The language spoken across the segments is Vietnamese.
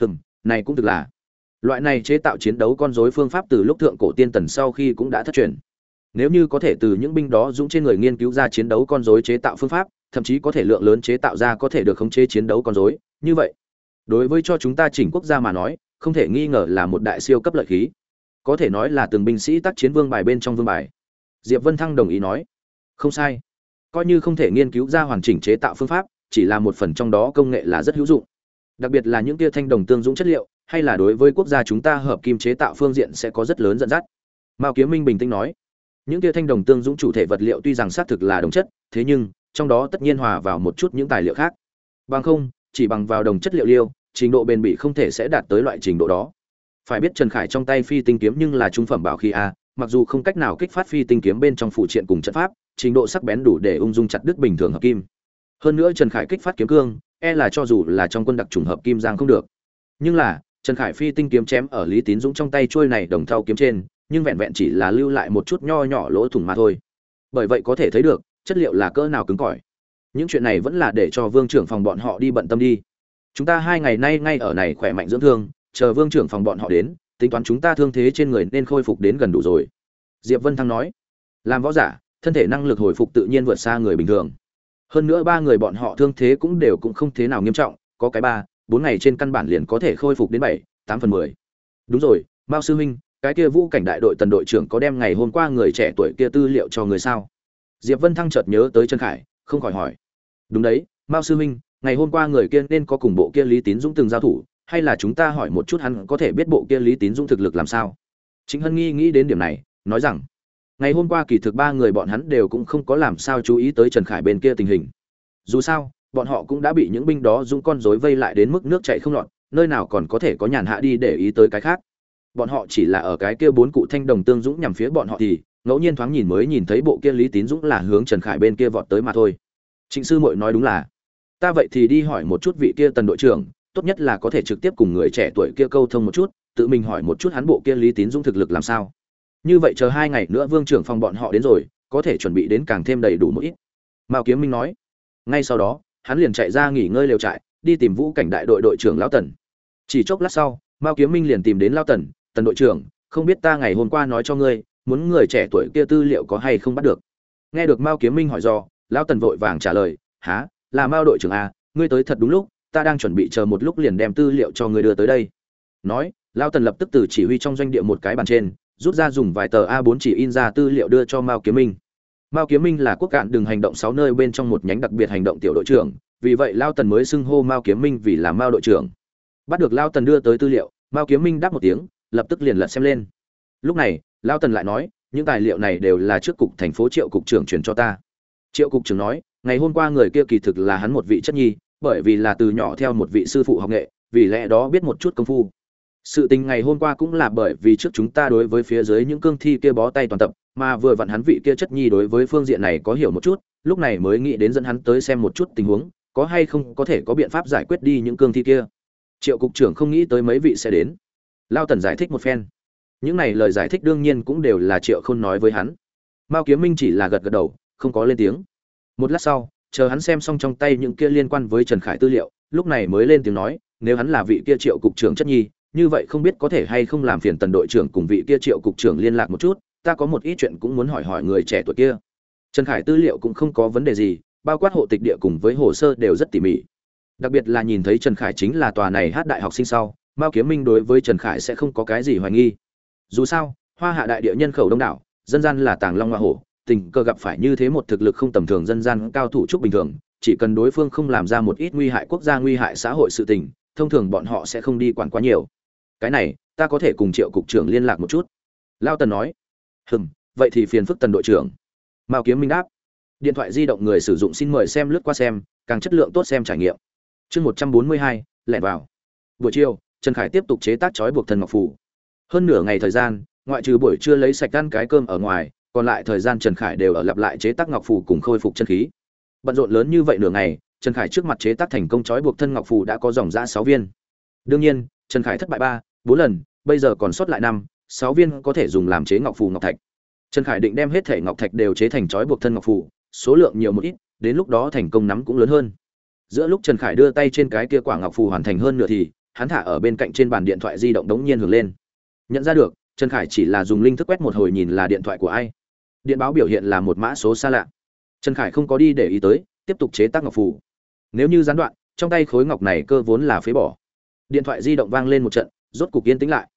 hừm, này cũng thực là. Loại này chế tạo chiến đấu con rối phương pháp từ lúc thượng cổ tiên tần sau khi cũng đã thất truyền. Nếu như có thể từ những binh đó dũng trên người nghiên cứu ra chiến đấu con rối chế tạo phương pháp, thậm chí có thể lượng lớn chế tạo ra có thể được khống chế chiến đấu con rối, như vậy, đối với cho chúng ta chỉnh quốc gia mà nói, không thể nghi ngờ là một đại siêu cấp lợi khí. Có thể nói là từng binh sĩ tác chiến vương bài bên trong vương bài. Diệp vân thăng đồng ý nói, không sai. Coi như không thể nghiên cứu ra hoàn chỉnh chế tạo phương pháp, chỉ là một phần trong đó công nghệ là rất hữu dụng đặc biệt là những tia thanh đồng tương dũng chất liệu, hay là đối với quốc gia chúng ta hợp kim chế tạo phương diện sẽ có rất lớn dẫn dắt. Mao kiếm minh bình tĩnh nói, những tia thanh đồng tương dũng chủ thể vật liệu tuy rằng xác thực là đồng chất, thế nhưng, trong đó tất nhiên hòa vào một chút những tài liệu khác. Bằng không, chỉ bằng vào đồng chất liệu liêu, trình độ bền bỉ không thể sẽ đạt tới loại trình độ đó. Phải biết trần khải trong tay phi tinh kiếm nhưng là trung phẩm bảo khí a, mặc dù không cách nào kích phát phi tinh kiếm bên trong phụ triện cùng trận pháp, trình độ sắc bén đủ để ung dung chặt đứt bình thường hợp kim. Hơn nữa trần khải kích phát kiếm cương e là cho dù là trong quân đặc trùng hợp kim giang không được. Nhưng là, trần khải phi tinh kiếm chém ở lý tín dũng trong tay trôi này đồng thau kiếm trên, nhưng vẹn vẹn chỉ là lưu lại một chút nho nhỏ lỗ thủng mà thôi. Bởi vậy có thể thấy được, chất liệu là cỡ nào cứng cỏi. Những chuyện này vẫn là để cho vương trưởng phòng bọn họ đi bận tâm đi. Chúng ta hai ngày nay ngay ở này khỏe mạnh dưỡng thương, chờ vương trưởng phòng bọn họ đến, tính toán chúng ta thương thế trên người nên khôi phục đến gần đủ rồi. Diệp vân thăng nói. Làm võ giả, thân thể năng lực hồi phục tự nhiên vượt xa người bình thường hơn nữa ba người bọn họ thương thế cũng đều cũng không thế nào nghiêm trọng, có cái ba, bốn ngày trên căn bản liền có thể khôi phục đến bảy, tám phần mười. Đúng rồi, mao sư huynh cái kia vũ cảnh đại đội tần đội trưởng có đem ngày hôm qua người trẻ tuổi kia tư liệu cho người sao? Diệp vân thăng chợt nhớ tới trần khải, không khỏi hỏi. Đúng đấy, mao sư huynh ngày hôm qua người kia nên có cùng bộ kia lý tín dũng từng giao thủ, hay là chúng ta hỏi một chút hắn có thể biết bộ kia lý tín dũng thực lực làm sao? Chính hân nghi nghĩ đến điểm này, nói rằng ngày hôm qua kỳ thực ba người bọn hắn đều cũng không có làm sao chú ý tới trần khải bên kia tình hình. Dù sao, bọn họ cũng đã bị những binh đó dũng con rối vây lại đến mức nước chảy không lọt, nơi nào còn có thể có nhàn hạ đi để ý tới cái khác. Bọn họ chỉ là ở cái kia bốn cụ thanh đồng tương dũng nhằm phía bọn họ thì, ngẫu nhiên thoáng nhìn mới nhìn thấy bộ kia lý tín dũng là hướng trần khải bên kia vọt tới mà thôi. Trịnh sư muội nói đúng là, ta vậy thì đi hỏi một chút vị kia tần đội trưởng, tốt nhất là có thể trực tiếp cùng người trẻ tuổi kia câu thông một chút, tự mình hỏi một chút hắn bộ kia lý tín dũng thực lực làm sao như vậy chờ hai ngày nữa vương trưởng phòng bọn họ đến rồi, có thể chuẩn bị đến càng thêm đầy đủ một ít. Mao kiếm minh nói. Ngay sau đó, hắn liền chạy ra nghỉ ngơi lều trại, đi tìm vũ cảnh đại đội đội trưởng lão tần. Chỉ chốc lát sau, mao kiếm minh liền tìm đến lão tần tần đội trưởng, không biết ta ngày hôm qua nói cho ngươi, muốn người trẻ tuổi kia tư liệu có hay không bắt được? Nghe được mao kiếm minh hỏi do, lão tần vội vàng trả lời há là mao đội trưởng à ngươi tới thật đúng lúc, ta đang chuẩn bị chờ một lúc liền đem tư liệu cho ngươi đưa tới đây. Nói, lão tần lập tức từ chỉ huy trong doanh địa một cái bàn trên rút ra dùng vài tờ a 4 chỉ in ra tư liệu đưa cho mao kiếm minh. Mao kiếm minh là quốc cạn đường hành động sáu nơi bên trong một nhánh đặc biệt hành động tiểu đội trưởng, vì vậy lao tần mới xưng hô mao kiếm minh vì là mao đội trưởng. Bắt được lao tần đưa tới tư liệu, mao kiếm minh đáp một tiếng, lập tức liền lật xem lên. Lúc này, lao tần lại nói, những tài liệu này đều là trước cục thành phố triệu cục trưởng chuyển cho ta. Triệu cục trưởng nói, ngày hôm qua người kia kỳ thực là hắn một vị chất nhi, bởi vì là từ nhỏ theo một vị sư phụ học nghệ, vì lẽ đó biết một chút công phu sự tình ngày hôm qua cũng là bởi vì trước chúng ta đối với phía dưới những cương thi kia bó tay toàn tập, mà vừa vặn hắn vị kia chất nhi đối với phương diện này có hiểu một chút, lúc này mới nghĩ đến dẫn hắn tới xem một chút tình huống, có hay không có thể có biện pháp giải quyết đi những cương thi kia. Triệu cục trưởng không nghĩ tới mấy vị sẽ đến. Lao tần giải thích một phen. Những này lời giải thích đương nhiên cũng đều là triệu không nói với hắn. Mao kiếm minh chỉ là gật gật đầu, không có lên tiếng. Một lát sau, chờ hắn xem xong trong tay những kia liên quan với trần khải tư liệu, lúc này mới lên tiếng nói, nếu hắn là vị kia triệu cục trưởng chất nhi như vậy không biết có thể hay không làm phiền tần đội trưởng cùng vị kia triệu cục trưởng liên lạc một chút, ta có một ít chuyện cũng muốn hỏi hỏi người trẻ tuổi kia. Trần khải tư liệu cũng không có vấn đề gì, bao quát hộ tịch địa cùng với hồ sơ đều rất tỉ mỉ. Đặc biệt là nhìn thấy trần khải chính là tòa này hát đại học sinh sau, mao kiếm minh đối với trần khải sẽ không có cái gì hoài nghi. Dù sao, hoa hạ đại địa nhân khẩu đông đảo, dân gian là tàng long hoa hổ, tình cờ gặp phải như thế một thực lực không tầm thường dân gian cao thủ trúc bình thường, chỉ cần đối phương không làm ra một ít nguy hại quốc gia nguy hại xã hội sự tình, thông thường bọn họ sẽ không đi quản quá nhiều cái này, ta có thể cùng triệu cục trưởng liên lạc một chút. Lao tần nói. Hừm, vậy thì phiền phức tần đội trưởng. Mao kiếm minh đáp. Điện thoại di động người sử dụng xin mời xem lướt qua xem, càng chất lượng tốt xem trải nghiệm. Chương một trăm bốn mươi hai, lẻn vào. Buổi chiều, trần khải tiếp tục chế tác trói buộc thần ngọc phủ hơn nửa ngày thời gian, ngoại trừ buổi trưa lấy sạch ăn cái cơm ở ngoài, còn lại thời gian trần khải đều ở lặp lại chế tác ngọc phủ cùng khôi phục chân khí. Bận rộn lớn như vậy nửa ngày, trần khải trước mặt chế tác thành công trói buộc thân ngọc phủ đã có dòng ra sáu viên. Đương nhiên, trần khải thất bại ba bốn lần, bây giờ còn sót lại năm, sáu viên có thể dùng làm chế ngọc phù ngọc thạch. Trần khải định đem hết thể ngọc thạch đều chế thành trói buộc thân ngọc phù, số lượng nhiều một ít, đến lúc đó thành công nắm cũng lớn hơn. Giữa lúc trần khải đưa tay trên cái kia quả ngọc phù hoàn thành hơn nửa thì, hắn thả ở bên cạnh trên bàn điện thoại di động đống nhiên hưởng lên. Nhận ra được, trần khải chỉ là dùng linh thức quét một hồi nhìn là điện thoại của ai. Điện báo biểu hiện là một mã số xa lạ. Trần khải không có đi để ý tới, tiếp tục chế tác ngọc phù. nếu như gián đoạn, trong tay khối ngọc này cơ vốn là phế bỏ. Điện thoại di động vang lên một trận rốt cục yên tĩnh lại.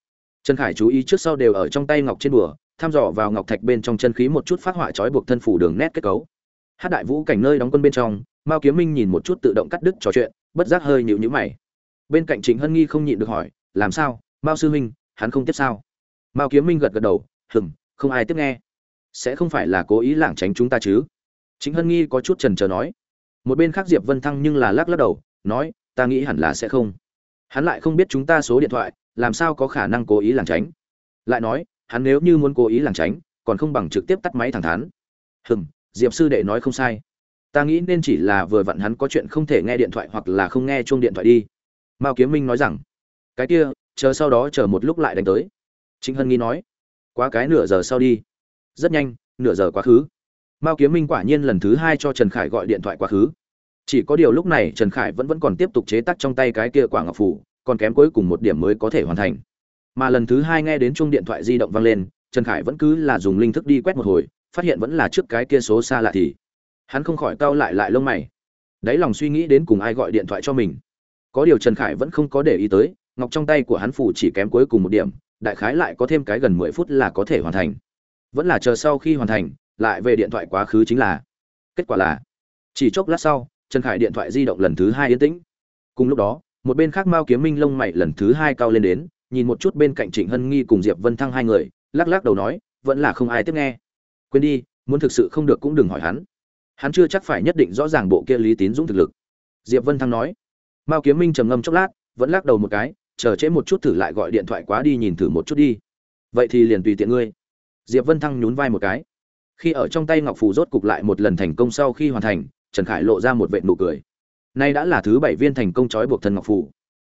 Trần khải chú ý trước sau đều ở trong tay ngọc trên đùa thăm dò vào ngọc thạch bên trong chân khí một chút phát họa trói buộc thân phủ đường nét kết cấu. Hát đại vũ cảnh nơi đóng quân bên trong, mao kiếm minh nhìn một chút tự động cắt đứt trò chuyện, bất giác hơi nhịu nhữ mày. Bên cạnh trịnh hân nghi không nhịn được hỏi, làm sao? Mao sư huynh, hắn không tiếp sao? Mao kiếm minh gật gật đầu hừng không ai tiếp nghe. Sẽ không phải là cố ý lảng tránh chúng ta chứ? Chính hân nghi có chút trần trờ nói. Một bên khác diệp vân thăng nhưng là lắc lắc đầu, nói, ta nghĩ hẳn là sẽ không. Hắn lại không biết chúng ta số điện thoại làm sao có khả năng cố ý lảng tránh? Lại nói, hắn nếu như muốn cố ý lảng tránh, còn không bằng trực tiếp tắt máy thẳng thắn. Hừm, diệp sư đệ nói không sai. Ta nghĩ nên chỉ là vừa vặn hắn có chuyện không thể nghe điện thoại hoặc là không nghe chuông điện thoại đi. Mao kiếm minh nói rằng, cái kia, chờ sau đó chờ một lúc lại đánh tới. Trịnh hân nghi nói, quá cái nửa giờ sau đi. Rất nhanh, nửa giờ quá khứ. Mao kiếm minh quả nhiên lần thứ hai cho trần khải gọi điện thoại quá khứ. Chỉ có điều lúc này trần khải vẫn vẫn còn tiếp tục chế tác trong tay cái kia quả ngọc phủ còn kém cuối cùng một điểm mới có thể hoàn thành. Mà lần thứ hai nghe đến chuông điện thoại di động vang lên, trần khải vẫn cứ là dùng linh thức đi quét một hồi, phát hiện vẫn là trước cái kia số xa lạ thì hắn không khỏi cau lại lại lông mày. Đáy lòng suy nghĩ đến cùng ai gọi điện thoại cho mình. Có điều trần khải vẫn không có để ý tới, ngọc trong tay của hắn phủ chỉ kém cuối cùng một điểm, đại khái lại có thêm cái gần mười phút là có thể hoàn thành. Vẫn là chờ sau khi hoàn thành, lại về điện thoại quá khứ chính là. Kết quả là, chỉ chốc lát sau, trần khải điện thoại di động lần thứ hai yên tĩnh. Cùng lúc đó một bên khác mao kiếm minh lông mày lần thứ hai cao lên đến, nhìn một chút bên cạnh trịnh hân nghi cùng diệp vân thăng hai người, lắc lắc đầu nói, vẫn là không ai tiếp nghe. Quên đi, muốn thực sự không được cũng đừng hỏi hắn. Hắn chưa chắc phải nhất định rõ ràng bộ kia lý tín dũng thực lực. Diệp vân thăng nói. Mao kiếm minh trầm ngâm chốc lát, vẫn lắc đầu một cái, chờ trễ một chút thử lại gọi điện thoại quá đi nhìn thử một chút đi. Vậy thì liền tùy tiện ngươi. Diệp vân thăng nhún vai một cái. Khi ở trong tay ngọc phù rốt cục lại một lần thành công sau khi hoàn thành, trần khải lộ ra một vệ nụ cười nay đã là thứ bảy viên thành công trói buộc thần ngọc phù.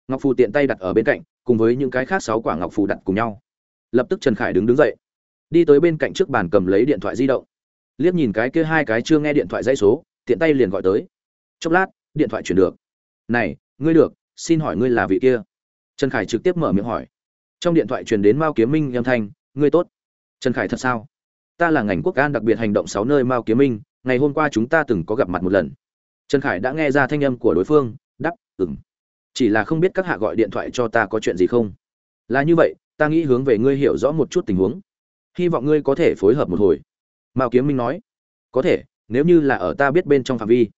Ngọc phù tiện tay đặt ở bên cạnh, cùng với những cái khác sáu quả ngọc phù đặt cùng nhau. Lập tức trần khải đứng đứng dậy. Đi tới bên cạnh trước bàn cầm lấy điện thoại di động. Liếc nhìn cái kia hai cái chưa nghe điện thoại dãy số, tiện tay liền gọi tới. Chốc lát, điện thoại chuyển được. Này, ngươi được, xin hỏi ngươi là vị kia? Trần khải trực tiếp mở miệng hỏi. Trong điện thoại truyền đến mao kiếm minh âm thanh, ngươi tốt. Trần khải thật sao? Ta là ngành quốc an đặc biệt hành động sáu nơi mao kiếm minh, ngày hôm qua chúng ta từng có gặp mặt một lần trần khải đã nghe ra thanh âm của đối phương đắp ừng chỉ là không biết các hạ gọi điện thoại cho ta có chuyện gì không? Là như vậy, ta nghĩ hướng về ngươi hiểu rõ một chút tình huống. Hy vọng ngươi có thể phối hợp một hồi. Mao kiếm minh nói. Có thể, nếu như là ở ta biết bên trong phạm vi.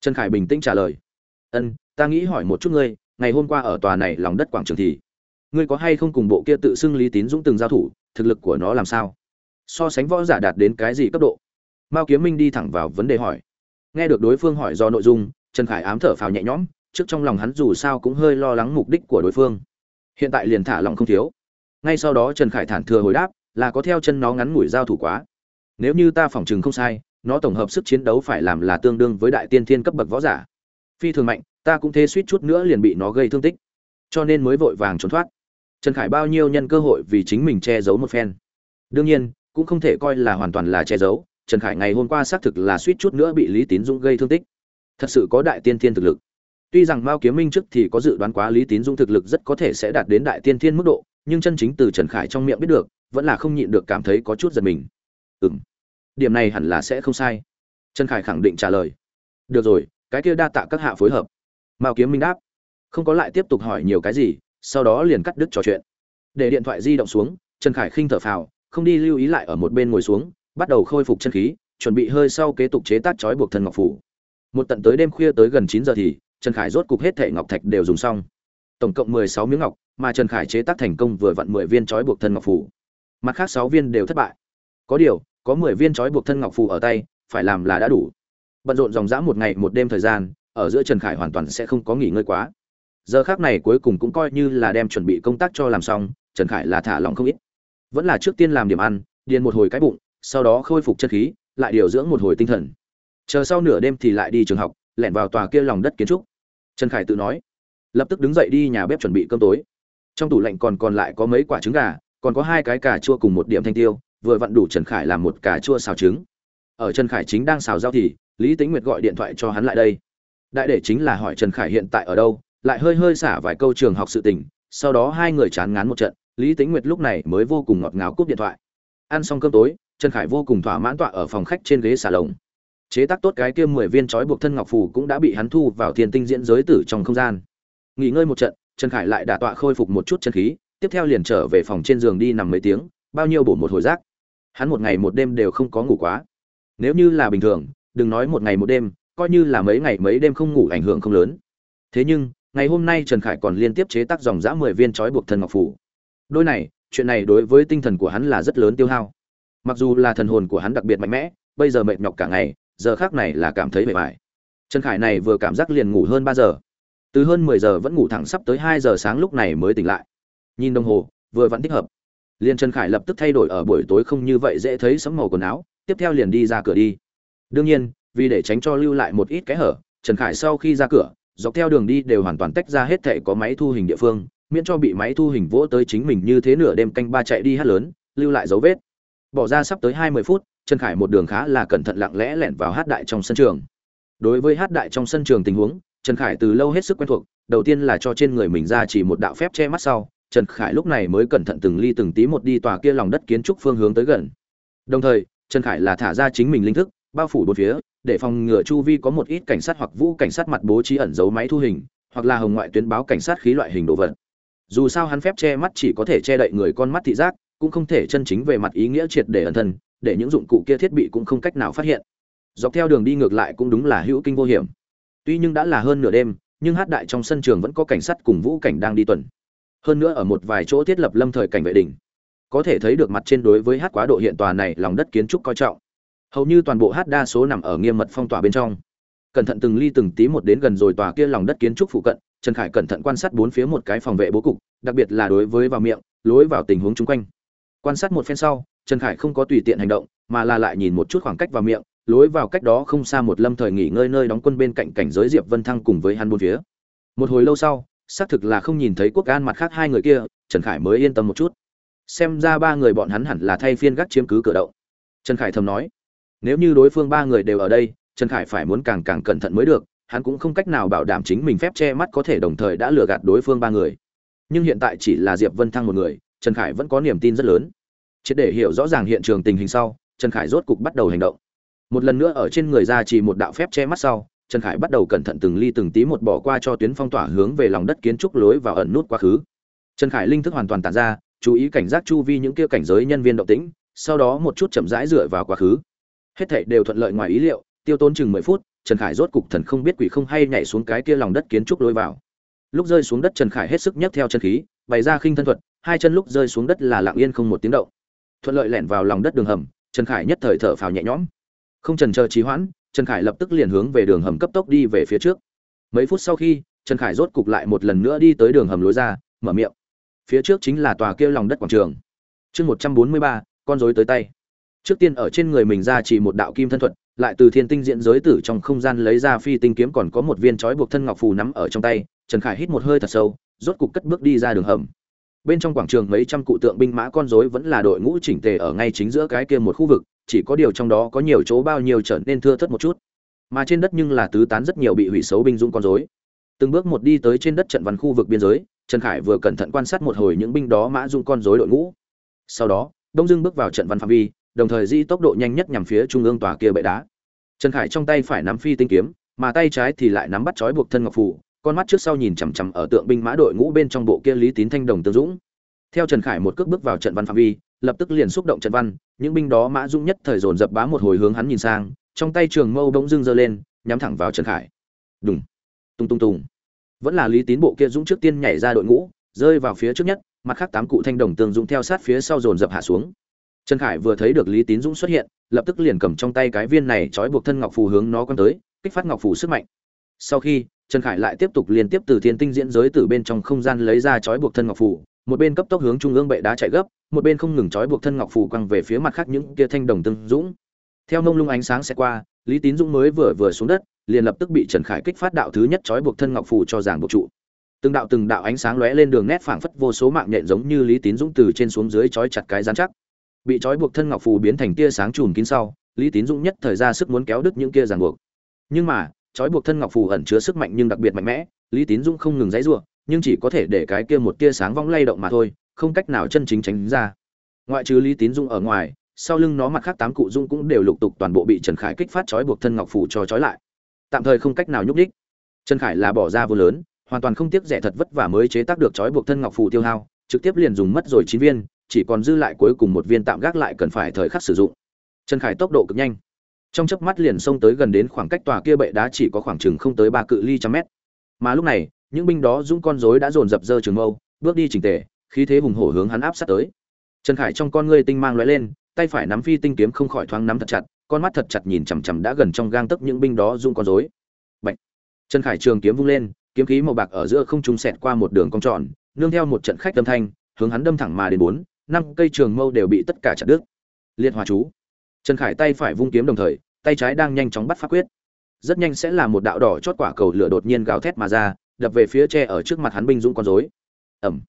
Trần khải bình tĩnh trả lời. Ân, ta nghĩ hỏi một chút ngươi, ngày hôm qua ở tòa này lòng đất quảng trường thì, ngươi có hay không cùng bộ kia tự xưng lý tín dũng từng giao thủ, thực lực của nó làm sao? So sánh võ giả đạt đến cái gì cấp độ? Mao kiếm minh đi thẳng vào vấn đề hỏi nghe được đối phương hỏi do nội dung, trần khải ám thở phào nhẹ nhõm, trước trong lòng hắn dù sao cũng hơi lo lắng mục đích của đối phương. Hiện tại liền thả lòng không thiếu. Ngay sau đó trần khải thản thừa hồi đáp, là có theo chân nó ngắn ngủi giao thủ quá. Nếu như ta phỏng chừng không sai, nó tổng hợp sức chiến đấu phải làm là tương đương với đại tiên thiên cấp bậc võ giả. Phi thường mạnh, ta cũng thế suýt chút nữa liền bị nó gây thương tích. Cho nên mới vội vàng trốn thoát. Trần khải bao nhiêu nhân cơ hội vì chính mình che giấu một phen. Đương nhiên, cũng không thể coi là hoàn toàn là che giấu trần khải ngày hôm qua xác thực là suýt chút nữa bị lý tín dũng gây thương tích. Thật sự có đại tiên thiên thực lực. Tuy rằng mao kiếm minh trước thì có dự đoán quá lý tín dũng thực lực rất có thể sẽ đạt đến đại tiên thiên mức độ, nhưng chân chính từ trần khải trong miệng biết được, vẫn là không nhịn được cảm thấy có chút giật mình. Ừ m điểm này hẳn là sẽ không sai. Trần khải khẳng định trả lời. Được rồi, cái kia đa tạ các hạ phối hợp. Mao kiếm minh đáp. Không có lại tiếp tục hỏi nhiều cái gì, sau đó liền cắt đứt trò chuyện. Để điện thoại di động xuống, trần khải khinh thở phào, không đi lưu ý lại ở một bên ngồi xuống bắt đầu khôi phục chân khí, chuẩn bị hơi sau kế tục chế tác trói buộc thần ngọc phủ. Một tận tới đêm khuya tới gần chín giờ thì, trần khải rốt cục hết thể ngọc thạch đều dùng xong. Tổng cộng mười sáu miếng ngọc, mà trần khải chế tác thành công vừa vặn mười viên trói buộc thân ngọc phủ. Mặt khác sáu viên đều thất bại. Có điều, có mười viên trói buộc thân ngọc phủ ở tay, phải làm là đã đủ. Bận rộn dòng dã một ngày một đêm thời gian, ở giữa trần khải hoàn toàn sẽ không có nghỉ ngơi quá. Giờ khác này cuối cùng cũng coi như là đem chuẩn bị công tác cho làm xong, trần khải là thả lòng không ít. Vẫn là trước tiên làm điểm ăn, điền một hồi cái bụng sau đó khôi phục chân khí, lại điều dưỡng một hồi tinh thần. Chờ sau nửa đêm thì lại đi trường học, lẻn vào tòa kia lòng đất kiến trúc. Trần khải tự nói, lập tức đứng dậy đi nhà bếp chuẩn bị cơm tối. Trong tủ lạnh còn còn lại có mấy quả trứng gà, còn có hai cái cà chua cùng một điểm thanh tiêu, vừa vặn đủ trần khải làm một cà chua xào trứng. Ở trần khải chính đang xào rau thì, lý Tĩnh nguyệt gọi điện thoại cho hắn lại đây. Đại để chính là hỏi trần khải hiện tại ở đâu, lại hơi hơi xả vài câu trường học sự tình, sau đó hai người chán ngán một trận, lý Tĩnh nguyệt lúc này mới vô cùng ngọt ngào cúp điện thoại. Ăn xong cơm tối trần khải vô cùng thỏa mãn tọa ở phòng khách trên ghế xà lồng. Chế tác tốt cái kia mười viên trói buộc thân ngọc phù cũng đã bị hắn thu vào thiên tinh diễn giới tử trong không gian. Nghỉ ngơi một trận, trần khải lại đả tọa khôi phục một chút chân khí, tiếp theo liền trở về phòng trên giường đi nằm mấy tiếng, bao nhiêu bổ một hồi rác. Hắn một ngày một đêm đều không có ngủ quá. Nếu như là bình thường, đừng nói một ngày một đêm, coi như là mấy ngày mấy đêm không ngủ ảnh hưởng không lớn. Thế nhưng, ngày hôm nay trần khải còn liên tiếp chế tác dòng dã mười viên trói buộc thân ngọc phủ đôi này, chuyện này đối với tinh thần của hắn là rất lớn tiêu hao mặc dù là thần hồn của hắn đặc biệt mạnh mẽ, bây giờ mệt nhọc cả ngày, giờ khác này là cảm thấy mệt mỏi. Trần khải này vừa cảm giác liền ngủ hơn ba giờ. Từ hơn mười giờ vẫn ngủ thẳng sắp tới hai giờ sáng lúc này mới tỉnh lại. Nhìn đồng hồ, vừa vẫn thích hợp. Liền trần khải lập tức thay đổi ở buổi tối không như vậy dễ thấy sấm màu quần áo, tiếp theo liền đi ra cửa đi. Đương nhiên, vì để tránh cho lưu lại một ít cái hở, trần khải sau khi ra cửa, dọc theo đường đi đều hoàn toàn tách ra hết thệ có máy thu hình địa phương, miễn cho bị máy thu hình vỗ tới chính mình như thế nửa đêm canh ba chạy đi hát lớn, lưu lại dấu vết bỏ ra sắp tới hai mươi phút, trần khải một đường khá là cẩn thận lặng lẽ lẻn vào hát đại trong sân trường. Đối với hát đại trong sân trường tình huống, trần khải từ lâu hết sức quen thuộc, đầu tiên là cho trên người mình ra chỉ một đạo phép che mắt sau, trần khải lúc này mới cẩn thận từng ly từng tí một đi tòa kia lòng đất kiến trúc phương hướng tới gần. Đồng thời, trần khải là thả ra chính mình linh thức, bao phủ bốn phía, để phòng ngừa chu vi có một ít cảnh sát hoặc vũ cảnh sát mặt bố trí ẩn giấu máy thu hình, hoặc là hồng ngoại tuyến báo cảnh sát khí loại hình đồ vật. Dù sao hắn phép che mắt chỉ có thể che đậy người con mắt thị giác cũng không thể chân chính về mặt ý nghĩa triệt để ẩn thân, để những dụng cụ kia thiết bị cũng không cách nào phát hiện. Dọc theo đường đi ngược lại cũng đúng là hữu kinh vô hiểm. Tuy nhưng đã là hơn nửa đêm, nhưng hát đại trong sân trường vẫn có cảnh sát cùng vũ cảnh đang đi tuần. Hơn nữa ở một vài chỗ thiết lập lâm thời cảnh vệ đình có thể thấy được mặt trên đối với hát quá độ hiện tòa này lòng đất kiến trúc coi trọng. Hầu như toàn bộ hát đa số nằm ở nghiêm mật phong tỏa bên trong. Cẩn thận từng ly từng tí một đến gần rồi tòa kia lòng đất kiến trúc phụ cận, trần khải cẩn thận quan sát bốn phía một cái phòng vệ bố cục, đặc biệt là đối với vào miệng, lối vào tình huống chung quanh quan sát một phen sau, trần khải không có tùy tiện hành động, mà là lại nhìn một chút khoảng cách vào miệng, lối vào cách đó không xa một lâm thời nghỉ ngơi nơi đóng quân bên cạnh cảnh giới diệp vân thăng cùng với hắn bốn phía. Một hồi lâu sau, xác thực là không nhìn thấy quốc an mặt khác hai người kia, trần khải mới yên tâm một chút. Xem ra ba người bọn hắn hẳn là thay phiên gác chiếm cứ cửa động. Trần khải thầm nói, nếu như đối phương ba người đều ở đây, trần khải phải muốn càng càng cẩn thận mới được, hắn cũng không cách nào bảo đảm chính mình phép che mắt có thể đồng thời đã lừa gạt đối phương ba người. Nhưng hiện tại chỉ là diệp vân thăng một người trần khải vẫn có niềm tin rất lớn. Triệt để hiểu rõ ràng hiện trường tình hình sau, trần khải rốt cục bắt đầu hành động. Một lần nữa ở trên người ra chỉ một đạo phép che mắt sau, trần khải bắt đầu cẩn thận từng ly từng tí một bỏ qua cho tuyến phong tỏa hướng về lòng đất kiến trúc lối vào ẩn nút quá khứ. Trần khải linh thức hoàn toàn tản ra, chú ý cảnh giác chu vi những kia cảnh giới nhân viên động tĩnh, sau đó một chút chậm rãi dựa vào quá khứ. Hết thảy đều thuận lợi ngoài ý liệu, tiêu tốn chừng mười phút, trần khải rốt cục thần không biết quỷ không hay nhảy xuống cái kia lòng đất kiến trúc lối vào. Lúc rơi xuống đất trần khải hết sức nhấc theo chân khí, bày ra khinh thân thuật hai chân lúc rơi xuống đất là lặng yên không một tiếng động. Thuận lợi lẻn vào lòng đất đường hầm, trần khải nhất thời thở phào nhẹ nhõm. Không trần chờ trì hoãn, trần khải lập tức liền hướng về đường hầm cấp tốc đi về phía trước. Mấy phút sau khi, trần khải rốt cục lại một lần nữa đi tới đường hầm lối ra, mở miệng. Phía trước chính là tòa kia lòng đất quảng trường. Chương một trăm bốn mươi ba, con rối tới tay. Trước tiên ở trên người mình ra chỉ một đạo kim thân thuật, lại từ thiên tinh diễn giới tử trong không gian lấy ra phi tinh kiếm còn có một viên trói buộc thân ngọc phù nắm ở trong tay, trần khải hít một hơi thật sâu, rốt cục cất bước đi ra đường hầm bên trong quảng trường mấy trăm cụ tượng binh mã con rối vẫn là đội ngũ chỉnh tề ở ngay chính giữa cái kia một khu vực, chỉ có điều trong đó có nhiều chỗ bao nhiêu trở nên thưa thớt một chút. Mà trên đất nhưng là tứ tán rất nhiều bị hủy xấu binh dũng con rối. Từng bước một đi tới trên đất trận văn khu vực biên giới, trần khải vừa cẩn thận quan sát một hồi những binh đó mã dung con rối đội ngũ. Sau đó, đông dương bước vào trận văn phạm vi, đồng thời di tốc độ nhanh nhất nhằm phía trung ương tòa kia bệ đá. Trần khải trong tay phải nắm phi tinh kiếm, mà tay trái thì lại nắm bắt trói buộc thân ngọc phủ con mắt trước sau nhìn chằm chằm ở tượng binh mã đội ngũ bên trong bộ kia lý tín thanh đồng tương dũng. Theo trần khải một cước bước vào trận văn phạm vi, lập tức liền xúc động trận văn, những binh đó mã dũng nhất thời dồn dập bá một hồi hướng hắn nhìn sang, trong tay trường mâu bỗng dưng giơ lên, nhắm thẳng vào trần khải. Đùng, tung tung tung. Vẫn là lý tín bộ kia dũng trước tiên nhảy ra đội ngũ, rơi vào phía trước nhất, mặt khác tám cụ thanh đồng tương dũng theo sát phía sau dồn dập hạ xuống. Trần khải vừa thấy được lý tín dũng xuất hiện, lập tức liền cầm trong tay cái viên này trói buộc thân ngọc phù hướng nó quăng tới, kích phát ngọc phù sức mạnh. Sau khi trần khải lại tiếp tục liên tiếp từ thiên tinh diễn giới từ bên trong không gian lấy ra trói buộc thân ngọc phù, một bên cấp tốc hướng trung ương bệ đá chạy gấp, một bên không ngừng trói buộc thân ngọc phù quăng về phía mặt khác những kia thanh đồng tương dũng. Theo nông lung ánh sáng sẽ qua, lý tín dũng mới vừa vừa xuống đất, liền lập tức bị trần khải kích phát đạo thứ nhất trói buộc thân ngọc phù cho giảng buộc trụ. Từng đạo từng đạo ánh sáng lóe lên đường nét phảng phất vô số mạng nhện giống như lý tín dũng từ trên xuống dưới trói chặt cái rắn chắc. Bị trói buộc thân ngọc phù biến thành tia sáng chùm kín sau, lý tín dũng nhất thời ra sức muốn kéo đứt những kia ràng buộc. Nhưng mà trói buộc thân ngọc phù ẩn chứa sức mạnh nhưng đặc biệt mạnh mẽ, lý tín dũng không ngừng dãy giụa nhưng chỉ có thể để cái kia một tia sáng vong lay động mà thôi, không cách nào chân chính tránh ra. Ngoại trừ lý tín dũng ở ngoài, sau lưng nó mặt khác tám cụ dũng cũng đều lục tục toàn bộ bị trần khải kích phát trói buộc thân ngọc phủ cho trói lại. Tạm thời không cách nào nhúc đích trần khải là bỏ ra vô lớn, hoàn toàn không tiếc rẻ thật vất vả mới chế tác được trói buộc thân ngọc phù tiêu hao, trực tiếp liền dùng mất rồi chín viên, chỉ còn dư lại cuối cùng một viên tạm gác lại cần phải thời khắc sử dụng. Trần khải tốc độ cực nhanh trong chớp mắt liền xông tới gần đến khoảng cách tòa kia bệ đá chỉ có khoảng chừng không tới ba cự ly trăm mét. Mà lúc này, những binh đó dũng con rối đã dồn dập dơ trường mâu, bước đi chỉnh tề, khí thế hùng hổ hướng hắn áp sát tới. Trần khải trong con ngươi tinh mang lóe lên, tay phải nắm phi tinh kiếm không khỏi thoáng nắm thật chặt, con mắt thật chặt nhìn chằm chằm đã gần trong gang tấc những binh đó dũng con rối. Bạch. trần khải trường kiếm vung lên, kiếm khí màu bạc ở giữa không trung sẹt qua một đường cong tròn, nương theo một trận khách âm thanh, hướng hắn đâm thẳng mà đến bốn, năm cây trường mâu đều bị tất cả chặt đứt. Liệt hòa chú! Trần khải tay phải vung kiếm đồng thời, tay trái đang nhanh chóng bắt pháp quyết. Rất nhanh sẽ là một đạo đỏ chót quả cầu lửa đột nhiên gào thét mà ra, đập về phía tre ở trước mặt hắn binh dũng con rối. Ẩm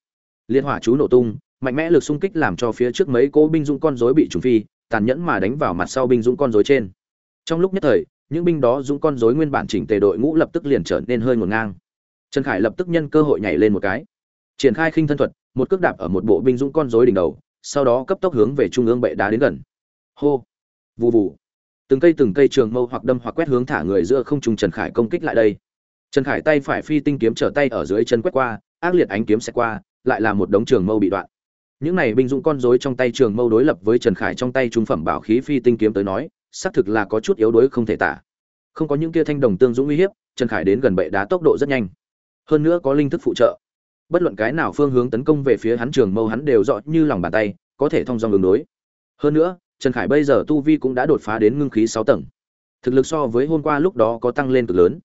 liên hỏa chú nổ tung, mạnh mẽ lực xung kích làm cho phía trước mấy cỗ binh dũng con rối bị trùng phi, tàn nhẫn mà đánh vào mặt sau binh dũng con rối trên. Trong lúc nhất thời, những binh đó dũng con rối nguyên bản chỉnh tề đội ngũ lập tức liền trở nên hơi ngổn ngang. Trần khải lập tức nhân cơ hội nhảy lên một cái. Triển khai khinh thân thuật, một cước đạp ở một bộ binh dũng con rối đỉnh đầu, sau đó cấp tốc hướng về trung ương bệ đá đến gần. Hô vù vù. Từng cây từng cây trường mâu hoặc đâm hoặc quét hướng thả người giữa không trung trần khải công kích lại đây. Trần khải tay phải phi tinh kiếm trở tay ở dưới chân quét qua, ác liệt ánh kiếm sẽ qua, lại là một đống trường mâu bị đoạn. Những này binh dụng con rối trong tay trường mâu đối lập với trần khải trong tay trung phẩm bảo khí phi tinh kiếm tới nói, xác thực là có chút yếu đuối không thể tả. Không có những kia thanh đồng tương dũng uy hiếp, trần khải đến gần bệ đá tốc độ rất nhanh. Hơn nữa có linh thức phụ trợ. Bất luận cái nào phương hướng tấn công về phía hắn trường mâu hắn đều rõ như lòng bàn tay, có thể thông dong ứng đối. Hơn nữa trần khải bây giờ tu vi cũng đã đột phá đến ngưng khí sáu tầng. Thực lực so với hôm qua lúc đó có tăng lên cực lớn.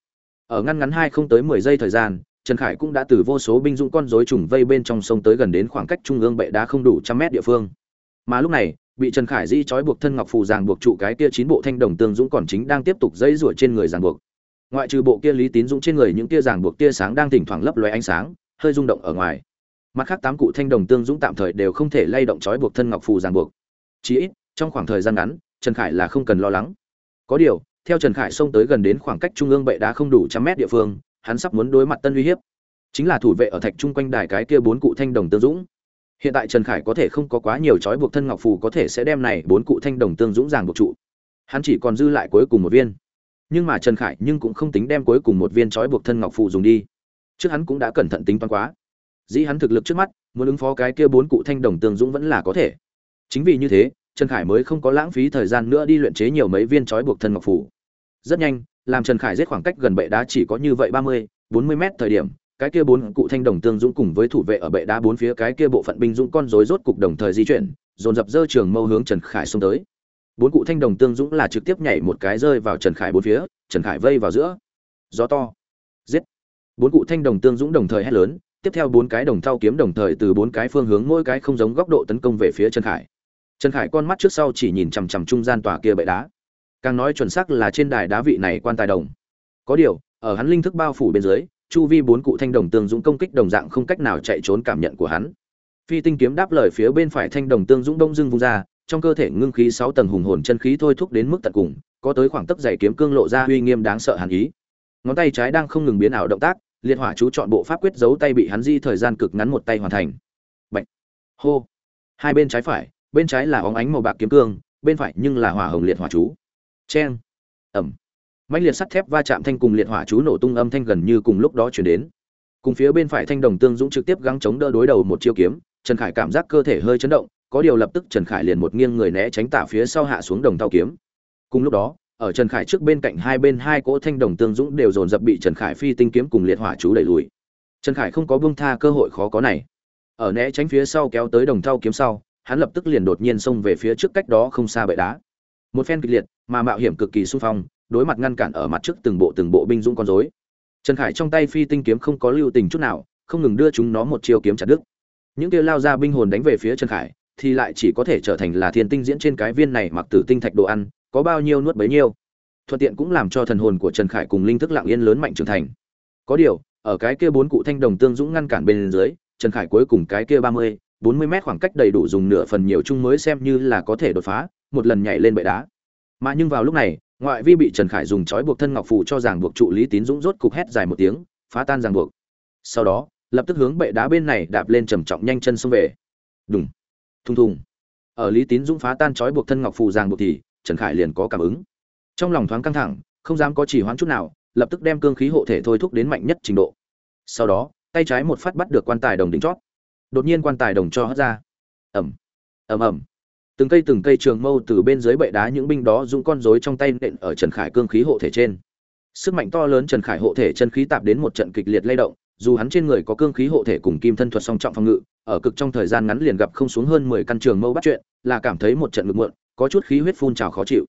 Ở ngăn ngắn hai không tới mười giây thời gian, trần khải cũng đã từ vô số binh dũng con rối trùng vây bên trong sông tới gần đến khoảng cách trung ương bệ đá không đủ trăm mét địa phương. Mà lúc này, bị trần khải di trói buộc thân ngọc phù ràng buộc trụ cái kia chín bộ thanh đồng tương dũng còn chính đang tiếp tục dây rủa trên người ràng buộc. Ngoại trừ bộ kia lý tín dũng trên người những tia ràng buộc tia sáng đang thỉnh thoảng lấp lóe ánh sáng, hơi rung động ở ngoài. Mặt khác tám cụ thanh đồng tương dũng tạm thời đều không thể lay động trói buộc thân ngọc phù ràng buộc. Chỉ ít trong khoảng thời gian ngắn, trần khải là không cần lo lắng. Có điều, theo trần khải xông tới gần đến khoảng cách trung ương bệ đá không đủ trăm mét địa phương, hắn sắp muốn đối mặt tân uy hiếp. Chính là thủ vệ ở thạch trung quanh đài cái kia bốn cụ thanh đồng tương dũng. Hiện tại trần khải có thể không có quá nhiều trói buộc thân ngọc phù có thể sẽ đem này bốn cụ thanh đồng tương dũng ràng buộc trụ. Hắn chỉ còn dư lại cuối cùng một viên. Nhưng mà trần khải nhưng cũng không tính đem cuối cùng một viên trói buộc thân ngọc phù dùng đi. Trước hắn cũng đã cẩn thận tính toán quá. Dĩ hắn thực lực trước mắt, muốn ứng phó cái kia bốn cụ thanh đồng tương dũng vẫn là có thể. Chính vì như thế trần khải mới không có lãng phí thời gian nữa đi luyện chế nhiều mấy viên trói buộc thân ngọc phủ. Rất nhanh, làm trần khải giết khoảng cách gần bệ đá chỉ có như vậy ba mươi, bốn mươi mét thời điểm, cái kia bốn cụ thanh đồng tương dũng cùng với thủ vệ ở bệ đá bốn phía cái kia bộ phận binh dũng con rối rốt cục đồng thời di chuyển, dồn dập dơ trường mâu hướng trần khải xông tới. Bốn cụ thanh đồng tương dũng là trực tiếp nhảy một cái rơi vào trần khải bốn phía, trần khải vây vào giữa. Gió to. Giết. Bốn cụ thanh đồng tương dũng đồng thời hét lớn, tiếp theo bốn cái đồng thau kiếm đồng thời từ bốn cái phương hướng mỗi cái không giống góc độ tấn công về phía trần khải trần khải con mắt trước sau chỉ nhìn chằm chằm trung gian tòa kia bệ đá. Càng nói chuẩn xác là trên đài đá vị này quan tài đồng. Có điều, ở hắn linh thức bao phủ bên dưới, chu vi bốn cụ thanh đồng tương dũng công kích đồng dạng không cách nào chạy trốn cảm nhận của hắn. Phi tinh kiếm đáp lời phía bên phải thanh đồng tương dũng đông dưng vung ra, trong cơ thể ngưng khí sáu tầng hùng hồn chân khí thôi thúc đến mức tận cùng, có tới khoảng tấc dày kiếm cương lộ ra uy nghiêm đáng sợ hàn ý. Ngón tay trái đang không ngừng biến ảo động tác, liệt hỏa chú chọn bộ pháp quyết giấu tay bị hắn di thời gian cực ngắn một tay hoàn thành. Bạch. hô. Hai bên trái phải bên trái là óng ánh màu bạc kiếm cương, bên phải nhưng là hỏa hồng liệt hỏa chú. Cheng. Ẩm. Mạnh liệt sắt thép va chạm thanh cùng liệt hỏa chú nổ tung âm thanh gần như cùng lúc đó chuyển đến. Cùng phía bên phải thanh đồng tương dũng trực tiếp gắng chống đỡ đối đầu một chiêu kiếm, trần khải cảm giác cơ thể hơi chấn động, có điều lập tức trần khải liền một nghiêng người né tránh tả phía sau hạ xuống đồng thao kiếm. Cùng lúc đó, ở trần khải trước bên cạnh hai bên hai cỗ thanh đồng tương dũng đều dồn dập bị trần khải phi tinh kiếm cùng liệt hỏa chú đẩy lùi. Trần khải không có buông tha cơ hội khó có này. Ở né tránh phía sau kéo tới đồng thao kiếm sau hắn lập tức liền đột nhiên xông về phía trước cách đó không xa bệ đá. Một phen kịch liệt, mà mạo hiểm cực kỳ sung phong, đối mặt ngăn cản ở mặt trước từng bộ từng bộ binh dũng con rối. Trần khải trong tay phi tinh kiếm không có lưu tình chút nào, không ngừng đưa chúng nó một chiêu kiếm chặt đứt. Những kia lao ra binh hồn đánh về phía trần khải, thì lại chỉ có thể trở thành là thiên tinh diễn trên cái viên này mặc tử tinh thạch đồ ăn, có bao nhiêu nuốt bấy nhiêu. Thuận tiện cũng làm cho thần hồn của trần khải cùng linh thức lặng yên lớn mạnh trưởng thành. Có điều, ở cái kia bốn cụ thanh đồng tương dũng ngăn cản bên dưới, trần khải cuối cùng cái kia ba mươi bốn mươi mét khoảng cách đầy đủ dùng nửa phần nhiều chung mới xem như là có thể đột phá, một lần nhảy lên bệ đá. Mà nhưng vào lúc này, ngoại vi bị trần khải dùng chói buộc thân ngọc phủ cho giảng buộc trụ lý tín dũng rốt cục hét dài một tiếng, phá tan ràng buộc. Sau đó, lập tức hướng bệ đá bên này đạp lên trầm trọng nhanh chân xông về. Đùng, thùng thùng. Ở lý tín dũng phá tan trói buộc thân ngọc phủ ràng buộc thì, trần khải liền có cảm ứng. Trong lòng thoáng căng thẳng, không dám có chỉ hoãn chút nào, lập tức đem cương khí hộ thể thôi thúc đến mạnh nhất trình độ. Sau đó, tay trái một phát bắt được quan tài đồng đỉnh chót đột nhiên quan tài đồng cho hất ra. Ẩm ẩm ẩm từng cây từng cây trường mâu từ bên dưới bệ đá những binh đó dũng con rối trong tay nện ở trần khải cương khí hộ thể trên. Sức mạnh to lớn trần khải hộ thể chân khí tạp đến một trận kịch liệt lay động, dù hắn trên người có cương khí hộ thể cùng kim thân thuật song trọng phòng ngự, ở cực trong thời gian ngắn liền gặp không xuống hơn mười căn trường mâu bắt chuyện, là cảm thấy một trận ngực muộn, có chút khí huyết phun trào khó chịu.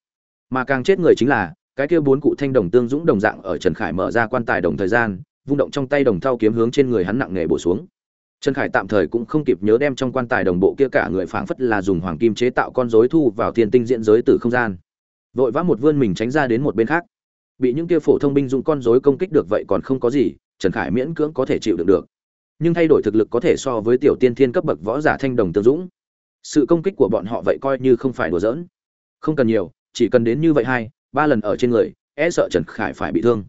Mà càng chết người chính là, cái kia bốn cụ thanh đồng tương dũng đồng dạng ở trần khải mở ra quan tài đồng thời gian, vung động trong tay đồng thau kiếm hướng trên người hắn nặng nề bổ xuống trần khải tạm thời cũng không kịp nhớ đem trong quan tài đồng bộ kia cả người phảng phất là dùng hoàng kim chế tạo con rối thu vào thiên tinh diễn giới từ không gian. Vội vã một vươn mình tránh ra đến một bên khác. Bị những kia phổ thông binh dụng con rối công kích được vậy còn không có gì, trần khải miễn cưỡng có thể chịu đựng được. Nhưng thay đổi thực lực có thể so với tiểu tiên thiên cấp bậc võ giả thanh đồng tương dũng. Sự công kích của bọn họ vậy coi như không phải đùa giỡn. Không cần nhiều, chỉ cần đến như vậy hai, ba lần ở trên người e sợ trần khải phải bị thương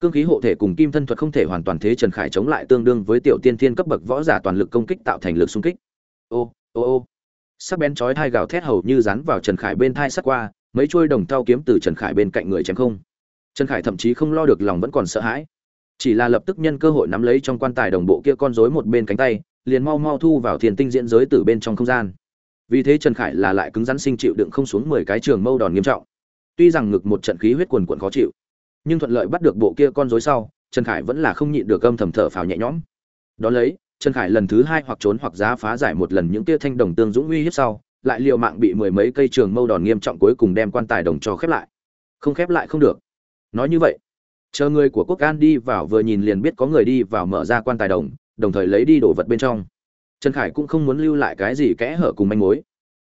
cương khí hộ thể cùng kim thân thuật không thể hoàn toàn thế trần khải chống lại tương đương với tiểu tiên thiên cấp bậc võ giả toàn lực công kích tạo thành lực xung kích. Ô ô ô. Sắc bén chói thai gào thét hầu như dán vào trần khải bên thai sắc qua, mấy chuôi đồng thau kiếm từ trần khải bên cạnh người chém không. Trần khải thậm chí không lo được lòng vẫn còn sợ hãi. Chỉ là lập tức nhân cơ hội nắm lấy trong quan tài đồng bộ kia con rối một bên cánh tay, liền mau mau thu vào thiền tinh diễn giới từ bên trong không gian. Vì thế trần khải là lại cứng rắn sinh chịu đựng không xuống mười cái trường mâu đòn nghiêm trọng. Tuy rằng ngực một trận khí huyết quần quận khó chịu nhưng thuận lợi bắt được bộ kia con rối sau, trần khải vẫn là không nhịn được âm thầm thở phào nhẹ nhõm. Đón lấy, trần khải lần thứ hai hoặc trốn hoặc giá phá giải một lần những tia thanh đồng tương dũng uy hiếp sau, lại liều mạng bị mười mấy cây trường mâu đòn nghiêm trọng cuối cùng đem quan tài đồng cho khép lại. Không khép lại không được. Nói như vậy, chờ người của quốc an đi vào vừa nhìn liền biết có người đi vào mở ra quan tài đồng đồng thời lấy đi đồ vật bên trong. Trần khải cũng không muốn lưu lại cái gì kẽ hở cùng manh mối.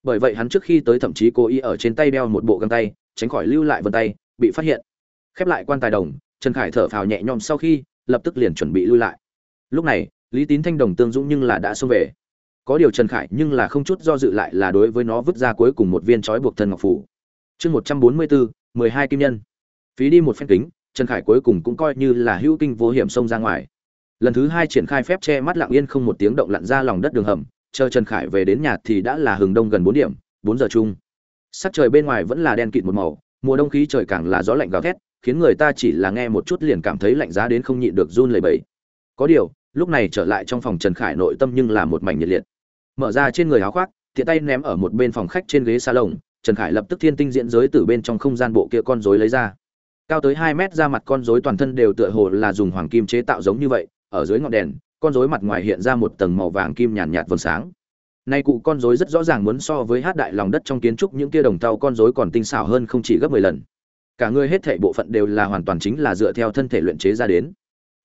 Bởi vậy hắn trước khi tới thậm chí cố ý ở trên tay đeo một bộ găng tay, tránh khỏi lưu lại vân tay, bị phát hiện khép lại quan tài đồng, trần khải thở phào nhẹ nhõm sau khi, lập tức liền chuẩn bị lui lại. Lúc này, lý tín thanh đồng tương dũng nhưng là đã xông về. Có điều trần khải nhưng là không chút do dự lại là đối với nó vứt ra cuối cùng một viên trói buộc thân ngọc phủ. Chương một trăm bốn mươi bốn, mười hai kim nhân. Phí đi một phen kính, trần khải cuối cùng cũng coi như là hữu kinh vô hiểm xông ra ngoài. Lần thứ hai triển khai phép che mắt lặng yên không một tiếng động lặn ra lòng đất đường hầm, chờ trần khải về đến nhà thì đã là hừng đông gần bốn điểm, bốn giờ chung. Sắc trời bên ngoài vẫn là đen kịt một màu, mùa đông khí trời càng là gió lạnh gào thét khiến người ta chỉ là nghe một chút liền cảm thấy lạnh giá đến không nhịn được run lẩy bẩy. Có điều lúc này trở lại trong phòng trần khải nội tâm nhưng là một mảnh nhiệt liệt. Mở ra trên người áo khoác tiện tay ném ở một bên phòng khách trên ghế salon trần khải lập tức thiên tinh diễn giới từ bên trong không gian bộ kia con rối lấy ra. Cao tới hai mét ra mặt con rối toàn thân đều tựa hồ là dùng hoàng kim chế tạo giống như vậy ở dưới ngọn đèn con rối mặt ngoài hiện ra một tầng màu vàng kim nhàn nhạt, nhạt vầng sáng. Nay cụ con rối rất rõ ràng muốn so với hát đại lòng đất trong kiến trúc những kia đồng tàu con rối còn tinh xảo hơn không chỉ gấp mười lần cả người hết thể bộ phận đều là hoàn toàn chính là dựa theo thân thể luyện chế ra đến.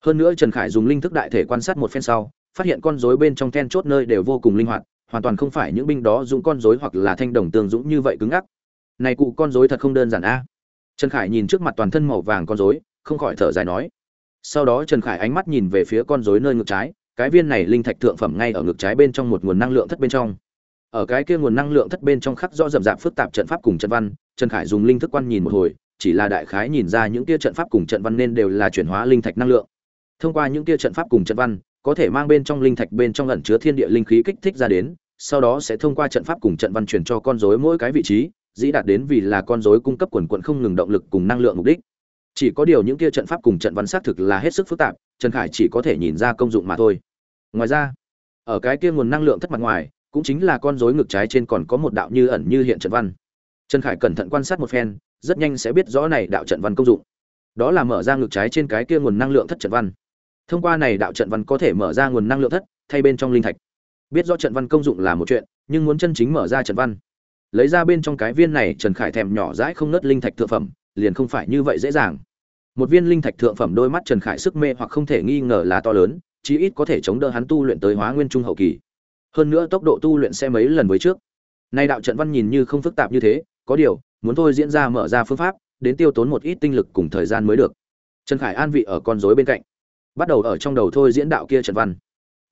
Hơn nữa trần khải dùng linh thức đại thể quan sát một phen sau, phát hiện con rối bên trong then chốt nơi đều vô cùng linh hoạt, hoàn toàn không phải những binh đó dùng con rối hoặc là thanh đồng tương dũng như vậy cứng ngắc. Này cụ con rối thật không đơn giản a. Trần khải nhìn trước mặt toàn thân màu vàng con rối, không khỏi thở dài nói. Sau đó trần khải ánh mắt nhìn về phía con rối nơi ngực trái, cái viên này linh thạch thượng phẩm ngay ở ngực trái bên trong một nguồn năng lượng thất bên trong. Ở cái kia nguồn năng lượng thất bên trong khắc rõ rậm rạp phức tạp trận pháp cùng trận văn, trần khải dùng linh thức quan nhìn một hồi chỉ là đại khái nhìn ra những kia trận pháp cùng trận văn nên đều là chuyển hóa linh thạch năng lượng. Thông qua những kia trận pháp cùng trận văn, có thể mang bên trong linh thạch bên trong ẩn chứa thiên địa linh khí kích thích ra đến, sau đó sẽ thông qua trận pháp cùng trận văn chuyển cho con rối mỗi cái vị trí, dĩ đạt đến vì là con rối cung cấp quần quần không ngừng động lực cùng năng lượng mục đích. Chỉ có điều những kia trận pháp cùng trận văn xác thực là hết sức phức tạp, trần khải chỉ có thể nhìn ra công dụng mà thôi. Ngoài ra, ở cái kia nguồn năng lượng thất mặt ngoài, cũng chính là con rối ngực trái trên còn có một đạo như ẩn như hiện trận văn trần khải cẩn thận quan sát một phen, rất nhanh sẽ biết rõ này đạo trận văn công dụng. Đó là mở ra ngực trái trên cái kia nguồn năng lượng thất trận văn. Thông qua này đạo trận văn có thể mở ra nguồn năng lượng thất, thay bên trong linh thạch. Biết rõ trận văn công dụng là một chuyện, nhưng muốn chân chính mở ra trận văn. Lấy ra bên trong cái viên này, trần khải thèm nhỏ dãi không nớt linh thạch thượng phẩm, liền không phải như vậy dễ dàng. Một viên linh thạch thượng phẩm đôi mắt trần khải sức mê hoặc không thể nghi ngờ là to lớn, chí ít có thể chống đỡ hắn tu luyện tới hóa nguyên trung hậu kỳ. Hơn nữa tốc độ tu luyện sẽ mấy lần với trước. Nay đạo trận văn nhìn như không phức tạp như thế có điều muốn thôi diễn ra mở ra phương pháp đến tiêu tốn một ít tinh lực cùng thời gian mới được. Trần khải an vị ở con rối bên cạnh. Bắt đầu ở trong đầu thôi diễn đạo kia trận văn.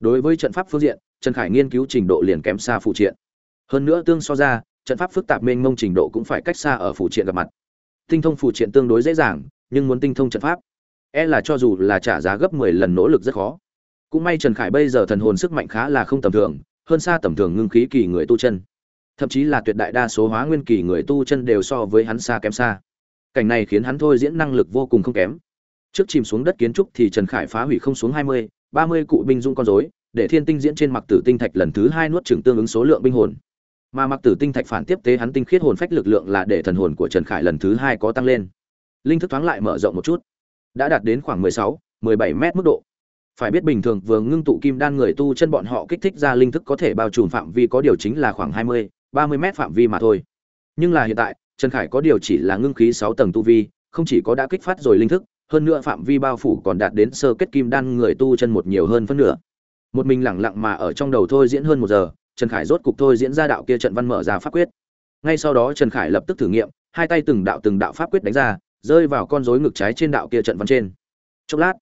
Đối với trận pháp phương diện trần khải nghiên cứu trình độ liền kém xa phụ triện. Hơn nữa tương so ra trận pháp phức tạp mênh mông trình độ cũng phải cách xa ở phụ triện gặp mặt. Tinh thông phụ triện tương đối dễ dàng nhưng muốn tinh thông trận pháp e là cho dù là trả giá gấp 10 lần nỗ lực rất khó. Cũng may Trần Khải bây giờ thần hồn sức mạnh khá là không tầm thường, hơn xa tầm thường ngưng khí kỳ người tu chân. Thậm chí là tuyệt đại đa số hóa nguyên kỳ người tu chân đều so với hắn xa kém xa. Cảnh này khiến hắn thôi diễn năng lực vô cùng không kém. Trước chìm xuống đất kiến trúc thì Trần Khải phá hủy không xuống 20, 30 cụ binh dung con rối, để Thiên Tinh diễn trên mặc tử tinh thạch lần thứ hai nuốt trừng tương ứng số lượng binh hồn. Mà mặc tử tinh thạch phản tiếp tế hắn tinh khiết hồn phách lực lượng là để thần hồn của Trần Khải lần thứ hai có tăng lên. Linh thức thoáng lại mở rộng một chút đã đạt đến khoảng 16, 17 mét mức độ. Phải biết bình thường vừa ngưng tụ kim đan người tu chân bọn họ kích thích ra linh thức có thể bao trùm phạm vi có điều chính là khoảng hai mươi 20, 30 mét phạm vi mà thôi. Nhưng là hiện tại, Trần Khải có điều chỉ là ngưng khí 6 tầng tu vi, không chỉ có đã kích phát rồi linh thức, hơn nữa phạm vi bao phủ còn đạt đến sơ kết kim đan người tu chân một nhiều hơn phân nửa. Một mình lặng lặng mà ở trong đầu thôi diễn hơn một giờ, Trần Khải rốt cục thôi diễn ra đạo kia trận văn mở ra pháp quyết. Ngay sau đó Trần Khải lập tức thử nghiệm, hai tay từng đạo từng đạo pháp quyết đánh ra, rơi vào con rối ngực trái trên đạo kia trận văn trên. Chốc lát,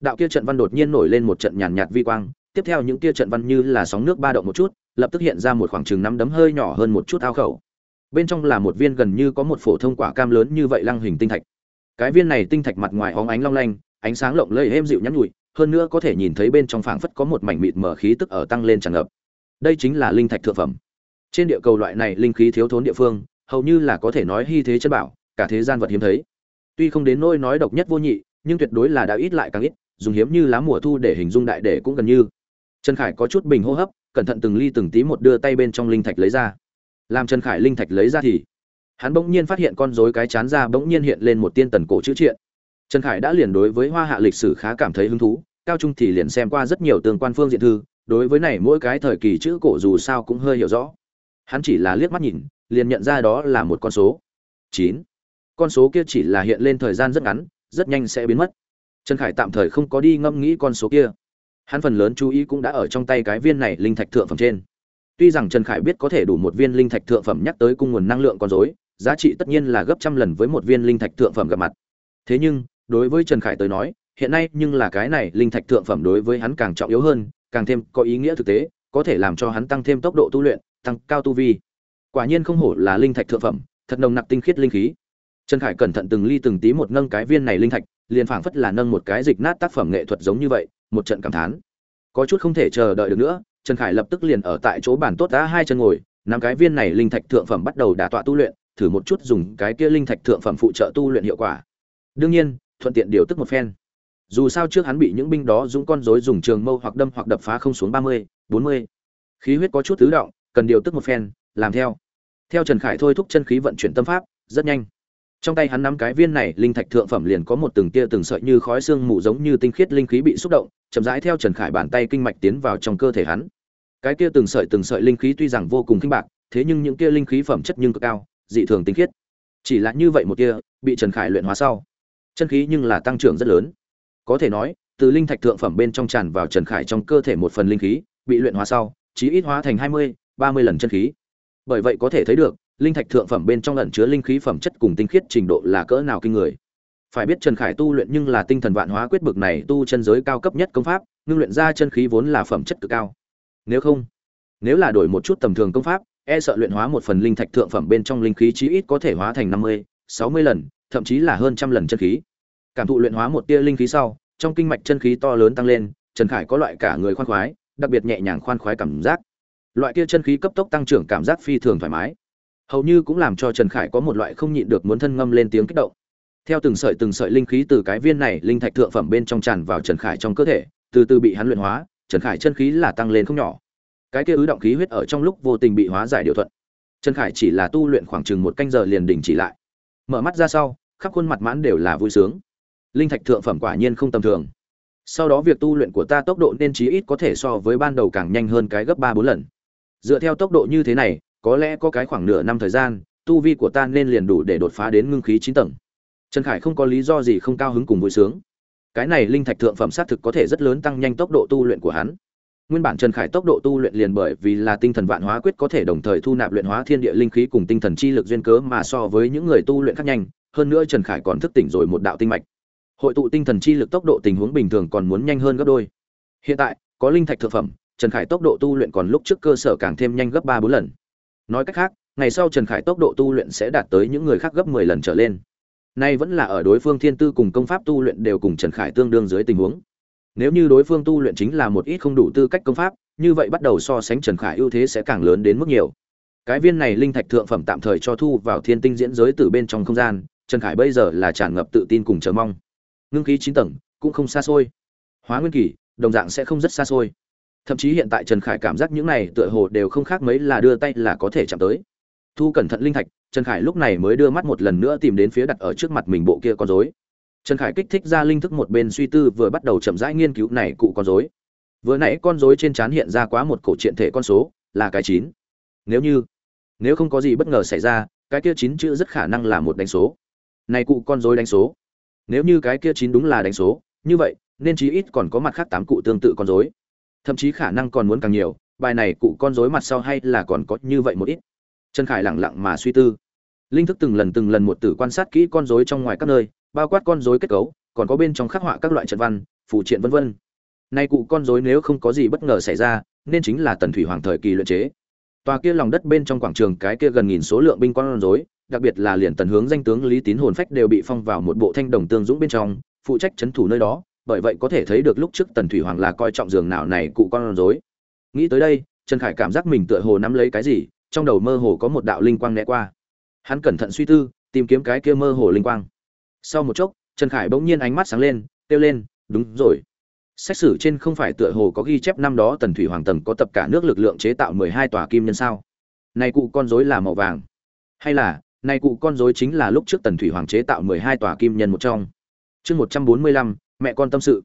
đạo kia trận văn đột nhiên nổi lên một trận nhàn nhạt vi quang, tiếp theo những kia trận văn như là sóng nước ba động một chút, lập tức hiện ra một khoảng chừng nắm đấm hơi nhỏ hơn một chút ao khẩu. Bên trong là một viên gần như có một phổ thông quả cam lớn như vậy lăng hình tinh thạch. Cái viên này tinh thạch mặt ngoài óng ánh long lanh, ánh sáng lộng lẫy êm dịu nhắn nhủi, hơn nữa có thể nhìn thấy bên trong phảng phất có một mảnh mịt mờ khí tức ở tăng lên tràn ngập. Đây chính là linh thạch thượng phẩm. Trên địa cầu loại này linh khí thiếu thốn địa phương, hầu như là có thể nói hy thế chân bảo, cả thế gian vật hiếm thấy tuy không đến nỗi nói độc nhất vô nhị nhưng tuyệt đối là đã ít lại càng ít dùng hiếm như lá mùa thu để hình dung đại để cũng gần như trần khải có chút bình hô hấp cẩn thận từng ly từng tí một đưa tay bên trong linh thạch lấy ra. Làm trần khải linh thạch lấy ra thì, hắn bỗng nhiên phát hiện con rối cái chán ra bỗng nhiên hiện lên một tiên tần cổ chữ triện. Trần khải đã liền đối với hoa hạ lịch sử khá cảm thấy hứng thú, cao trung thì liền xem qua rất nhiều tương quan phương diện thư, đối với này mỗi cái thời kỳ chữ cổ dù sao cũng hơi hiểu rõ. Hắn chỉ là liếc mắt nhìn, liền nhận ra đó là một con số. Chín. Con số kia chỉ là hiện lên thời gian rất ngắn, rất nhanh sẽ biến mất. Trần khải tạm thời không có đi ngẫm nghĩ con số kia hắn phần lớn chú ý cũng đã ở trong tay cái viên này linh thạch thượng phẩm trên. Tuy rằng trần khải biết có thể đủ một viên linh thạch thượng phẩm nhắc tới cung nguồn năng lượng con dối giá trị tất nhiên là gấp trăm lần với một viên linh thạch thượng phẩm gặp mặt. Thế nhưng, đối với trần khải tới nói, hiện nay nhưng là cái này linh thạch thượng phẩm đối với hắn càng trọng yếu hơn, càng thêm có ý nghĩa thực tế, có thể làm cho hắn tăng thêm tốc độ tu luyện, tăng cao tu vi. Quả nhiên không hổ là linh thạch thượng phẩm, thật nồng nặc tinh khiết linh khí. Trần khải cẩn thận từng ly từng tí một nâng cái viên này linh thạch, liền phảng phất là nâng một cái dịch nát tác phẩm nghệ thuật giống như vậy một trận cảm thán. Có chút không thể chờ đợi được nữa, trần khải lập tức liền ở tại chỗ bản tốt đã hai chân ngồi, nắm cái viên này linh thạch thượng phẩm bắt đầu đả tọa tu luyện, thử một chút dùng cái kia linh thạch thượng phẩm phụ trợ tu luyện hiệu quả. Đương nhiên, thuận tiện điều tức một phen. Dù sao trước hắn bị những binh đó dũng con rối dùng trường mâu hoặc đâm hoặc đập phá không xuống ba mươi, bốn mươi. Khí huyết có chút tứ động, cần điều tức một phen, làm theo. Theo trần khải thôi thúc chân khí vận chuyển tâm pháp, rất nhanh. Trong tay hắn nắm cái viên này linh thạch thượng phẩm liền có một từng tia từng sợi như khói xương mù giống như tinh khiết linh khí bị xúc động chậm rãi theo trần khải bàn tay kinh mạch tiến vào trong cơ thể hắn. Cái kia từng sợi từng sợi linh khí tuy rằng vô cùng kinh bạc, thế nhưng những kia linh khí phẩm chất nhưng cực cao, dị thường tinh khiết. Chỉ là như vậy một kia, bị trần khải luyện hóa sau, chân khí nhưng là tăng trưởng rất lớn. Có thể nói, từ linh thạch thượng phẩm bên trong tràn vào trần khải trong cơ thể một phần linh khí, bị luyện hóa sau, chí ít hóa thành hai mươi, ba mươi lần chân khí. Bởi vậy có thể thấy được, linh thạch thượng phẩm bên trong ẩn chứa linh khí phẩm chất cùng tinh khiết trình độ là cỡ nào kinh người. Phải biết Trần Khải tu luyện nhưng là tinh thần vạn hóa quyết bực này tu chân giới cao cấp nhất công pháp, ngưng luyện ra chân khí vốn là phẩm chất cực cao. Nếu không, nếu là đổi một chút tầm thường công pháp, e sợ luyện hóa một phần linh thạch thượng phẩm bên trong linh khí chí ít có thể hóa thành 50, 60 lần, thậm chí là hơn trăm lần chân khí. Cảm thụ luyện hóa một tia linh khí sau, trong kinh mạch chân khí to lớn tăng lên, Trần Khải có loại cả người khoan khoái, đặc biệt nhẹ nhàng khoan khoái cảm giác. Loại kia chân khí cấp tốc tăng trưởng cảm giác phi thường thoải mái hầu như cũng làm cho trần khải có một loại không nhịn được muốn thân ngâm lên tiếng kích động theo từng sợi từng sợi linh khí từ cái viên này linh thạch thượng phẩm bên trong tràn vào trần khải trong cơ thể, từ từ bị hắn luyện hóa, trần khải chân khí là tăng lên không nhỏ. Cái kia ứ động khí huyết ở trong lúc vô tình bị hóa giải điều thuận. Trần khải chỉ là tu luyện khoảng chừng một canh giờ liền đình chỉ lại. Mở mắt ra sau, khắp khuôn mặt mãn đều là vui sướng. Linh thạch thượng phẩm quả nhiên không tầm thường. Sau đó việc tu luyện của ta tốc độ nên chí ít có thể so với ban đầu càng nhanh hơn cái gấp ba bốn lần. Dựa theo tốc độ như thế này, có lẽ có cái khoảng nửa năm thời gian, tu vi của ta nên liền đủ để đột phá đến ngưng khí chín tầng trần khải không có lý do gì không cao hứng cùng vui sướng. Cái này linh thạch thượng phẩm xác thực có thể rất lớn tăng nhanh tốc độ tu luyện của hắn. Nguyên bản trần khải tốc độ tu luyện liền bởi vì là tinh thần vạn hóa quyết có thể đồng thời thu nạp luyện hóa thiên địa linh khí cùng tinh thần chi lực duyên cớ mà so với những người tu luyện khác nhanh, hơn nữa trần khải còn thức tỉnh rồi một đạo tinh mạch. Hội tụ tinh thần chi lực tốc độ tình huống bình thường còn muốn nhanh hơn gấp đôi. Hiện tại, có linh thạch thượng phẩm, trần khải tốc độ tu luyện còn lúc trước cơ sở càng thêm nhanh gấp ba bốn lần. Nói cách khác, ngày sau trần khải tốc độ tu luyện sẽ đạt tới những người khác gấp mười lần trở lên nay vẫn là ở đối phương thiên tư cùng công pháp tu luyện đều cùng trần khải tương đương dưới tình huống. Nếu như đối phương tu luyện chính là một ít không đủ tư cách công pháp, như vậy bắt đầu so sánh trần khải ưu thế sẽ càng lớn đến mức nhiều. Cái viên này linh thạch thượng phẩm tạm thời cho thu vào thiên tinh diễn giới từ bên trong không gian, trần khải bây giờ là tràn ngập tự tin cùng chờ mong. Ngưng khí chín tầng, cũng không xa xôi. Hóa nguyên kỳ, đồng dạng sẽ không rất xa xôi. Thậm chí hiện tại trần khải cảm giác những này tựa hồ đều không khác mấy là đưa tay là có thể chạm tới thu cẩn thận linh thạch, trần khải lúc này mới đưa mắt một lần nữa tìm đến phía đặt ở trước mặt mình bộ kia con dối trần khải kích thích ra linh thức một bên suy tư vừa bắt đầu chậm rãi nghiên cứu này cụ con dối vừa nãy con dối trên trán hiện ra quá một cổ triện thể con số, là cái chín. Nếu như, nếu không có gì bất ngờ xảy ra, cái kia chín chữ rất khả năng là một đánh số. Này cụ con dối đánh số. Nếu như cái kia chín đúng là đánh số, như vậy, nên chí ít còn có mặt khác tám cụ tương tự con dối thậm chí khả năng còn muốn càng nhiều, bài này cụ con dối mặt sau hay là còn có như vậy một ít trần khải lẳng lặng mà suy tư. Linh thức từng lần từng lần một tử quan sát kỹ con rối trong ngoài các nơi, bao quát con rối kết cấu, còn có bên trong khắc họa các loại trận văn phụ triện vân vân. Nay cụ con rối nếu không có gì bất ngờ xảy ra, nên chính là tần thủy hoàng thời kỳ luyện chế. Tòa kia lòng đất bên trong quảng trường cái kia gần nghìn số lượng binh con rối, đặc biệt là liền tần hướng danh tướng lý tín hồn phách đều bị phong vào một bộ thanh đồng tương dũng bên trong, phụ trách chấn thủ nơi đó, bởi vậy có thể thấy được lúc trước tần thủy hoàng là coi trọng giường nào này cụ con rối. Nghĩ tới đây, trần khải cảm giác mình tựa hồ nắm lấy cái gì trong đầu mơ hồ có một đạo linh quang né qua. Hắn cẩn thận suy tư, tìm kiếm cái kia mơ hồ linh quang. Sau một chốc, trần khải bỗng nhiên ánh mắt sáng lên, kêu lên, đúng rồi. Xét xử trên không phải tựa hồ có ghi chép năm đó tần thủy hoàng tầng có tập cả nước lực lượng chế tạo mười hai tòa kim nhân sao? Này cụ con rối là màu vàng. Hay là, này cụ con rối chính là lúc trước tần thủy hoàng chế tạo mười hai tòa kim nhân một trong. Chương một trăm bốn mươi lăm, mẹ con tâm sự.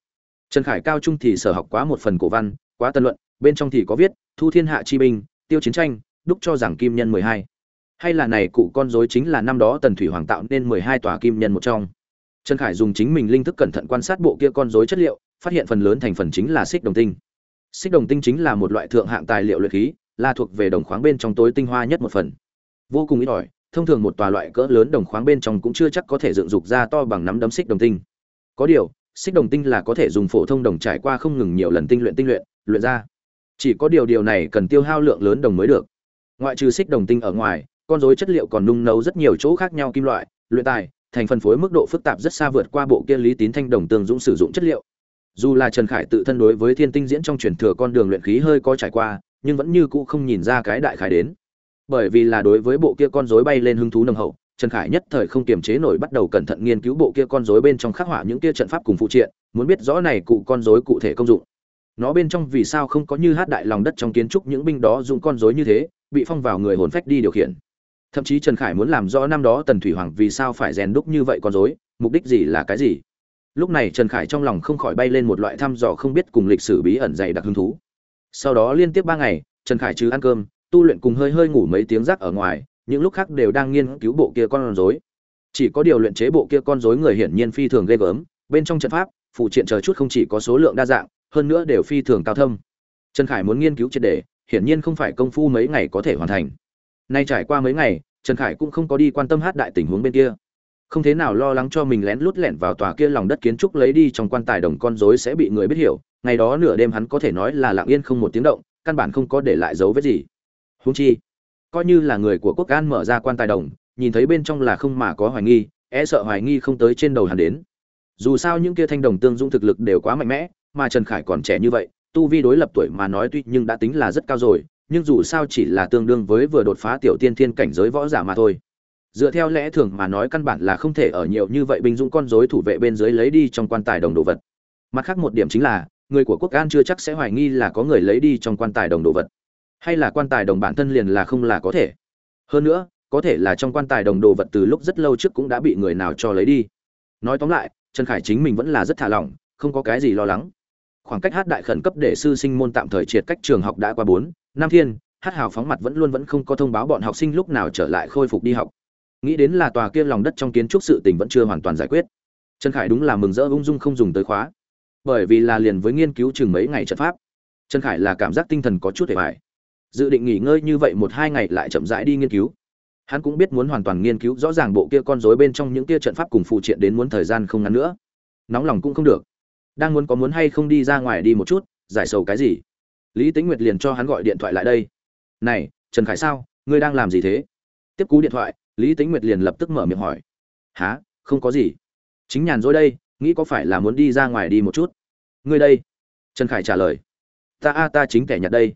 Trần khải cao trung thì sở học quá một phần cổ văn, quá tân luận, bên trong thì có viết, thu thiên hạ chi binh, tiêu chiến tranh đúc cho rằng kim nhân mười hai. Hay là này cụ con rối chính là năm đó tần thủy hoàng tạo nên mười hai tòa kim nhân một trong. Trần khải dùng chính mình linh thức cẩn thận quan sát bộ kia con rối chất liệu, phát hiện phần lớn thành phần chính là xích đồng tinh. Xích đồng tinh chính là một loại thượng hạng tài liệu luyện khí, là thuộc về đồng khoáng bên trong tối tinh hoa nhất một phần. Vô cùng ít ỏi, thông thường một tòa loại cỡ lớn đồng khoáng bên trong cũng chưa chắc có thể dựng dục ra to bằng nắm đấm xích đồng tinh. Có điều, xích đồng tinh là có thể dùng phổ thông đồng trải qua không ngừng nhiều lần tinh luyện tinh luyện luyện ra. Chỉ có điều điều này cần tiêu hao lượng lớn đồng mới được ngoại trừ xích đồng tinh ở ngoài, con rối chất liệu còn nung nấu rất nhiều chỗ khác nhau kim loại, luyện tài, thành phân phối mức độ phức tạp rất xa vượt qua bộ kia lý tín thanh đồng tương dũng sử dụng chất liệu. Dù là trần khải tự thân đối với thiên tinh diễn trong truyền thừa con đường luyện khí hơi có trải qua, nhưng vẫn như cũ không nhìn ra cái đại khải đến. Bởi vì là đối với bộ kia con rối bay lên hứng thú nồng hậu, trần khải nhất thời không kiềm chế nổi bắt đầu cẩn thận nghiên cứu bộ kia con rối bên trong khắc họa những kia trận pháp cùng phụ triện, muốn biết rõ này cụ con rối cụ thể công dụng. Nó bên trong vì sao không có như hát đại lòng đất trong kiến trúc những binh đó dùng con rối như thế bị phong vào người hồn phách đi điều khiển. Thậm chí trần khải muốn làm rõ năm đó tần thủy hoàng vì sao phải rèn đúc như vậy con rối, mục đích gì là cái gì. Lúc này trần khải trong lòng không khỏi bay lên một loại thăm dò không biết cùng lịch sử bí ẩn dày đặc hứng thú. Sau đó liên tiếp ba ngày, trần khải chứ ăn cơm, tu luyện cùng hơi hơi ngủ mấy tiếng rác ở ngoài, những lúc khác đều đang nghiên cứu bộ kia con rối. Chỉ có điều luyện chế bộ kia con rối người hiển nhiên phi thường ghê gớm, bên trong trận pháp, phụ triện chờ chút không chỉ có số lượng đa dạng, hơn nữa đều phi thường cao thâm. Trần khải muốn nghiên cứu triệt đề hiển nhiên không phải công phu mấy ngày có thể hoàn thành. Nay trải qua mấy ngày, trần khải cũng không có đi quan tâm hát đại tình huống bên kia. Không thế nào lo lắng cho mình lén lút lẻn vào tòa kia lòng đất kiến trúc lấy đi trong quan tài đồng con rối sẽ bị người biết hiểu, ngày đó nửa đêm hắn có thể nói là lặng yên không một tiếng động, căn bản không có để lại dấu vết gì. Húng chi, coi như là người của quốc an mở ra quan tài đồng, nhìn thấy bên trong là không mà có hoài nghi e sợ hoài nghi không tới trên đầu hắn đến. Dù sao những kia thanh đồng tương dung thực lực đều quá mạnh mẽ, mà trần khải còn trẻ như vậy tu vi đối lập tuổi mà nói tuy nhưng đã tính là rất cao rồi, nhưng dù sao chỉ là tương đương với vừa đột phá tiểu tiên thiên cảnh giới võ giả mà thôi. Dựa theo lẽ thường mà nói căn bản là không thể ở nhiều như vậy binh dũng con rối thủ vệ bên dưới lấy đi trong quan tài đồng đồ vật. Mặt khác một điểm chính là, người của quốc an chưa chắc sẽ hoài nghi là có người lấy đi trong quan tài đồng đồ vật. Hay là quan tài đồng bản thân liền là không là có thể. Hơn nữa, có thể là trong quan tài đồng đồ vật từ lúc rất lâu trước cũng đã bị người nào cho lấy đi. Nói tóm lại, trần khải chính mình vẫn là rất thả lỏng, không có cái gì lo lắng khoảng cách hát đại khẩn cấp để sư sinh môn tạm thời triệt cách trường học đã qua bốn, năm thiên, hát hào phóng mặt vẫn luôn vẫn không có thông báo bọn học sinh lúc nào trở lại khôi phục đi học. Nghĩ đến là tòa kia lòng đất trong kiến trúc sự tình vẫn chưa hoàn toàn giải quyết. Trần khải đúng là mừng rỡ ung dung không dùng tới khóa. Bởi vì là liền với nghiên cứu chừng mấy ngày trận pháp, trần khải là cảm giác tinh thần có chút hề bài dự định nghỉ ngơi như vậy một hai ngày lại chậm rãi đi nghiên cứu. Hắn cũng biết muốn hoàn toàn nghiên cứu, rõ ràng bộ kia con rối bên trong những kia trận pháp cùng phụ triện đến muốn thời gian không ngắn nữa. Nóng lòng cũng không được đang muốn có muốn hay không đi ra ngoài đi một chút, giải sầu cái gì? Lý tính nguyệt liền cho hắn gọi điện thoại lại đây. Này, trần khải sao? Ngươi đang làm gì thế? Tiếp cú điện thoại, lý tính nguyệt liền lập tức mở miệng hỏi. Há không có gì. Chính nhàn rỗi đây, nghĩ có phải là muốn đi ra ngoài đi một chút? Ngươi đây. Trần khải trả lời. Ta a, ta chính kẻ nhặt đây.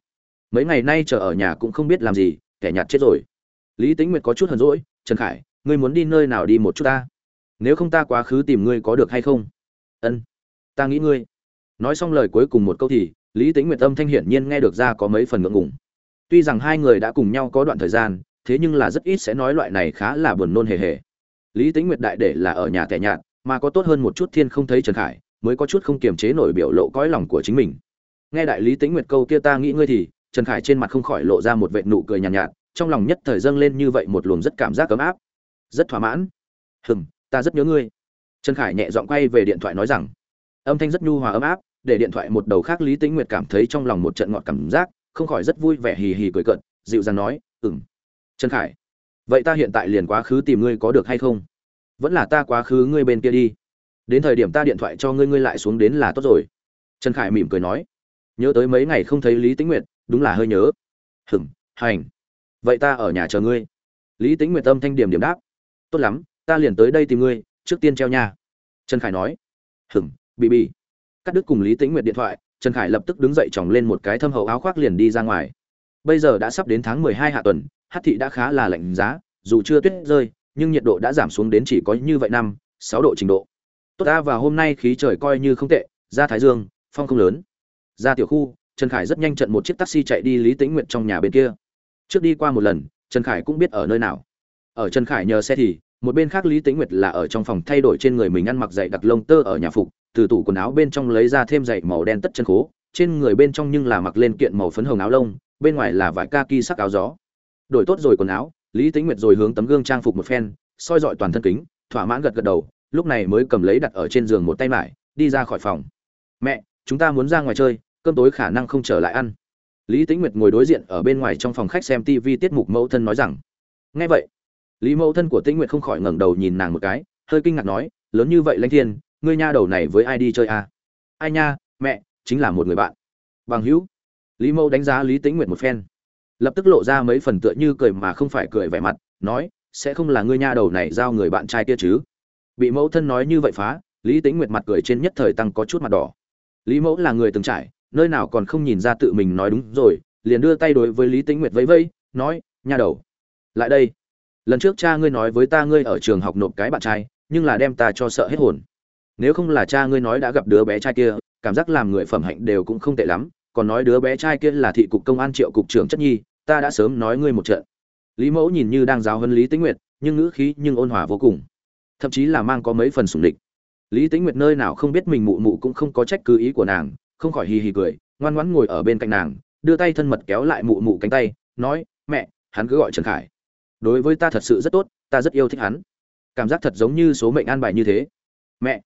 Mấy ngày nay chờ ở nhà cũng không biết làm gì, kẻ nhặt chết rồi. Lý tính nguyệt có chút hờn rỗi. Trần khải, ngươi muốn đi nơi nào đi một chút ta? Nếu không ta quá khứ tìm ngươi có được hay không? Ân ta nghĩ ngươi. Nói xong lời cuối cùng một câu thì lý tính nguyệt âm thanh hiển nhiên nghe được ra có mấy phần ngượng ngùng. Tuy rằng hai người đã cùng nhau có đoạn thời gian thế nhưng là rất ít sẽ nói loại này khá là buồn nôn hề hề. Lý tính nguyệt đại để là ở nhà tẻ nhạt mà có tốt hơn một chút thiên không thấy trần khải mới có chút không kiềm chế nổi biểu lộ cõi lòng của chính mình. Nghe đại lý tính nguyệt câu kia ta nghĩ ngươi thì trần khải trên mặt không khỏi lộ ra một vệ nụ cười nhàn nhạt, nhạt trong lòng nhất thời dâng lên như vậy một luồng rất cảm giác ấm áp. Rất thỏa mãn. Hừm ta rất nhớ ngươi. Trần khải nhẹ giọng quay về điện thoại nói rằng âm thanh rất nhu hòa ấm áp, để điện thoại một đầu khác lý tĩnh nguyệt cảm thấy trong lòng một trận ngọt cảm giác, không khỏi rất vui vẻ hì hì cười cợt, dịu dàng nói, ừm. Trần khải, vậy ta hiện tại liền quá khứ tìm ngươi có được hay không? Vẫn là ta quá khứ ngươi bên kia đi. Đến thời điểm ta điện thoại cho ngươi ngươi lại xuống đến là tốt rồi. Trần khải mỉm cười nói, nhớ tới mấy ngày không thấy lý tĩnh nguyệt, đúng là hơi nhớ. Hừm, hành. Vậy ta ở nhà chờ ngươi. Lý tĩnh nguyệt tâm thanh điểm điểm đáp, tốt lắm, ta liền tới đây tìm ngươi, trước tiên treo nhà. trần khải nói, hừm bị bị cắt đứt cùng lý tĩnh nguyệt điện thoại, trần khải lập tức đứng dậy chòng lên một cái thâm hậu áo khoác liền đi ra ngoài. Bây giờ đã sắp đến tháng mười hai hạ tuần, hát thị đã khá là lạnh giá, dù chưa tuyết rơi, nhưng nhiệt độ đã giảm xuống đến chỉ có như vậy năm, sáu độ trình độ. Tốt ta và hôm nay khí trời coi như không tệ, ra thái dương, phong không lớn. Ra tiểu khu, trần khải rất nhanh trận một chiếc taxi chạy đi lý tĩnh nguyệt trong nhà bên kia. Trước đi qua một lần, trần khải cũng biết ở nơi nào. Ở trần khải nhờ xe thì, một bên khác lý tĩnh nguyệt là ở trong phòng thay đổi trên người mình ăn mặc dạy đặc lông tơ ở nhà phục từ tủ quần áo bên trong lấy ra thêm giày màu đen tất chân khố, trên người bên trong nhưng là mặc lên kiện màu phấn hồng áo lông, bên ngoài là vải kaki sắc áo gió. Đổi tốt rồi quần áo, lý tĩnh nguyệt rồi hướng tấm gương trang phục một phen, soi dọi toàn thân kính, thỏa mãn gật gật đầu, lúc này mới cầm lấy đặt ở trên giường một tay mải, đi ra khỏi phòng. Mẹ, chúng ta muốn ra ngoài chơi, cơm tối khả năng không trở lại ăn. Lý tĩnh nguyệt ngồi đối diện ở bên ngoài trong phòng khách xem tv tiết mục mẫu thân nói rằng. Nghe vậy. Lý mẫu thân của tĩnh nguyệt không khỏi ngẩng đầu nhìn nàng một cái, hơi kinh ngạc nói, lớn như vậy lãnh thiên ngươi nha đầu này với ai đi chơi à? ai nha, mẹ, chính là một người bạn. Bằng hữu. Lý mẫu đánh giá lý tĩnh nguyệt một phen. Lập tức lộ ra mấy phần tựa như cười mà không phải cười vẻ mặt, nói, sẽ không là ngươi nha đầu này giao người bạn trai kia chứ? Bị mẫu thân nói như vậy phá, lý tĩnh nguyệt mặt cười trên nhất thời tăng có chút mặt đỏ. Lý mẫu là người từng trải, nơi nào còn không nhìn ra tự mình nói đúng rồi, liền đưa tay đối với lý tĩnh nguyệt vẫy vẫy, nói, nha đầu, lại đây. Lần trước cha ngươi nói với ta ngươi ở trường học nộp cái bạn trai, nhưng là đem ta cho sợ hết hồn nếu không là cha ngươi nói đã gặp đứa bé trai kia, cảm giác làm người phẩm hạnh đều cũng không tệ lắm. Còn nói đứa bé trai kia là thị cục công an triệu cục trưởng chất nhi, ta đã sớm nói ngươi một trận. Lý mẫu nhìn như đang giáo hơn lý tĩnh nguyệt, nhưng ngữ khí nhưng ôn hòa vô cùng. Thậm chí là mang có mấy phần sủng địch. Lý tĩnh nguyệt nơi nào không biết mình mụ mụ cũng không có trách cứ ý của nàng, không khỏi hì hì cười, ngoan ngoãn ngồi ở bên cạnh nàng, đưa tay thân mật kéo lại mụ mụ cánh tay, nói, mẹ, hắn cứ gọi trần khải. Đối với ta thật sự rất tốt, ta rất yêu thích hắn. Cảm giác thật giống như số mệnh an bài như thế. Mẹ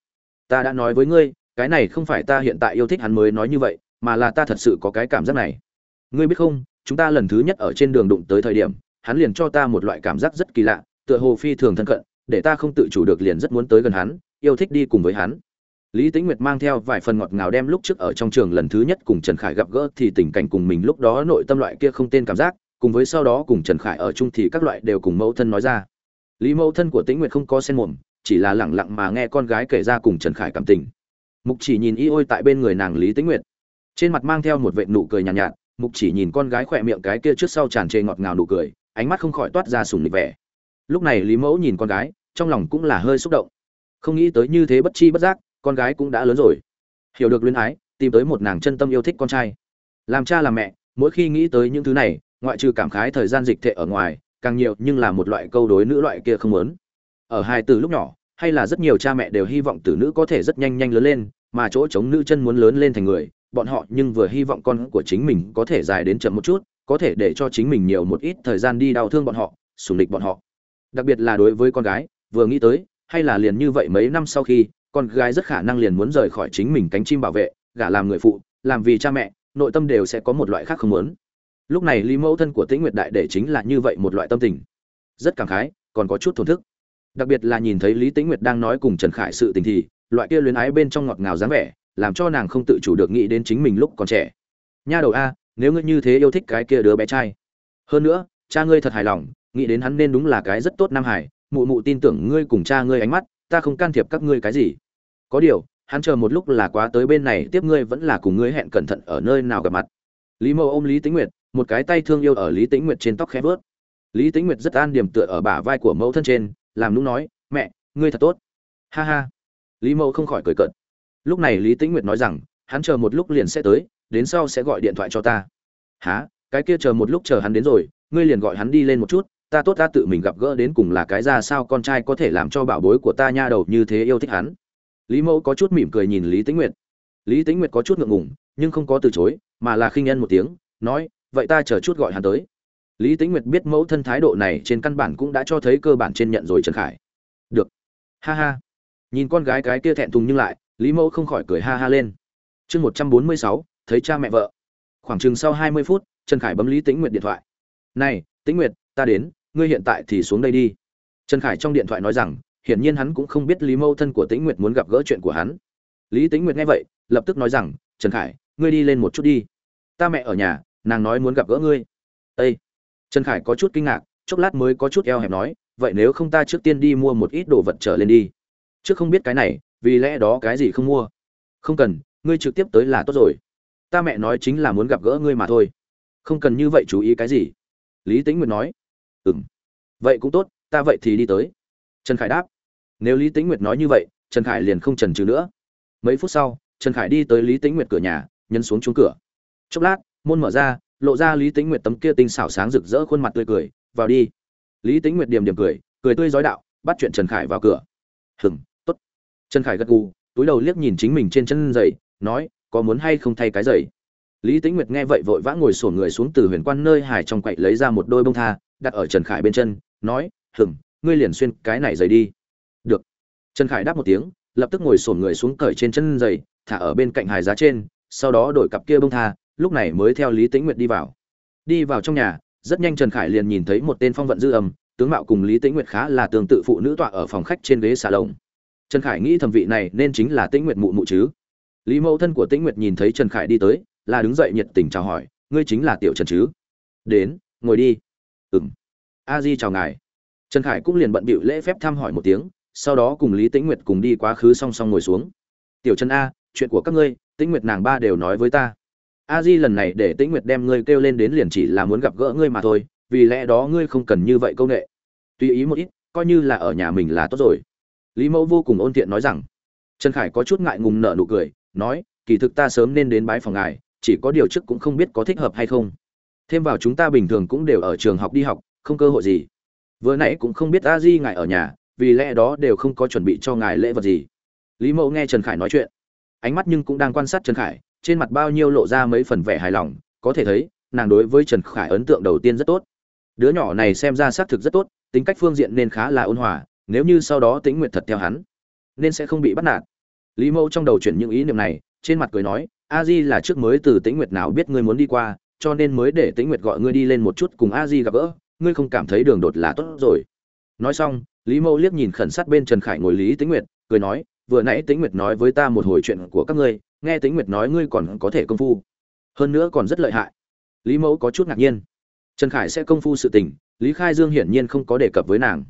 ta đã nói với ngươi, cái này không phải ta hiện tại yêu thích hắn mới nói như vậy, mà là ta thật sự có cái cảm giác này. Ngươi biết không, chúng ta lần thứ nhất ở trên đường đụng tới thời điểm, hắn liền cho ta một loại cảm giác rất kỳ lạ, tựa hồ phi thường thân cận, để ta không tự chủ được liền rất muốn tới gần hắn, yêu thích đi cùng với hắn. Lý tĩnh nguyệt mang theo vài phần ngọt ngào đem lúc trước ở trong trường lần thứ nhất cùng trần khải gặp gỡ thì tình cảnh cùng mình lúc đó nội tâm loại kia không tên cảm giác, cùng với sau đó cùng trần khải ở chung thì các loại đều cùng mẫu thân nói ra. Lý mẫu thân của tĩnh nguyệt không có sen mồm chỉ là lẳng lặng mà nghe con gái kể ra cùng trần khải cảm tình. Mục chỉ nhìn y ôi tại bên người nàng lý tĩnh nguyệt. Trên mặt mang theo một vệ nụ cười nhàn nhạt, nhạt mục chỉ nhìn con gái khỏe miệng cái kia trước sau tràn trề ngọt ngào nụ cười ánh mắt không khỏi toát ra sùng lịch vẻ. Lúc này lý mẫu nhìn con gái trong lòng cũng là hơi xúc động. Không nghĩ tới như thế bất chi bất giác con gái cũng đã lớn rồi. Hiểu được luyến ái tìm tới một nàng chân tâm yêu thích con trai. Làm cha làm mẹ mỗi khi nghĩ tới những thứ này ngoại trừ cảm khái thời gian dịch thệ ở ngoài càng nhiều nhưng là một loại câu đối nữ loại kia không muốn ở hai từ lúc nhỏ, hay là rất nhiều cha mẹ đều hy vọng tử nữ có thể rất nhanh nhanh lớn lên, mà chỗ chống nữ chân muốn lớn lên thành người, bọn họ nhưng vừa hy vọng con của chính mình có thể dài đến chậm một chút, có thể để cho chính mình nhiều một ít thời gian đi đau thương bọn họ sùng địch bọn họ. Đặc biệt là đối với con gái, vừa nghĩ tới, hay là liền như vậy mấy năm sau khi, con gái rất khả năng liền muốn rời khỏi chính mình cánh chim bảo vệ, gả làm người phụ, làm vì cha mẹ, nội tâm đều sẽ có một loại khác không muốn. Lúc này lý mẫu thân của tĩnh nguyệt đại để chính là như vậy một loại tâm tình. Rất cảm khái, còn có chút thổn thức đặc biệt là nhìn thấy lý tĩnh nguyệt đang nói cùng trần khải sự tình thì, loại kia luyến ái bên trong ngọt ngào dáng vẻ, làm cho nàng không tự chủ được nghĩ đến chính mình lúc còn trẻ. Nha đầu a, nếu ngươi như thế yêu thích cái kia đứa bé trai. Hơn nữa, cha ngươi thật hài lòng, nghĩ đến hắn nên đúng là cái rất tốt nam hải mụ mụ tin tưởng ngươi cùng cha ngươi ánh mắt, ta không can thiệp các ngươi cái gì. Có điều, hắn chờ một lúc là quá tới bên này, tiếp ngươi vẫn là cùng ngươi hẹn cẩn thận ở nơi nào gặp mặt. Lý mẫu ôm lý tĩnh nguyệt, một cái tay thương yêu ở lý tĩnh nguyệt trên tóc khẽ vớt. Lý tĩnh nguyệt rất an điểm tựa ở bả vai của mẫu thân trên làm nũng nói, mẹ, ngươi thật tốt. Ha ha. Lý mẫu không khỏi cười cợt. Lúc này lý tĩnh nguyệt nói rằng, hắn chờ một lúc liền sẽ tới, đến sau sẽ gọi điện thoại cho ta. Há cái kia chờ một lúc chờ hắn đến rồi, ngươi liền gọi hắn đi lên một chút, ta tốt ta tự mình gặp gỡ đến cùng là cái ra sao con trai có thể làm cho bảo bối của ta nha đầu như thế yêu thích hắn. Lý mẫu có chút mỉm cười nhìn lý tĩnh nguyệt. Lý tĩnh nguyệt có chút ngượng ngùng, nhưng không có từ chối, mà là khinh nhân một tiếng, nói, vậy ta chờ chút gọi hắn tới lý tĩnh nguyệt biết mẫu thân thái độ này trên căn bản cũng đã cho thấy cơ bản trên nhận rồi trần khải. Được. Ha ha. Nhìn con gái cái kia thẹn thùng nhưng lại, lý mẫu không khỏi cười ha ha lên. Chương một trăm bốn mươi sáu, thấy cha mẹ vợ. Khoảng chừng sau hai mươi phút, trần khải bấm lý tĩnh nguyệt điện thoại. Này, tĩnh nguyệt, ta đến, ngươi hiện tại thì xuống đây đi. Trần khải trong điện thoại nói rằng, hiển nhiên hắn cũng không biết lý mẫu thân của tĩnh nguyệt muốn gặp gỡ chuyện của hắn. Lý tĩnh nguyệt nghe vậy, lập tức nói rằng, trần khải, ngươi đi lên một chút đi. Ta mẹ ở nhà, nàng nói muốn gặp gỡ ngươi. Ây trần khải có chút kinh ngạc, chốc lát mới có chút eo hẹp nói, vậy nếu không ta trước tiên đi mua một ít đồ vật trở lên đi. Trước không biết cái này, vì lẽ đó cái gì không mua? Không cần, ngươi trực tiếp tới là tốt rồi. Ta mẹ nói chính là muốn gặp gỡ ngươi mà thôi. Không cần như vậy chú ý cái gì? Lý tĩnh nguyệt nói. Ừ m vậy cũng tốt, ta vậy thì đi tới. Trần khải đáp. Nếu lý tĩnh nguyệt nói như vậy, trần khải liền không trần trừ nữa. Mấy phút sau, trần khải đi tới lý tĩnh nguyệt cửa nhà, nhấn xuống chuông cửa. Chốc lát, môn mở ra lộ ra lý tĩnh nguyệt tấm kia tinh xảo sáng rực rỡ khuôn mặt tươi cười, vào đi. Lý tĩnh nguyệt điểm điểm cười cười tươi giói đạo, bắt chuyện trần khải vào cửa. Hừng t ố t trần khải gật gù, túi đầu liếc nhìn chính mình trên chân giày, nói, có muốn hay không thay cái giày? Lý tĩnh nguyệt nghe vậy vội vã ngồi sổn người xuống từ huyền quan nơi hải trong quậy lấy ra một đôi bông tha, đặt ở trần khải bên chân, nói hừng ngươi liền xuyên cái này giày đi. Được. Trần khải đáp một tiếng, lập tức ngồi sổn người xuống cởi trên chân giày, thả ở bên cạnh hải giá trên, sau đó đổi cặp kia bông tha lúc này mới theo lý tĩnh nguyệt đi vào. Đi vào trong nhà, rất nhanh trần khải liền nhìn thấy một tên phong vận dư âm, tướng mạo cùng lý tĩnh nguyệt khá là tương tự phụ nữ tọa ở phòng khách trên ghế xà lồng. Trần khải nghĩ thẩm vị này nên chính là tĩnh nguyệt mụ mụ chứ. Lý mẫu thân của tĩnh nguyệt nhìn thấy trần khải đi tới, là đứng dậy nhiệt tình chào hỏi, ngươi chính là tiểu trần chứ? Đến, ngồi đi. Ừng a di chào ngài. Trần khải cũng liền bận bịu lễ phép thăm hỏi một tiếng, sau đó cùng lý tĩnh nguyệt cùng đi quá khứ song song ngồi xuống. Tiểu trần a, chuyện của các ngươi, tĩnh nguyệt nàng ba đều nói với ta a di lần này để tĩnh nguyệt đem ngươi kêu lên đến liền chỉ là muốn gặp gỡ ngươi mà thôi, vì lẽ đó ngươi không cần như vậy công nghệ tùy ý một ít, coi như là ở nhà mình là tốt rồi. Lý mẫu vô cùng ôn tiện nói rằng, trần khải có chút ngại ngùng nở nụ cười, nói, kỳ thực ta sớm nên đến bái phòng ngài, chỉ có điều trước cũng không biết có thích hợp hay không. Thêm vào chúng ta bình thường cũng đều ở trường học đi học, không cơ hội gì. Vừa nãy cũng không biết a di ngài ở nhà, vì lẽ đó đều không có chuẩn bị cho ngài lễ vật gì. Lý mẫu nghe trần khải nói chuyện, ánh mắt nhưng cũng đang quan sát trần khải trên mặt bao nhiêu lộ ra mấy phần vẻ hài lòng, có thể thấy, nàng đối với trần khải ấn tượng đầu tiên rất tốt. Đứa nhỏ này xem ra xác thực rất tốt, tính cách phương diện nên khá là ôn hòa, nếu như sau đó tĩnh nguyện thật theo hắn, nên sẽ không bị bắt nạt. Lý mẫu trong đầu chuyển những ý niệm này, trên mặt cười nói, a di là trước mới từ tĩnh nguyệt nào biết ngươi muốn đi qua, cho nên mới để tĩnh nguyệt gọi ngươi đi lên một chút cùng a di gặp gỡ, ngươi không cảm thấy đường đột là tốt rồi. Nói xong, lý mẫu liếc nhìn khẩn sát bên trần khải ngồi lý tĩnh nguyệt, cười nói vừa nãy tĩnh nguyệt nói với ta một hồi chuyện của các ngươi, nghe tĩnh nguyệt nói ngươi còn có thể công phu. Hơn nữa còn rất lợi hại. Lý mẫu có chút ngạc nhiên. Trần khải sẽ công phu sự tình, lý khai dương hiển nhiên không có đề cập với nàng.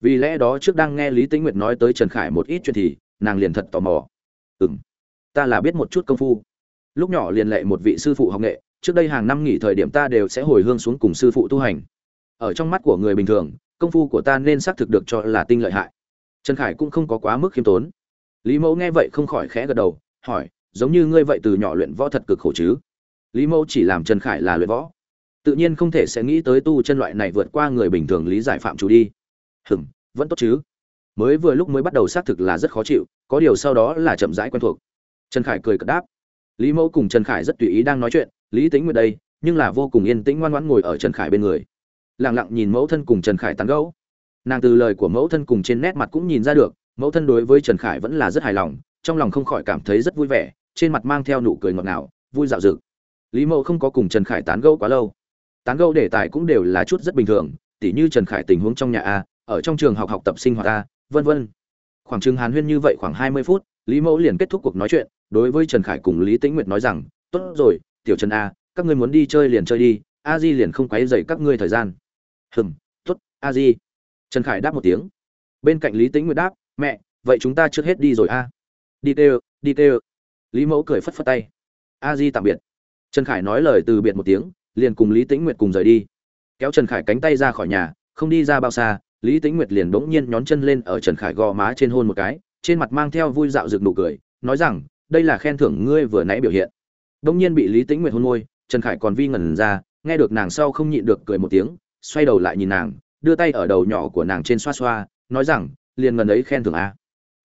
Vì lẽ đó trước đang nghe lý tĩnh nguyệt nói tới trần khải một ít chuyện thì, nàng liền thật tò mò. Ừ ta là biết một chút công phu. Lúc nhỏ liền lệ một vị sư phụ học nghệ, trước đây hàng năm nghỉ thời điểm ta đều sẽ hồi hương xuống cùng sư phụ tu hành. Ở trong mắt của người bình thường, công phu của ta nên xác thực được cho là tinh lợi hại. Trần khải cũng không có quá mức khiêm tốn lý mẫu nghe vậy không khỏi khẽ gật đầu, hỏi, giống như ngươi vậy từ nhỏ luyện võ thật cực khổ chứ? Lý mẫu chỉ làm trần khải là luyện võ. Tự nhiên không thể sẽ nghĩ tới tu chân loại này vượt qua người bình thường lý giải phạm chủ đi. Hừm vẫn tốt chứ? Mới vừa lúc mới bắt đầu xác thực là rất khó chịu, có điều sau đó là chậm rãi quen thuộc. Trần khải cười cợt đáp. Lý mẫu cùng trần khải rất tùy ý đang nói chuyện, lý tính nguyệt đây, nhưng là vô cùng yên tĩnh ngoan ngoãn ngồi ở trần khải bên người. Lẳng lặng nhìn mẫu thân cùng trần khải tán gẫu. Nàng từ lời của mẫu thân cùng trên nét mặt cũng nhìn ra được mẫu thân đối với trần khải vẫn là rất hài lòng, trong lòng không khỏi cảm thấy rất vui vẻ, trên mặt mang theo nụ cười ngọt ngào, vui dạo dực. Lý mẫu không có cùng trần khải tán gẫu quá lâu. Tán gẫu đề tài cũng đều là chút rất bình thường, tỉ như trần khải tình huống trong nhà a, ở trong trường học học tập sinh hoạt a, vân vân. Khoảng chừng hàn huyên như vậy khoảng hai mươi phút, lý mẫu liền kết thúc cuộc nói chuyện, đối với trần khải cùng lý tĩnh nguyệt nói rằng, tốt rồi, tiểu trần a, các ngươi muốn đi chơi liền chơi đi, a di liền không quấy dày các ngươi thời gian. Hừm t ố t a di. Trần khải đáp một tiếng. Bên cạnh lý tĩnh nguyệt đáp mẹ, vậy chúng ta trước hết đi rồi a. Đi tê đi tê lý mẫu cười phất phất tay. A di tạm biệt. Trần khải nói lời từ biệt một tiếng, liền cùng lý tĩnh nguyệt cùng rời đi. Kéo trần khải cánh tay ra khỏi nhà, không đi ra bao xa, lý tĩnh nguyệt liền bỗng nhiên nhón chân lên ở trần khải gò má trên hôn một cái, trên mặt mang theo vui dạo rực nụ cười, nói rằng, đây là khen thưởng ngươi vừa nãy biểu hiện. Bỗng nhiên bị lý tĩnh nguyệt hôn môi, trần khải còn vi ngẩn ra, nghe được nàng sau không nhịn được cười một tiếng, xoay đầu lại nhìn nàng, đưa tay ở đầu nhỏ của nàng trên xoa xoa, nói rằng liền ngần ấy khen thưởng a.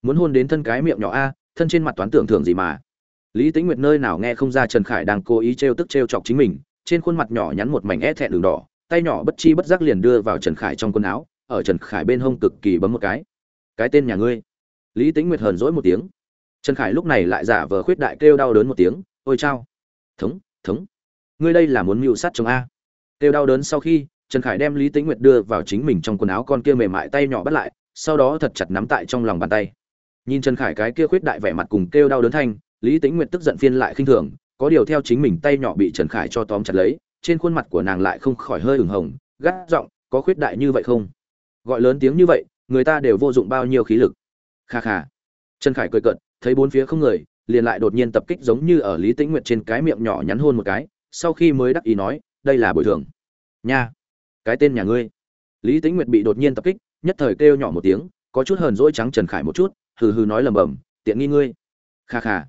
Muốn hôn đến thân cái miệng nhỏ a, thân trên mặt toán tưởng thưởng gì mà. Lý tĩnh nguyệt nơi nào nghe không ra trần khải đang cố ý trêu tức trêu chọc chính mình, trên khuôn mặt nhỏ nhắn một mảnh é thẹn đường đỏ, tay nhỏ bất chi bất giác liền đưa vào trần khải trong quần áo, ở trần khải bên hông cực kỳ bấm một cái. Cái tên nhà ngươi? Lý tĩnh nguyệt hờn dỗi một tiếng. Trần khải lúc này lại giả vờ khuyết đại kêu đau đớn một tiếng, ôi chao! Thống thống! Ngươi đây là muốn mưu sát chồng a? Kêu đau đớn sau khi, trần khải đem lý tĩnh nguyệt đưa vào chính mình trong quần áo con kia mềm mại tay nhỏ bắt lại sau đó thật chặt nắm tại trong lòng bàn tay. Nhìn trần khải cái kia khuyết đại vẻ mặt cùng kêu đau đớn thanh, lý tĩnh nguyệt tức giận phiên lại khinh thường, có điều theo chính mình tay nhỏ bị trần khải cho tóm chặt lấy, trên khuôn mặt của nàng lại không khỏi hơi ửng hồng, gắt giọng, có khuyết đại như vậy không? Gọi lớn tiếng như vậy, người ta đều vô dụng bao nhiêu khí lực. Kha kha. Trần khải cười cợt, thấy bốn phía không người, liền lại đột nhiên tập kích giống như ở lý tĩnh nguyệt trên cái miệng nhỏ nhắn hôn một cái, sau khi mới đắc ý nói, đây là bồi thường. Nha, cái tên nhà ngươi. Lý tĩnh nguyệt bị đột nhiên tập kích nhất thời kêu nhỏ một tiếng, có chút hờn dỗi trắng trần khải một chút, hừ hừ nói lầm bầm, tiện nghi ngươi. Kha kha.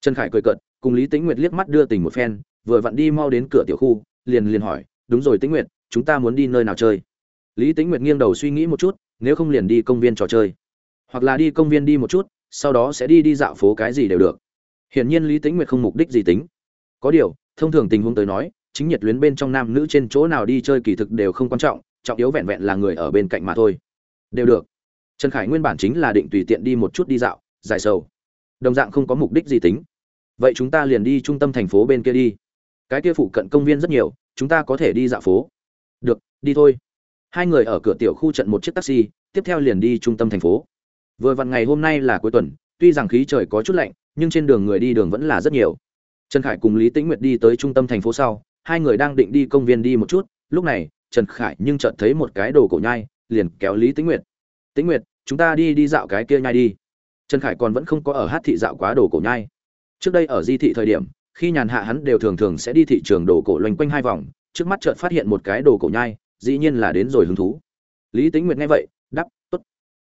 Trần khải cười cợt, cùng lý tĩnh nguyệt liếc mắt đưa tình một phen, vừa vặn đi mau đến cửa tiểu khu, liền liền hỏi, đúng rồi tĩnh nguyệt, chúng ta muốn đi nơi nào chơi? Lý tĩnh nguyệt nghiêng đầu suy nghĩ một chút, nếu không liền đi công viên trò chơi. Hoặc là đi công viên đi một chút, sau đó sẽ đi đi dạo phố cái gì đều được. Hiển nhiên lý tĩnh nguyệt không mục đích gì tính. Có điều, thông thường tình huống tới nói, chính nhiệt luyến bên trong nam nữ trên chỗ nào đi chơi kỳ thực đều không quan trọng trọng yếu vẹn vẹn là người ở bên cạnh mà thôi đều được. Trần khải nguyên bản chính là định tùy tiện đi một chút đi dạo, giải sầu. Đồng dạng không có mục đích gì tính. Vậy chúng ta liền đi trung tâm thành phố bên kia đi. Cái kia phụ cận công viên rất nhiều, chúng ta có thể đi dạo phố. Được, đi thôi. Hai người ở cửa tiểu khu trận một chiếc taxi, tiếp theo liền đi trung tâm thành phố. Vừa vặn ngày hôm nay là cuối tuần, tuy rằng khí trời có chút lạnh, nhưng trên đường người đi đường vẫn là rất nhiều. Trần khải cùng lý tĩnh nguyệt đi tới trung tâm thành phố sau, hai người đang định đi công viên đi một chút, lúc này, trần khải nhưng chợt thấy một cái đồ cổ nhai liền kéo lý tĩnh nguyệt. Tĩnh nguyệt, chúng ta đi đi dạo cái kia nhai đi. Trần khải còn vẫn không có ở hát thị dạo quá đồ cổ nhai. Trước đây ở di thị thời điểm, khi nhàn hạ hắn đều thường thường sẽ đi thị trường đồ cổ loanh quanh hai vòng, trước mắt chợt phát hiện một cái đồ cổ nhai, dĩ nhiên là đến rồi hứng thú. Lý Tĩnh nguyệt nghe vậy đắp tốt,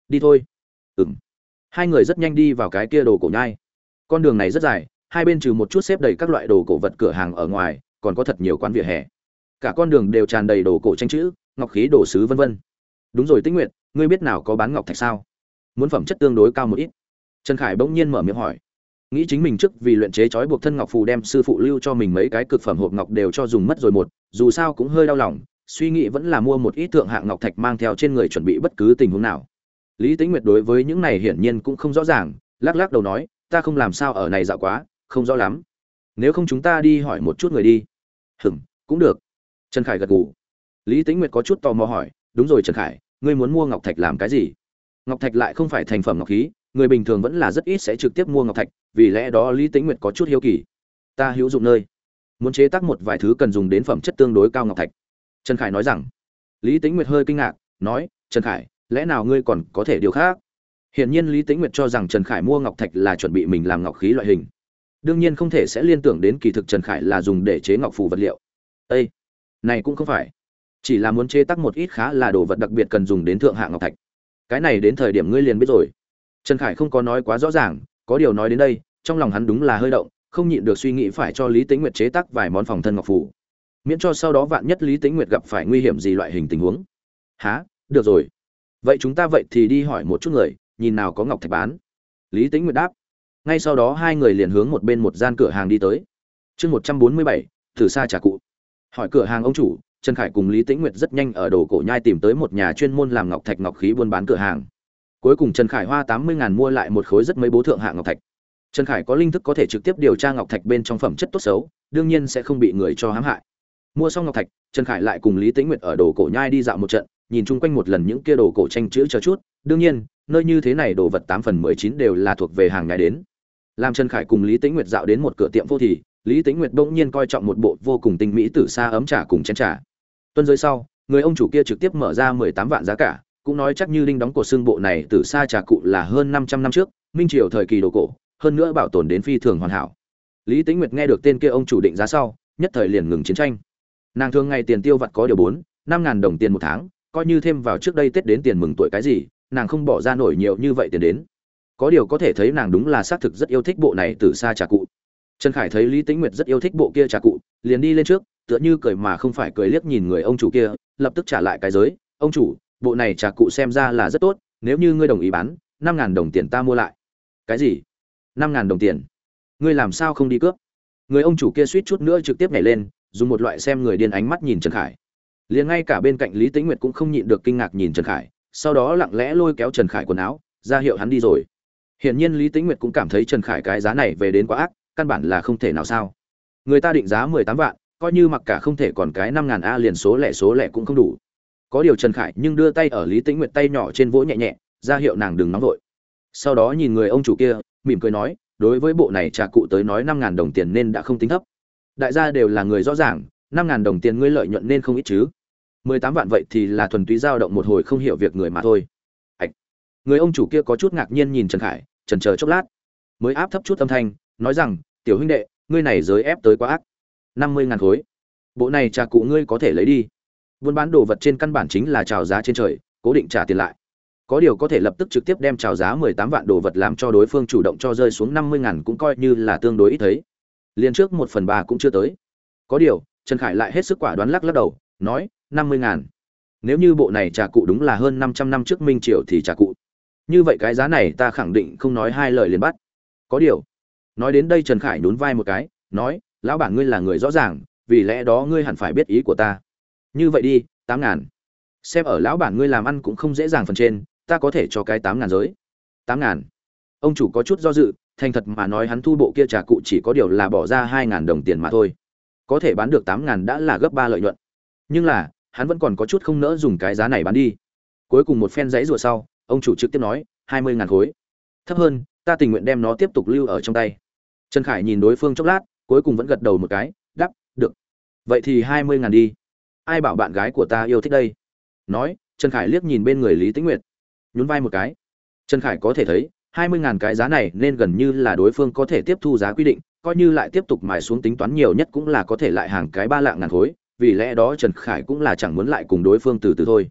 đi thôi. Ừng hai người rất nhanh đi vào cái kia đồ cổ nhai. Con đường này rất dài, hai bên trừ một chút xếp đầy các loại đồ cổ vật cửa hàng ở ngoài, còn có thật nhiều quán vỉa hè. Cả con đường đều tràn đầy đồ cổ tranh chữ, ngọc khí đồ sứ vân vân đúng rồi tĩnh nguyệt, ngươi biết nào có bán ngọc thạch sao? Muốn phẩm chất tương đối cao một ít. Trần khải bỗng nhiên mở miệng hỏi. Nghĩ chính mình trước vì luyện chế trói buộc thân ngọc phù đem sư phụ lưu cho mình mấy cái cực phẩm hộp ngọc đều cho dùng mất rồi một, dù sao cũng hơi đau lòng, suy nghĩ vẫn là mua một ít thượng hạng ngọc thạch mang theo trên người chuẩn bị bất cứ tình huống nào. Lý tính nguyệt đối với những này hiển nhiên cũng không rõ ràng, lắc lắc đầu nói, ta không làm sao ở này dạo quá, không rõ lắm. Nếu không chúng ta đi hỏi một chút người đi. Hừm, cũng được. Trần khải gật gù. Lý tính nguyệt có chút tò mò hỏi đúng rồi trần khải, ngươi muốn mua ngọc thạch làm cái gì? Ngọc thạch lại không phải thành phẩm ngọc khí, người bình thường vẫn là rất ít sẽ trực tiếp mua ngọc thạch, vì lẽ đó lý tĩnh nguyệt có chút hiếu kỳ. Ta hữu dụng nơi. Muốn chế tác một vài thứ cần dùng đến phẩm chất tương đối cao ngọc thạch. Trần khải nói rằng. Lý tĩnh nguyệt hơi kinh ngạc, nói, trần khải, lẽ nào ngươi còn có thể điều khác? Hiển nhiên lý tĩnh nguyệt cho rằng trần khải mua ngọc thạch là chuẩn bị mình làm ngọc khí loại hình. Đương nhiên không thể sẽ liên tưởng đến kỳ thực trần khải là dùng để chế ngọc phù vật liệu. Ây này cũng không phải chỉ là muốn chế tác một ít khá là đồ vật đặc biệt cần dùng đến thượng hạng ngọc thạch. Cái này đến thời điểm ngươi liền biết rồi. Trần khải không có nói quá rõ ràng, có điều nói đến đây, trong lòng hắn đúng là hơi động, không nhịn được suy nghĩ phải cho lý Tĩnh nguyệt chế tác vài món phòng thân ngọc phủ. Miễn cho sau đó vạn nhất lý Tĩnh nguyệt gặp phải nguy hiểm gì loại hình tình huống. Há được rồi. Vậy chúng ta vậy thì đi hỏi một chút người, nhìn nào có ngọc thạch bán. Lý Tĩnh nguyệt đáp. Ngay sau đó hai người liền hướng một bên một gian cửa hàng đi tới. Chương một trăm bốn mươi bảy thử xa trà cụ. Hỏi cửa hàng ông chủ trần khải cùng lý tĩnh nguyệt rất nhanh ở đồ cổ nhai tìm tới một nhà chuyên môn làm ngọc thạch ngọc khí buôn bán cửa hàng. Cuối cùng trần khải hoa tám mươi ngàn mua lại một khối rất mấy bố thượng hạng ngọc thạch. Trần khải có linh thức có thể trực tiếp điều tra ngọc thạch bên trong phẩm chất tốt xấu, đương nhiên sẽ không bị người cho hãm hại. Mua xong ngọc thạch, trần khải lại cùng lý tĩnh nguyệt ở đồ cổ nhai đi dạo một trận, nhìn chung quanh một lần những kia đồ cổ tranh chữ chờ chút. Đương nhiên, nơi như thế này đồ vật tám phần mười chín đều là thuộc về hàng nhái đến. Làm trần khải cùng lý tĩnh nguyệt dạo đến một cửa tiệm vô thì, lý tĩnh nguyệt bỗng nhiên coi trọng một bộ vô cùng tinh mỹ tử xa ấm trà cùng chén trà tuân giới sau, người ông chủ kia trực tiếp mở ra mười tám vạn giá cả, cũng nói chắc như linh đóng cổ xương bộ này từ xa trà cụ là hơn 500 năm trước, minh triều thời kỳ đồ cổ, hơn nữa bảo tồn đến phi thường hoàn hảo. Lý tĩnh nguyệt nghe được tên kia ông chủ định giá sau, nhất thời liền ngừng chiến tranh. Nàng thường ngày tiền tiêu vặt có điều bốn, năm ngàn đồng tiền một tháng, coi như thêm vào trước đây tết đến tiền mừng tuổi cái gì, nàng không bỏ ra nổi nhiều như vậy tiền đến. Có điều có thể thấy nàng đúng là xác thực rất yêu thích bộ này từ xa trà cụ. Trần khải thấy lý tĩnh nguyệt rất yêu thích bộ kia trà cụ liền đi lên trước, tựa như cười mà không phải cười liếc nhìn người ông chủ kia, lập tức trả lại cái giới, ông chủ, bộ này trà cụ xem ra là rất tốt, nếu như ngươi đồng ý bán, năm ngàn đồng tiền ta mua lại. Cái gì? Năm ngàn đồng tiền? Ngươi làm sao không đi cướp? Người ông chủ kia suýt chút nữa trực tiếp nhảy lên, dùng một loại xem người điên ánh mắt nhìn trần khải. Liền ngay cả bên cạnh lý tĩnh nguyệt cũng không nhịn được kinh ngạc nhìn trần khải, sau đó lặng lẽ lôi kéo trần khải quần áo, ra hiệu hắn đi rồi. Hiển nhiên lý tĩnh nguyệt cũng cảm thấy trần khải cái giá này về đến quá ác, căn bản là không thể nào sao người ta định giá mười tám vạn, coi như mặc cả không thể còn cái năm ngàn a liền số lẻ số lẻ cũng không đủ. Có điều trần khải nhưng đưa tay ở lý tĩnh nguyệt tay nhỏ trên vỗ nhẹ nhẹ, ra hiệu nàng đừng nóng vội. Sau đó nhìn người ông chủ kia, mỉm cười nói, đối với bộ này trà cụ tới nói năm ngàn đồng tiền nên đã không tính thấp. Đại gia đều là người rõ ràng, năm ngàn đồng tiền ngươi lợi nhuận nên không ít chứ. Mười tám vạn vậy thì là thuần túy dao động một hồi không hiểu việc người mà thôi. Ạch người ông chủ kia có chút ngạc nhiên nhìn trần khải trần chờ chốc lát. Mới áp thấp chút âm thanh, nói rằng, tiểu huynh đệ ngươi này giới ép tới quá ác. Năm mươi ngàn khối. Bộ này trà cụ ngươi có thể lấy đi. Buôn bán đồ vật trên căn bản chính là trào giá trên trời, cố định trả tiền lại. Có điều có thể lập tức trực tiếp đem trào giá mười tám vạn đồ vật làm cho đối phương chủ động cho rơi xuống năm mươi ngàn cũng coi như là tương đối ít thấy. Liền trước một phần ba cũng chưa tới. Có điều, trần khải lại hết sức quả đoán lắc lắc đầu, nói, năm mươi ngàn. Nếu như bộ này trà cụ đúng là hơn năm trăm năm trước minh triều thì trà cụ. Như vậy cái giá này ta khẳng định không nói hai lời liền bắt. Có điều nói đến đây trần khải nhún vai một cái, nói, lão bản ngươi là người rõ ràng, vì lẽ đó ngươi hẳn phải biết ý của ta. Như vậy đi, tám ngàn. Xem ở lão bản ngươi làm ăn cũng không dễ dàng phần trên, ta có thể cho cái tám ngàn giới. Tám ngàn? Ông chủ có chút do dự, thành thật mà nói hắn thu bộ kia trà cụ chỉ có điều là bỏ ra hai ngàn đồng tiền mà thôi. Có thể bán được tám ngàn đã là gấp ba lợi nhuận. Nhưng là, hắn vẫn còn có chút không nỡ dùng cái giá này bán đi. Cuối cùng một phen giấy rùa sau, ông chủ trực tiếp nói, hai mươi ngàn khối. Thấp hơn, ta tình nguyện đem nó tiếp tục lưu ở trong tay trần khải nhìn đối phương chốc lát, cuối cùng vẫn gật đầu một cái đắp được. Vậy thì hai mươi ngàn đi. Ai bảo bạn gái của ta yêu thích đây? Nói, trần khải liếc nhìn bên người lý tĩnh nguyệt, nhún vai một cái. Trần khải có thể thấy, hai mươi ngàn cái giá này nên gần như là đối phương có thể tiếp thu giá quy định, coi như lại tiếp tục mài xuống tính toán nhiều nhất cũng là có thể lại hàng cái ba lạng ngàn khối, vì lẽ đó trần khải cũng là chẳng muốn lại cùng đối phương từ từ thôi.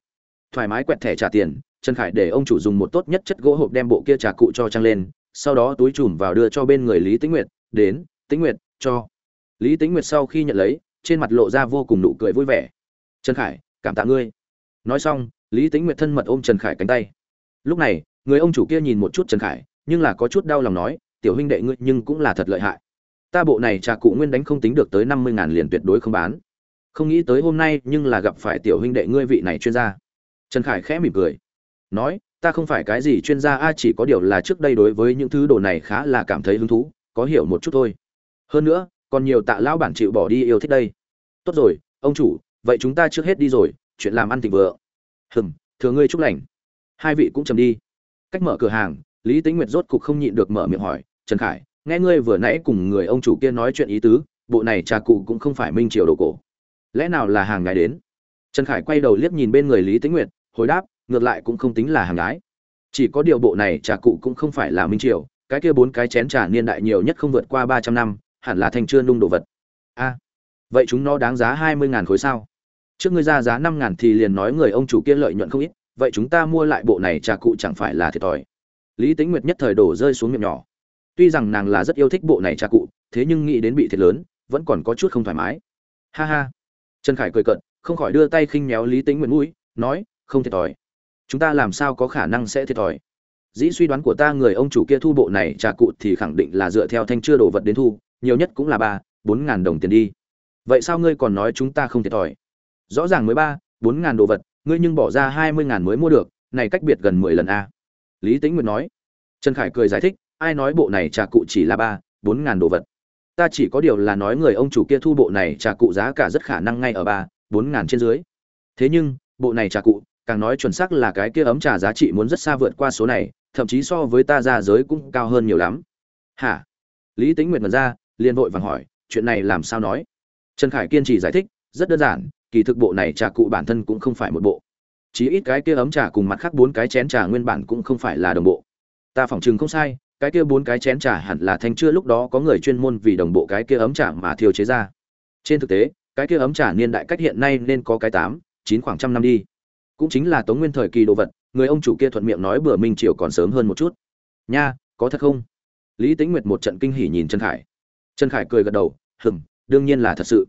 Thoải mái quẹt thẻ trả tiền, trần khải để ông chủ dùng một tốt nhất chất gỗ hộp đem bộ kia trà cụ cho trang lên sau đó túi chùm vào đưa cho bên người lý tĩnh nguyệt, đến, tĩnh nguyệt, cho. Lý tĩnh nguyệt sau khi nhận lấy, trên mặt lộ ra vô cùng nụ cười vui vẻ. Trần khải, cảm tạ ngươi. Nói xong, lý tĩnh nguyệt thân mật ôm trần khải cánh tay. Lúc này, người ông chủ kia nhìn một chút trần khải, nhưng là có chút đau lòng nói, tiểu huynh đệ ngươi nhưng cũng là thật lợi hại. Ta bộ này trà cụ nguyên đánh không tính được tới năm mươi ngàn liền tuyệt đối không bán. Không nghĩ tới hôm nay nhưng là gặp phải tiểu huynh đệ ngươi vị này chuyên gia. Trần khải khẽ mỉm cười. Nói ta không phải cái gì chuyên gia, a, chỉ có điều là trước đây đối với những thứ đồ này khá là cảm thấy hứng thú, có hiểu một chút thôi. Hơn nữa, còn nhiều tạ lão bản chịu bỏ đi yêu thích đây. Tốt rồi, ông chủ, vậy chúng ta trước hết đi rồi, chuyện làm ăn thịnh vượng hừm, thừa ngươi chúc lành. Hai vị cũng chầm đi. Cách mở cửa hàng, lý tính nguyệt rốt cục không nhịn được mở miệng hỏi, trần khải, nghe ngươi vừa nãy cùng người ông chủ kia nói chuyện ý tứ, bộ này trà cụ cũng không phải minh triều đồ cổ. Lẽ nào là hàng ngày đến? Trần khải quay đầu liếc nhìn bên người lý tính nguyệt, hồi đáp ngược lại cũng không tính là hàng gái. Chỉ có điều bộ này trà cụ cũng không phải là minh triều, cái kia bốn cái chén trà niên đại nhiều nhất không vượt qua ba trăm năm, hẳn là thành chưa nung đồ vật. A, vậy chúng nó đáng giá hai mươi ngàn khối sao? Trước ngươi ra giá năm ngàn thì liền nói người ông chủ kia lợi nhuận không ít, vậy chúng ta mua lại bộ này trà cụ chẳng phải là thiệt thòi? Lý tính nguyệt nhất thời đổ rơi xuống miệng nhỏ. Tuy rằng nàng là rất yêu thích bộ này trà cụ, thế nhưng nghĩ đến bị thiệt lớn, vẫn còn có chút không thoải mái. Ha ha. Trần khải cười cận không khỏi đưa tay khinh méo lý tính nguyệt mũi, nói, không thiệt thòi chúng ta làm sao có khả năng sẽ thiệt thòi? Dĩ suy đoán của ta người ông chủ kia thu bộ này trà cụ thì khẳng định là dựa theo thanh chưa đồ vật đến thu, nhiều nhất cũng là ba, bốn ngàn đồng tiền đi. Vậy sao ngươi còn nói chúng ta không thiệt thòi? Rõ ràng mới ba, bốn ngàn đồ vật, ngươi nhưng bỏ ra hai mươi ngàn mới mua được, này cách biệt gần mười lần a. Lý tĩnh nguyệt nói. Trần khải cười giải thích, ai nói bộ này trà cụ chỉ là ba, bốn ngàn đồ vật? Ta chỉ có điều là nói người ông chủ kia thu bộ này trà cụ giá cả rất khả năng ngay ở ba, bốn ngàn trên dưới. Thế nhưng, bộ này trà cụ càng nói chuẩn xác là cái kia ấm trà giá trị muốn rất xa vượt qua số này, thậm chí so với ta ra giới cũng cao hơn nhiều lắm. Hả? Lý tính nguyệt mật ra, liền vội vàng hỏi, chuyện này làm sao nói? Trần khải kiên trì giải thích, rất đơn giản, kỳ thực bộ này trà cụ bản thân cũng không phải một bộ. Chí ít cái kia ấm trà cùng mặt khác bốn cái chén trà nguyên bản cũng không phải là đồng bộ. Ta phỏng chừng không sai, cái kia bốn cái chén trà hẳn là thanh chưa lúc đó có người chuyên môn vì đồng bộ cái kia ấm trà mà thiêu chế ra. Trên thực tế, cái kia ấm trà niên đại cách hiện nay nên có cái tám, chín khoảng trăm năm đi cũng chính là tống nguyên thời kỳ đồ vật, người ông chủ kia thuận miệng nói bữa minh triều còn sớm hơn một chút. Nha, có thật không? Lý tĩnh nguyệt một trận kinh hỉ nhìn trần khải. Trần khải cười gật đầu, hừm, đương nhiên là thật sự.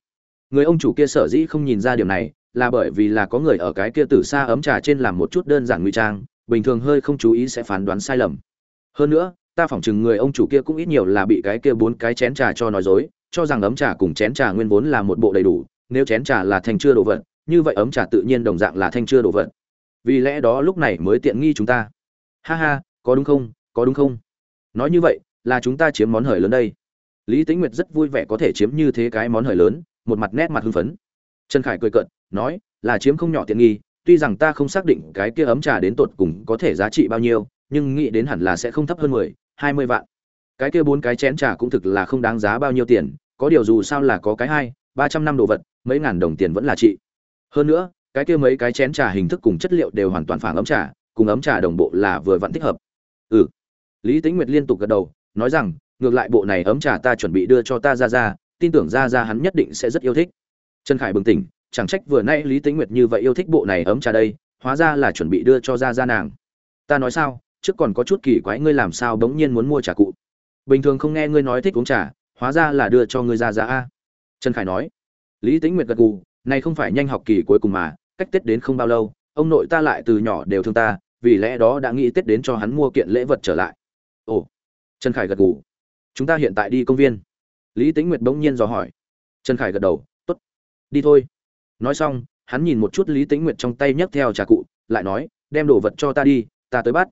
Người ông chủ kia sở dĩ không nhìn ra điều này, là bởi vì là có người ở cái kia từ xa ấm trà trên làm một chút đơn giản nguy trang, bình thường hơi không chú ý sẽ phán đoán sai lầm. Hơn nữa, ta phỏng chừng người ông chủ kia cũng ít nhiều là bị cái kia bốn cái chén trà cho nói dối, cho rằng ấm trà cùng chén trà nguyên vốn là một bộ đầy đủ, nếu chén trà là thành chưa đồ vật như vậy ấm trà tự nhiên đồng dạng là thanh chưa đồ vật. Vì lẽ đó lúc này mới tiện nghi chúng ta. Ha ha, có đúng không? Có đúng không? Nói như vậy, là chúng ta chiếm món hời lớn đây. Lý tĩnh nguyệt rất vui vẻ có thể chiếm như thế cái món hời lớn, một mặt nét mặt hưng phấn. Trần khải cười cợt, nói, là chiếm không nhỏ tiện nghi, tuy rằng ta không xác định cái kia ấm trà đến tột cùng có thể giá trị bao nhiêu, nhưng nghĩ đến hẳn là sẽ không thấp hơn mười, hai mươi vạn. Cái kia bốn cái chén trà cũng thực là không đáng giá bao nhiêu tiền, có điều dù sao là có cái hai, ba trăm năm đồ vật, mấy ngàn đồng tiền vẫn là trị hơn nữa, cái kia mấy cái chén trà hình thức cùng chất liệu đều hoàn toàn phản ấm trà, cùng ấm trà đồng bộ là vừa vẫn thích hợp. Ừ. Lý tính nguyệt liên tục gật đầu, nói rằng, ngược lại bộ này ấm trà ta chuẩn bị đưa cho ta ra ra tin tưởng ra ra hắn nhất định sẽ rất yêu thích. Trần khải bừng tỉnh, chẳng trách vừa nay lý tính nguyệt như vậy yêu thích bộ này ấm trà đây, hóa ra là chuẩn bị đưa cho ra ra nàng. Ta nói sao, trước còn có chút kỳ quái ngươi làm sao bỗng nhiên muốn mua trà cụ? Bình thường không nghe ngươi nói thích uống trà, hóa ra là đưa cho ngươi ra ra a. Trần khải nói. Lý tính nguyệt gật gù này không phải nhanh học kỳ cuối cùng mà, cách tết đến không bao lâu, ông nội ta lại từ nhỏ đều thương ta, vì lẽ đó đã nghĩ tết đến cho hắn mua kiện lễ vật trở lại. Ồ, trần khải gật gù. Chúng ta hiện tại đi công viên. Lý Tĩnh nguyệt bỗng nhiên dò hỏi. Trần khải gật đầu t ố t đi thôi. Nói xong, hắn nhìn một chút lý Tĩnh nguyệt trong tay nhấc theo trà cụ, lại nói, đem đồ vật cho ta đi, ta tới bắt.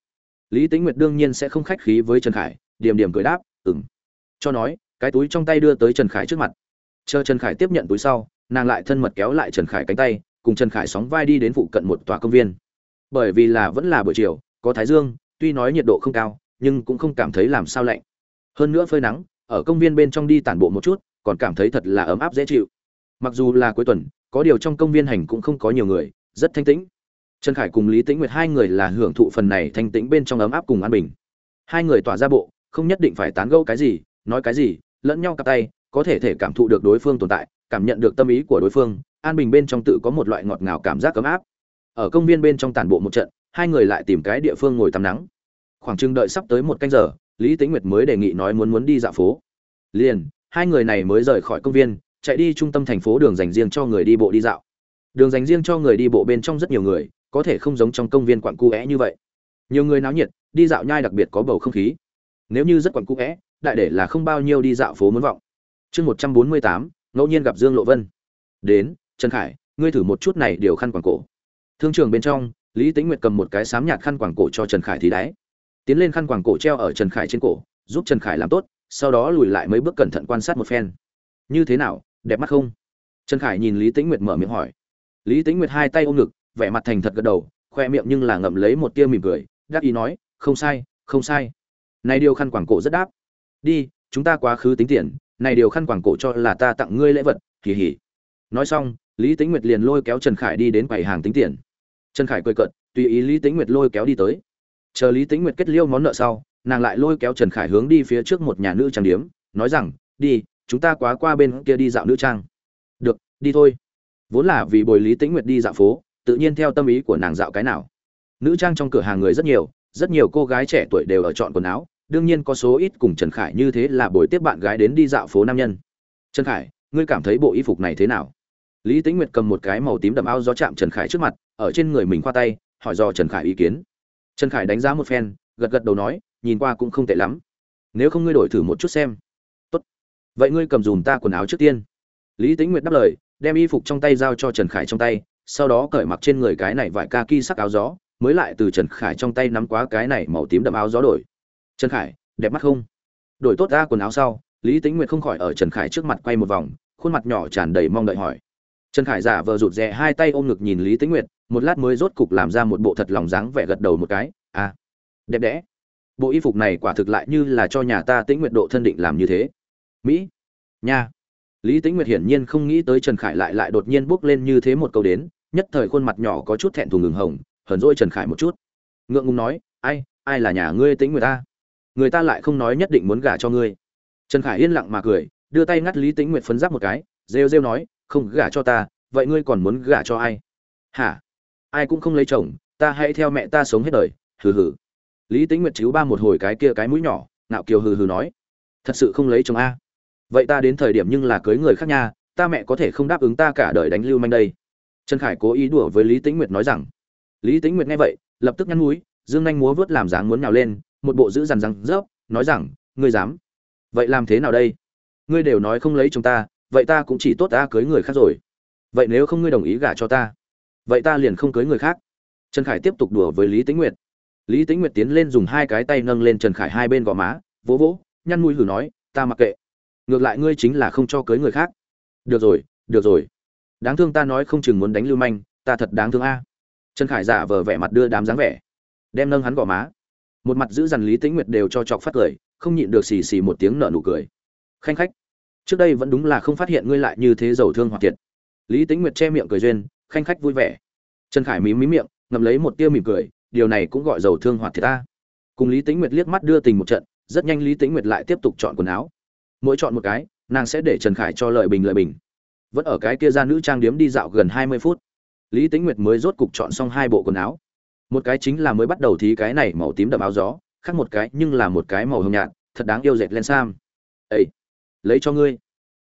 Lý Tĩnh nguyệt đương nhiên sẽ không khách khí với trần khải, điểm điểm cười đáp ừng cho nói, cái túi trong tay đưa tới trần khải trước mặt. Chờ trần khải tiếp nhận túi sau nàng lại thân mật kéo lại trần khải cánh tay, cùng trần khải sóng vai đi đến phụ cận một tòa công viên. Bởi vì là vẫn là buổi chiều, có thái dương, tuy nói nhiệt độ không cao, nhưng cũng không cảm thấy làm sao lạnh. Hơn nữa phơi nắng, ở công viên bên trong đi tản bộ một chút, còn cảm thấy thật là ấm áp dễ chịu. Mặc dù là cuối tuần, có điều trong công viên hành cũng không có nhiều người, rất thanh tĩnh. Trần khải cùng lý tĩnh nguyệt hai người là hưởng thụ phần này thanh tĩnh bên trong ấm áp cùng an bình. Hai người tỏa ra bộ, không nhất định phải tán gẫu cái gì, nói cái gì, lẫn nhau cặp tay, có thể thể cảm thụ được đối phương tồn tại cảm nhận được tâm ý của đối phương, an bình bên trong tự có một loại ngọt ngào cảm giác ấm áp. Ở công viên bên trong tản bộ một trận, hai người lại tìm cái địa phương ngồi tắm nắng. Khoảng chừng đợi sắp tới một canh giờ, lý tĩnh nguyệt mới đề nghị nói muốn muốn đi dạo phố. Liền, hai người này mới rời khỏi công viên, chạy đi trung tâm thành phố đường dành riêng cho người đi bộ đi dạo. Đường dành riêng cho người đi bộ bên trong rất nhiều người, có thể không giống trong công viên quặn cu é như vậy. Nhiều người náo nhiệt, đi dạo nhai đặc biệt có bầu không khí. Nếu như rất quặn cu é đại để là không bao nhiêu đi dạo phố muốn vọng. Chương một trăm bốn mươi tám ngẫu nhiên gặp dương lộ vân. Đến, trần khải, ngươi thử một chút này điều khăn quàng cổ. Thương trường bên trong, lý tĩnh nguyệt cầm một cái sám nhạt khăn quàng cổ cho trần khải thì đáy tiến lên khăn quàng cổ treo ở trần khải trên cổ, giúp trần khải làm tốt, sau đó lùi lại mấy bước cẩn thận quan sát một phen. Như thế nào, đẹp mắt không? Trần khải nhìn lý tĩnh nguyệt mở miệng hỏi. Lý tĩnh nguyệt hai tay ôm ngực, vẻ mặt thành thật gật đầu, khoe miệng nhưng là ngậm lấy một tia mỉm cười, đắc ý nói, không sai không sai. Này điều khăn quàng cổ rất đáp. Đi, chúng ta quá khứ tính tiền này điều khăn quàng cổ cho là ta tặng ngươi lễ vật kỳ hỉ. Nói xong lý Tĩnh nguyệt liền lôi kéo trần khải đi đến quầy hàng tính tiền. Trần khải cười cợt, tùy ý lý Tĩnh nguyệt lôi kéo đi tới. Chờ lý Tĩnh nguyệt kết liêu món nợ sau nàng lại lôi kéo trần khải hướng đi phía trước một nhà nữ trang điếm nói rằng đi chúng ta quá qua bên kia đi dạo nữ trang. Được đi thôi. Vốn là vì bồi lý tĩnh nguyệt đi dạo phố tự nhiên theo tâm ý của nàng dạo cái nào. Nữ trang trong cửa hàng người rất nhiều rất nhiều cô gái trẻ tuổi đều ở chọn quần áo đương nhiên có số ít cùng Trần Khải như thế là buổi tiếp bạn gái đến đi dạo phố nam nhân. Trần Khải, ngươi cảm thấy bộ y phục này thế nào? Lý Tĩnh Nguyệt cầm một cái màu tím đậm áo gió chạm Trần Khải trước mặt, ở trên người mình khoa tay, hỏi do Trần Khải ý kiến. Trần Khải đánh giá một phen, gật gật đầu nói, nhìn qua cũng không tệ lắm. Nếu không ngươi đổi thử một chút xem. Tốt. Vậy ngươi cầm dùm ta quần áo trước tiên. Lý Tĩnh Nguyệt đáp lời, đem y phục trong tay giao cho Trần Khải trong tay, sau đó cởi mặc trên người cái này vải kaki sắc áo gió, mới lại từ Trần Khải trong tay nắm quá cái này màu tím đậm áo gió đổi trần khải, đẹp mắt không? Đổi tốt ra quần áo sau, lý Tĩnh nguyệt không khỏi ở trần khải trước mặt quay một vòng, khuôn mặt nhỏ tràn đầy mong đợi hỏi. Trần khải giả vờ rụt rè hai tay ôm ngực nhìn lý Tĩnh nguyệt, một lát mới rốt cục làm ra một bộ thật lòng dáng vẻ gật đầu một cái à đẹp đẽ. Bộ y phục này quả thực lại như là cho nhà ta tĩnh nguyệt độ thân định làm như thế. Mỹ, nha. Lý tĩnh nguyệt hiển nhiên không nghĩ tới trần khải lại lại đột nhiên bước lên như thế một câu đến, nhất thời khuôn mặt nhỏ có chút thẹn thùng ngừng hồng, hờn dỗi trần khải một chút. Ngượng ngùng nói, ai ai là nhà ngươi tính Nguyệt ta? Người ta lại không nói nhất định muốn gả cho ngươi. Trần khải yên lặng mà cười đưa tay ngắt lý Tĩnh nguyệt phấn giáp một cái rêu rêu nói không gả cho ta vậy ngươi còn muốn gả cho ai? Hả? Ai cũng không lấy chồng ta hãy theo mẹ ta sống hết đời hừ hừ. Lý Tĩnh nguyệt chiếu ba một hồi cái kia cái mũi nhỏ ngạo kiều hừ hừ nói thật sự không lấy chồng a? Vậy ta đến thời điểm nhưng là cưới người khác nha ta mẹ có thể không đáp ứng ta cả đời đánh lưu manh đây. Trần khải cố ý đùa với lý tĩnh nguyệt nói rằng. Lý tĩnh nguyệt nghe vậy lập tức nhăn mũi, dương nhanh múa vớt làm dáng muốn nhào lên một bộ giữ dằn răng rớp, nói rằng, ngươi dám? Vậy làm thế nào đây? Ngươi đều nói không lấy chúng ta, vậy ta cũng chỉ tốt ta cưới người khác rồi. Vậy nếu không ngươi đồng ý gả cho ta, vậy ta liền không cưới người khác. Trần khải tiếp tục đùa với lý tĩnh nguyệt. Lý tĩnh nguyệt tiến lên dùng hai cái tay nâng lên trần khải hai bên gò má, vỗ vỗ, nhăn mũi hử nói, ta mặc kệ. Ngược lại ngươi chính là không cho cưới người khác. Được rồi được rồi. Đáng thương ta nói không chừng muốn đánh lưu manh, ta thật đáng thương a. Trần khải giả vờ vẻ mặt đưa đám dáng vẻ, đem nâng hắn gò má một mặt giữ dằn lý tĩnh nguyệt đều cho chọc phát cười, không nhịn được xì xì một tiếng nở nụ cười. Khanh khách, trước đây vẫn đúng là không phát hiện ngươi lại như thế giàu thương hoặc thiệt lý tĩnh nguyệt che miệng cười duyên, khanh khách vui vẻ. Trần khải mím mí miệng, ngậm lấy một tia mỉm cười, điều này cũng gọi giàu thương hoặc thiệt ta. Cùng lý tĩnh nguyệt liếc mắt đưa tình một trận, rất nhanh lý tĩnh nguyệt lại tiếp tục chọn quần áo. Mỗi chọn một cái, nàng sẽ để trần khải cho lợi bình lợi bình. Vẫn ở cái kia ra nữ trang điếm đi dạo gần hai mươi phút. Lý tĩnh nguyệt mới rốt cục chọn xong hai bộ quần áo một cái chính là mới bắt đầu thí cái này màu tím đậm áo gió, khác một cái nhưng là một cái màu hồng nhạt, thật đáng yêu dệt lên sam. Ây lấy cho ngươi.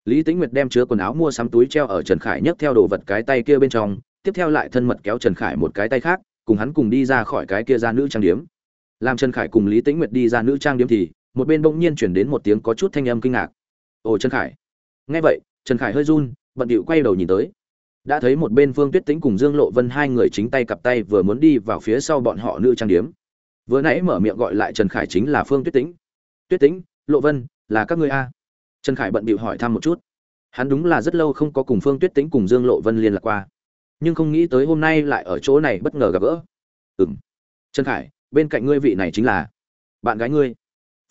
Lý tĩnh nguyệt đem chứa quần áo mua sắm túi treo ở trần khải nhấc theo đồ vật cái tay kia bên trong, tiếp theo lại thân mật kéo trần khải một cái tay khác, cùng hắn cùng đi ra khỏi cái kia ra nữ trang điếm làm trần khải cùng lý tĩnh nguyệt đi ra nữ trang điếm thì, một bên bỗng nhiên chuyển đến một tiếng có chút thanh âm kinh ngạc. Ồ trần khải. Nghe vậy, trần khải hơi run, bận điệu quay đầu nhìn tới đã thấy một bên phương tuyết tĩnh cùng dương lộ vân hai người chính tay cặp tay vừa muốn đi vào phía sau bọn họ nữ trang điếm. Vừa nãy mở miệng gọi lại trần khải chính là phương tuyết tĩnh. Tuyết tĩnh, lộ vân, là các ngươi a? Trần khải bận bịu hỏi thăm một chút. Hắn đúng là rất lâu không có cùng phương tuyết tĩnh cùng dương lộ vân liên lạc qua. Nhưng không nghĩ tới hôm nay lại ở chỗ này bất ngờ gặp gỡ. Ừ m trần khải, bên cạnh ngươi vị này chính là bạn gái ngươi.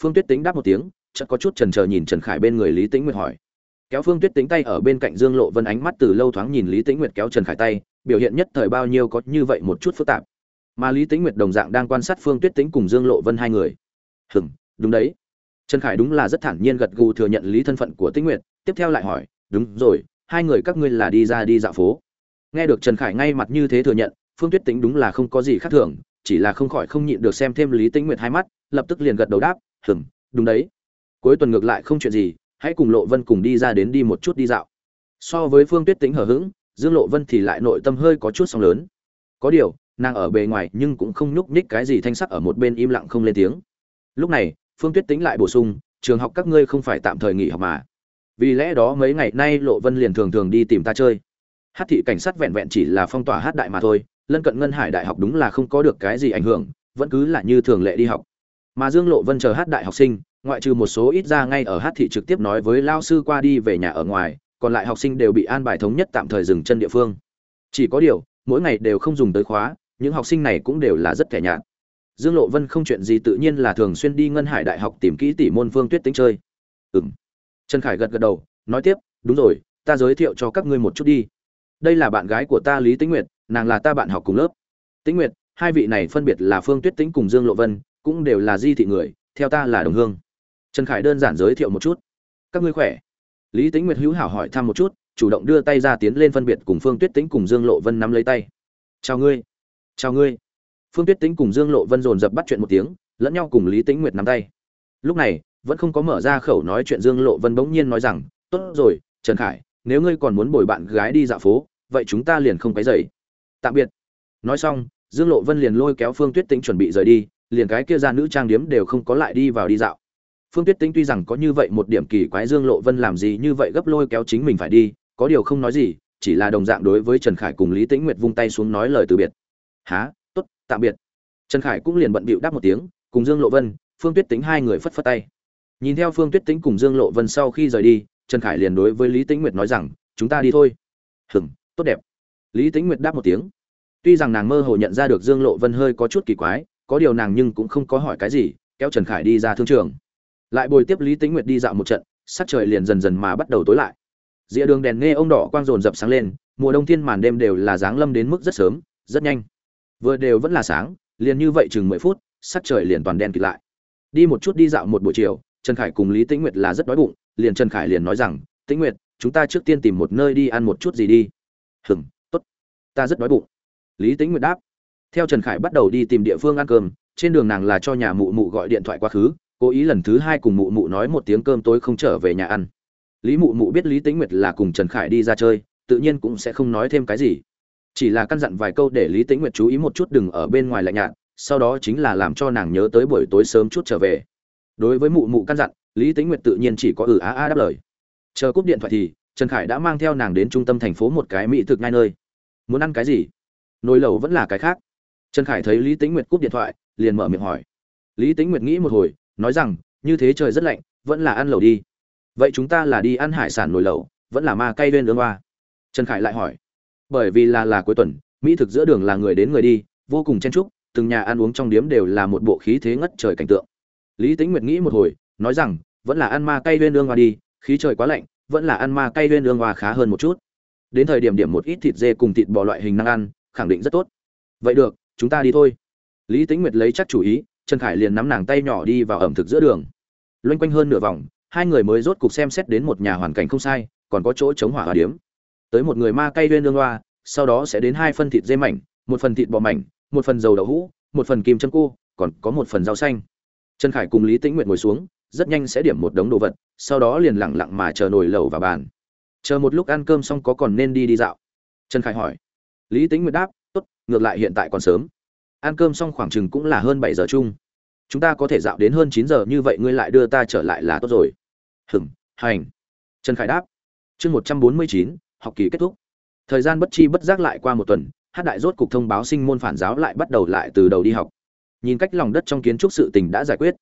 Phương tuyết tĩnh đáp một tiếng, chợt có chút trần trờ nhìn trần khải bên người lý tĩnh nguyệt hỏi kéo phương tuyết tĩnh tay ở bên cạnh dương lộ vân ánh mắt từ lâu thoáng nhìn lý tĩnh nguyệt kéo trần khải tay, biểu hiện nhất thời bao nhiêu có như vậy một chút phức tạp. Mà lý tĩnh nguyệt đồng dạng đang quan sát phương tuyết tĩnh cùng dương lộ vân hai người. Hừng đúng đấy. Trần khải đúng là rất thản nhiên gật gù thừa nhận lý thân phận của tĩnh nguyệt, tiếp theo lại hỏi, đúng rồi, hai người các ngươi là đi ra đi dạo phố. Nghe được trần khải ngay mặt như thế thừa nhận, phương tuyết tĩnh đúng là không có gì khác thường, chỉ là không khỏi không nhịn được xem thêm lý tĩnh nguyệt hai mắt, lập tức liền gật đầu đáp hừng đúng đấy. Cuối tuần ngược lại không chuyện gì hãy cùng lộ vân cùng đi ra đến đi một chút đi dạo. So với phương tuyết tính hờ hững, dương lộ vân thì lại nội tâm hơi có chút song lớn. Có điều, nàng ở bề ngoài nhưng cũng không nhúc nhích cái gì thanh sắc ở một bên im lặng không lên tiếng. Lúc này, phương tuyết tính lại bổ sung, trường học các ngươi không phải tạm thời nghỉ học mà. Vì lẽ đó mấy ngày nay lộ vân liền thường thường đi tìm ta chơi. Hát thị cảnh sát vẹn vẹn chỉ là phong tỏa hát đại mà thôi, lân cận ngân hải đại học đúng là không có được cái gì ảnh hưởng, vẫn cứ là như thường lệ đi học. Mà dương lộ vân chờ hát đại học sinh ngoại trừ một số ít ra ngay ở hát thị trực tiếp nói với lao sư qua đi về nhà ở ngoài, còn lại học sinh đều bị an bài thống nhất tạm thời dừng chân địa phương. Chỉ có điều, mỗi ngày đều không dùng tới khóa, những học sinh này cũng đều là rất thẻ nhạt. Dương lộ vân không chuyện gì tự nhiên là thường xuyên đi ngân hải đại học tìm kỹ tỷ môn phương tuyết tính chơi. Ừ m trần khải gật gật đầu, nói tiếp, đúng rồi, ta giới thiệu cho các ngươi một chút đi. Đây là bạn gái của ta lý tĩnh nguyệt, nàng là ta bạn học cùng lớp. Tĩnh nguyệt, hai vị này phân biệt là phương tuyết tính cùng dương lộ vân, cũng đều là di thị người, theo ta là đồng hương trần khải đơn giản giới thiệu một chút. Các ngươi khỏe? Lý tính nguyệt hữu hảo hỏi thăm một chút, chủ động đưa tay ra tiến lên phân biệt cùng phương tuyết tính cùng dương lộ vân nắm lấy tay. Chào ngươi. Chào ngươi. Phương tuyết tính cùng dương lộ vân dồn dập bắt chuyện một tiếng, lẫn nhau cùng lý tính nguyệt nắm tay. Lúc này, vẫn không có mở ra khẩu nói chuyện dương lộ vân bỗng nhiên nói rằng, tốt rồi, trần khải, nếu ngươi còn muốn bồi bạn gái đi dạo phố, vậy chúng ta liền không cái dậy tạm biệt. Nói xong, dương lộ vân liền lôi kéo phương tuyết tính chuẩn bị rời đi, liền cái kia ra nữ trang điếm đều không có lại đi vào đi dạo phương tuyết tính tuy rằng có như vậy một điểm kỳ quái dương lộ vân làm gì như vậy gấp lôi kéo chính mình phải đi, có điều không nói gì, chỉ là đồng dạng đối với trần khải cùng lý tĩnh nguyệt vung tay xuống nói lời từ biệt. Há t ố t tạm biệt. Trần khải cũng liền bận bịu đáp một tiếng, cùng dương lộ vân, phương tuyết tính hai người phất phất tay. Nhìn theo phương tuyết tính cùng dương lộ vân sau khi rời đi, trần khải liền đối với lý tĩnh nguyệt nói rằng, chúng ta đi thôi. Hừng tốt đẹp. Lý tĩnh nguyệt đáp một tiếng. Tuy rằng nàng mơ hồ nhận ra được dương lộ vân hơi có chút kỳ quái, có điều nàng nhưng cũng không có hỏi cái gì, kéo trần khải đi ra thương trường lại bồi tiếp lý tính nguyệt đi dạo một trận, sắc trời liền dần dần mà bắt đầu tối lại. Rìa đường đèn nghe ông đỏ quang rồn rập sáng lên, mùa đông thiên màn đêm đều là dáng lâm đến mức rất sớm, rất nhanh. Vừa đều vẫn là sáng, liền như vậy chừng mười phút, sắc trời liền toàn đen kịt lại. Đi một chút đi dạo một buổi chiều, trần khải cùng lý tĩnh nguyệt là rất đói bụng, liền trần khải liền nói rằng, tĩnh nguyệt, chúng ta trước tiên tìm một nơi đi ăn một chút gì đi. Hừng tốt, ta rất đói bụng. Lý tĩnh nguyệt đáp. Theo trần khải bắt đầu đi tìm địa phương ăn cơm, trên đường nàng là cho nhà mụ mụ gọi điện thoại quá khứ cố ý lần thứ hai cùng mụ mụ nói một tiếng cơm tối không trở về nhà ăn. Lý mụ mụ biết lý tĩnh nguyệt là cùng trần khải đi ra chơi, tự nhiên cũng sẽ không nói thêm cái gì. Chỉ là căn dặn vài câu để lý tĩnh nguyệt chú ý một chút đừng ở bên ngoài lạnh nhạt, sau đó chính là làm cho nàng nhớ tới buổi tối sớm chút trở về. Đối với mụ mụ căn dặn, lý tĩnh nguyệt tự nhiên chỉ có ừ á á đáp lời. Chờ cúp điện thoại thì, trần khải đã mang theo nàng đến trung tâm thành phố một cái mỹ thực ngay nơi. Muốn ăn cái gì? Nồi lẩu vẫn là cái khác. Trần khải thấy lý tĩnh nguyệt cúp điện thoại, liền mở miệng hỏi. Lý tĩnh nguyệt nghĩ một hồi nói rằng, như thế trời rất lạnh, vẫn là ăn lẩu đi. Vậy chúng ta là đi ăn hải sản nồi lẩu, vẫn là ma cay lên ương hoa? Trần khải lại hỏi. Bởi vì là là cuối tuần, mỹ thực giữa đường là người đến người đi, vô cùng chen trúc từng nhà ăn uống trong điếm đều là một bộ khí thế ngất trời cảnh tượng. Lý tính nguyệt nghĩ một hồi, nói rằng, vẫn là ăn ma cay lên ương hoa đi, khí trời quá lạnh, vẫn là ăn ma cay lên ương hoa khá hơn một chút. Đến thời điểm điểm một ít thịt dê cùng thịt bò loại hình năng ăn, khẳng định rất tốt. Vậy được, chúng ta đi thôi. Lý tính nguyệt lấy chắc chủ ý trần khải liền nắm nàng tay nhỏ đi vào ẩm thực giữa đường. Loanh quanh hơn nửa vòng, hai người mới rốt cục xem xét đến một nhà hoàn cảnh không sai, còn có chỗ chống hỏa hòa điếm. Tới một người ma cay lên lương loa sau đó sẽ đến hai phân thịt dê mảnh, một phần thịt bò mảnh, một phần dầu đậu hũ, một phần kim chân cô còn có một phần rau xanh. Trần khải cùng lý tĩnh nguyệt ngồi xuống, rất nhanh sẽ điểm một đống đồ vật, sau đó liền lẳng lặng mà chờ nồi lẩu vào bàn. Chờ một lúc ăn cơm xong có còn nên đi đi dạo. Trần khải hỏi. Lý tĩnh nguyệt đáp, tốt, ngược lại hiện tại còn sớm ăn cơm xong khoảng chừng cũng là hơn bảy giờ chung. Chúng ta có thể dạo đến hơn chín giờ, như vậy ngươi lại đưa ta trở lại là tốt rồi. Hừng hành. Trần khải đáp. Chương một trăm bốn mươi chín, học kỳ kết thúc. Thời gian bất chi bất giác lại qua một tuần, hát đại rốt cục thông báo sinh môn phản giáo lại bắt đầu lại từ đầu đi học. Nhìn cách lòng đất trong kiến trúc sự tình đã giải quyết.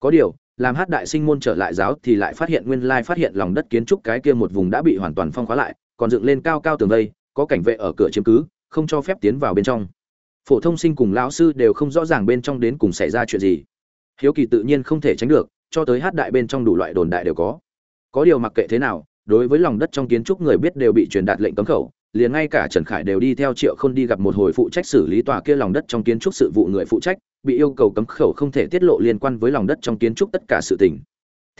Có điều, làm hát đại sinh môn trở lại giáo thì lại phát hiện nguyên lai phát hiện lòng đất kiến trúc cái kia một vùng đã bị hoàn toàn phong khóa lại, còn dựng lên cao cao tường vây, có cảnh vệ ở cửa chiếm cứ, không cho phép tiến vào bên trong phổ thông sinh cùng lão sư đều không rõ ràng bên trong đến cùng xảy ra chuyện gì. Hiếu kỳ tự nhiên không thể tránh được, cho tới hát đại bên trong đủ loại đồn đại đều có. Có điều mặc kệ thế nào, đối với lòng đất trong kiến trúc người biết đều bị truyền đạt lệnh cấm khẩu, liền ngay cả trần khải đều đi theo triệu không đi gặp một hồi phụ trách xử lý tòa kia lòng đất trong kiến trúc sự vụ người phụ trách, bị yêu cầu cấm khẩu không thể tiết lộ liên quan với lòng đất trong kiến trúc tất cả sự tình.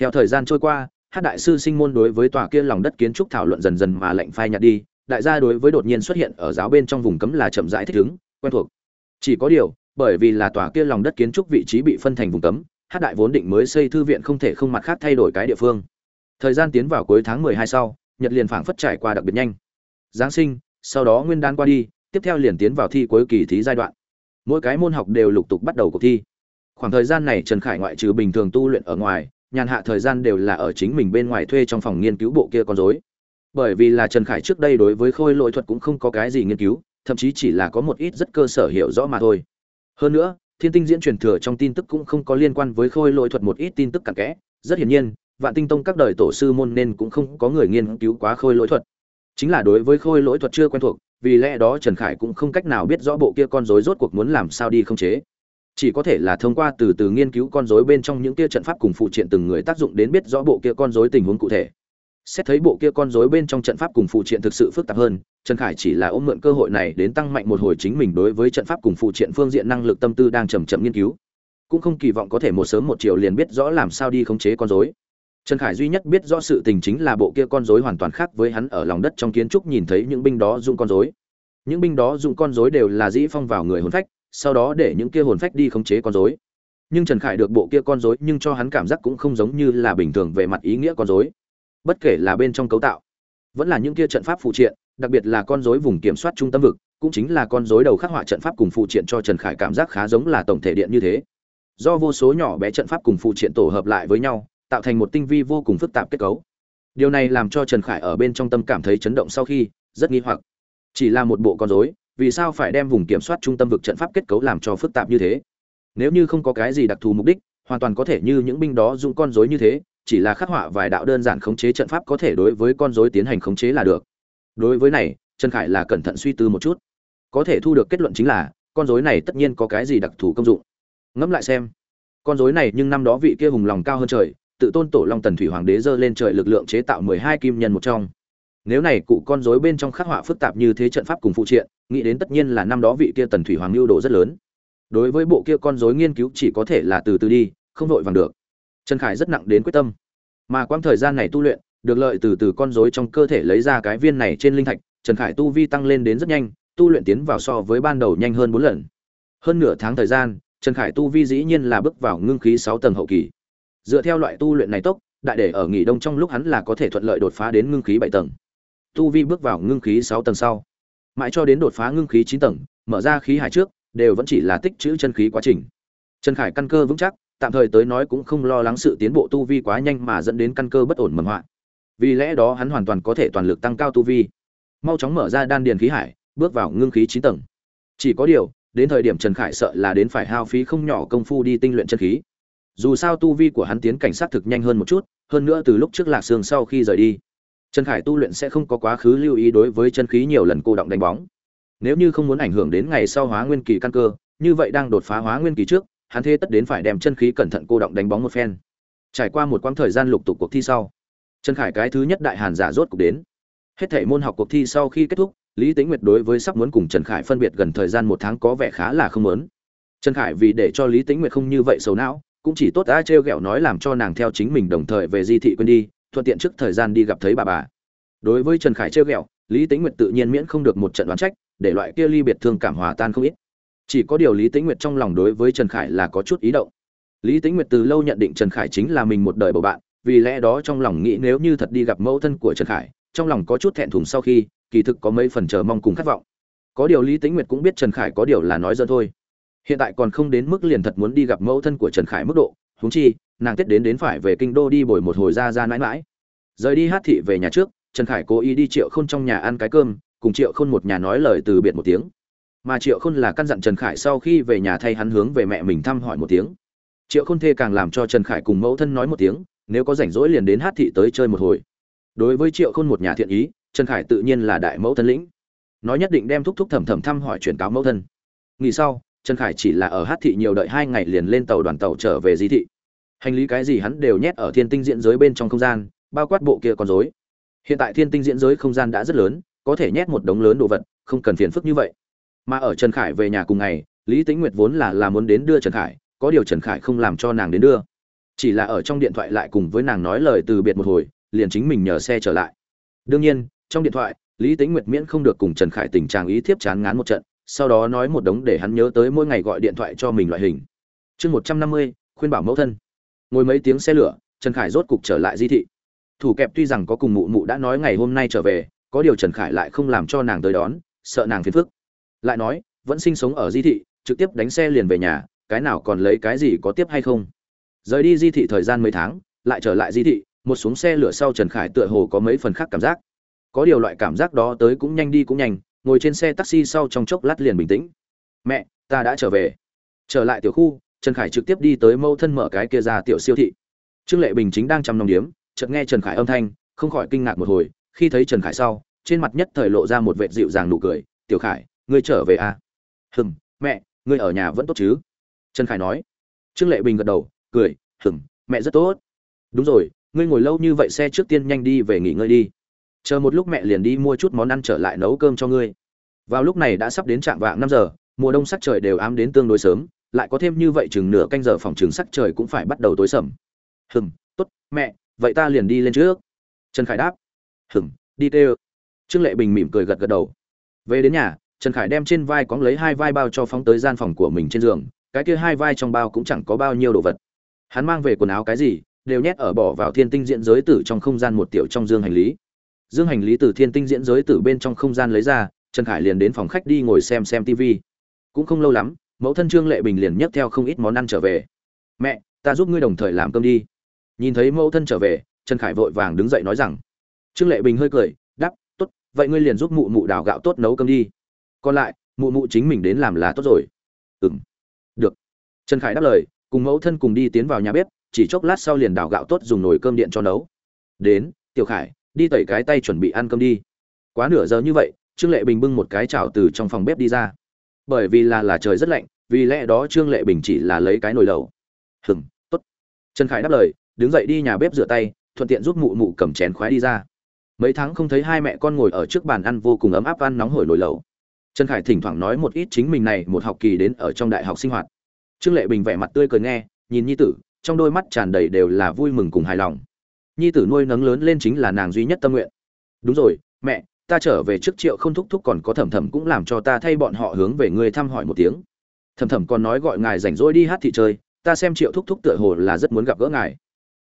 Theo thời gian trôi qua, hát đại sư sinh môn đối với tòa kia lòng đất kiến trúc thảo luận dần dần mà lệnh phai nhạt đi, đại gia đối với đột nhiên xuất hiện ở giáo bên trong vùng cấm là chậm rãi thích ứng quen thuộc. Chỉ có điều, bởi vì là tòa kia lòng đất kiến trúc vị trí bị phân thành vùng cấm, hát đại vốn định mới xây thư viện không thể không mặt khác thay đổi cái địa phương. Thời gian tiến vào cuối tháng mười hai sau, nhật liền phảng phất trải qua đặc biệt nhanh. Giáng sinh, sau đó nguyên đán qua đi, tiếp theo liền tiến vào thi cuối kỳ thí giai đoạn. Mỗi cái môn học đều lục tục bắt đầu cuộc thi. Khoảng thời gian này trần khải ngoại trừ bình thường tu luyện ở ngoài, nhàn hạ thời gian đều là ở chính mình bên ngoài thuê trong phòng nghiên cứu bộ kia con dối bởi vì là trần khải trước đây đối với khôi lỗi thuật cũng không có cái gì nghiên cứu thậm chí chỉ là có một ít rất cơ sở hiểu rõ mà thôi. Hơn nữa, thiên tinh diễn truyền thừa trong tin tức cũng không có liên quan với khôi lỗi thuật một ít tin tức cặn kẽ. Rất hiển nhiên, vạn tinh tông các đời tổ sư môn nên cũng không có người nghiên cứu quá khôi lỗi thuật. Chính là đối với khôi lỗi thuật chưa quen thuộc, vì lẽ đó trần khải cũng không cách nào biết rõ bộ kia con rối rốt cuộc muốn làm sao đi không chế. Chỉ có thể là thông qua từ từ nghiên cứu con rối bên trong những kia trận pháp cùng phụ triện từng người tác dụng đến biết rõ bộ kia con rối tình huống cụ thể xét thấy bộ kia con rối bên trong trận pháp cùng phụ triện thực sự phức tạp hơn trần khải chỉ là ôm mượn cơ hội này đến tăng mạnh một hồi chính mình đối với trận pháp cùng phụ triện phương diện năng lực tâm tư đang chầm chậm nghiên cứu cũng không kỳ vọng có thể một sớm một chiều liền biết rõ làm sao đi khống chế con rối Trần Khải duy nhất biết rõ sự tình chính là bộ kia con rối hoàn toàn khác với hắn ở lòng đất trong kiến trúc nhìn thấy những binh đó dùng con rối. Những binh đó dùng con rối đều là dĩ phong vào người hồn phách, sau đó để những kia hồn phách đi khống chế con rối. Nhưng Trần Khải được bộ kia con rối nhưng cho hắn cảm giác cũng không giống như là bình thường về mặt ý nghĩa con rối. Bất kể là bên trong cấu tạo, vẫn là những kia trận pháp phụ triện, đặc biệt là con rối vùng kiểm soát trung tâm vực, cũng chính là con rối đầu khắc họa trận pháp cùng phụ triện cho Trần Khải cảm giác khá giống là tổng thể điện như thế. Do vô số nhỏ bé trận pháp cùng phụ triện tổ hợp lại với nhau, tạo thành một tinh vi vô cùng phức tạp kết cấu. Điều này làm cho trần khải ở bên trong tâm cảm thấy chấn động sau khi rất nghi hoặc. Chỉ là một bộ con rối vì sao phải đem vùng kiểm soát trung tâm vực trận pháp kết cấu làm cho phức tạp như thế? Nếu như không có cái gì đặc thù mục đích hoàn toàn có thể như những binh đó dùng con rối như thế chỉ là khắc họa vài đạo đơn giản khống chế trận pháp có thể đối với con rối tiến hành khống chế là được. Đối với này, trần khải là cẩn thận suy tư một chút. Có thể thu được kết luận chính là, con rối này tất nhiên có cái gì đặc thù công dụng. Ngẫm lại xem. Con rối này nhưng năm đó vị kia hùng lòng cao hơn trời, tự tôn tổ long tần thủy hoàng đế dơ lên trời lực lượng chế tạo mười hai kim nhân một trong. Nếu này cụ con rối bên trong khắc họa phức tạp như thế trận pháp cùng phụ triện, nghĩ đến tất nhiên là năm đó vị kia tần thủy hoàng lưu đồ rất lớn. Đối với bộ kia con rối nghiên cứu chỉ có thể là từ từ đi, không vội vàng được trần khải rất nặng đến quyết tâm. Mà quãng thời gian này tu luyện, được lợi từ từ con rối trong cơ thể lấy ra cái viên này trên linh thạch, trần khải tu vi tăng lên đến rất nhanh, tu luyện tiến vào so với ban đầu nhanh hơn bốn lần. Hơn nửa tháng thời gian, trần khải tu vi dĩ nhiên là bước vào ngưng khí sáu tầng hậu kỳ. Dựa theo loại tu luyện này tốc, đại để ở nghỉ đông trong lúc hắn là có thể thuận lợi đột phá đến ngưng khí bảy tầng. Tu vi bước vào ngưng khí sáu tầng sau, mãi cho đến đột phá ngưng khí chín tầng, mở ra khí hải trước, đều vẫn chỉ là tích trữ chân khí quá trình. Trần khải căn cơ vững chắc tạm thời tới nói cũng không lo lắng sự tiến bộ tu vi quá nhanh mà dẫn đến căn cơ bất ổn mầm họa vì lẽ đó hắn hoàn toàn có thể toàn lực tăng cao tu vi. Mau chóng mở ra đan điền khí hải, bước vào ngưng khí chín tầng. Chỉ có điều, đến thời điểm trần khải sợ là đến phải hao phí không nhỏ công phu đi tinh luyện chân khí. Dù sao tu vi của hắn tiến cảnh sát thực nhanh hơn một chút, hơn nữa từ lúc trước lạc sương sau khi rời đi, trần khải tu luyện sẽ không có quá khứ lưu ý đối với chân khí nhiều lần cô động đánh bóng. Nếu như không muốn ảnh hưởng đến ngày sau hóa nguyên kỳ căn cơ, như vậy đang đột phá hóa nguyên kỳ trước hắn thế tất đến phải đem chân khí cẩn thận cô động đánh bóng một phen. Trải qua một quãng thời gian lục tục cuộc thi sau, trần khải cái thứ nhất đại hàn giả rốt cục đến. Hết thể môn học cuộc thi sau khi kết thúc, lý tính nguyệt đối với sắp muốn cùng trần khải phân biệt gần thời gian một tháng có vẻ khá là không lớn trần khải vì để cho lý tính nguyệt không như vậy xấu não, cũng chỉ tốt đã trêu ghẹo nói làm cho nàng theo chính mình đồng thời về di thị quên đi, thuận tiện trước thời gian đi gặp thấy bà bà. Đối với trần khải trêu ghẹo, lý tính nguyệt tự nhiên miễn không được một trận đoán trách, để loại kia ly biệt thương cảm hòa tan không ít chỉ có điều lý Tĩnh nguyệt trong lòng đối với trần khải là có chút ý động. Lý Tĩnh nguyệt từ lâu nhận định trần khải chính là mình một đời bầu bạn, vì lẽ đó trong lòng nghĩ nếu như thật đi gặp mẫu thân của trần khải, trong lòng có chút thẹn thùng sau khi, kỳ thực có mấy phần chờ mong cùng khát vọng. Có điều lý Tĩnh nguyệt cũng biết trần khải có điều là nói dơ thôi. Hiện tại còn không đến mức liền thật muốn đi gặp mẫu thân của trần khải mức độ húng chi, nàng tết đến đến phải về kinh đô đi bồi một hồi ra ra mãi mãi. Rời đi hát thị về nhà trước, trần khải cố ý đi triệu k h ô n trong nhà ăn cái cơm, cùng triệu khôn một nhà nói lời từ biệt một tiếng mà triệu khôn là căn dặn trần khải sau khi về nhà thay hắn hướng về mẹ mình thăm hỏi một tiếng. Triệu khôn thê càng làm cho trần khải cùng mẫu thân nói một tiếng, nếu có rảnh rỗi liền đến hát thị tới chơi một hồi. Đối với triệu khôn một nhà thiện ý, trần khải tự nhiên là đại mẫu thân lĩnh. Nói nhất định đem thúc thúc thẩm thẩm thăm hỏi truyền cáo mẫu thân. Nghỉ sau, trần khải chỉ là ở hát thị nhiều đợi hai ngày liền lên tàu đoàn tàu trở về di thị. Hành lý cái gì hắn đều nhét ở thiên tinh diễn giới bên trong không gian, bao quát bộ kia còn dối hiện tại thiên tinh diễn giới không gian đã rất lớn, có thể nhét một đống lớn đồ vật, không cần phiền phức như vậy mà ở trần khải về nhà cùng ngày, lý tĩnh nguyệt vốn là là muốn đến đưa trần khải, có điều trần khải không làm cho nàng đến đưa. Chỉ là ở trong điện thoại lại cùng với nàng nói lời từ biệt một hồi, liền chính mình nhờ xe trở lại. Đương nhiên, trong điện thoại, lý tĩnh nguyệt miễn không được cùng trần khải tình trạng ý thiếp chán ngán một trận, sau đó nói một đống để hắn nhớ tới mỗi ngày gọi điện thoại cho mình loại hình. Chương một trăm năm mươi, khuyên bảo mẫu thân. Ngồi mấy tiếng xe lửa, trần khải rốt cục trở lại di thị. Thủ kẹp tuy rằng có cùng mụ mụ đã nói ngày hôm nay trở về, có điều trần khải lại không làm cho nàng tới đón, sợ nàng phiền phức lại nói, vẫn sinh sống ở di thị, trực tiếp đánh xe liền về nhà, cái nào còn lấy cái gì có tiếp hay không? Rời đi di thị thời gian mấy tháng, lại trở lại di thị, một xuống xe lửa sau trần khải tựa hồ có mấy phần khác cảm giác. Có điều loại cảm giác đó tới cũng nhanh đi cũng nhanh, ngồi trên xe taxi sau trong chốc lát liền bình tĩnh. Mẹ, ta đã trở về. Trở lại tiểu khu, trần khải trực tiếp đi tới mâu thân mở cái kia ra tiểu siêu thị. Trương lệ bình chính đang chăm nòng điếm, chợt nghe trần khải âm thanh, không khỏi kinh ngạc một hồi, khi thấy trần khải sau, trên mặt nhất thời lộ ra một vệt dịu dàng nụ cười, tiểu khải ngươi trở về à? hừm, mẹ, ngươi ở nhà vẫn tốt chứ? Trần khải nói. Trương lệ bình gật đầu, cười, hừm, mẹ rất tốt. Đúng rồi, ngươi ngồi lâu như vậy xe trước tiên nhanh đi về nghỉ ngơi đi. Chờ một lúc mẹ liền đi mua chút món ăn trở lại nấu cơm cho ngươi. Vào lúc này đã sắp đến trạng vạng năm giờ, mùa đông sắc trời đều ám đến tương đối sớm, lại có thêm như vậy chừng nửa canh giờ phòng trường sắc trời cũng phải bắt đầu tối sầm. Hừm, tốt, mẹ, vậy ta liền đi lên trước. Trần khải đáp. Hừm, đi tê trương lệ bình mỉm cười gật gật đầu. Về đến nhà trần khải đem trên vai cóng lấy hai vai bao cho phóng tới gian phòng của mình trên giường, cái kia hai vai trong bao cũng chẳng có bao nhiêu đồ vật. Hắn mang về quần áo cái gì, đều nhét ở bỏ vào thiên tinh diễn giới tử trong không gian một tiểu trong dương hành lý. Dương hành lý từ thiên tinh diễn giới tử bên trong không gian lấy ra, trần khải liền đến phòng khách đi ngồi xem xem tv cũng không lâu lắm, mẫu thân trương lệ bình liền nhấc theo không ít món ăn trở về. Mẹ, ta giúp ngươi đồng thời làm cơm đi. Nhìn thấy mẫu thân trở về, trần khải vội vàng đứng dậy nói rằng. Trương lệ bình hơi cười đắp tốt, vậy ngươi liền giúp mụ mụ đào gạo tốt nấu cơm đi còn lại, mụ mụ chính mình đến làm là tốt rồi. Ừng được. Trần khải đáp lời, cùng mẫu thân cùng đi tiến vào nhà bếp, chỉ chốc lát sau liền đào gạo tốt dùng nồi cơm điện cho nấu. Đến, tiểu khải, đi tẩy cái tay chuẩn bị ăn cơm đi. Quá nửa giờ như vậy, trương lệ bình bưng một cái chảo từ trong phòng bếp đi ra. Bởi vì là là trời rất lạnh, vì lẽ đó trương lệ bình chỉ là lấy cái nồi lẩu. Ố tốt. Trần khải đáp lời, đứng dậy đi nhà bếp rửa tay, thuận tiện giúp mụ mụ cầm chén khoái đi ra. Mấy tháng không thấy hai mẹ con ngồi ở trước bàn ăn vô cùng ấm áp ăn nóng hổi nồi lẩu trần khải thỉnh thoảng nói một ít chính mình này, một học kỳ đến ở trong đại học sinh hoạt. Trương lệ bình vẻ mặt tươi cười nghe, nhìn nhi tử, trong đôi mắt tràn đầy đều là vui mừng cùng hài lòng. Nhi tử nuôi nấng lớn lên chính là nàng duy nhất tâm nguyện. Đúng rồi, mẹ, ta trở về trước triệu không thúc thúc còn có Thẩm Thẩm cũng làm cho ta thay bọn họ hướng về người thăm hỏi một tiếng. Thẩm Thẩm còn nói gọi ngài rảnh rỗi đi hát thị chơi, ta xem triệu thúc thúc tựa hồ là rất muốn gặp gỡ ngài.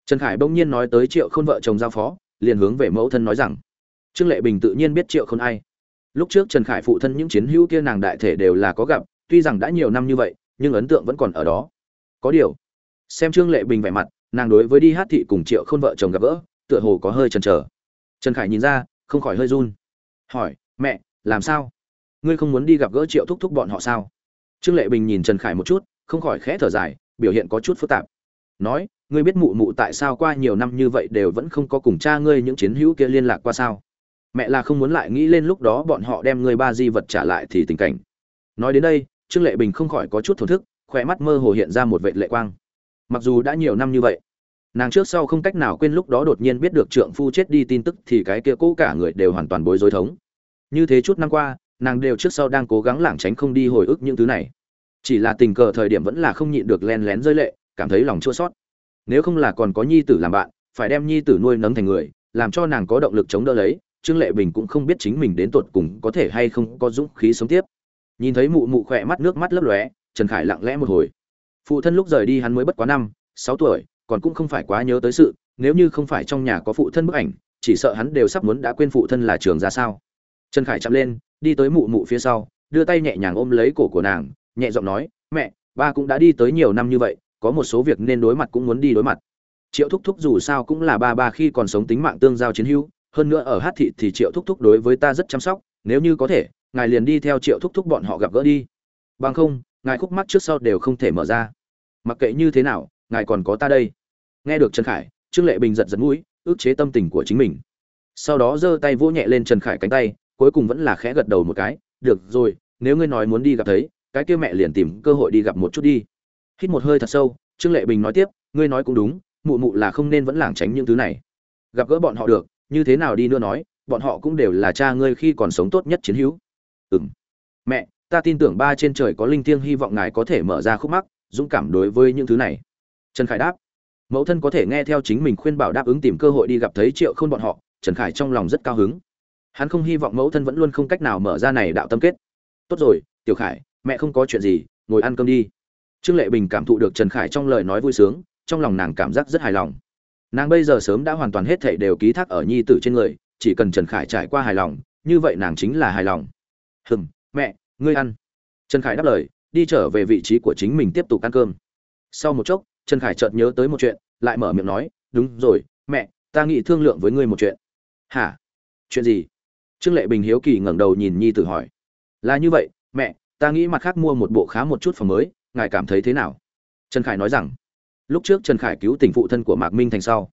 Trần khải bỗng nhiên nói tới triệu khôn vợ chồng giao phó, liền hướng về mẫu thân nói rằng, trương lệ bình tự nhiên biết triệu khôn ai lúc trước trần khải phụ thân những chiến hữu kia nàng đại thể đều là có gặp, tuy rằng đã nhiều năm như vậy, nhưng ấn tượng vẫn còn ở đó. Có điều, xem trương lệ bình vẻ mặt, nàng đối với đi hát thị cùng triệu khôn vợ chồng gặp gỡ, tựa hồ có hơi chần chờ. Trần khải nhìn ra, không khỏi hơi run. Hỏi, mẹ, làm sao? Ngươi không muốn đi gặp gỡ triệu thúc thúc bọn họ sao? Trương lệ bình nhìn trần khải một chút, không khỏi khẽ thở dài, biểu hiện có chút phức tạp. Nói, ngươi biết mụ mụ tại sao qua nhiều năm như vậy đều vẫn không có cùng cha ngươi những chiến hữu kia liên lạc qua sao? Mẹ là không muốn lại nghĩ lên lúc đó bọn họ đem người ba di vật trả lại thì tình cảnh. Nói đến đây, trương lệ bình không khỏi có chút thổn thức khỏe mắt mơ hồ hiện ra một vệ lệ quang. Mặc dù đã nhiều năm như vậy, nàng trước sau không cách nào quên lúc đó đột nhiên biết được trượng phu chết đi tin tức thì cái kia cũ cả người đều hoàn toàn bối rối thống. Như thế chút năm qua, nàng đều trước sau đang cố gắng lảng tránh không đi hồi ức những thứ này. Chỉ là tình cờ thời điểm vẫn là không nhịn được len lén rơi lệ, cảm thấy lòng chua sót nếu không là còn có nhi tử làm bạn, phải đem nhi tử nuôi nấng thành người, làm cho nàng có động lực chống đỡ lấy trương lệ bình cũng không biết chính mình đến tột cùng có thể hay không có dũng khí sống tiếp. Nhìn thấy mụ mụ khỏe mắt, nước mắt lấp lóe, trần khải lặng lẽ một hồi. Phụ thân lúc rời đi hắn mới bất quá năm, sáu tuổi, còn cũng không phải quá nhớ tới sự, nếu như không phải trong nhà có phụ thân bức ảnh, chỉ sợ hắn đều sắp muốn đã quên phụ thân là trường ra sao. Trần khải chậm lên, đi tới mụ mụ phía sau, đưa tay nhẹ nhàng ôm lấy cổ của nàng, nhẹ giọng nói, mẹ, ba cũng đã đi tới nhiều năm như vậy, có một số việc nên đối mặt cũng muốn đi đối mặt. Triệu thúc thúc dù sao cũng là ba ba khi còn sống tính mạng tương giao chiến hữu hơn nữa ở hát thị thì triệu thúc thúc đối với ta rất chăm sóc, nếu như có thể, ngài liền đi theo triệu thúc thúc bọn họ gặp gỡ đi. Bằng không, ngài khúc mắt trước sau đều không thể mở ra. Mặc kệ như thế nào, ngài còn có ta đây. Nghe được trần khải, trương lệ bình giật giật mũi, ước chế tâm tình của chính mình. Sau đó giơ tay vỗ nhẹ lên trần khải cánh tay, cuối cùng vẫn là khẽ gật đầu một cái, được rồi, nếu ngươi nói muốn đi gặp thấy, cái kia mẹ liền tìm cơ hội đi gặp một chút đi. Hít một hơi thật sâu, trương lệ bình nói tiếp, ngươi nói cũng đúng, mụ mụ là không nên vẫn lảng tránh những thứ này. Gặp gỡ bọn họ được như thế nào đi nữa nói, bọn họ cũng đều là cha ngươi khi còn sống tốt nhất chiến hữu. Ừm. Mẹ, ta tin tưởng ba trên trời có linh thiêng hy vọng ngài có thể mở ra khúc mắc, dũng cảm đối với những thứ này. Trần khải đáp. Mẫu thân có thể nghe theo chính mình khuyên bảo đáp ứng tìm cơ hội đi gặp thấy triệu khôn bọn họ, trần khải trong lòng rất cao hứng. Hắn không hy vọng mẫu thân vẫn luôn không cách nào mở ra này đạo tâm kết. Tốt rồi, tiểu khải, mẹ không có chuyện gì, ngồi ăn cơm đi. Trương lệ bình cảm thụ được trần khải trong lời nói vui sướng, trong lòng nàng cảm giác rất hài lòng nàng bây giờ sớm đã hoàn toàn hết thảy đều ký thác ở nhi tử trên người, chỉ cần trần khải trải qua hài lòng, như vậy nàng chính là hài lòng. Hừm, mẹ, ngươi ăn. Trần khải đáp lời, đi trở về vị trí của chính mình tiếp tục ăn cơm. Sau một chốc, trần khải chợt nhớ tới một chuyện, lại mở miệng nói, đúng rồi, mẹ, ta nghĩ thương lượng với ngươi một chuyện. Hả? Chuyện gì? Trương lệ bình hiếu kỳ ngẩng đầu nhìn nhi tử hỏi. Là như vậy, mẹ, ta nghĩ mặt khác mua một bộ khá một chút phòng mới, ngài cảm thấy thế nào? Trần khải nói rằng lúc trước trần khải cứu tình phụ thân của mạc minh thành sau,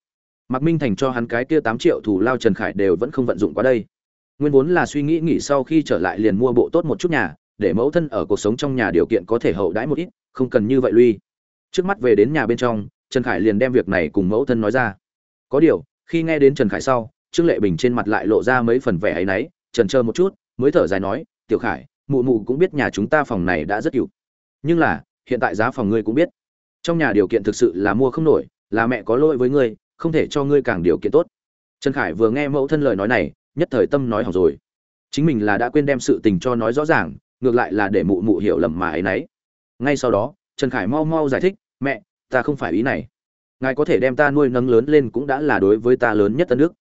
mạc minh thành cho hắn cái kia tám triệu thù lao trần khải đều vẫn không vận dụng qua đây. Nguyên vốn là suy nghĩ nghỉ sau khi trở lại liền mua bộ tốt một chút nhà, để mẫu thân ở cuộc sống trong nhà điều kiện có thể hậu đãi một ít, không cần như vậy lui. Trước mắt về đến nhà bên trong, trần khải liền đem việc này cùng mẫu thân nói ra. Có điều, khi nghe đến trần khải sau, trương lệ bình trên mặt lại lộ ra mấy phần vẻ áy náy, trần trơ một chút, mới thở dài nói, tiểu khải, mụ mụ cũng biết nhà chúng ta phòng này đã rất cựu nhưng là, hiện tại giá phòng ngươi cũng biết trong nhà điều kiện thực sự là mua không nổi, là mẹ có lỗi với ngươi, không thể cho ngươi càng điều kiện tốt. Trần khải vừa nghe mẫu thân lời nói này, nhất thời tâm nói hỏng rồi. Chính mình là đã quên đem sự tình cho nói rõ ràng, ngược lại là để mụ mụ hiểu lầm mà ấy nấy. Ngay sau đó, trần khải mau mau giải thích, mẹ, ta không phải ý này. Ngài có thể đem ta nuôi nấng lớn lên cũng đã là đối với ta lớn nhất tân nước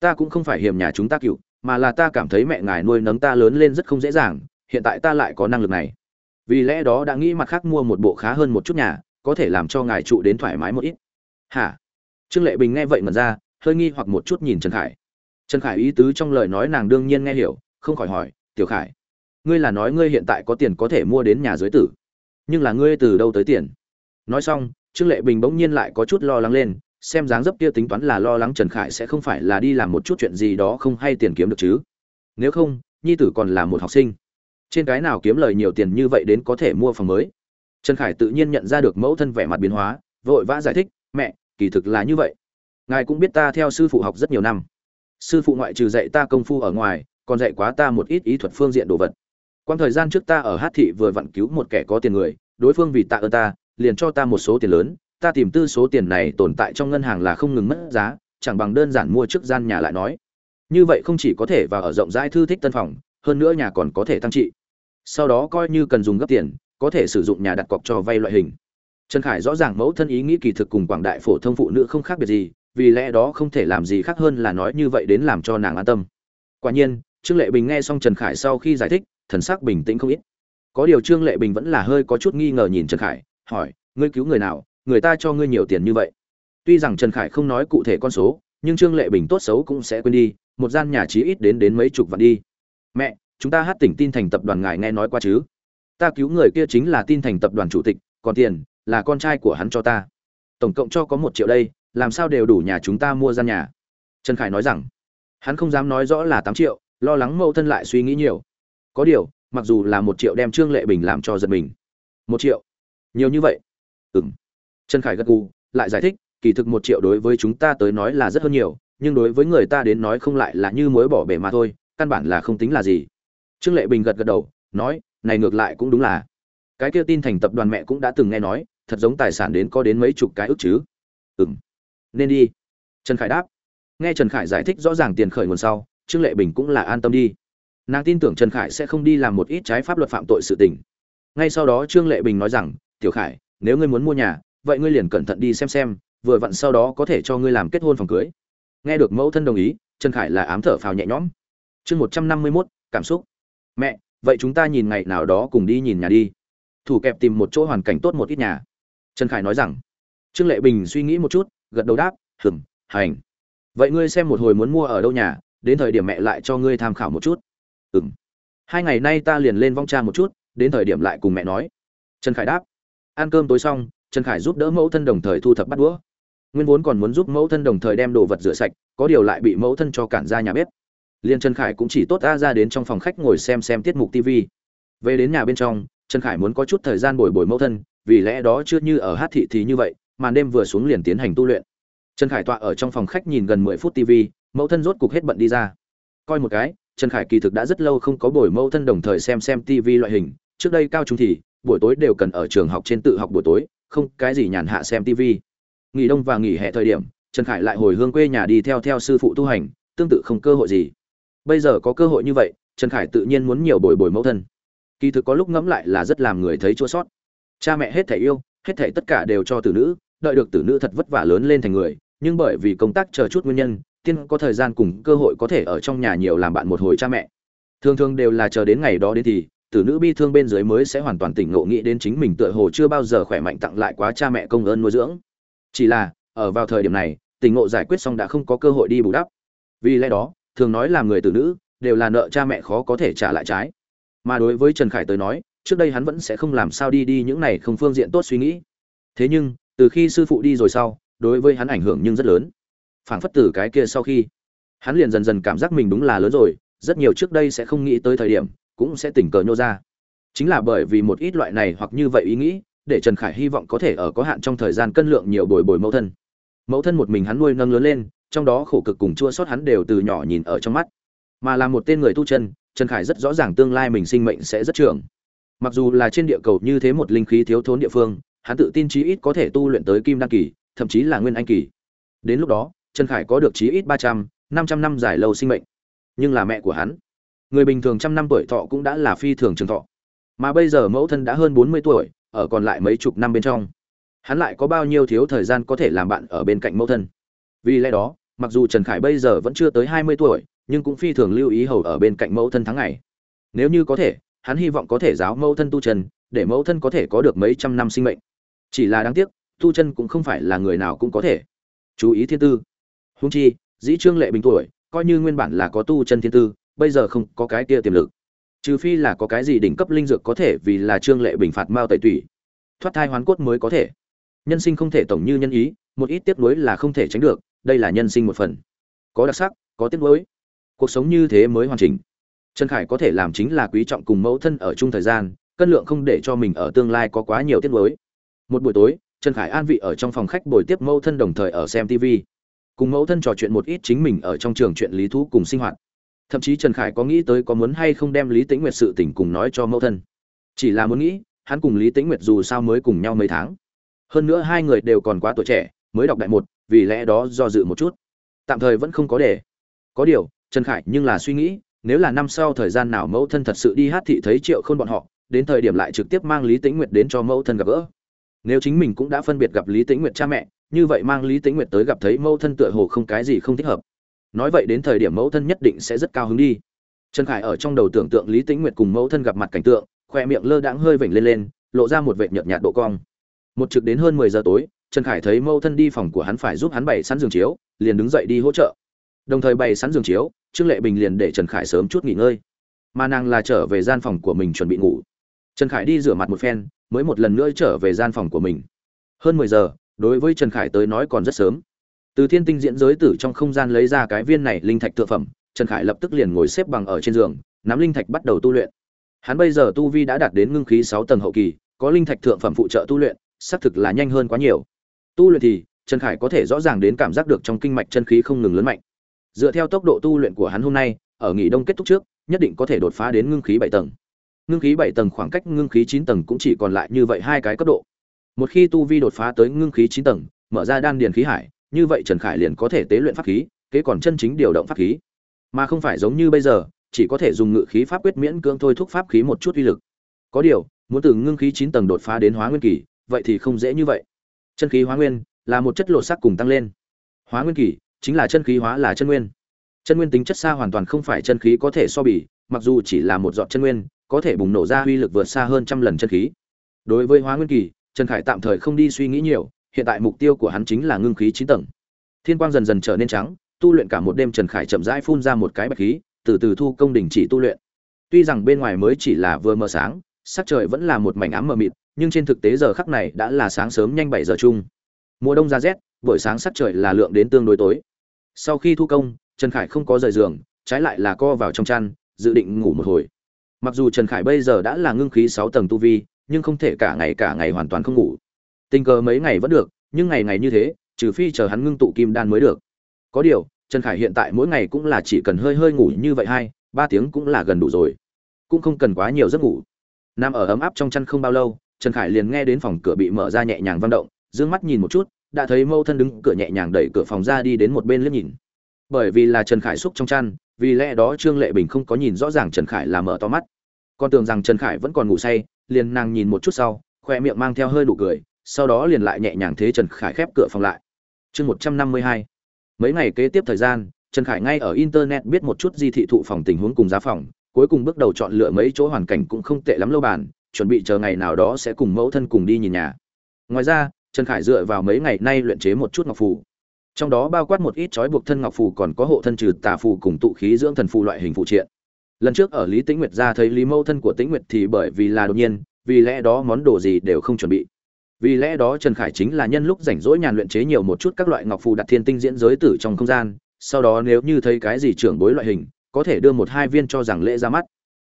ta cũng không phải hiểm nhà chúng ta cựu, mà là ta cảm thấy mẹ ngài nuôi nấng ta lớn lên rất không dễ dàng, hiện tại ta lại có năng lực này. Vì lẽ đó đã nghĩ mặt khác mua một bộ khá hơn một chút nhà có thể làm cho ngài trụ đến thoải mái một ít. Hả? Trương lệ bình nghe vậy mật ra, hơi nghi hoặc một chút nhìn trần khải. Trần khải ý tứ trong lời nói nàng đương nhiên nghe hiểu, không khỏi hỏi, tiểu khải, ngươi là nói ngươi hiện tại có tiền có thể mua đến nhà giới tử, nhưng là ngươi từ đâu tới tiền? Nói xong, trương lệ bình bỗng nhiên lại có chút lo lắng lên, xem dáng dấp kia tính toán là lo lắng trần khải sẽ không phải là đi làm một chút chuyện gì đó không hay tiền kiếm được chứ. Nếu không, nhi tử còn là một học sinh. Trên cái nào kiếm lời nhiều tiền như vậy đến có thể mua phòng mới? Trần khải tự nhiên nhận ra được mẫu thân vẻ mặt biến hóa, vội vã giải thích, mẹ, kỳ thực là như vậy. Ngài cũng biết ta theo sư phụ học rất nhiều năm. Sư phụ ngoại trừ dạy ta công phu ở ngoài, còn dạy quá ta một ít ý thuật phương diện đồ vật. Quang thời gian trước ta ở hát thị vừa vặn cứu một kẻ có tiền người, đối phương vì tạ ơn ta, liền cho ta một số tiền lớn, ta tìm tư số tiền này tồn tại trong ngân hàng là không ngừng mất giá, chẳng bằng đơn giản mua trước gian nhà lại nói. Như vậy không chỉ có thể vào ở rộng rãi thư thích tân phòng, hơn nữa nhà còn có thể tăng trị. Sau đó coi như cần dùng gấp tiền có thể sử dụng nhà đặt cọc cho vay loại hình. Trần khải rõ ràng mẫu thân ý nghĩ kỳ thực cùng quảng đại phổ thông phụ nữ không khác biệt gì, vì lẽ đó không thể làm gì khác hơn là nói như vậy đến làm cho nàng an tâm. Quả nhiên, trương lệ bình nghe xong trần khải sau khi giải thích, thần sắc bình tĩnh không ít. Có điều trương lệ bình vẫn là hơi có chút nghi ngờ nhìn trần khải, hỏi, ngươi cứu người nào? Người ta cho ngươi nhiều tiền như vậy. Tuy rằng trần khải không nói cụ thể con số, nhưng trương lệ bình tốt xấu cũng sẽ quên đi, một gian nhà chí ít đến đến mấy chục vạn đi. Mẹ, chúng ta hát tỉnh tin thành tập đoàn ngài nghe nói qua chứ? Ta cứu người kia chính là tin thành tập đoàn chủ tịch, còn tiền, là con trai của hắn cho ta. Tổng cộng cho có một triệu đây, làm sao đều đủ nhà chúng ta mua gian nhà? Trần khải nói rằng, hắn không dám nói rõ là tám triệu, lo lắng mẫu thân lại suy nghĩ nhiều. Có điều, mặc dù là một triệu đem trương lệ bình làm cho giật mình. Một triệu? Nhiều như vậy? Ừ m trần khải gật gù, lại giải thích, kỳ thực một triệu đối với chúng ta tới nói là rất hơn nhiều, nhưng đối với người ta đến nói không lại là như mối bỏ bể mà thôi, căn bản là không tính là gì. Trương lệ bình gật gật đầu, nói này ngược lại cũng đúng là. Cái kia tin thành tập đoàn mẹ cũng đã từng nghe nói, thật giống tài sản đến có đến mấy chục cái ước chứ. Ừ m nên đi. Trần khải đáp. Nghe trần khải giải thích rõ ràng tiền khởi nguồn sau, trương lệ bình cũng là an tâm đi. Nàng tin tưởng trần khải sẽ không đi làm một ít trái pháp luật phạm tội sự tình. Ngay sau đó trương lệ bình nói rằng, tiểu khải, nếu ngươi muốn mua nhà, vậy ngươi liền cẩn thận đi xem xem, vừa vặn sau đó có thể cho ngươi làm kết hôn phòng cưới. Nghe được mẫu thân đồng ý, trần khải là ám thở phào nhẹ nhõm. Chương một trăm năm mươi mốt, cảm xúc. Mẹ vậy chúng ta nhìn ngày nào đó cùng đi nhìn nhà đi. Thủ kẹp tìm một chỗ hoàn cảnh tốt một ít nhà. Trần khải nói rằng, trương lệ bình suy nghĩ một chút, gật đầu đáp, hừm, hành. Vậy ngươi xem một hồi muốn mua ở đâu nhà, đến thời điểm mẹ lại cho ngươi tham khảo một chút. Ừm. Hai ngày nay ta liền lên vong cha một chút, đến thời điểm lại cùng mẹ nói. Trần khải đáp, ăn cơm tối xong, trần khải giúp đỡ mẫu thân đồng thời thu thập bắt đũa. Nguyên vốn còn muốn giúp mẫu thân đồng thời đem đồ vật rửa sạch, có điều lại bị mẫu thân cho cản ra nhà bếp liên trần khải cũng chỉ tốt ra ra đến trong phòng khách ngồi xem xem tiết mục tv về đến nhà bên trong, trần khải muốn có chút thời gian bồi bồi mẫu thân, vì lẽ đó chưa như ở hát thị thì như vậy màn đêm vừa xuống liền tiến hành tu luyện. Trần khải tọa ở trong phòng khách nhìn gần mười phút tv mẫu thân rốt cục hết bận đi ra. Coi một cái, trần khải kỳ thực đã rất lâu không có bồi mẫu thân đồng thời xem xem tv loại hình, trước đây cao trung thì, buổi tối đều cần ở trường học trên tự học buổi tối, không cái gì nhàn hạ xem tv nghỉ đông và nghỉ hè thời điểm, trần khải lại hồi hương quê nhà đi theo theo sư phụ tu hành, tương tự không cơ hội gì bây giờ có cơ hội như vậy, trần khải tự nhiên muốn nhiều bồi bồi mẫu thân. Kỳ thực có lúc ngẫm lại là rất làm người thấy chua sót. Cha mẹ hết thể yêu, hết thể tất cả đều cho tử nữ, đợi được tử nữ thật vất vả lớn lên thành người, nhưng bởi vì công tác chờ chút nguyên nhân, tiên có thời gian cùng cơ hội có thể ở trong nhà nhiều làm bạn một hồi cha mẹ. Thường thường đều là chờ đến ngày đó đến thì, tử nữ bi thương bên dưới mới sẽ hoàn toàn tỉnh ngộ nghĩ đến chính mình tựa hồ chưa bao giờ khỏe mạnh tặng lại quá cha mẹ công ơn nuôi dưỡng. Chỉ là, ở vào thời điểm này, tỉnh ngộ giải quyết xong đã không có cơ hội đi bù đắp. Vì lẽ đó thường nói là người tử nữ, đều là nợ cha mẹ khó có thể trả lại trái. Mà đối với trần khải tới nói, trước đây hắn vẫn sẽ không làm sao đi đi những này không phương diện tốt suy nghĩ. Thế nhưng, từ khi sư phụ đi rồi sau, đối với hắn ảnh hưởng nhưng rất lớn. Phảng phất tử cái kia sau khi, hắn liền dần dần cảm giác mình đúng là lớn rồi, rất nhiều trước đây sẽ không nghĩ tới thời điểm, cũng sẽ tình cờ nhô ra. Chính là bởi vì một ít loại này hoặc như vậy ý nghĩ, để trần khải hy vọng có thể ở có hạn trong thời gian cân lượng nhiều bồi bồi mẫu thân. Mẫu thân một mình hắn nuôi nâng lớn lên trong đó khổ cực cùng chua sót hắn đều từ nhỏ nhìn ở trong mắt. Mà là một tên người tu chân, trần khải rất rõ ràng tương lai mình sinh mệnh sẽ rất trường mặc dù là trên địa cầu như thế một linh khí thiếu thốn địa phương, hắn tự tin chí ít có thể tu luyện tới kim đăng kỳ, thậm chí là nguyên anh kỳ. Đến lúc đó, trần khải có được chí ít ba trăm, năm trăm năm dài lâu sinh mệnh. Nhưng là mẹ của hắn, người bình thường trăm năm tuổi thọ cũng đã là phi thường trường thọ. Mà bây giờ mẫu thân đã hơn bốn mươi tuổi, ở còn lại mấy chục năm bên trong, hắn lại có bao nhiêu thiếu thời gian có thể làm bạn ở bên cạnh mẫu thân? Vì lẽ đó mặc dù trần khải bây giờ vẫn chưa tới hai mươi tuổi, nhưng cũng phi thường lưu ý hầu ở bên cạnh mẫu thân tháng ngày. Nếu như có thể, hắn hy vọng có thể giáo mẫu thân tu chân để mẫu thân có thể có được mấy trăm năm sinh mệnh. Chỉ là đáng tiếc, tu chân cũng không phải là người nào cũng có thể. Chú ý thiên tư. Húng chi, dĩ trương lệ bình tuổi, coi như nguyên bản là có tu chân thiên tư, bây giờ không có cái kia tiềm lực. Trừ phi là có cái gì đỉnh cấp linh dược có thể vì là trương lệ bình phạt mao tẩy tủy. Thoát thai hoán cốt mới có thể. Nhân sinh không thể tổng như nhân ý, một ít tiếp nối là không thể tránh được đây là nhân sinh một phần. Có đặc sắc, có tiếc nuối. Cuộc sống như thế mới hoàn chỉnh. Trần khải có thể làm chính là quý trọng cùng mẫu thân ở chung thời gian, cân lượng không để cho mình ở tương lai có quá nhiều tiếc nuối. Một buổi tối, trần khải an vị ở trong phòng khách buổi tiếp mẫu thân đồng thời ở xem tv cùng mẫu thân trò chuyện một ít chính mình ở trong trường chuyện lý thú cùng sinh hoạt. Thậm chí trần khải có nghĩ tới có muốn hay không đem lý tĩnh nguyệt sự tình cùng nói cho mẫu thân. Chỉ là muốn nghĩ, hắn cùng lý tĩnh nguyệt dù sao mới cùng nhau mấy tháng. Hơn nữa hai người đều còn quá tuổi trẻ, mới đọc đại một vì lẽ đó do dự một chút. Tạm thời vẫn không có để. Có điều, trần khải nhưng là suy nghĩ, nếu là năm sau thời gian nào mẫu thân thật sự đi hát thị thấy triệu khôn bọn họ, đến thời điểm lại trực tiếp mang lý tĩnh nguyệt đến cho mẫu thân gặp gỡ. Nếu chính mình cũng đã phân biệt gặp lý tĩnh nguyệt cha mẹ, như vậy mang lý tĩnh nguyệt tới gặp thấy mẫu thân tựa hồ không cái gì không thích hợp. Nói vậy đến thời điểm mẫu thân nhất định sẽ rất cao hứng đi. Trần khải ở trong đầu tưởng tượng lý tĩnh nguyệt cùng mẫu thân gặp mặt cảnh tượng, khoe miệng lơ đãng hơi vểnh lên lên, lộ ra một vệt nhợt nhạt độ cong. Một trực đến hơn mười giờ tối trần khải thấy Mâu thân đi phòng của hắn phải giúp hắn bày sẵn giường chiếu, liền đứng dậy đi hỗ trợ. Đồng thời bày sẵn giường chiếu, trương lệ bình liền để trần khải sớm chút nghỉ ngơi. Mà nàng là trở về gian phòng của mình chuẩn bị ngủ. Trần khải đi rửa mặt một phen, mới một lần nữa trở về gian phòng của mình. Hơn mười giờ, đối với trần khải tới nói còn rất sớm. Từ thiên tinh diễn giới tử trong không gian lấy ra cái viên này linh thạch thượng phẩm, trần khải lập tức liền ngồi xếp bằng ở trên giường, nắm linh thạch bắt đầu tu luyện. Hắn bây giờ tu vi đã đạt đến ngưng khí sáu tầng hậu kỳ, có linh thạch thượng phẩm phụ trợ tu luyện, xác thực là nhanh hơn quá nhiều tu luyện thì, trần khải có thể rõ ràng đến cảm giác được trong kinh mạch chân khí không ngừng lớn mạnh. Dựa theo tốc độ tu luyện của hắn hôm nay, ở nghỉ đông kết thúc trước, nhất định có thể đột phá đến ngưng khí bảy tầng. Ngưng khí bảy tầng khoảng cách ngưng khí chín tầng cũng chỉ còn lại như vậy hai cái cấp độ. Một khi tu vi đột phá tới ngưng khí chín tầng, mở ra đan điền khí hải, như vậy trần khải liền có thể tế luyện pháp khí, kế còn chân chính điều động pháp khí. Mà không phải giống như bây giờ, chỉ có thể dùng ngự khí pháp quyết miễn cưỡng thôi thúc pháp khí một chút uy lực. Có điều, muốn từ ngưng khí chín tầng đột phá đến hóa nguyên kỳ, vậy thì không dễ như vậy chân khí hóa nguyên là một chất lộ sắc cùng tăng lên. Hóa nguyên kỳ chính là chân khí hóa là chân nguyên. Chân nguyên tính chất xa hoàn toàn không phải chân khí có thể so bì, mặc dù chỉ là một giọt chân nguyên, có thể bùng nổ ra uy lực vượt xa hơn trăm lần chân khí. Đối với hóa nguyên kỳ, trần khải tạm thời không đi suy nghĩ nhiều, hiện tại mục tiêu của hắn chính là ngưng khí chín tầng. Thiên quang dần dần trở nên trắng, tu luyện cả một đêm trần khải chậm rãi phun ra một cái bạch khí, từ từ thu công đình chỉ tu luyện. Tuy rằng bên ngoài mới chỉ là vừa mờ sáng, sắc trời vẫn là một mảnh ám mờ mịt nhưng trên thực tế giờ khắc này đã là sáng sớm nhanh bảy giờ chung. Mùa đông ra rét, buổi sáng sắc trời là lượng đến tương đối tối. Sau khi thu công, trần khải không có rời giường, trái lại là co vào trong chăn, dự định ngủ một hồi. Mặc dù trần khải bây giờ đã là ngưng khí sáu tầng tu vi, nhưng không thể cả ngày cả ngày hoàn toàn không ngủ. Tình cờ mấy ngày vẫn được, nhưng ngày ngày như thế, trừ phi chờ hắn ngưng tụ kim đan mới được. Có điều, trần khải hiện tại mỗi ngày cũng là chỉ cần hơi hơi ngủ như vậy hai, ba tiếng cũng là gần đủ rồi. Cũng không cần quá nhiều giấc ngủ. Nằm ở ấm áp trong chăn không bao lâu trần khải liền nghe đến phòng cửa bị mở ra nhẹ nhàng vang động d ư ơ n g mắt nhìn một chút, đã thấy mâu thân đứng cửa nhẹ nhàng đẩy cửa phòng ra đi đến một bên liếc nhìn. Bởi vì là trần khải xúc trong chăn, vì lẽ đó trương lệ bình không có nhìn rõ ràng trần khải là mở to mắt. Con tưởng rằng trần khải vẫn còn ngủ say, liền nàng nhìn một chút sau, khoe miệng mang theo hơi nụ cười, sau đó liền lại nhẹ nhàng thế trần khải khép cửa phòng lại. Chương một trăm năm mươi hai. Mấy ngày kế tiếp thời gian, trần khải ngay ở internet biết một chút di thị thụ phòng tình huống cùng giá phòng, cuối cùng bước đầu chọn lựa mấy chỗ hoàn cảnh cũng không tệ lắm lâu bàn chuẩn bị chờ ngày nào đó sẽ cùng mẫu thân cùng đi nhìn nhà. Ngoài ra, trần khải dựa vào mấy ngày nay luyện chế một chút ngọc phù. Trong đó bao quát một ít trói buộc thân ngọc phù còn có hộ thân trừ tà phù cùng tụ khí dưỡng thần phù loại hình phụ triện. Lần trước ở lý tĩnh nguyệt ra thấy lý mẫu thân của tĩnh nguyệt thì bởi vì là đột nhiên, vì lẽ đó món đồ gì đều không chuẩn bị. Vì lẽ đó trần khải chính là nhân lúc rảnh rỗi nhàn luyện chế nhiều một chút các loại ngọc phù đặt thiên tinh diễn giới tử trong không gian, sau đó nếu như thấy cái gì trưởng bối loại hình, có thể đưa một hai viên cho rằng lễ ra mắt.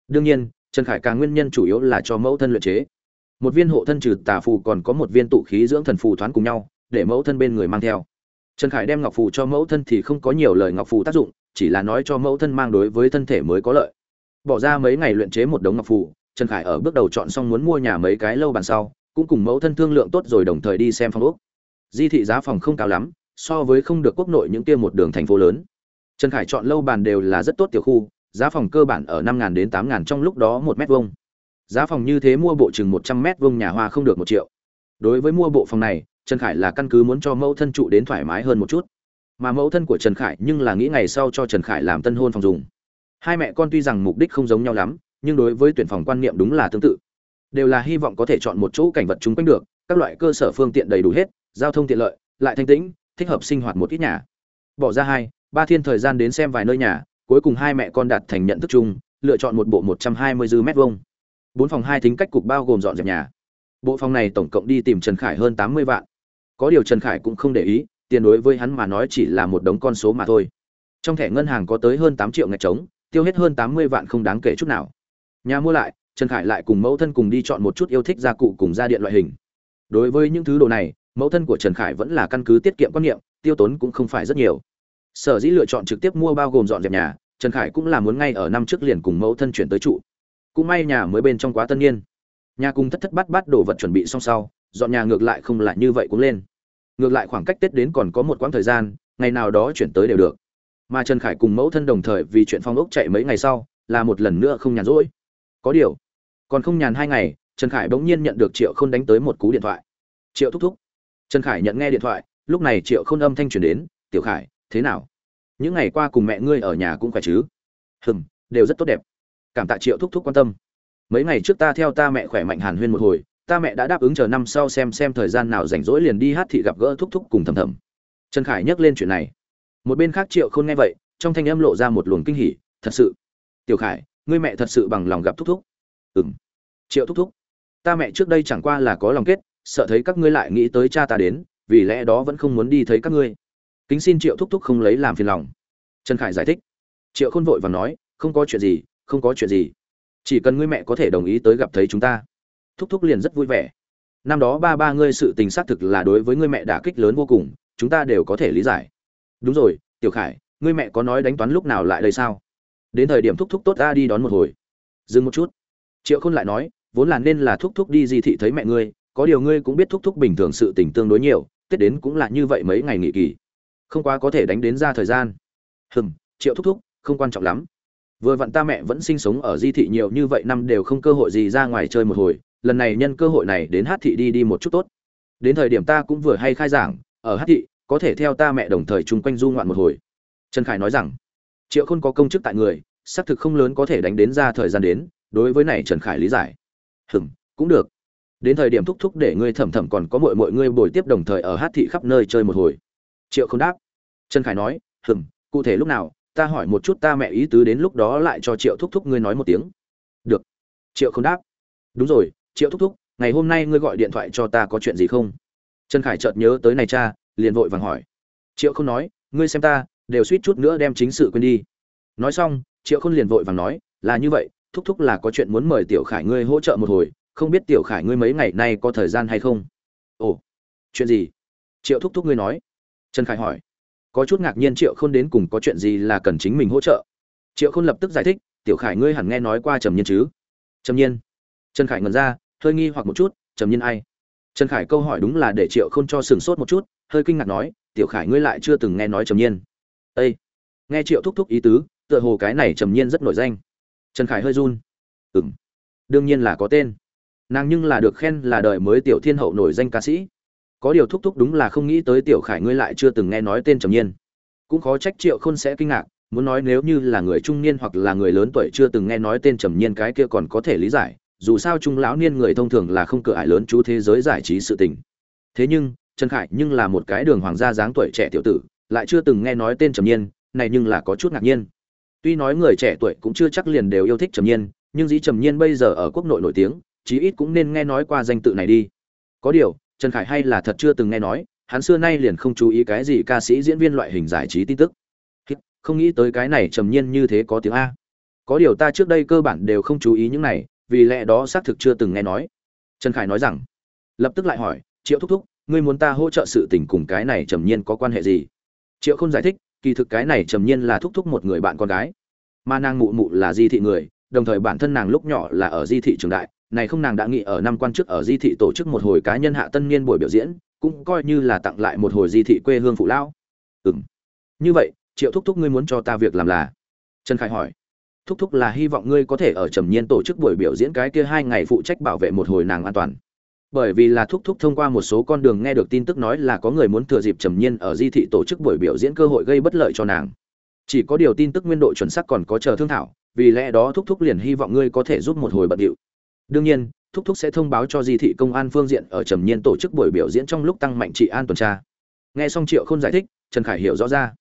Đương nhiên trần khải càng nguyên nhân chủ yếu là cho mẫu thân luyện chế. Một viên hộ thân trừ tà phù còn có một viên tụ khí dưỡng thần phù thoáng cùng nhau, để mẫu thân bên người mang theo. Trần khải đem ngọc phù cho mẫu thân thì không có nhiều lời ngọc phù tác dụng, chỉ là nói cho mẫu thân mang đối với thân thể mới có lợi. Bỏ ra mấy ngày luyện chế một đống ngọc phù, trần khải ở bước đầu chọn xong muốn mua nhà mấy cái lâu bàn sau, cũng cùng mẫu thân thương lượng tốt rồi đồng thời đi xem phòng úc di thị giá phòng không cao lắm, so với không được quốc nội những kia một đường thành phố lớn. Trần khải chọn lâu bàn đều là rất tốt tiểu khu giá phòng cơ bản ở năm đến tám trong lúc đó một mét vuông. Giá phòng như thế mua bộ chừng một trăm mét vuông nhà hoa không được một triệu. Đối với mua bộ phòng này, trần khải là căn cứ muốn cho mẫu thân trụ đến thoải mái hơn một chút. Mà mẫu thân của trần khải nhưng là nghĩ ngày sau cho trần khải làm tân hôn phòng dùng. Hai mẹ con tuy rằng mục đích không giống nhau lắm, nhưng đối với tuyển phòng quan niệm đúng là tương tự. Đều là hy vọng có thể chọn một chỗ cảnh vật chúng quanh được, các loại cơ sở phương tiện đầy đủ hết, giao thông tiện lợi, lại thanh tĩnh, thích hợp sinh hoạt một ít nhà. Bỏ ra hai, ba thiên thời gian đến xem vài nơi nhà cuối cùng hai mẹ con đạt thành nhận thức chung, lựa chọn một bộ một trăm hai mươi dư mét vuông. Bốn phòng hai thính cách cục bao gồm dọn dẹp nhà. Bộ phòng này tổng cộng đi tìm trần khải hơn tám mươi vạn. Có điều trần khải cũng không để ý, tiền đối với hắn mà nói chỉ là một đống con số mà thôi. Trong thẻ ngân hàng có tới hơn tám triệu ngạch trống, tiêu hết hơn tám mươi vạn không đáng kể chút nào. Nhà mua lại, trần khải lại cùng mẫu thân cùng đi chọn một chút yêu thích gia cụ cùng gia điện loại hình. Đối với những thứ đồ này, mẫu thân của trần khải vẫn là căn cứ tiết kiệm quan niệm, tiêu tốn cũng không phải rất nhiều sở dĩ lựa chọn trực tiếp mua bao gồm dọn dẹp nhà, trần khải cũng là muốn ngay ở năm trước liền cùng mẫu thân chuyển tới trụ. Cũng may nhà mới bên trong quá tân niên. Nhà cùng thất thất bát bát đồ vật chuẩn bị xong sau, dọn nhà ngược lại không lại như vậy cũng lên. Ngược lại khoảng cách tết đến còn có một quãng thời gian, ngày nào đó chuyển tới đều được. Mà trần khải cùng mẫu thân đồng thời vì chuyện phong ốc chạy mấy ngày sau, là một lần nữa không nhàn rỗi. Có điều, còn không nhàn hai ngày, trần khải bỗng nhiên nhận được triệu k h ô n đánh tới một cú điện thoại. Triệu thúc thúc. Trần khải nhận nghe điện thoại, lúc này triệu k h ô n âm thanh truyền đến, tiểu khải thế nào? Những ngày qua cùng mẹ ngươi ở nhà cũng khỏe chứ? Hừm, đều rất tốt đẹp. Cảm tạ triệu thúc thúc quan tâm. Mấy ngày trước ta theo ta mẹ khỏe mạnh hàn huyên một hồi, ta mẹ đã đáp ứng chờ năm sau xem xem thời gian nào rảnh rỗi liền đi hát thị gặp gỡ thúc thúc cùng thầm thầm trần khải nhắc lên chuyện này. Một bên khác triệu khôn nghe vậy, trong thanh âm lộ ra một luồng kinh hỉ, thật sự? Tiểu khải, ngươi mẹ thật sự bằng lòng gặp thúc thúc? Ừ m triệu thúc thúc, ta mẹ trước đây chẳng qua là có lòng kết, sợ thấy các ngươi lại nghĩ tới cha ta đến, vì lẽ đó vẫn không muốn đi thấy các ngươi kính xin triệu thúc thúc không lấy làm phiền lòng. Trần khải giải thích. Triệu khôn vội và nói, không có chuyện gì, không có chuyện gì. Chỉ cần ngươi mẹ có thể đồng ý tới gặp thấy chúng ta. Thúc thúc liền rất vui vẻ. Năm đó ba ba ngươi sự tình xác thực là đối với ngươi mẹ đả kích lớn vô cùng, chúng ta đều có thể lý giải. Đúng rồi, tiểu khải, ngươi mẹ có nói đánh toán lúc nào lại đây sao? Đến thời điểm thúc thúc tốt ta đi đón một hồi. Dừng một chút. Triệu khôn lại nói, vốn là nên là thúc thúc đi di thị thấy mẹ ngươi, có điều ngươi cũng biết thúc thúc bình thường sự tình tương đối nhiều, tết đến cũng là như vậy mấy ngày nghỉ kỳ không quá có thể đánh đến ra thời gian. Hừm, triệu thúc thúc, không quan trọng lắm. Vừa vặn ta mẹ vẫn sinh sống ở di thị nhiều như vậy năm đều không cơ hội gì ra ngoài chơi một hồi, lần này nhân cơ hội này đến hát thị đi đi một chút tốt. Đến thời điểm ta cũng vừa hay khai giảng, ở hát thị, có thể theo ta mẹ đồng thời chung quanh du ngoạn một hồi. Trần khải nói rằng, triệu khôn có công chức tại người, xác thực không lớn có thể đánh đến ra thời gian đến, đối với này trần khải lý giải. Hừm, cũng được. Đến thời điểm thúc thúc để ngươi thẩm thẩm còn có mọi mọi ngươi bồi tiếp đồng thời ở hát thị khắp nơi chơi một hồi triệu không đáp. Trần khải nói hừng cụ thể lúc nào, ta hỏi một chút ta mẹ ý tứ đến lúc đó lại cho triệu thúc thúc ngươi nói một tiếng. Được. Triệu không đáp. Đúng rồi, triệu thúc thúc, ngày hôm nay ngươi gọi điện thoại cho ta có chuyện gì không? Trần khải chợt nhớ tới này cha, liền vội vàng hỏi. Triệu không nói, ngươi xem ta, đều suýt chút nữa đem chính sự quên đi. Nói xong, triệu không liền vội vàng nói, là như vậy, thúc thúc là có chuyện muốn mời tiểu khải ngươi hỗ trợ một hồi, không biết tiểu khải ngươi mấy ngày nay có thời gian hay không? Ồ, chuyện gì? Triệu thúc thúc ngươi nói trần khải hỏi, có chút ngạc nhiên triệu khôn đến cùng có chuyện gì là cần chính mình hỗ trợ? Triệu khôn lập tức giải thích, tiểu khải ngươi hẳn nghe nói qua trầm nhiên chứ? Trầm nhiên? Trần khải ngẩn ra, hơi nghi hoặc một chút, trầm nhiên ai? Trần khải câu hỏi đúng là để triệu khôn cho sừng sốt một chút, hơi kinh ngạc nói, tiểu khải ngươi lại chưa từng nghe nói trầm nhiên. Ây nghe triệu thúc thúc ý tứ, tựa hồ cái này trầm nhiên rất nổi danh. Trần khải hơi run. Ừ m đương nhiên là có tên. Nàng nhưng là được khen là đời mới tiểu thiên hậu nổi danh ca sĩ có điều thúc thúc đúng là không nghĩ tới tiểu khải ngươi lại chưa từng nghe nói tên trầm nhiên. Cũng khó trách triệu khôn sẽ kinh ngạc, muốn nói nếu như là người trung niên hoặc là người lớn tuổi chưa từng nghe nói tên trầm nhiên cái kia còn có thể lý giải, dù sao trung lão niên người thông thường là không cửa ải lớn chú thế giới giải trí sự tình. Thế nhưng, trần khải nhưng là một cái đường hoàng gia dáng tuổi trẻ tiểu tử, lại chưa từng nghe nói tên trầm nhiên, này nhưng là có chút ngạc nhiên. Tuy nói người trẻ tuổi cũng chưa chắc liền đều yêu thích trầm nhiên, nhưng dĩ trầm nhiên bây giờ ở quốc nội nổi tiếng, chí ít cũng nên nghe nói qua danh tự này đi. Có điều trần khải hay là thật chưa từng nghe nói, hắn xưa nay liền không chú ý cái gì ca sĩ diễn viên loại hình giải trí tin tức. Không nghĩ tới cái này trầm nhiên như thế có tiếng a. Có điều ta trước đây cơ bản đều không chú ý những này, vì lẽ đó xác thực chưa từng nghe nói. Trần khải nói rằng, lập tức lại hỏi, triệu thúc thúc, ngươi muốn ta hỗ trợ sự tình cùng cái này trầm nhiên có quan hệ gì? Triệu không giải thích, kỳ thực cái này trầm nhiên là thúc thúc một người bạn con gái. Mà nàng mụ mụ là di thị người, đồng thời bản thân nàng lúc nhỏ là ở di thị trường đại này không nàng đã nghĩ ở năm quan chức ở di thị tổ chức một hồi cá nhân hạ tân niên buổi biểu diễn, cũng coi như là tặng lại một hồi di thị quê hương phụ lão. Ừ m như vậy, triệu thúc thúc ngươi muốn cho ta việc làm là? Trần khải hỏi. Thúc thúc là hy vọng ngươi có thể ở trầm nhiên tổ chức buổi biểu diễn cái kia hai ngày phụ trách bảo vệ một hồi nàng an toàn. Bởi vì là thúc thúc thông qua một số con đường nghe được tin tức nói là có người muốn thừa dịp trầm nhiên ở di thị tổ chức buổi biểu diễn cơ hội gây bất lợi cho nàng. Chỉ có điều tin tức nguyên độ chuẩn xác còn có chờ thương thảo, vì lẽ đó thúc thúc liền hy vọng ngươi có thể giúp một hồi bận điệu đương nhiên, thúc thúc sẽ thông báo cho di thị công an phương diện ở trầm nhiên tổ chức buổi biểu diễn trong lúc tăng mạnh trị an tuần tra. Nghe xong triệu khôn giải thích, trần khải hiểu rõ ra.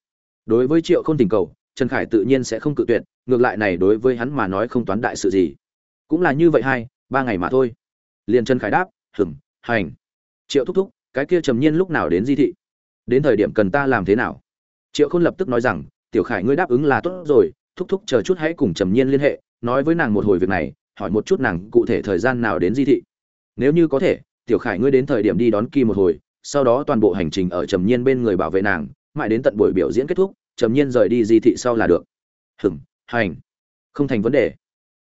Đối với triệu khôn tình cầu, trần khải tự nhiên sẽ không cự tuyệt, ngược lại này đối với hắn mà nói không toán đại sự gì. Cũng là như vậy hai, ba ngày mà thôi. Liền trần khải đáp hừng hành. Triệu thúc thúc, cái kia trầm nhiên lúc nào đến di thị? Đến thời điểm cần ta làm thế nào? Triệu khôn lập tức nói rằng, tiểu khải ngươi đáp ứng là tốt rồi, thúc thúc chờ chút hãy cùng trầm nhiên liên hệ, nói với nàng một hồi việc này hỏi một chút nàng cụ thể thời gian nào đến di thị. Nếu như có thể, tiểu khải ngươi đến thời điểm đi đón kỳ một hồi, sau đó toàn bộ hành trình ở trầm nhiên bên người bảo vệ nàng, mãi đến tận buổi biểu diễn kết thúc, trầm nhiên rời đi di thị sau là được. Hừm hành. Không thành vấn đề.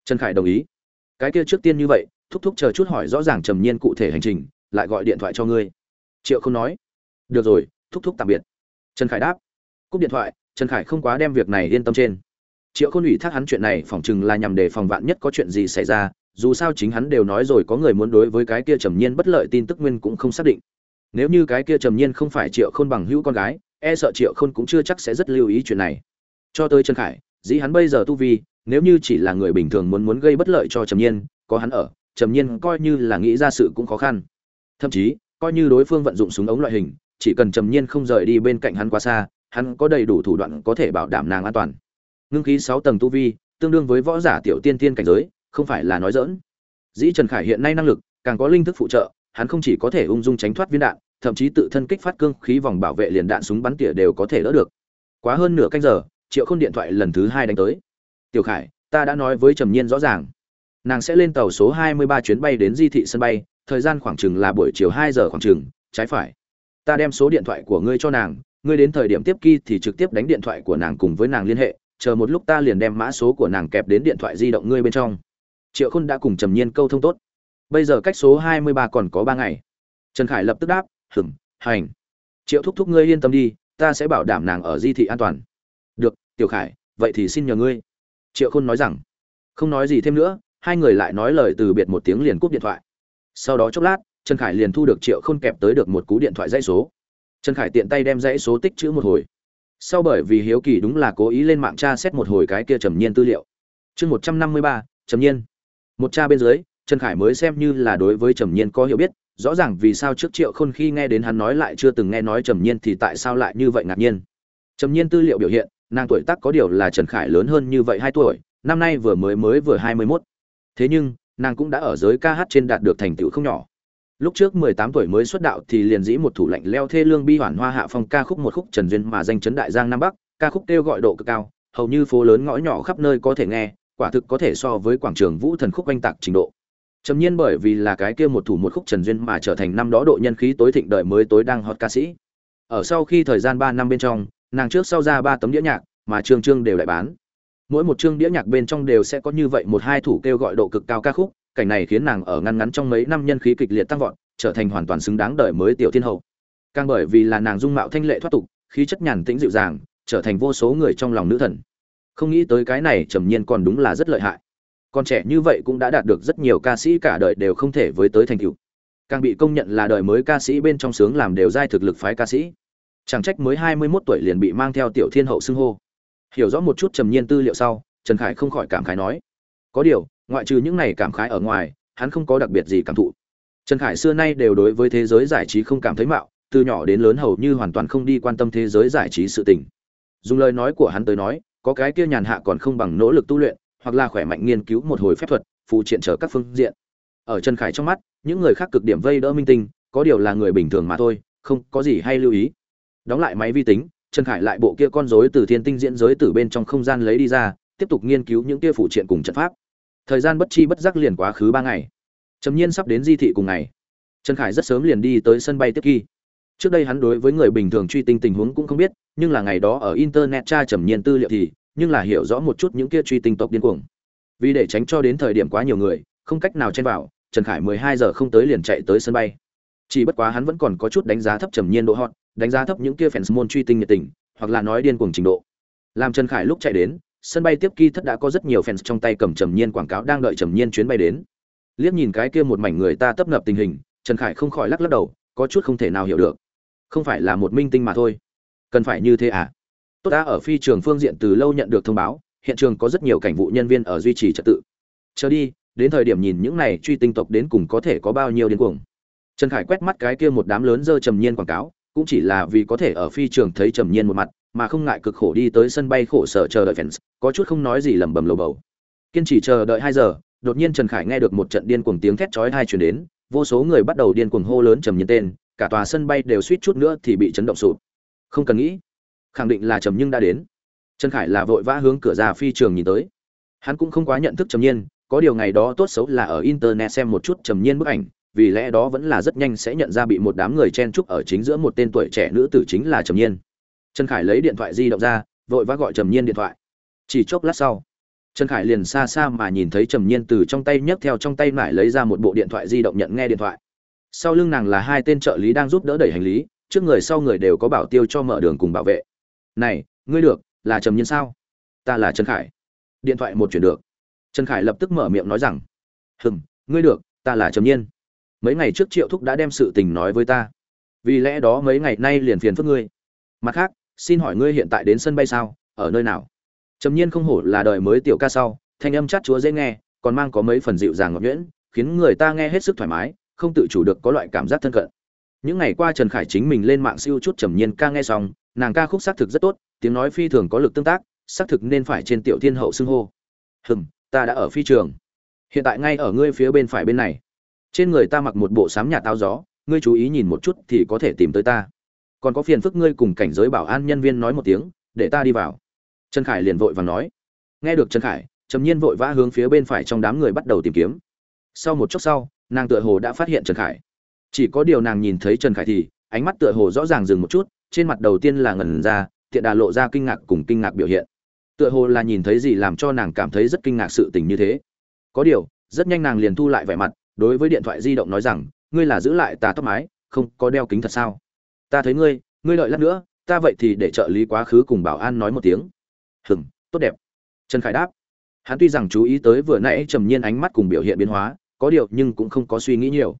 Trần khải đồng ý. Cái kia trước tiên như vậy, thúc thúc chờ chút hỏi rõ ràng trầm nhiên cụ thể hành trình, lại gọi điện thoại cho ngươi. Triệu không nói. Được rồi, thúc thúc tạm biệt. Trần khải đáp. Cúp điện thoại, trần khải không quá đem việc này yên tâm trên triệu khôn ủy thác hắn chuyện này phỏng chừng là nhằm để phòng vạn nhất có chuyện gì xảy ra, dù sao chính hắn đều nói rồi có người muốn đối với cái kia trầm nhiên bất lợi tin tức nguyên cũng không xác định. Nếu như cái kia trầm nhiên không phải triệu khôn bằng hữu con gái e sợ triệu khôn cũng chưa chắc sẽ rất lưu ý chuyện này. Cho tới trần khải, dĩ hắn bây giờ tu vi, nếu như chỉ là người bình thường muốn muốn gây bất lợi cho trầm nhiên, có hắn ở, trầm nhiên coi như là nghĩ ra sự cũng khó khăn. Thậm chí, coi như đối phương vận dụng súng ống loại hình, chỉ cần trầm nhiên không rời đi bên cạnh hắn quá xa, hắn có đầy đủ thủ đoạn có thể bảo đảm nàng an toàn ngưng khí sáu tầng tu vi, tương đương với võ giả tiểu tiên tiên cảnh giới, không phải là nói dỡn dĩ trần khải hiện nay năng lực, càng có linh thức phụ trợ, hắn không chỉ có thể ung dung tránh thoát viên đạn, thậm chí tự thân kích phát cương khí vòng bảo vệ liền đạn súng bắn tỉa đều có thể đỡ được. Quá hơn nửa canh giờ, triệu khôn điện thoại lần thứ hai đánh tới. Tiểu khải, ta đã nói với trầm nhiên rõ ràng. Nàng sẽ lên tàu số 23 chuyến bay đến di thị sân bay, thời gian khoảng chừng là buổi chiều 2 giờ khoảng chừng, trái phải. Ta đem số điện thoại của ngươi cho nàng, ngươi đến thời điểm tiếp kỳ thì trực tiếp đánh điện thoại của nàng cùng với nàng liên hệ chờ một lúc ta liền đem mã số của nàng kẹp đến điện thoại di động ngươi bên trong. Triệu khôn đã cùng trầm nhiên câu thông tốt. Bây giờ cách số 23 còn có ba ngày. Trần khải lập tức đáp hửng hành. Triệu thúc thúc ngươi yên tâm đi, ta sẽ bảo đảm nàng ở di thị an toàn. Được, tiểu khải, vậy thì xin nhờ ngươi. Triệu khôn nói rằng. Không nói gì thêm nữa, hai người lại nói lời từ biệt một tiếng liền cúp điện thoại. Sau đó chốc lát, trần khải liền thu được triệu khôn kẹp tới được một cú điện thoại dãy số. Trần khải tiện tay đem dãy số tích chữ một hồi sau bởi vì hiếu kỳ đúng là cố ý lên mạng tra xét một hồi cái kia trầm nhiên tư liệu. Chương một trăm năm mươi ba, trầm nhiên. Một cha bên dưới, trần khải mới xem như là đối với trầm nhiên có hiểu biết, rõ ràng vì sao trước triệu khôn khi nghe đến hắn nói lại chưa từng nghe nói trầm nhiên thì tại sao lại như vậy ngạc nhiên. Trầm nhiên tư liệu biểu hiện, nàng tuổi tác có điều là trần khải lớn hơn như vậy hai tuổi, năm nay vừa mới mới vừa hai mươi mốt. Thế nhưng, nàng cũng đã ở giới ca hát trên đạt được thành tựu không nhỏ lúc trước mười tám tuổi mới xuất đạo thì liền dĩ một thủ lạnh leo thê lương bi hoàn hoa hạ phong ca khúc một khúc trần duyên mà danh chấn đại giang nam bắc, ca khúc kêu gọi độ cực cao, hầu như phố lớn ngõ nhỏ khắp nơi có thể nghe, quả thực có thể so với quảng trường vũ thần khúc oanh tạc trình độ. Trầm nhiên bởi vì là cái kia một thủ một khúc trần duyên mà trở thành năm đó độ nhân khí tối thịnh đời mới tối đang hot ca sĩ. Ở sau khi thời gian ba năm bên trong, nàng trước sau ra ba tấm đĩa nhạc mà chương chương đều lại bán. Mỗi một chương đĩa nhạc bên trong đều sẽ có như vậy một hai thủ kêu gọi độ cực cao ca khúc cảnh này khiến nàng ở ngăn ngắn trong mấy năm nhân khí kịch liệt tăng vọt, trở thành hoàn toàn xứng đáng đời mới tiểu thiên hậu. Càng bởi vì là nàng dung mạo thanh lệ thoát tục, khí chất nhàn tĩnh dịu dàng, trở thành vô số người trong lòng nữ thần. Không nghĩ tới cái này trầm nhiên còn đúng là rất lợi hại. Con trẻ như vậy cũng đã đạt được rất nhiều ca sĩ cả đời đều không thể với tới thành tựu. Càng bị công nhận là đời mới ca sĩ bên trong sướng làm đều giai thực lực phái ca sĩ. Chẳng trách mới hai mươi 21 tuổi liền bị mang theo tiểu thiên hậu xưng hô. Hiểu rõ một chút trầm nhiên tư liệu sau, trần khải không khỏi cảm khái nói, có điều ngoại trừ những này cảm khái ở ngoài, hắn không có đặc biệt gì cảm thụ. Trần khải xưa nay đều đối với thế giới giải trí không cảm thấy mạo, từ nhỏ đến lớn hầu như hoàn toàn không đi quan tâm thế giới giải trí sự tình. Dùng lời nói của hắn tới nói, có cái kia nhàn hạ còn không bằng nỗ lực tu luyện, hoặc là khỏe mạnh nghiên cứu một hồi phép thuật phụ triện trở các phương diện. Ở trần khải trong mắt, những người khác cực điểm vây đỡ minh tinh, có điều là người bình thường mà thôi, không có gì hay lưu ý. Đóng lại máy vi tính, trần khải lại bộ kia con rối từ thiên tinh diễn giới từ bên trong không gian lấy đi ra, tiếp tục nghiên cứu những kia phụ triện cùng trận pháp thời gian bất chi bất giác liền quá khứ ba ngày. Trầm nhiên sắp đến di thị cùng ngày. Trần khải rất sớm liền đi tới sân bay tiếp kỳ trước đây hắn đối với người bình thường truy tinh tình huống cũng không biết, nhưng là ngày đó ở internet tra trầm nhiên tư liệu thì, nhưng là hiểu rõ một chút những kia truy tinh tộc điên cuồng. Vì để tránh cho đến thời điểm quá nhiều người, không cách nào chen vào, trần khải mười hai giờ không tới liền chạy tới sân bay. Chỉ bất quá hắn vẫn còn có chút đánh giá thấp trầm nhiên độ hot, đánh giá thấp những kia fans môn truy tinh nhiệt tình, hoặc là nói điên cuồng trình độ. Làm trần khải lúc chạy đến sân bay tiếp kỳ thất đã có rất nhiều fans trong tay cầm trầm nhiên quảng cáo đang đợi trầm nhiên chuyến bay đến. Liếc nhìn cái kia một mảnh người ta tấp nập tình hình, trần khải không khỏi lắc lắc đầu, có chút không thể nào hiểu được. Không phải là một minh tinh mà thôi. Cần phải như thế à? Tốt đã, ở phi trường phương diện từ lâu nhận được thông báo, hiện trường có rất nhiều cảnh vụ nhân viên ở duy trì trật tự. Chờ đi, đến thời điểm nhìn những này truy tinh tộc đến cùng có thể có bao nhiêu điên cuồng. Trần khải quét mắt cái kia một đám lớn dơ trầm nhiên quảng cáo, cũng chỉ là vì có thể ở phi trường thấy trầm nhiên một mặt mà không ngại cực khổ đi tới sân bay khổ sở chờ đợi fans, có chút không nói gì lẩm bẩm lầu bầu. Kiên trì chờ đợi hai giờ, đột nhiên trần khải nghe được một trận điên cuồng tiếng thét chói tai truyền đến, vô số người bắt đầu điên cuồng hô lớn trầm nhân tên, cả tòa sân bay đều suýt chút nữa thì bị chấn động sụp. Không cần nghĩ, khẳng định là trầm nhưng đã đến. Trần khải là vội vã hướng cửa ra phi trường nhìn tới. Hắn cũng không quá nhận thức trầm nhiên, có điều ngày đó tốt xấu là ở internet xem một chút trầm nhiên bức ảnh, vì lẽ đó vẫn là rất nhanh sẽ nhận ra bị một đám người chen chúc ở chính giữa một tên tuổi trẻ nữ tử chính là trầm nhiên trần khải lấy điện thoại di động ra, vội vã gọi trầm nhiên điện thoại. Chỉ chốc lát sau, trần khải liền xa xa mà nhìn thấy trầm nhiên từ trong tay nhấc theo trong tay lại lấy ra một bộ điện thoại di động nhận nghe điện thoại. Sau lưng nàng là hai tên trợ lý đang giúp đỡ đẩy hành lý, trước người sau người đều có bảo tiêu cho mở đường cùng bảo vệ. Này, ngươi được, là trầm nhiên sao? Ta là trần khải. Điện thoại một chuyển được. Trần khải lập tức mở miệng nói rằng hừng ngươi được, ta là trầm nhiên. Mấy ngày trước triệu thúc đã đem sự tình nói với ta. Vì lẽ đó mấy ngày nay liền phiền phức ngươi. Mặt khác xin hỏi ngươi hiện tại đến sân bay sao? Ở nơi nào? Trầm nhiên không hổ là đời mới tiểu ca sau, thanh âm chát chúa dễ nghe, còn mang có mấy phần dịu dàng ngọt nhuyễn, khiến người ta nghe hết sức thoải mái, không tự chủ được có loại cảm giác thân cận. Những ngày qua trần khải chính mình lên mạng siêu chút trầm nhiên ca nghe xong, nàng ca khúc xác thực rất tốt, tiếng nói phi thường có lực tương tác, xác thực nên phải trên tiểu thiên hậu xưng hô. Hừm, ta đã ở phi trường. Hiện tại ngay ở ngươi phía bên phải bên này. Trên người ta mặc một bộ sám nhà tao gió, ngươi chú ý nhìn một chút thì có thể tìm tới ta còn có phiền phức ngươi cùng cảnh giới bảo an nhân viên nói một tiếng, để ta đi vào. Trần khải liền vội và nói. Nghe được trần khải, trầm nhiên vội vã hướng phía bên phải trong đám người bắt đầu tìm kiếm. Sau một chốc sau, nàng tựa hồ đã phát hiện trần khải. Chỉ có điều nàng nhìn thấy trần khải thì, ánh mắt tựa hồ rõ ràng dừng một chút, trên mặt đầu tiên là ngẩn ra, tiện đà lộ ra kinh ngạc cùng kinh ngạc biểu hiện. Tựa hồ là nhìn thấy gì làm cho nàng cảm thấy rất kinh ngạc sự tình như thế. Có điều, rất nhanh nàng liền thu lại vẻ mặt, đối với điện thoại di động nói rằng, ngươi là giữ lại tà tóc mái, không có đeo kính thật sao? Ta thấy ngươi ngươi đợi lát nữa, ta vậy thì để trợ lý quá khứ cùng bảo an nói một tiếng. Hừng tốt đẹp. Trần khải đáp. Hắn tuy rằng chú ý tới vừa nãy trầm nhiên ánh mắt cùng biểu hiện biến hóa, có điều nhưng cũng không có suy nghĩ nhiều.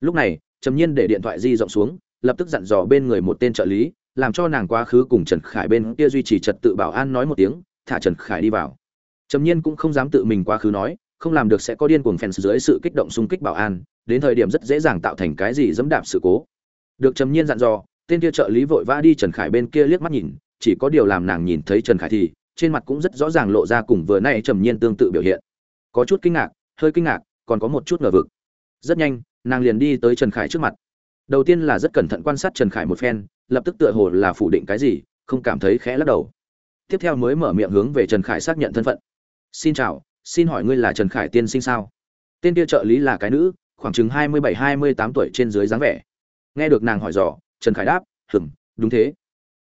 Lúc này, trầm nhiên để điện thoại di rộng xuống, lập tức dặn dò bên người một tên trợ lý, làm cho nàng quá khứ cùng trần khải bên kia duy trì trật tự bảo an nói một tiếng, thả trần khải đi vào. Trầm nhiên cũng không dám tự mình quá khứ nói, không làm được sẽ có điên cuồng fans dưới sự kích động xung kích bảo an, đến thời điểm rất dễ dàng tạo thành cái gì dẫm đạp sự cố. Được trầm nhiên dặn dò tên kia trợ lý vội vã đi trần khải bên kia liếc mắt nhìn, chỉ có điều làm nàng nhìn thấy trần khải thì, trên mặt cũng rất rõ ràng lộ ra cùng vừa nay trầm nhiên tương tự biểu hiện. Có chút kinh ngạc, hơi kinh ngạc, còn có một chút ngờ vực. Rất nhanh, nàng liền đi tới trần khải trước mặt. Đầu tiên là rất cẩn thận quan sát trần khải một phen, lập tức tựa hồ là phủ định cái gì, không cảm thấy khẽ lắc đầu. Tiếp theo mới mở miệng hướng về trần khải xác nhận thân phận. Xin chào, xin hỏi ngươi là trần khải tiên sinh sao? Tên kia trợ lý là cái nữ, khoảng chừng hai mươi bảy, hai mươi tám tuổi trên dưới dáng vẻ. Nghe được nàng hỏi dò trần khải đáp, hừm, đúng thế.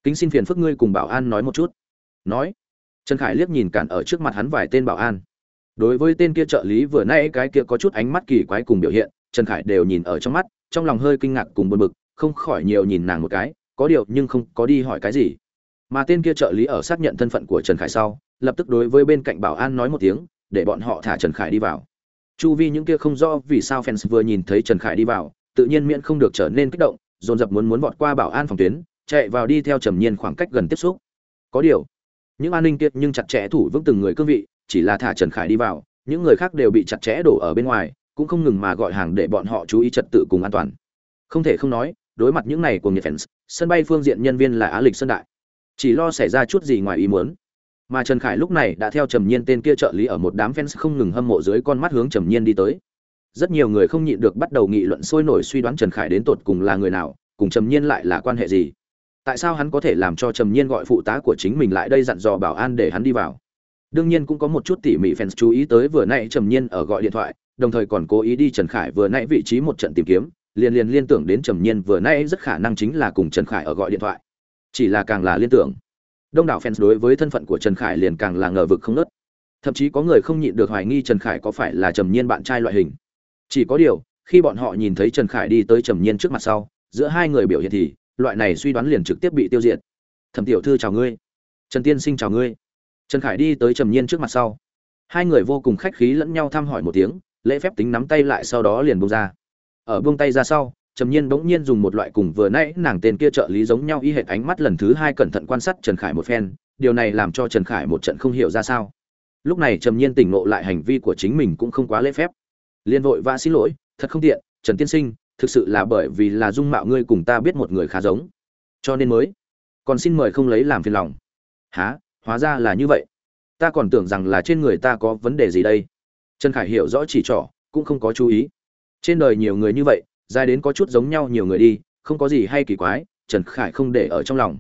Kính xin phiền phức ngươi cùng bảo an nói một chút. Nói, trần khải liếc nhìn cản ở trước mặt hắn vài tên bảo an. Đối với tên kia trợ lý vừa nãy cái kia có chút ánh mắt kỳ quái cùng biểu hiện, trần khải đều nhìn ở trong mắt, trong lòng hơi kinh ngạc cùng buồn bực, không khỏi nhiều nhìn nàng một cái, có điều nhưng không có đi hỏi cái gì. Mà tên kia trợ lý ở xác nhận thân phận của trần khải sau, lập tức đối với bên cạnh bảo an nói một tiếng, để bọn họ thả trần khải đi vào. Chu vi những kia không rõ vì sao fans vừa nhìn thấy trần khải đi vào, tự nhiên miễn không được trở nên kích động dồn dập muốn muốn vọt qua bảo an phòng tuyến, chạy vào đi theo trầm nhiên khoảng cách gần tiếp xúc. Có điều, những an ninh kiệt nhưng chặt chẽ thủ vững từng người cương vị, chỉ là thả trần khải đi vào, những người khác đều bị chặt chẽ đổ ở bên ngoài, cũng không ngừng mà gọi hàng để bọn họ chú ý trật tự cùng an toàn. Không thể không nói, đối mặt những này của nhiệt fans, sân bay phương diện nhân viên là á lịch sơn đại. Chỉ lo xảy ra chút gì ngoài ý muốn. Mà trần khải lúc này đã theo trầm nhiên tên kia trợ lý ở một đám fans không ngừng hâm mộ dưới con mắt hướng trầm nhiên đi tới rất nhiều người không nhịn được bắt đầu nghị luận sôi nổi suy đoán trần khải đến tột cùng là người nào, cùng trầm nhiên lại là quan hệ gì. Tại sao hắn có thể làm cho trầm nhiên gọi phụ tá của chính mình lại đây dặn dò bảo an để hắn đi vào? Đương nhiên cũng có một chút tỉ mỉ fans chú ý tới vừa nãy trầm nhiên ở gọi điện thoại, đồng thời còn cố ý đi trần khải vừa nãy vị trí một trận tìm kiếm, liền liền liên tưởng đến trầm nhiên vừa nãy rất khả năng chính là cùng trần khải ở gọi điện thoại. Chỉ là càng là liên tưởng, đông đảo fans đối với thân phận của trần khải liền càng là ngờ vực không nớt thậm chí có người không nhịn được hoài nghi trần khải có phải là trầm nhiên bạn trai loại hình chỉ có điều, khi bọn họ nhìn thấy trần khải đi tới trầm nhiên trước mặt sau, giữa hai người biểu hiện thì, loại này suy đoán liền trực tiếp bị tiêu diệt. Thẩm tiểu thư chào ngươi. Trần tiên sinh chào ngươi. Trần khải đi tới trầm nhiên trước mặt sau. Hai người vô cùng khách khí lẫn nhau thăm hỏi một tiếng, lễ phép tính nắm tay lại sau đó liền buông ra. Ở buông tay ra sau, trầm nhiên bỗng nhiên dùng một loại cùng vừa nãy nàng tên kia trợ lý giống nhau y hệt ánh mắt lần thứ hai cẩn thận quan sát trần khải một phen, điều này làm cho trần khải một trận không hiểu ra sao. Lúc này trầm nhiên tỉnh ngộ lại hành vi của chính mình cũng không quá lễ phép liên vội và xin lỗi, thật không tiện, trần tiên sinh, thực sự là bởi vì là dung mạo ngươi cùng ta biết một người khá giống. Cho nên mới, còn xin mời không lấy làm phiền lòng. Há hóa ra là như vậy. Ta còn tưởng rằng là trên người ta có vấn đề gì đây. Trần khải hiểu rõ chỉ trỏ, cũng không có chú ý. Trên đời nhiều người như vậy, dài đến có chút giống nhau nhiều người đi, không có gì hay kỳ quái, trần khải không để ở trong lòng.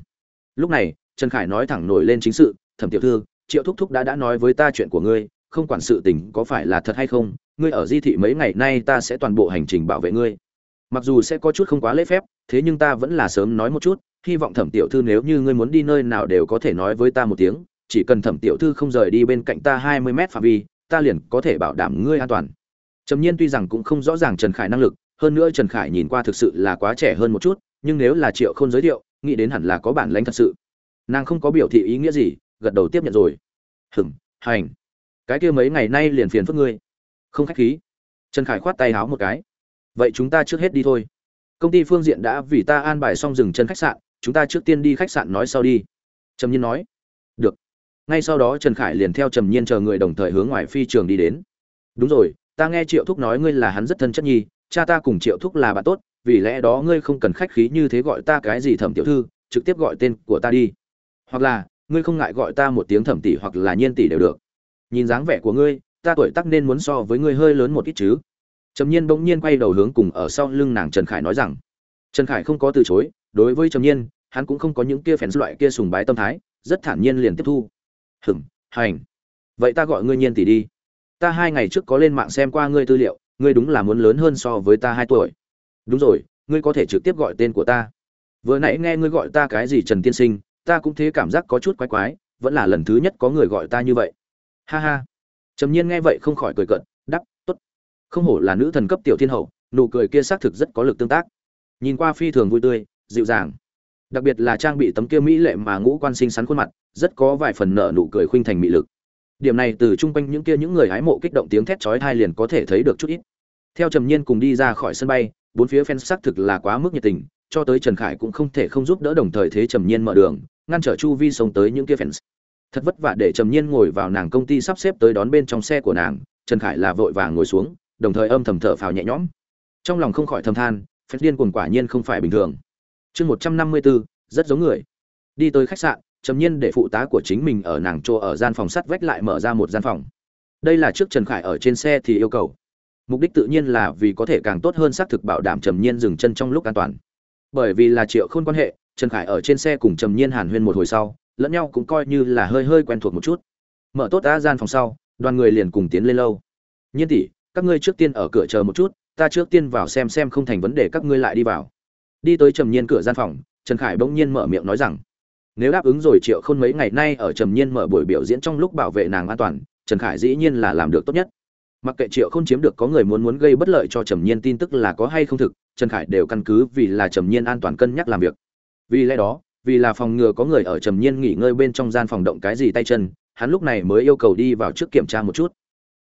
Lúc này, trần khải nói thẳng nổi lên chính sự, thẩm tiểu thư, triệu thúc thúc đã đã nói với ta chuyện của ngươi, không quản sự tình có phải là thật hay không ngươi ở di thị mấy ngày nay ta sẽ toàn bộ hành trình bảo vệ ngươi. Mặc dù sẽ có chút không quá lễ phép, thế nhưng ta vẫn là sớm nói một chút, hy vọng thẩm tiểu thư nếu như ngươi muốn đi nơi nào đều có thể nói với ta một tiếng, chỉ cần thẩm tiểu thư không rời đi bên cạnh ta hai mươi mét phạm vi, ta liền có thể bảo đảm ngươi an toàn. Trầm nhiên tuy rằng cũng không rõ ràng trần khải năng lực, hơn nữa trần khải nhìn qua thực sự là quá trẻ hơn một chút, nhưng nếu là triệu không giới thiệu, nghĩ đến hẳn là có bản lãnh thật sự. Nàng không có biểu thị ý nghĩa gì, gật đầu tiếp nhận rồi. Hừm, hành. Cái kia mấy ngày nay liền phiền phức ngươi không khách khí. Trần khải khoát tay háo một cái. Vậy chúng ta trước hết đi thôi. Công ty phương diện đã vì ta an bài xong dừng chân khách sạn, chúng ta trước tiên đi khách sạn nói sau đi. Trầm nhiên nói. Được. Ngay sau đó trần khải liền theo trầm nhiên chờ người đồng thời hướng ngoài phi trường đi đến. Đúng rồi, ta nghe triệu thúc nói ngươi là hắn rất thân chất nhi, cha ta cùng triệu thúc là bạn tốt, vì lẽ đó ngươi không cần khách khí như thế gọi ta cái gì thẩm tiểu thư, trực tiếp gọi tên của ta đi. Hoặc là, ngươi không ngại gọi ta một tiếng thẩm tỷ hoặc là nhiên tỷ đều được. Nhìn dáng vẻ của ngươi ta tuổi tác nên muốn so với ngươi hơi lớn một ít chứ? Trầm nhiên bỗng nhiên quay đầu hướng cùng ở sau lưng nàng trần khải nói rằng, trần khải không có từ chối, đối với trầm nhiên, hắn cũng không có những kia phèn loại kia sùng bái tâm thái, rất thản nhiên liền tiếp thu. Hừm hành. Vậy ta gọi ngươi nhiên tỷ đi. Ta hai ngày trước có lên mạng xem qua ngươi tư liệu, ngươi đúng là muốn lớn hơn so với ta hai tuổi. Đúng rồi, ngươi có thể trực tiếp gọi tên của ta. Vừa nãy nghe ngươi gọi ta cái gì trần tiên sinh, ta cũng thế cảm giác có chút quái quái, vẫn là lần thứ nhất có người gọi ta như vậy. Ha ha trầm nhiên nghe vậy không khỏi cười cợt đắp tốt. Không hổ là nữ thần cấp tiểu thiên hậu, nụ cười kia xác thực rất có lực tương tác. Nhìn qua phi thường vui tươi, dịu dàng. Đặc biệt là trang bị tấm kia mỹ lệ mà ngũ quan sinh sắn khuôn mặt, rất có vài phần nở nụ cười khuynh thành mị lực. Điểm này từ chung quanh những kia những người hái mộ kích động tiếng thét chói tai liền có thể thấy được chút ít. Theo trầm nhiên cùng đi ra khỏi sân bay, bốn phía fans xác thực là quá mức nhiệt tình, cho tới trần khải cũng không thể không giúp đỡ đồng thời thế trầm nhiên mở đường, ngăn trở chu vi sống tới những kia fans thật vất vả để trầm nhiên ngồi vào nàng công ty sắp xếp tới đón bên trong xe của nàng, trần khải là vội vàng ngồi xuống, đồng thời âm thầm thở phào nhẹ nhõm. Trong lòng không khỏi thầm than, phép điên cuồng quả nhiên không phải bình thường. Chương một trăm năm mươi bốn rất giống người. Đi tới khách sạn, trầm nhiên để phụ tá của chính mình ở nàng chỗ ở gian phòng sắt vách lại mở ra một gian phòng. Đây là trước trần khải ở trên xe thì yêu cầu. Mục đích tự nhiên là vì có thể càng tốt hơn xác thực bảo đảm trầm nhiên dừng chân trong lúc an toàn. Bởi vì là triệu khôn quan hệ, trần khải ở trên xe cùng trầm nhiên hàn huyên một hồi sau lẫn nhau cũng coi như là hơi hơi quen thuộc một chút. Mở tốt đã gian phòng sau, đoàn người liền cùng tiến lên lâu. Nhiên tỷ, các ngươi trước tiên ở cửa chờ một chút, ta trước tiên vào xem xem không thành vấn đề các ngươi lại đi vào. Đi tới trầm nhiên cửa gian phòng, trần khải bỗng nhiên mở miệng nói rằng, nếu đáp ứng rồi triệu khôn mấy ngày nay ở trầm nhiên mở buổi biểu diễn trong lúc bảo vệ nàng an toàn, trần khải dĩ nhiên là làm được tốt nhất. Mặc kệ triệu không chiếm được có người muốn muốn gây bất lợi cho trầm nhiên tin tức là có hay không thực, trần khải đều căn cứ vì là trầm nhiên an toàn cân nhắc làm việc. Vì lẽ đó vì là phòng ngừa có người ở trầm nhiên nghỉ ngơi bên trong gian phòng động cái gì tay chân, hắn lúc này mới yêu cầu đi vào trước kiểm tra một chút.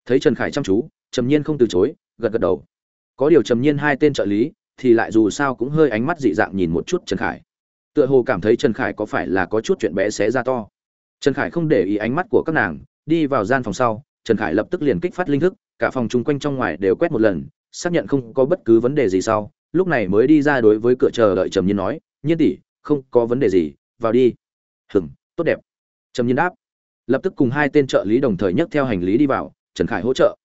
Thấy trần khải chăm chú, trầm nhiên không từ chối, gật gật đầu. Có điều trầm nhiên hai tên trợ lý, thì lại dù sao cũng hơi ánh mắt dị dạng nhìn một chút trần khải. Tựa hồ cảm thấy trần khải có phải là có chút chuyện bé xé ra to. Trần khải không để ý ánh mắt của các nàng, đi vào gian phòng sau, trần khải lập tức liền kích phát linh thức, cả phòng chung quanh trong ngoài đều quét một lần, xác nhận không có bất cứ vấn đề gì sau, lúc này mới đi ra đối với cửa chờ đợi trầm nhiên nói, nhiên tỷ không có vấn đề gì, vào đi. Hừng tốt đẹp. Trầm nhiên đáp. Lập tức cùng hai tên trợ lý đồng thời nhấc theo hành lý đi vào, trần khải hỗ trợ.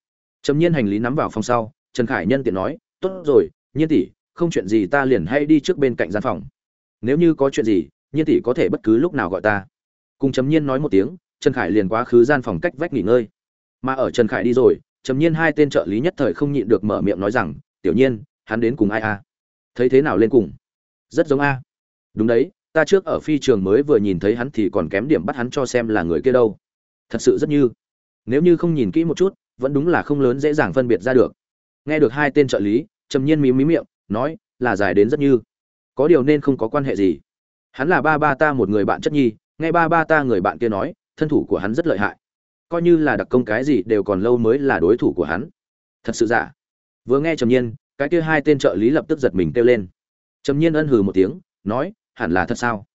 Trầm nhiên hành lý nắm vào phòng sau, trần khải nhân tiện nói, tốt rồi, nhiên tỷ, không chuyện gì ta liền hay đi trước bên cạnh gian phòng. Nếu như có chuyện gì, nhiên tỷ có thể bất cứ lúc nào gọi ta. Cùng trầm nhiên nói một tiếng, trần khải liền quá khứ gian phòng cách vách nghỉ ngơi. Mà ở trần khải đi rồi, trầm nhiên hai tên trợ lý nhất thời không nhịn được mở miệng nói rằng, tiểu nhiên, hắn đến cùng ai a? Thấy thế nào lên cùng? Rất giống a đúng đấy, ta trước ở phi trường mới vừa nhìn thấy hắn thì còn kém điểm bắt hắn cho xem là người kia đâu. Thật sự rất như. Nếu như không nhìn kỹ một chút, vẫn đúng là không lớn dễ dàng phân biệt ra được. Nghe được hai tên trợ lý, trầm nhiên mí mí miệng, nói, là dài đến rất như. Có điều nên không có quan hệ gì. Hắn là ba ba ta một người bạn chất nhi, nghe ba ba ta người bạn kia nói, thân thủ của hắn rất lợi hại. Coi như là đặc công cái gì đều còn lâu mới là đối thủ của hắn. Thật sự giả vừa nghe trầm nhiên, cái kia hai tên trợ lý lập tức giật mình kêu lên. Trầm nhiên ân hừ một tiếng, nói hẳn là thật sao?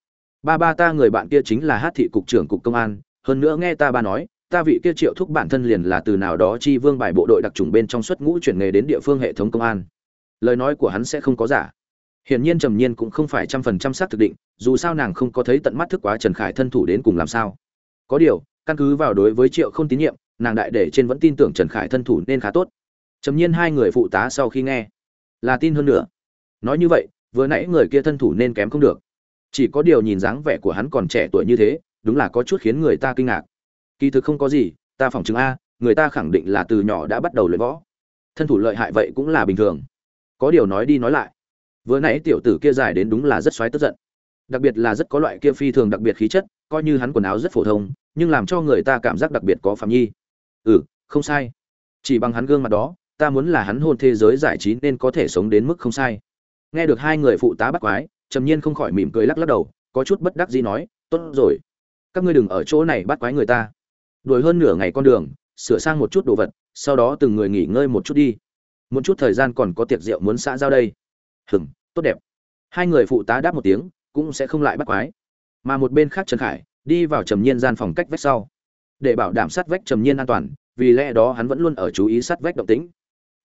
Ba ba ta người bạn kia chính là hát thị cục trưởng cục công an, hơn nữa nghe ta ba nói, ta vị kia triệu thúc bản thân liền là từ nào đó chi vương bài bộ đội đặc trùng bên trong xuất ngũ chuyển nghề đến địa phương hệ thống công an. Lời nói của hắn sẽ không có giả. Hiển nhiên trầm nhiên cũng không phải trăm phần trăm xác thực định, dù sao nàng không có thấy tận mắt thức quá trần khải thân thủ đến cùng làm sao. Có điều, căn cứ vào đối với triệu không tín nhiệm, nàng đại để trên vẫn tin tưởng trần khải thân thủ nên khá tốt. Trầm nhiên hai người phụ tá sau khi nghe, là tin hơn nữa. Nói như vậy, vừa nãy người kia thân thủ nên kém không được chỉ có điều nhìn dáng vẻ của hắn còn trẻ tuổi như thế, đúng là có chút khiến người ta kinh ngạc. Kỳ thực không có gì, ta phỏng chứng a, người ta khẳng định là từ nhỏ đã bắt đầu luyện võ. Thân thủ lợi hại vậy cũng là bình thường. Có điều nói đi nói lại. Vừa nãy tiểu tử kia dài đến đúng là rất xoáy tức giận. Đặc biệt là rất có loại kia phi thường đặc biệt khí chất, coi như hắn quần áo rất phổ thông, nhưng làm cho người ta cảm giác đặc biệt có phạm nhi. Ừ không sai. Chỉ bằng hắn gương mặt đó, ta muốn là hắn hôn thế giới giải trí nên có thể sống đến mức không sai. Nghe được hai người phụ tá bắt quái trầm nhiên không khỏi mỉm cười lắc lắc đầu, có chút bất đắc dĩ nói, tốt rồi, các ngươi đừng ở chỗ này bắt quái người ta. Đuổi hơn nửa ngày con đường, sửa sang một chút đồ vật, sau đó từng người nghỉ ngơi một chút đi. Một chút thời gian còn có tiệc rượu muốn xã giao đây. Hừng tốt đẹp. Hai người phụ tá đáp một tiếng, cũng sẽ không lại bắt quái. Mà một bên khác trần khải, đi vào trầm nhiên gian phòng cách vách sau. Để bảo đảm sát vách trầm nhiên an toàn, vì lẽ đó hắn vẫn luôn ở chú ý sát vách động tĩnh.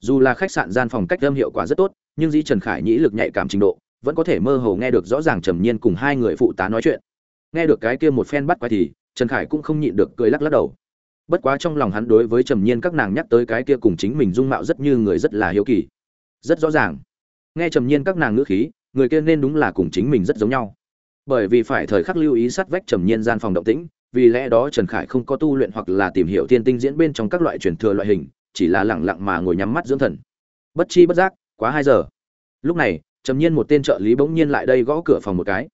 Dù là khách sạn gian phòng cách âm hiệu quả rất tốt, nhưng dĩ trần khải nhĩ lực nhạy cảm trình độ vẫn có thể mơ hồ nghe được rõ ràng trầm nhiên cùng hai người phụ tá nói chuyện. Nghe được cái kia một phen bắt quái thì, trần khải cũng không nhịn được cười lắc lắc đầu. Bất quá trong lòng hắn đối với trầm nhiên các nàng nhắc tới cái kia cùng chính mình dung mạo rất như người rất là hiếu kỳ. Rất rõ ràng. Nghe trầm nhiên các nàng ngữ khí, người kia nên đúng là cùng chính mình rất giống nhau. Bởi vì phải thời khắc lưu ý sát vách trầm nhiên gian phòng động tĩnh, vì lẽ đó trần khải không có tu luyện hoặc là tìm hiểu thiên tinh diễn bên trong các loại truyền thừa loại hình, chỉ là lẳng lặng mà ngồi nhắm mắt dưỡng thần. Bất chi bất giác, quá hai giờ. Lúc này trầm nhiên một tên trợ lý bỗng nhiên lại đây gõ cửa phòng một cái.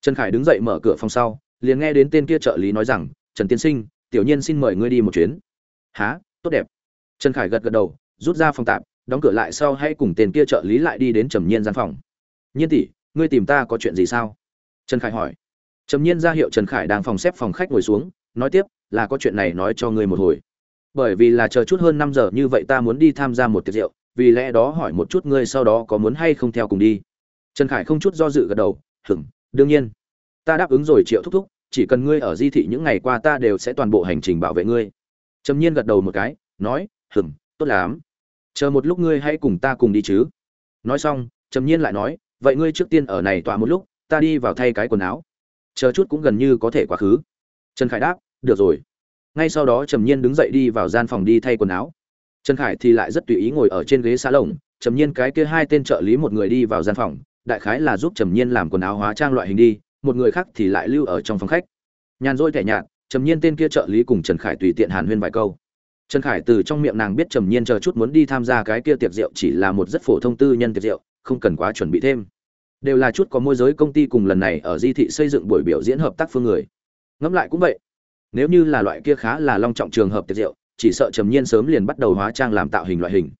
Trần khải đứng dậy mở cửa phòng sau, liền nghe đến tên kia trợ lý nói rằng, trần tiên sinh, tiểu nhiên xin mời ngươi đi một chuyến. Há tốt đẹp. Trần khải gật gật đầu, rút ra phòng tạm, đóng cửa lại sau hay cùng tên kia trợ lý lại đi đến trầm nhiên gian phòng. Nhiên tỷ, ngươi tìm ta có chuyện gì sao? Trần khải hỏi. Trầm nhiên ra hiệu trần khải đang phòng xếp phòng khách ngồi xuống, nói tiếp, là có chuyện này nói cho ngươi một hồi. Bởi vì là chờ chút hơn năm giờ, như vậy ta muốn đi tham gia một tiệc rượu vì lẽ đó hỏi một chút ngươi sau đó có muốn hay không theo cùng đi. Trần khải không chút do dự gật đầu hửng đương nhiên. Ta đáp ứng rồi triệu thúc thúc, chỉ cần ngươi ở di thị những ngày qua ta đều sẽ toàn bộ hành trình bảo vệ ngươi. Trầm nhiên gật đầu một cái, nói hửng tốt lắm. Chờ một lúc ngươi hãy cùng ta cùng đi chứ. Nói xong, trầm nhiên lại nói, vậy ngươi trước tiên ở này tọa một lúc, ta đi vào thay cái quần áo. Chờ chút cũng gần như có thể quá khứ. Trần khải đáp, được rồi. Ngay sau đó trầm nhiên đứng dậy đi vào gian phòng đi thay quần áo trần khải thì lại rất tùy ý ngồi ở trên ghế xa lồng, trầm nhiên cái kia hai tên trợ lý một người đi vào gian phòng, đại khái là giúp trầm nhiên làm quần áo hóa trang loại hình đi, một người khác thì lại lưu ở trong phòng khách. Nhàn rỗi thẻ nhạt, trầm nhiên tên kia trợ lý cùng trần khải tùy tiện hàn huyên vài câu. Trần khải từ trong miệng nàng biết trầm nhiên chờ chút muốn đi tham gia cái kia tiệc rượu chỉ là một rất phổ thông tư nhân tiệc rượu, không cần quá chuẩn bị thêm. Đều là chút có môi giới công ty cùng lần này ở di thị xây dựng buổi biểu diễn hợp tác phương người. Ngẫm lại cũng vậy. Nếu như là loại kia khá là long trọng trường hợp tiệc rượu chỉ sợ trầm nhiên sớm liền bắt đầu hóa trang làm tạo hình loại hình.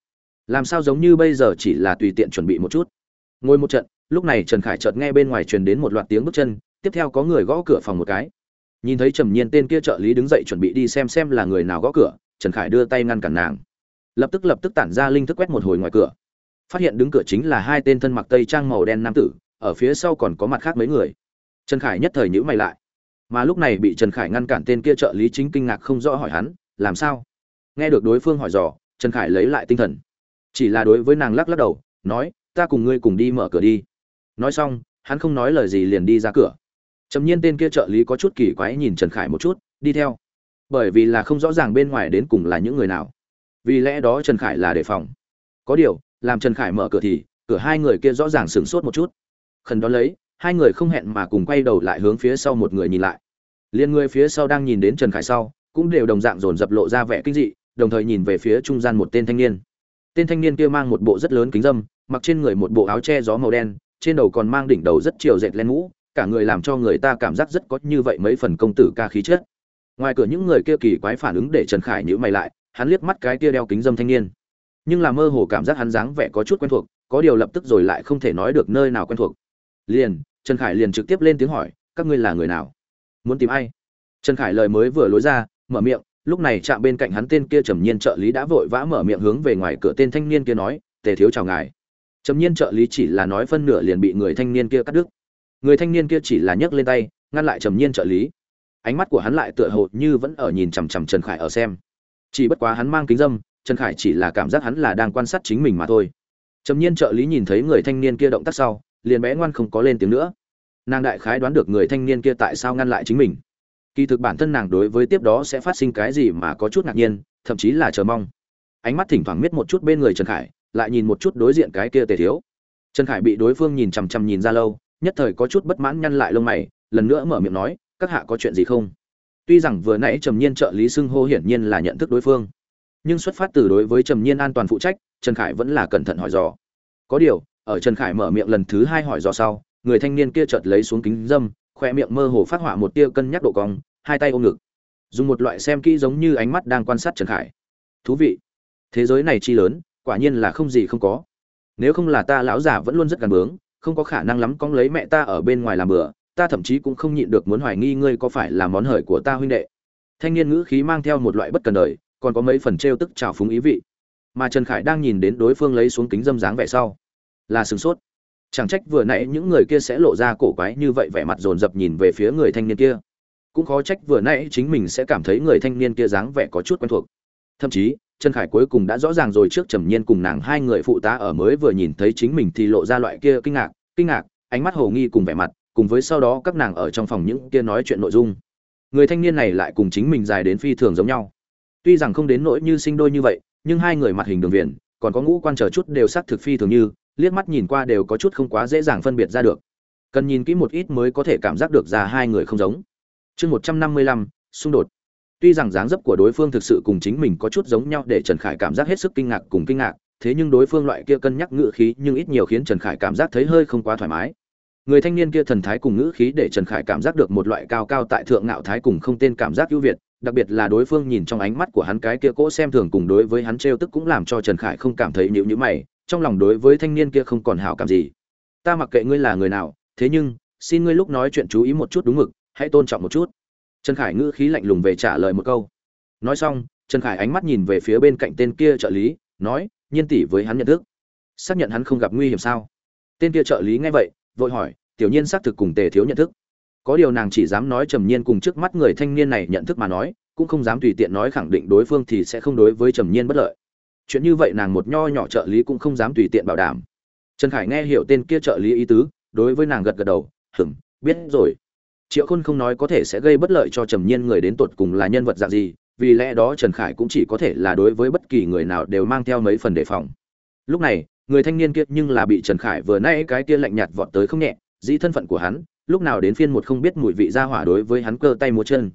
Làm sao giống như bây giờ chỉ là tùy tiện chuẩn bị một chút. Ngồi một trận, lúc này trần khải chợt nghe bên ngoài truyền đến một loạt tiếng bước chân, tiếp theo có người gõ cửa phòng một cái. Nhìn thấy trầm nhiên tên kia trợ lý đứng dậy chuẩn bị đi xem xem là người nào gõ cửa, trần khải đưa tay ngăn cản nàng. Lập tức lập tức tản ra linh thức quét một hồi ngoài cửa. Phát hiện đứng cửa chính là hai tên thân mặc tây trang màu đen nam tử, ở phía sau còn có mặt khác mấy người. Trần khải nhất thời nhữ mày lại. Mà lúc này bị trần khải ngăn cản tên kia trợ lý chính kinh ngạc không rõ hỏi hắn làm sao? Nghe được đối phương hỏi dò, trần khải lấy lại tinh thần. Chỉ là đối với nàng lắc lắc đầu, nói, ta cùng ngươi cùng đi mở cửa đi. Nói xong, hắn không nói lời gì liền đi ra cửa. Trầm nhiên tên kia trợ lý có chút kỳ quái nhìn trần khải một chút, đi theo. Bởi vì là không rõ ràng bên ngoài đến cùng là những người nào. Vì lẽ đó trần khải là đề phòng. Có điều, làm trần khải mở cửa thì, cửa hai người kia rõ ràng sửng sốt một chút. Khẩn đón lấy, hai người không hẹn mà cùng quay đầu lại hướng phía sau một người nhìn lại. Liên người phía sau đang nhìn đến trần khải sau cũng đều đồng dạng dồn dập lộ ra vẻ kinh dị, đồng thời nhìn về phía trung gian một tên thanh niên. Tên thanh niên kia mang một bộ rất lớn kính dâm, mặc trên người một bộ áo che gió màu đen, trên đầu còn mang đỉnh đầu rất chiều dệt len mũ cả người làm cho người ta cảm giác rất có như vậy mấy phần công tử ca khí chất. Ngoài cửa những người kia kỳ quái phản ứng để trần khải nhíu mày lại, hắn liếc mắt cái kia đeo kính dâm thanh niên. Nhưng là mơ hồ cảm giác hắn dáng vẻ có chút quen thuộc, có điều lập tức rồi lại không thể nói được nơi nào quen thuộc. Liền, trần khải liền trực tiếp lên tiếng hỏi, các ngươi là người nào? Muốn tìm ai? Trần khải lời mới vừa lối ra mở miệng, lúc này chạm bên cạnh hắn tên kia trầm nhiên trợ lý đã vội vã mở miệng hướng về ngoài cửa tên thanh niên kia nói, tề thiếu chào ngài. Trầm nhiên trợ lý chỉ là nói phân nửa liền bị người thanh niên kia cắt đứt. Người thanh niên kia chỉ là nhấc lên tay, ngăn lại trầm nhiên trợ lý. Ánh mắt của hắn lại tựa hồ như vẫn ở nhìn chằm chằm trần khải ở xem. Chỉ bất quá hắn mang kính dâm, trần khải chỉ là cảm giác hắn là đang quan sát chính mình mà thôi. Trầm nhiên trợ lý nhìn thấy người thanh niên kia động tác sau, liền bé ngoan không có lên tiếng nữa. Nàng đại khái đoán được người thanh niên kia tại sao ngăn lại chính mình kỳ thực bản thân nàng đối với tiếp đó sẽ phát sinh cái gì mà có chút ngạc nhiên, thậm chí là chờ mong. Ánh mắt thỉnh thoảng miết một chút bên người trần khải, lại nhìn một chút đối diện cái kia tề thiếu. Trần khải bị đối phương nhìn chằm chằm nhìn ra lâu, nhất thời có chút bất mãn nhăn lại lông mày, lần nữa mở miệng nói, các hạ có chuyện gì không? Tuy rằng vừa nãy trầm nhiên trợ lý xưng hô hiển nhiên là nhận thức đối phương, nhưng xuất phát từ đối với trầm nhiên an toàn phụ trách, trần khải vẫn là cẩn thận hỏi dò. Có điều, ở trần khải mở miệng lần thứ hai hỏi dò sau, người thanh niên kia chợt lấy xuống kính dâm khoe miệng mơ hồ phát họa một tia cân nhắc độ cong, hai tay ôm ngực. Dùng một loại xem kỹ giống như ánh mắt đang quan sát trần khải. Thú vị. Thế giới này chi lớn, quả nhiên là không gì không có. Nếu không là ta lão già vẫn luôn rất gần bướng, không có khả năng lắm cóng lấy mẹ ta ở bên ngoài làm bữa ta thậm chí cũng không nhịn được muốn hoài nghi ngươi có phải là món hời của ta huynh đệ. Thanh niên ngữ khí mang theo một loại bất cần đời, còn có mấy phần trêu tức trào phúng ý vị. Mà trần khải đang nhìn đến đối phương lấy xuống kính dâm dáng vẻ sau, là sửng sốt chẳng trách vừa nãy những người kia sẽ lộ ra cổ quái như vậy, vẻ mặt dồn dập nhìn về phía người thanh niên kia. Cũng khó trách vừa nãy chính mình sẽ cảm thấy người thanh niên kia dáng vẻ có chút quen thuộc. Thậm chí, trần khải cuối cùng đã rõ ràng rồi trước trầm nhiên cùng nàng hai người phụ tá ở mới vừa nhìn thấy chính mình thì lộ ra loại kia kinh ngạc kinh ngạc, ánh mắt hồ nghi cùng vẻ mặt, cùng với sau đó các nàng ở trong phòng những kia nói chuyện nội dung. Người thanh niên này lại cùng chính mình dài đến phi thường giống nhau. Tuy rằng không đến nỗi như sinh đôi như vậy, nhưng hai người mặt hình đường viền, còn có ngũ quan trở chút đều sắc thực phi thường như liếc mắt nhìn qua đều có chút không quá dễ dàng phân biệt ra được. Cần nhìn kỹ một ít mới có thể cảm giác được ra hai người không giống. Chương một trăm năm mươi lăm, xung đột. Tuy rằng dáng dấp của đối phương thực sự cùng chính mình có chút giống nhau để trần khải cảm giác hết sức kinh ngạc cùng kinh ngạc, thế nhưng đối phương loại kia cân nhắc ngữ khí nhưng ít nhiều khiến trần khải cảm giác thấy hơi không quá thoải mái. Người thanh niên kia thần thái cùng ngữ khí để trần khải cảm giác được một loại cao cao tại thượng ngạo thái cùng không tên cảm giác ưu việt, đặc biệt là đối phương nhìn trong ánh mắt của hắn cái kia cỗ xem thường cùng đối với hắn trêu tức cũng làm cho trần khải không cảm thấy nhịu nhữ mày trong lòng đối với thanh niên kia không còn hảo cảm gì. Ta mặc kệ ngươi là người nào, thế nhưng, xin ngươi lúc nói chuyện chú ý một chút đúng mực, hãy tôn trọng một chút. Trần khải ngữ khí lạnh lùng về trả lời một câu. Nói xong, trần khải ánh mắt nhìn về phía bên cạnh tên kia trợ lý, nói, nhiên tỷ với hắn nhận thức. Xác nhận hắn không gặp nguy hiểm sao? Tên kia trợ lý nghe vậy, vội hỏi, tiểu nhiên xác thực cùng tề thiếu nhận thức. Có điều nàng chỉ dám nói trầm nhiên cùng trước mắt người thanh niên này nhận thức mà nói, cũng không dám tùy tiện nói khẳng định đối phương thì sẽ không đối với trầm nhiên bất lợi chuyện như vậy nàng một nho nhỏ trợ lý cũng không dám tùy tiện bảo đảm. Trần khải nghe hiểu tên kia trợ lý ý tứ, đối với nàng gật gật đầu hửng biết rồi. Triệu khôn không nói có thể sẽ gây bất lợi cho trầm nhiên người đến tột cùng là nhân vật dạng gì, vì lẽ đó trần khải cũng chỉ có thể là đối với bất kỳ người nào đều mang theo mấy phần đề phòng. Lúc này, người thanh niên kia nhưng là bị trần khải vừa nay cái kia lạnh nhạt vọt tới không nhẹ, dĩ thân phận của hắn, lúc nào đến phiên một không biết mùi vị ra hỏa đối với hắn cơ tay múa chân.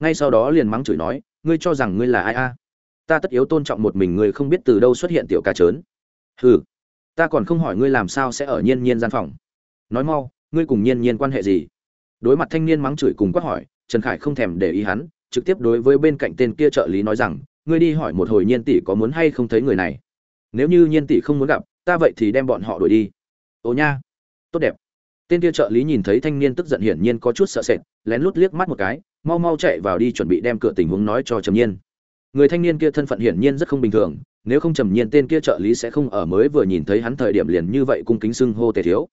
Ngay sau đó liền mắng chửi nói, ngươi cho rằng ngươi là ai a? Ta tất yếu tôn trọng một mình ngươi không biết từ đâu xuất hiện tiểu ca trớn. Hừ, ta còn không hỏi ngươi làm sao sẽ ở nhiên nhiên gian phòng. Nói mau, ngươi cùng nhiên nhiên quan hệ gì? Đối mặt thanh niên mắng chửi cùng quát hỏi, trần khải không thèm để ý hắn, trực tiếp đối với bên cạnh tên kia trợ lý nói rằng, ngươi đi hỏi một hồi nhiên tỷ có muốn hay không thấy người này. Nếu như nhiên tỷ không muốn gặp, ta vậy thì đem bọn họ đuổi đi. Ồ nha, tốt đẹp. Tên kia trợ lý nhìn thấy thanh niên tức giận hiển nhiên có chút sợ sệt, lén lút liếc mắt một cái, mau mau chạy vào đi chuẩn bị đem cửa tình huống nói cho trầm nhiên người thanh niên kia thân phận hiển nhiên rất không bình thường, nếu không trầm nhiên tên kia trợ lý sẽ không ở mới vừa nhìn thấy hắn thời điểm liền như vậy cung kính xưng hô tề thiếu.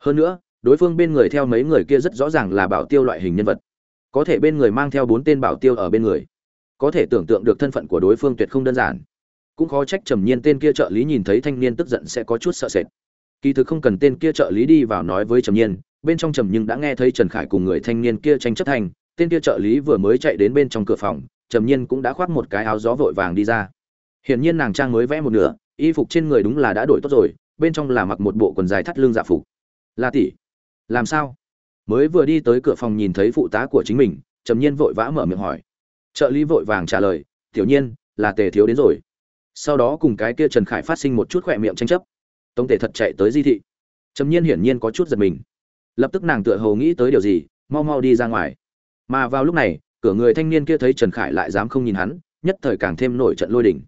Hơn nữa, đối phương bên người theo mấy người kia rất rõ ràng là bảo tiêu loại hình nhân vật. Có thể bên người mang theo bốn tên bảo tiêu ở bên người. Có thể tưởng tượng được thân phận của đối phương tuyệt không đơn giản. Cũng khó trách trầm nhiên tên kia trợ lý nhìn thấy thanh niên tức giận sẽ có chút sợ sệt. Kỳ thực không cần tên kia trợ lý đi vào nói với trầm nhiên, bên trong trầm nhưng đã nghe thấy trần khải cùng người thanh niên kia tranh chấp thành, tên kia trợ lý vừa mới chạy đến bên trong cửa phòng trầm nhiên cũng đã khoác một cái áo gió vội vàng đi ra. Hiển nhiên nàng trang mới vẽ một nửa, y phục trên người đúng là đã đổi tốt rồi, bên trong là mặc một bộ quần dài thắt lưng dạ phục. La tỷ. Làm sao? Mới vừa đi tới cửa phòng nhìn thấy phụ tá của chính mình, trầm nhiên vội vã mở miệng hỏi. Trợ lý vội vàng trả lời, tiểu nhiên, là tề thiếu đến rồi. Sau đó cùng cái kia trần khải phát sinh một chút khỏe miệng tranh chấp. Tống tề thật chạy tới di thị. Trầm nhiên hiển nhiên có chút giật mình. Lập tức nàng tựa hồ nghĩ tới điều gì, mau mau đi ra ngoài. Mà vào lúc này cửa người thanh niên kia thấy trần khải lại dám không nhìn hắn, nhất thời càng thêm nổi trận lôi đình.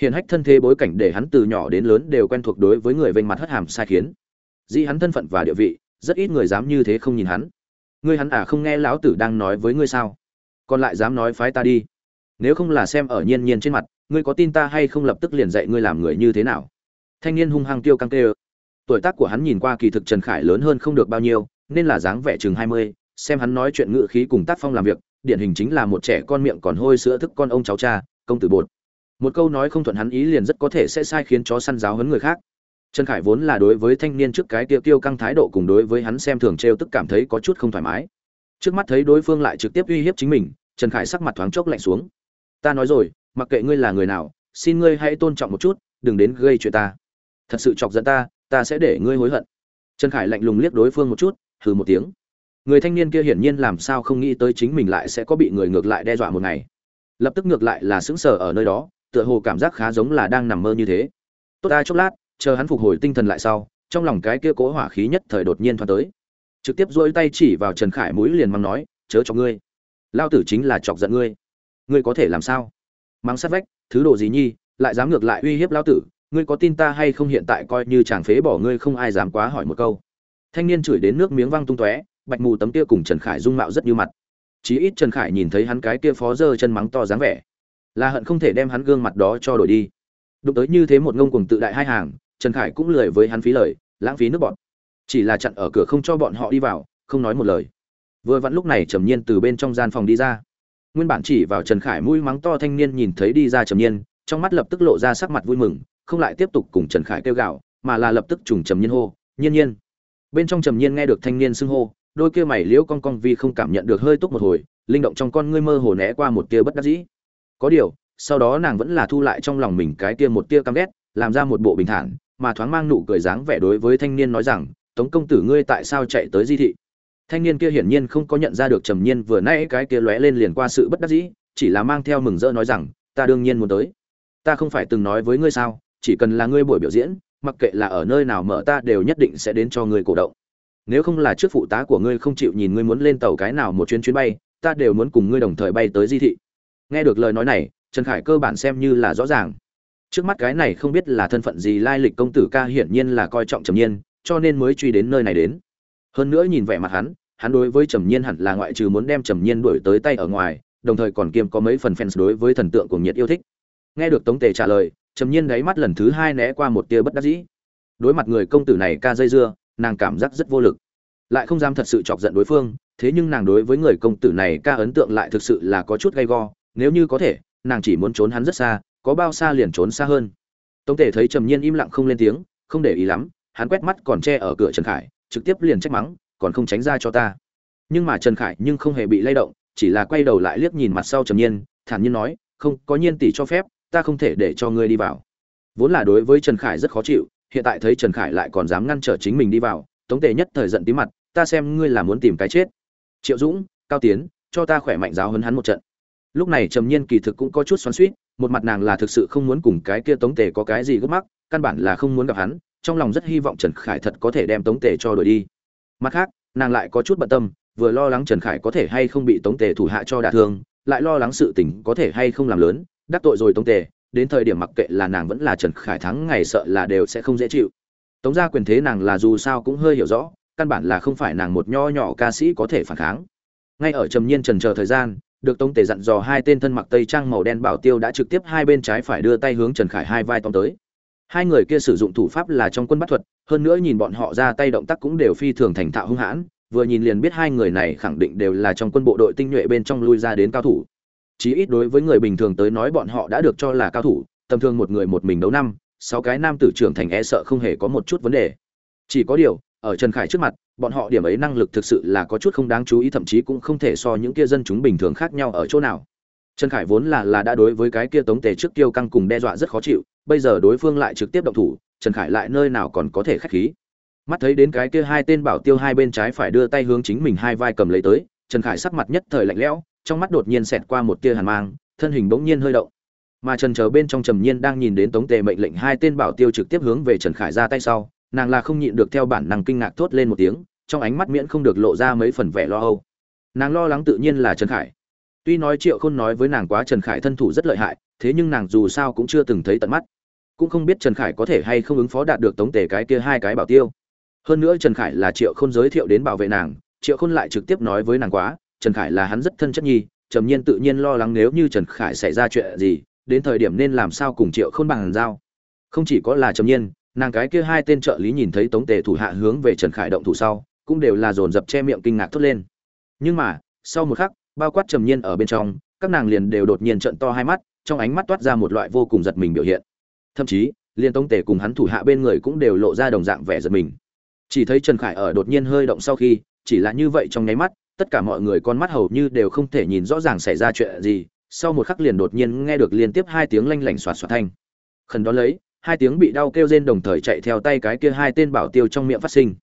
Hiện hách thân thế bối cảnh để hắn từ nhỏ đến lớn đều quen thuộc đối với người vênh mặt hất hàm sai khiến. Dĩ hắn thân phận và địa vị, rất ít người dám như thế không nhìn hắn. Ngươi hắn à không nghe lão tử đang nói với ngươi sao? Còn lại dám nói phái ta đi. Nếu không là xem ở nhiên nhiên trên mặt, ngươi có tin ta hay không lập tức liền dạy ngươi làm người như thế nào? Thanh niên hung hăng tiêu căng kê tuổi tác của hắn nhìn qua kỳ thực trần khải lớn hơn không được bao nhiêu, nên là dáng vẻ chừng hai mươi, xem hắn nói chuyện ngữ khí cùng tác phong làm việc điển hình chính là một trẻ con miệng còn hôi sữa thức con ông cháu cha, công tử bột. Một câu nói không thuận hắn ý liền rất có thể sẽ sai khiến chó săn giáo hấn người khác. Trần khải vốn là đối với thanh niên trước cái tiêu tiêu căng thái độ cùng đối với hắn xem thường t tức cảm thấy có chút không thoải mái. Trước mắt thấy đối phương lại trực tiếp uy hiếp chính mình, trần khải sắc mặt thoáng chốc lạnh xuống. Ta nói rồi, mặc kệ ngươi là người nào, xin ngươi hãy tôn trọng một chút, đừng đến gây chuyện ta. Thật sự chọc giận ta ta sẽ để ngươi hối hận. Trần khải lạnh lùng liếc đối phương một chút, hừ một tiếng người thanh niên kia hiển nhiên làm sao không nghĩ tới chính mình lại sẽ có bị người ngược lại đe dọa một ngày. Lập tức ngược lại là sững sờ ở nơi đó, tựa hồ cảm giác khá giống là đang nằm mơ như thế. Tốt ta chốc lát, chờ hắn phục hồi tinh thần lại sau, trong lòng cái kia cố hỏa khí nhất thời đột nhiên thoáng tới. Trực tiếp dỗi tay chỉ vào trần khải mũi liền mắng nói, chớ cho ngươi. Lao tử chính là chọc giận ngươi. Ngươi có thể làm sao? Mắng sát vách, thứ đồ gì nhi, lại dám ngược lại uy hiếp lao tử, ngươi có tin ta hay không hiện tại coi như chàng phế bỏ ngươi không ai dám quá hỏi một câu. Thanh niên chửi đến nước miếng văng tung tóe bạch mù tấm kia cùng trần khải dung mạo rất như mặt. Chí ít trần khải nhìn thấy hắn cái kia phó dơ chân mắng to dáng vẻ, là hận không thể đem hắn gương mặt đó cho đổi đi. Đụng tới như thế một ngông cuồng tự đại hai hàng, trần khải cũng lười với hắn phí lời, lãng phí nước bọn chỉ là chặn ở cửa không cho bọn họ đi vào, không nói một lời. Vừa vặn lúc này trầm nhiên từ bên trong gian phòng đi ra. Nguyên bản chỉ vào trần khải mũi mắng to thanh niên nhìn thấy đi ra trầm nhiên, trong mắt lập tức lộ ra sắc mặt vui mừng, không lại tiếp tục cùng trần khải kêu gạo mà là lập tức trùng trầm nhiên hô, nhiên nhiên. Bên trong trầm nhiên nghe được thanh niên xưng hô đôi kia mày liễu cong cong vì không cảm nhận được hơi túc một hồi, linh động trong con ngươi mơ hồ né qua một tia bất đắc dĩ. Có điều, sau đó nàng vẫn là thu lại trong lòng mình cái tia một tia căm ghét, làm ra một bộ bình thản, mà thoáng mang nụ cười dáng vẻ đối với thanh niên nói rằng, tống công tử ngươi tại sao chạy tới di thị? Thanh niên kia hiển nhiên không có nhận ra được trầm nhiên vừa nãy cái kia lóe lên liền qua sự bất đắc dĩ, chỉ là mang theo mừng rỡ nói rằng, ta đương nhiên muốn tới. Ta không phải từng nói với ngươi sao, chỉ cần là ngươi buổi biểu diễn, mặc kệ là ở nơi nào mở ta đều nhất định sẽ đến cho ngươi cổ động nếu không là trước phụ tá của ngươi không chịu nhìn ngươi muốn lên tàu cái nào một chuyến chuyến bay, ta đều muốn cùng ngươi đồng thời bay tới di thị. Nghe được lời nói này, trần khải cơ bản xem như là rõ ràng. Trước mắt cái này không biết là thân phận gì lai lịch công tử ca hiển nhiên là coi trọng trầm nhiên, cho nên mới truy đến nơi này đến. Hơn nữa nhìn vẻ mặt hắn hắn đối với trầm nhiên hẳn là ngoại trừ muốn đem trầm nhiên đuổi tới tay ở ngoài, đồng thời còn kiêm có mấy phần fans đối với thần tượng của nhiệt yêu thích. Nghe được tống tề trả lời, trầm nhiên đáy mắt lần thứ hai né qua một tia bất đắc dĩ. Đối mặt người công tử này ca dây dưa nàng cảm giác rất vô lực. Lại không dám thật sự chọc giận đối phương, thế nhưng nàng đối với người công tử này ca ấn tượng lại thực sự là có chút gay go, nếu như có thể, nàng chỉ muốn trốn hắn rất xa, có bao xa liền trốn xa hơn. Tống tề thấy trầm nhiên im lặng không lên tiếng, không để ý lắm, hắn quét mắt còn che ở cửa trần khải, trực tiếp liền trách mắng, còn không tránh ra cho ta. Nhưng mà trần khải nhưng không hề bị lay động, chỉ là quay đầu lại liếc nhìn mặt sau trầm nhiên, thản nhiên nói, không, có nhiên tỷ cho phép, ta không thể để cho ngươi đi vào. Vốn là đối với trần khải rất khó chịu hiện tại thấy trần khải lại còn dám ngăn trở chính mình đi vào tống tề nhất thời giận tí mặt ta xem ngươi là muốn tìm cái chết. Triệu dũng cao tiến cho ta khỏe mạnh giáo huấn hắn một trận. Lúc này trầm nhiên kỳ thực cũng có chút xoắn xuýt, một mặt nàng là thực sự không muốn cùng cái kia tống tề có cái gì gấp mắc căn bản là không muốn gặp hắn trong lòng rất hy vọng trần khải thật có thể đem tống tề cho đuổi đi. Mặt khác nàng lại có chút bận tâm vừa lo lắng trần khải có thể hay không bị tống tề thủ hạ cho đả thương lại lo lắng sự tình có thể hay không làm lớn đắc tội rồi tống tề đến thời điểm mặc kệ là nàng vẫn là trần khải thắng ngày sợ là đều sẽ không dễ chịu. Tống gia quyền thế nàng là dù sao cũng hơi hiểu rõ, căn bản là không phải nàng một nho nhỏ ca sĩ có thể phản kháng. Ngay ở trầm nhiên trần chờ thời gian, được tống tề dặn dò hai tên thân mặc tây trang màu đen bảo tiêu đã trực tiếp hai bên trái phải đưa tay hướng trần khải hai vai tóm tới. Hai người kia sử dụng thủ pháp là trong quân bắt thuật, hơn nữa nhìn bọn họ ra tay động tác cũng đều phi thường thành thạo hung hãn, vừa nhìn liền biết hai người này khẳng định đều là trong quân bộ đội tinh nhuệ bên trong lui ra đến cao thủ chí ít đối với người bình thường tới nói bọn họ đã được cho là cao thủ, tầm thường một người một mình đấu năm, sáu cái nam tử trưởng thành e sợ không hề có một chút vấn đề. Chỉ có điều, ở trần khải trước mặt, bọn họ điểm ấy năng lực thực sự là có chút không đáng chú ý, thậm chí cũng không thể so những kia dân chúng bình thường khác nhau ở chỗ nào. Trần khải vốn là là đã đối với cái kia tống tề trước tiêu căng cùng đe dọa rất khó chịu, bây giờ đối phương lại trực tiếp động thủ, trần khải lại nơi nào còn có thể khách khí. Mắt thấy đến cái kia hai tên bảo tiêu hai bên trái phải đưa tay hướng chính mình hai vai cầm lấy tới, trần khải sắc mặt nhất thời lạnh lẽo trong mắt đột nhiên xẹt qua một tia hàn mang, thân hình bỗng nhiên hơi động. Mà trần chờ bên trong trầm nhiên đang nhìn đến tống tề mệnh lệnh hai tên bảo tiêu trực tiếp hướng về trần khải ra tay sau, nàng là không nhịn được theo bản năng kinh ngạc thốt lên một tiếng, trong ánh mắt miễn không được lộ ra mấy phần vẻ lo âu. Nàng lo lắng tự nhiên là trần khải. Tuy nói triệu khôn nói với nàng quá trần khải thân thủ rất lợi hại, thế nhưng nàng dù sao cũng chưa từng thấy tận mắt. Cũng không biết trần khải có thể hay không ứng phó đạt được tống tề cái kia hai cái bảo tiêu. Hơn nữa trần khải là triệu khôn giới thiệu đến bảo vệ nàng, triệu khôn lại trực tiếp nói với nàng quá trần khải là hắn rất thân chất nhi, trầm nhiên tự nhiên lo lắng nếu như trần khải xảy ra chuyện gì, đến thời điểm nên làm sao cùng triệu khôn bằng giao. Không chỉ có là trầm nhiên, nàng cái kia hai tên trợ lý nhìn thấy tống tề thủ hạ hướng về trần khải động thủ sau, cũng đều là dồn dập che miệng kinh ngạc thốt lên. Nhưng mà, sau một khắc, bao quát trầm nhiên ở bên trong, các nàng liền đều đột nhiên trận to hai mắt, trong ánh mắt toát ra một loại vô cùng giật mình biểu hiện. Thậm chí liên tống tề cùng hắn thủ hạ bên người cũng đều lộ ra đồng dạng vẻ giật mình. Chỉ thấy trần khải ở đột nhiên hơi động sau khi, chỉ là như vậy trong nháy mắt tất cả mọi người con mắt hầu như đều không thể nhìn rõ ràng xảy ra chuyện gì, sau một khắc liền đột nhiên nghe được liên tiếp hai tiếng lanh lảnh xoạt xoạt thanh. Khẩn đó lấy, hai tiếng bị đau kêu rên đồng thời chạy theo tay cái kia hai tên bảo tiêu trong miệng phát sinh.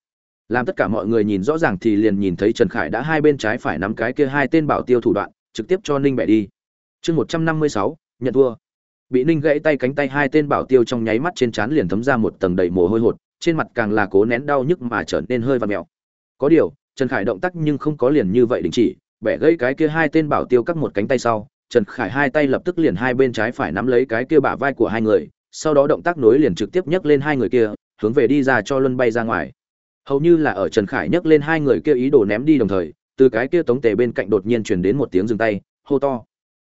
Làm tất cả mọi người nhìn rõ ràng thì liền nhìn thấy trần khải đã hai bên trái phải nắm cái kia hai tên bảo tiêu thủ đoạn, trực tiếp cho ninh bẻ đi. Chương một trăm năm mươi sáu, nhận thua. Bị ninh gãy tay cánh tay hai tên bảo tiêu trong nháy mắt trên trán liền thấm ra một tầng đầy mồ hôi hột, trên mặt càng là cố nén đau nhức mà trở nên hơi và mẹo có điều trần khải động tác nhưng không có liền như vậy đình chỉ, bẻ gãy cái kia hai tên bảo tiêu cắt một cánh tay sau, trần khải hai tay lập tức liền hai bên trái phải nắm lấy cái kia bả vai của hai người, sau đó động tác nối liền trực tiếp nhấc lên hai người kia, hướng về đi ra cho luân bay ra ngoài. Hầu như là ở trần khải nhấc lên hai người kia ý đồ ném đi đồng thời, từ cái kia tống tề bên cạnh đột nhiên truyền đến một tiếng dừng tay, hô to.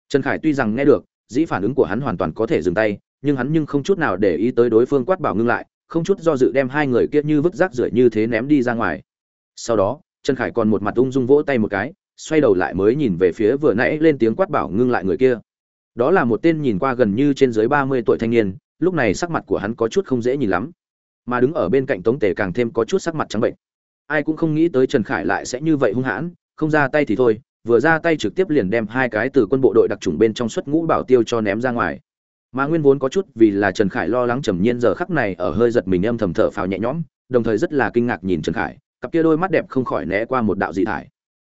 Trần khải tuy rằng nghe được, dĩ phản ứng của hắn hoàn toàn có thể dừng tay, nhưng hắn nhưng không chút nào để ý tới đối phương quát bảo ngưng lại, không chút do dự đem hai người kia như vứt rác rưởi như thế ném đi ra ngoài. Sau đó trần khải còn một mặt ung dung vỗ tay một cái, xoay đầu lại mới nhìn về phía vừa nãy lên tiếng quát bảo ngưng lại người kia. Đó là một tên nhìn qua gần như trên dưới ba mươi tuổi thanh niên, lúc này sắc mặt của hắn có chút không dễ nhìn lắm. Mà đứng ở bên cạnh tống tề càng thêm có chút sắc mặt trắng bệnh. Ai cũng không nghĩ tới trần khải lại sẽ như vậy hung hãn, không ra tay thì thôi, vừa ra tay trực tiếp liền đem hai cái từ quân bộ đội đặc trùng bên trong xuất ngũ bảo tiêu cho ném ra ngoài. Mà nguyên vốn có chút vì là trần khải lo lắng trầm nhiên giờ khắc này ở hơi giật mình âm thầm thở phào nhẹ nhõm, đồng thời rất là kinh ngạc nhìn trần khải cặp kia đôi mắt đẹp không khỏi né qua một đạo dị thải.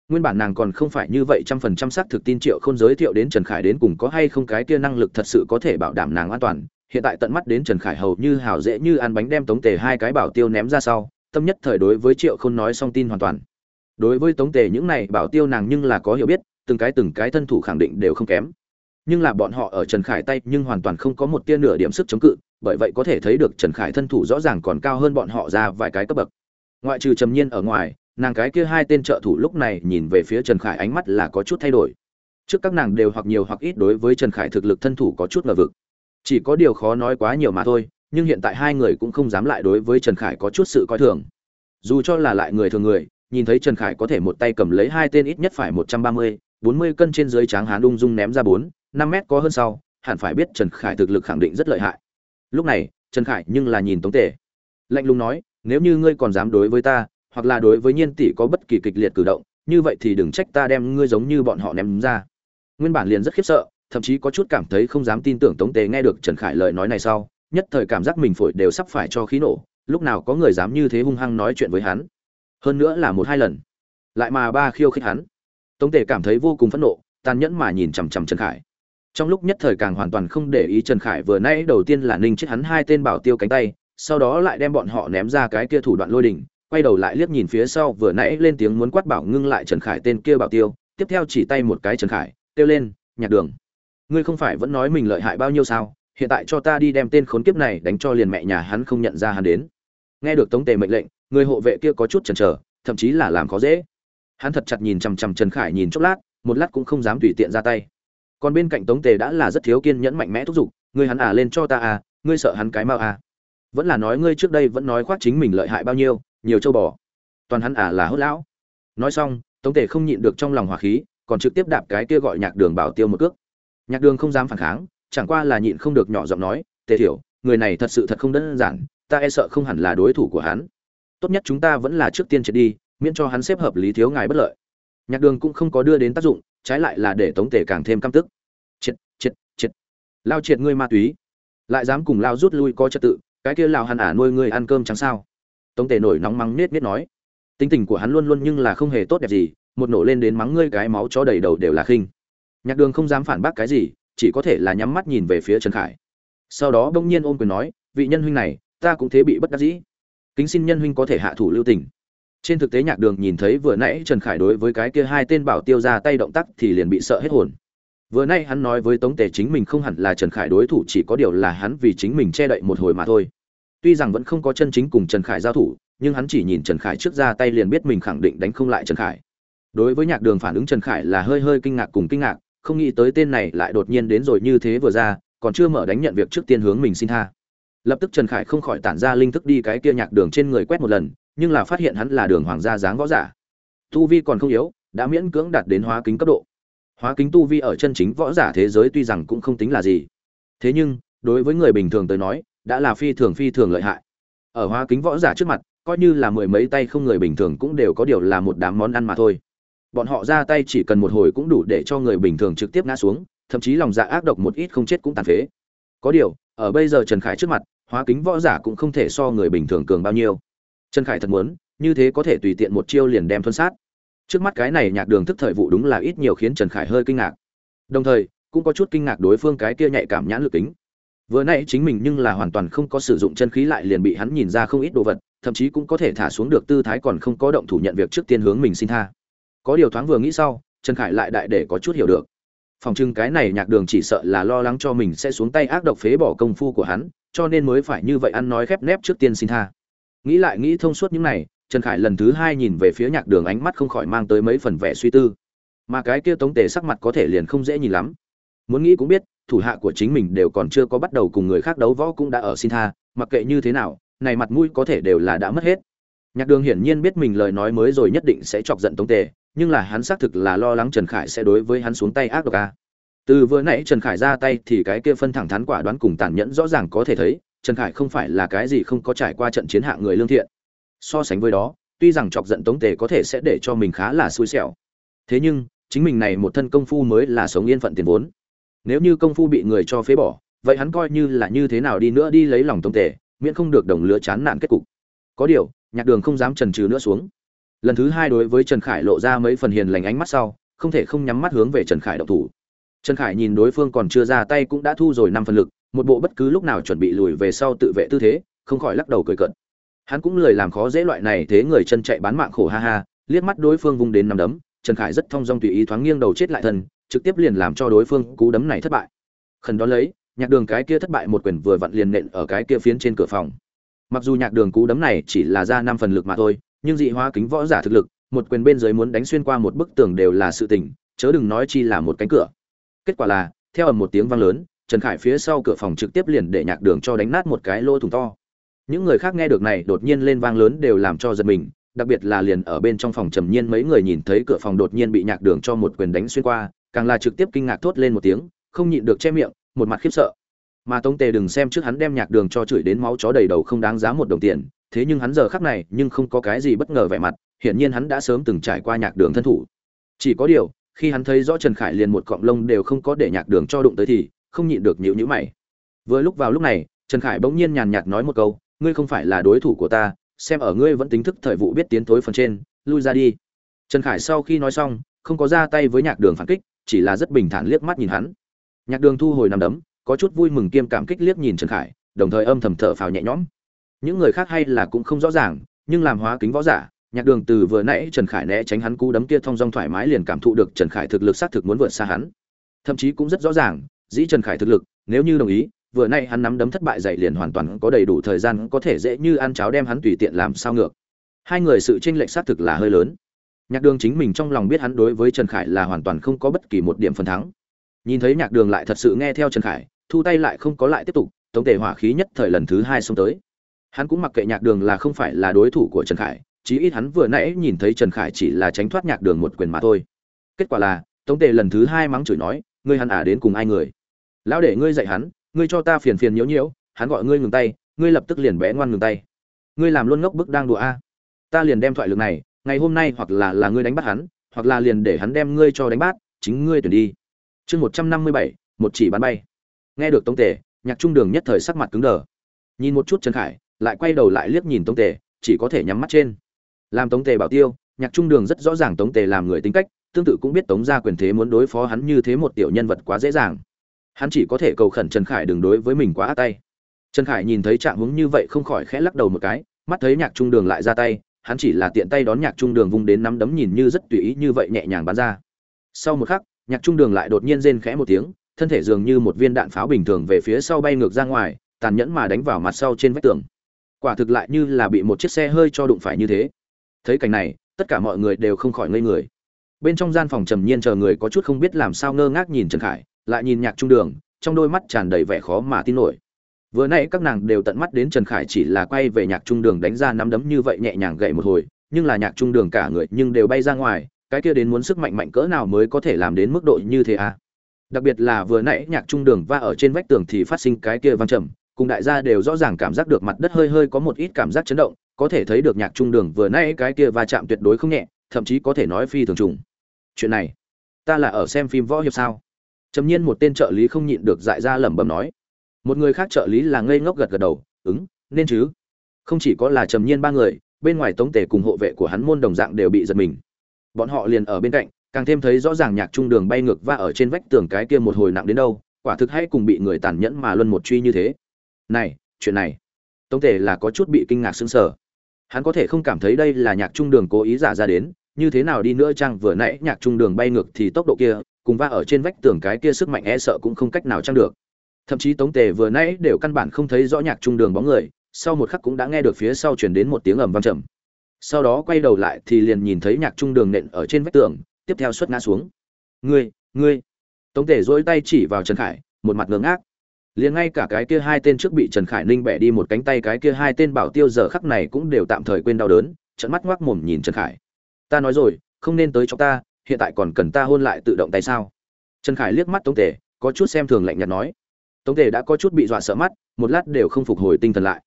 Nguyên bản nàng còn không phải như vậy trăm phần trăm xác thực tin triệu không giới thiệu đến trần khải đến cùng có hay không cái kia năng lực thật sự có thể bảo đảm nàng an toàn. Hiện tại tận mắt đến trần khải hầu như hào dễ như ăn bánh đem tống tề hai cái bảo tiêu ném ra sau, tâm nhất thời đối với triệu không nói xong tin hoàn toàn. Đối với tống tề những này bảo tiêu nàng nhưng là có hiểu biết, từng cái từng cái thân thủ khẳng định đều không kém. Nhưng là bọn họ ở trần khải tay nhưng hoàn toàn không có một tia nửa điểm sức chống cự, bởi vậy có thể thấy được trần khải thân thủ rõ ràng còn cao hơn bọn họ ra vài cái cấp bậc ngoại trừ trầm nhiên ở ngoài, nàng cái kia hai tên trợ thủ lúc này nhìn về phía trần khải ánh mắt là có chút thay đổi. Trước các nàng đều hoặc nhiều hoặc ít đối với trần khải thực lực thân thủ có chút ngờ vực. Chỉ có điều khó nói quá nhiều mà thôi, nhưng hiện tại hai người cũng không dám lại đối với trần khải có chút sự coi thường. Dù cho là lại người thường người, nhìn thấy trần khải có thể một tay cầm lấy hai tên ít nhất phải một trăm ba mươi, bốn mươi cân trên dưới tráng hán ung dung ném ra bốn, năm mét có hơn sau, hẳn phải biết trần khải thực lực khẳng định rất lợi hại. Lúc này, trần khải nhưng là nhìn tống tề. Lạnh lùng nói nếu như ngươi còn dám đối với ta, hoặc là đối với nhiên tỷ có bất kỳ kịch liệt cử động, như vậy thì đừng trách ta đem ngươi giống như bọn họ ném ra. Nguyên bản liền rất khiếp sợ, thậm chí có chút cảm thấy không dám tin tưởng tống tề nghe được trần khải lời nói này sau, nhất thời cảm giác mình phổi đều sắp phải cho khí nổ, lúc nào có người dám như thế hung hăng nói chuyện với hắn. Hơn nữa là một hai lần, lại mà ba khiêu khích hắn. Tống tề cảm thấy vô cùng phẫn nộ, tàn nhẫn mà nhìn chằm chằm trần khải. Trong lúc nhất thời càng hoàn toàn không để ý trần khải, vừa nãy đầu tiên là ninh chết hắn hai tên bảo tiêu cánh tay sau đó lại đem bọn họ ném ra cái kia thủ đoạn lôi đỉnh quay đầu lại liếc nhìn phía sau vừa nãy lên tiếng muốn quát bảo ngưng lại trần khải tên kia bảo tiêu, tiếp theo chỉ tay một cái trần khải, kêu lên, nhạc đường, ngươi không phải vẫn nói mình lợi hại bao nhiêu sao? Hiện tại cho ta đi đem tên khốn kiếp này đánh cho liền mẹ nhà hắn không nhận ra hắn đến. Nghe được tống tề mệnh lệnh, người hộ vệ kia có chút chần chờ, thậm chí là làm khó dễ. Hắn thật chặt nhìn chằm chằm trần khải nhìn chốc lát, một lát cũng không dám tùy tiện ra tay. Còn bên cạnh tống tề đã là rất thiếu kiên nhẫn mạnh mẽ thúc giục, ngươi hắn à lên cho ta à ngươi sợ hắn cái mau à vẫn là nói ngươi trước đây vẫn nói khoác chính mình lợi hại bao nhiêu, nhiều châu bò. Toàn hắn à là hốt lão. Nói xong, tống tề không nhịn được trong lòng hỏa khí, còn trực tiếp đạp cái kia gọi nhạc đường bảo tiêu một cước. Nhạc đường không dám phản kháng, chẳng qua là nhịn không được nhỏ giọng nói, tề thiểu người này thật sự thật không đơn giản, ta e sợ không hẳn là đối thủ của hắn. Tốt nhất chúng ta vẫn là trước tiên triệt đi, miễn cho hắn xếp hợp lý thiếu ngài bất lợi. Nhạc đường cũng không có đưa đến tác dụng, trái lại là để tống tề càng thêm căm tức. Triệt triệt triệt. Lao triệt ngươi ma túy. Lại dám cùng lao rút lui có trật tự cái kia lào hàn ả à nuôi ngươi ăn cơm trắng sao? Tống tề nổi nóng mắng nết nết nói. Tính tình của hắn luôn luôn nhưng là không hề tốt đẹp gì, một nổ lên đến mắng ngươi cái máu cho đầy đầu đều là khinh. Nhạc đường không dám phản bác cái gì, chỉ có thể là nhắm mắt nhìn về phía trần khải. Sau đó bỗng nhiên ôm quyền nói, vị nhân huynh này, ta cũng thế bị bất đắc dĩ. Kính xin nhân huynh có thể hạ thủ lưu tình. Trên thực tế nhạc đường nhìn thấy vừa nãy trần khải đối với cái kia hai tên bảo tiêu ra tay động tác thì liền bị sợ hết hồn. Vừa nay hắn nói với tống tề chính mình không hẳn là trần khải đối thủ, chỉ có điều là hắn vì chính mình che đậy một hồi mà thôi tuy rằng vẫn không có chân chính cùng trần khải giao thủ, nhưng hắn chỉ nhìn trần khải trước ra tay liền biết mình khẳng định đánh không lại trần khải. Đối với nhạc đường phản ứng trần khải là hơi hơi kinh ngạc cùng kinh ngạc, không nghĩ tới tên này lại đột nhiên đến rồi như thế vừa ra, còn chưa mở đánh nhận việc trước tiên hướng mình xin tha. Lập tức trần khải không khỏi tản ra linh thức đi cái kia nhạc đường trên người quét một lần, nhưng là phát hiện hắn là đường hoàng gia dáng võ giả. Tu vi còn không yếu, đã miễn cưỡng đạt đến hóa kính cấp độ. Hóa kính tu vi ở chân chính võ giả thế giới tuy rằng cũng không tính là gì. Thế nhưng, đối với người bình thường tới nói đã là phi thường phi thường lợi hại. Ở hóa kính võ giả trước mặt, coi như là mười mấy tay không người bình thường cũng đều có điều là một đám món ăn mà thôi. Bọn họ ra tay chỉ cần một hồi cũng đủ để cho người bình thường trực tiếp ngã xuống, thậm chí lòng dạ ác độc một ít không chết cũng tàn phế. Có điều, ở bây giờ trần khải trước mặt, hóa kính võ giả cũng không thể so người bình thường cường bao nhiêu. Trần khải thật muốn, như thế có thể tùy tiện một chiêu liền đem thuân sát. Trước mắt cái này nhạc đường thức thời vụ đúng là ít nhiều khiến trần khải hơi kinh ngạc. Đồng thời, cũng có chút kinh ngạc đối phương cái kia nhạy cảm nhãn lực tính vừa nãy chính mình nhưng là hoàn toàn không có sử dụng chân khí lại liền bị hắn nhìn ra không ít đồ vật, thậm chí cũng có thể thả xuống được tư thái còn không có động thủ nhận việc trước tiên hướng mình xin tha. Có điều thoáng vừa nghĩ sau, trần khải lại đại để có chút hiểu được. Phòng trưng cái này nhạc đường chỉ sợ là lo lắng cho mình sẽ xuống tay ác độc phế bỏ công phu của hắn, cho nên mới phải như vậy ăn nói khép nép trước tiên xin tha. Nghĩ lại nghĩ thông suốt những này, trần khải lần thứ hai nhìn về phía nhạc đường ánh mắt không khỏi mang tới mấy phần vẻ suy tư. Mà cái kia tống tề sắc mặt có thể liền không dễ nhìn lắm muốn nghĩ cũng biết, thủ hạ của chính mình đều còn chưa có bắt đầu cùng người khác đấu võ cũng đã ở xin tha, mặc kệ như thế nào, này mặt mũi có thể đều là đã mất hết. Nhạc đường hiển nhiên biết mình lời nói mới rồi nhất định sẽ chọc giận tống tề, nhưng là hắn xác thực là lo lắng trần khải sẽ đối với hắn xuống tay ác độc a. Từ vừa nãy trần khải ra tay thì cái kia phân thẳng thắn quả đoán cùng tàn nhẫn rõ ràng có thể thấy, trần khải không phải là cái gì không có trải qua trận chiến hạng người lương thiện. So sánh với đó, tuy rằng chọc giận tống tề có thể sẽ để cho mình khá là xui xẻo. Thế nhưng, chính mình này một thân công phu mới là sống yên phận tiền vốn nếu như công phu bị người cho phế bỏ, vậy hắn coi như là như thế nào đi nữa đi lấy lòng tống tề, miễn không được đồng lứa chán nản kết cục. Có điều, nhạc đường không dám trần trừ nữa xuống. Lần thứ hai đối với trần khải lộ ra mấy phần hiền lành ánh mắt sau, không thể không nhắm mắt hướng về trần khải độc thủ. Trần khải nhìn đối phương còn chưa ra tay cũng đã thu rồi năm phần lực, một bộ bất cứ lúc nào chuẩn bị lùi về sau tự vệ tư thế, không khỏi lắc đầu cười cận hắn cũng lời làm khó dễ loại này thế người chân chạy bán mạng khổ ha ha, liếc mắt đối phương vung đến nằm đấm, trần khải rất thong dong tùy ý thoáng nghiêng đầu chết lại thân trực tiếp liền làm cho đối phương cú đấm này thất bại. Khẩn đó lấy, nhạc đường cái kia thất bại một quyền vừa vặn liền nện ở cái kia phiến trên cửa phòng. Mặc dù nhạc đường cú đấm này chỉ là ra năm phần lực mà thôi, nhưng dị hóa kính võ giả thực lực, một quyền bên dưới muốn đánh xuyên qua một bức tường đều là sự tình, chớ đừng nói chi là một cánh cửa. Kết quả là, theo ầm một tiếng vang lớn, trần khải phía sau cửa phòng trực tiếp liền để nhạc đường cho đánh nát một cái lỗ thủng to. Những người khác nghe được này đột nhiên lên vang lớn đều làm cho giật mình, đặc biệt là liền ở bên trong phòng trầm nhiên mấy người nhìn thấy cửa phòng đột nhiên bị nhạc đường cho một quyền đánh xuyên qua càng là trực tiếp kinh ngạc thốt lên một tiếng, không nhịn được che miệng, một mặt khiếp sợ. Mà tống tề đừng xem trước hắn đem nhạc đường cho chửi đến máu chó đầy đầu không đáng giá một đồng tiền, thế nhưng hắn giờ khắc này nhưng không có cái gì bất ngờ vẻ mặt, hiển nhiên hắn đã sớm từng trải qua nhạc đường thân thủ. Chỉ có điều, khi hắn thấy rõ trần khải liền một cọng lông đều không có để nhạc đường cho đụng tới thì, không nhịn được nhịu nhữ mày. Vừa lúc vào lúc này, trần khải bỗng nhiên nhàn nhạt nói một câu, ngươi không phải là đối thủ của ta, xem ở ngươi vẫn tính thức thời vụ biết tiến thối phần trên, lui ra đi. Trần khải sau khi nói xong, không có ra tay với nhạc đường phản kích chỉ là rất bình thản liếc mắt nhìn hắn. Nhạc đường thu hồi nằm đấm, có chút vui mừng kiêm cảm kích liếc nhìn trần khải, đồng thời âm thầm thở phào nhẹ nhõm. Những người khác hay là cũng không rõ ràng, nhưng làm hóa kính võ giả, nhạc đường từ vừa nãy trần khải né tránh hắn cú đấm kia thong dong thoải mái liền cảm thụ được trần khải thực lực xác thực muốn vượt xa hắn. Thậm chí cũng rất rõ ràng, dĩ trần khải thực lực, nếu như đồng ý, vừa nay hắn nắm đấm thất bại dậy liền hoàn toàn có đầy đủ thời gian có thể dễ như ăn cháo đem hắn tùy tiện làm sao ngược. Hai người sự tranh lệch xác thực là hơi lớn nhạc đường chính mình trong lòng biết hắn đối với trần khải là hoàn toàn không có bất kỳ một điểm phần thắng. Nhìn thấy nhạc đường lại thật sự nghe theo trần khải, thu tay lại không có lại tiếp tục, tổng thể hỏa khí nhất thời lần thứ hai xông tới. Hắn cũng mặc kệ nhạc đường là không phải là đối thủ của trần khải, chí ít hắn vừa nãy nhìn thấy trần khải chỉ là tránh thoát nhạc đường một quyền mà thôi. Kết quả là tống tề lần thứ hai mắng chửi nói, ngươi hắn ả à đến cùng ai người? Lão để ngươi dạy hắn, ngươi cho ta phiền phiền nhiễu nhiễu, hắn gọi ngươi ngừng tay, ngươi lập tức liền bé ngoan ngừng tay. Ngươi làm luôn ngốc bức đang đùa a. Ta liền đem thoại lực này ngày hôm nay hoặc là là ngươi đánh bắt hắn, hoặc là liền để hắn đem ngươi cho đánh bắt, chính ngươi tuyển đi. Chương một trăm năm mươi bảy, một chỉ bắn bay. Nghe được tống tề, nhạc trung đường nhất thời sắc mặt cứng đờ. Nhìn một chút trần khải, lại quay đầu lại liếc nhìn tống tề, chỉ có thể nhắm mắt trên. Làm tống tề bảo tiêu, nhạc trung đường rất rõ ràng tống tề làm người tính cách, tương tự cũng biết tống gia quyền thế muốn đối phó hắn như thế một tiểu nhân vật quá dễ dàng. Hắn chỉ có thể cầu khẩn trần khải đừng đối với mình quá át tay. Trần khải nhìn thấy trạng huống như vậy không khỏi khẽ lắc đầu một cái, mắt thấy nhạc trung đường lại ra tay hắn chỉ là tiện tay đón nhạc trung đường vung đến nắm đấm nhìn như rất tùy ý như vậy nhẹ nhàng bắn ra. Sau một khắc, nhạc trung đường lại đột nhiên rên khẽ một tiếng, thân thể dường như một viên đạn pháo bình thường về phía sau bay ngược ra ngoài, tàn nhẫn mà đánh vào mặt sau trên vách tường. Quả thực lại như là bị một chiếc xe hơi cho đụng phải như thế. Thấy cảnh này, tất cả mọi người đều không khỏi ngây người. Bên trong gian phòng trầm nhiên chờ người có chút không biết làm sao ngơ ngác nhìn trần khải, lại nhìn nhạc trung đường, trong đôi mắt tràn đầy vẻ khó mà tin nổi vừa nãy các nàng đều tận mắt đến trần khải chỉ là quay về nhạc trung đường đánh ra nắm đấm như vậy nhẹ nhàng gậy một hồi, nhưng là nhạc trung đường cả người nhưng đều bay ra ngoài, cái kia đến muốn sức mạnh mạnh cỡ nào mới có thể làm đến mức độ như thế à? Đặc biệt là vừa nãy nhạc trung đường va ở trên vách tường thì phát sinh cái kia vang trầm, cùng đại gia đều rõ ràng cảm giác được mặt đất hơi hơi có một ít cảm giác chấn động, có thể thấy được nhạc trung đường vừa nãy cái kia va chạm tuyệt đối không nhẹ, thậm chí có thể nói phi thường trùng. Chuyện này, ta là ở xem phim võ hiệp sao? Trầm nhiên một tên trợ lý không nhịn được dại ra lẩm bẩm nói một người khác trợ lý là ngây ngốc gật gật đầu, ứng, nên chứ? Không chỉ có là trầm nhiên ba người, bên ngoài tống tề cùng hộ vệ của hắn môn đồng dạng đều bị giật mình. Bọn họ liền ở bên cạnh, càng thêm thấy rõ ràng nhạc trung đường bay ngược và ở trên vách tường cái kia một hồi nặng đến đâu, quả thực hay cùng bị người tàn nhẫn mà luân một truy như thế. Này, chuyện này. Tống tề là có chút bị kinh ngạc sững sờ. Hắn có thể không cảm thấy đây là nhạc trung đường cố ý giả ra đến, như thế nào đi nữa chăng vừa nãy nhạc trung đường bay ngược thì tốc độ kia, cùng va ở trên vách tường cái kia sức mạnh e sợ cũng không cách nào chăng được thậm chí tống tề vừa nãy đều căn bản không thấy rõ nhạc trung đường bóng người, sau một khắc cũng đã nghe được phía sau chuyển đến một tiếng ầm vang trầm. Sau đó quay đầu lại thì liền nhìn thấy nhạc trung đường nện ở trên vách tường, tiếp theo xuất ngã xuống. Ngươi ngươi! Tống tề dỗi tay chỉ vào trần khải, một mặt ngưỡng ác liền ngay cả cái kia hai tên trước bị trần khải ninh bẻ đi một cánh tay cái kia hai tên bảo tiêu giờ khắc này cũng đều tạm thời quên đau đớn trận mắt ngoác mồm nhìn trần khải. Ta nói rồi, không nên tới cho ta, hiện tại còn cần ta hôn lại tự động tay sao? Trần khải liếc mắt tống tề, có chút xem thường lạnh nhạt nói tống tề đã có chút bị dọa sợ mắt, một lát đều không phục hồi tinh thần lại.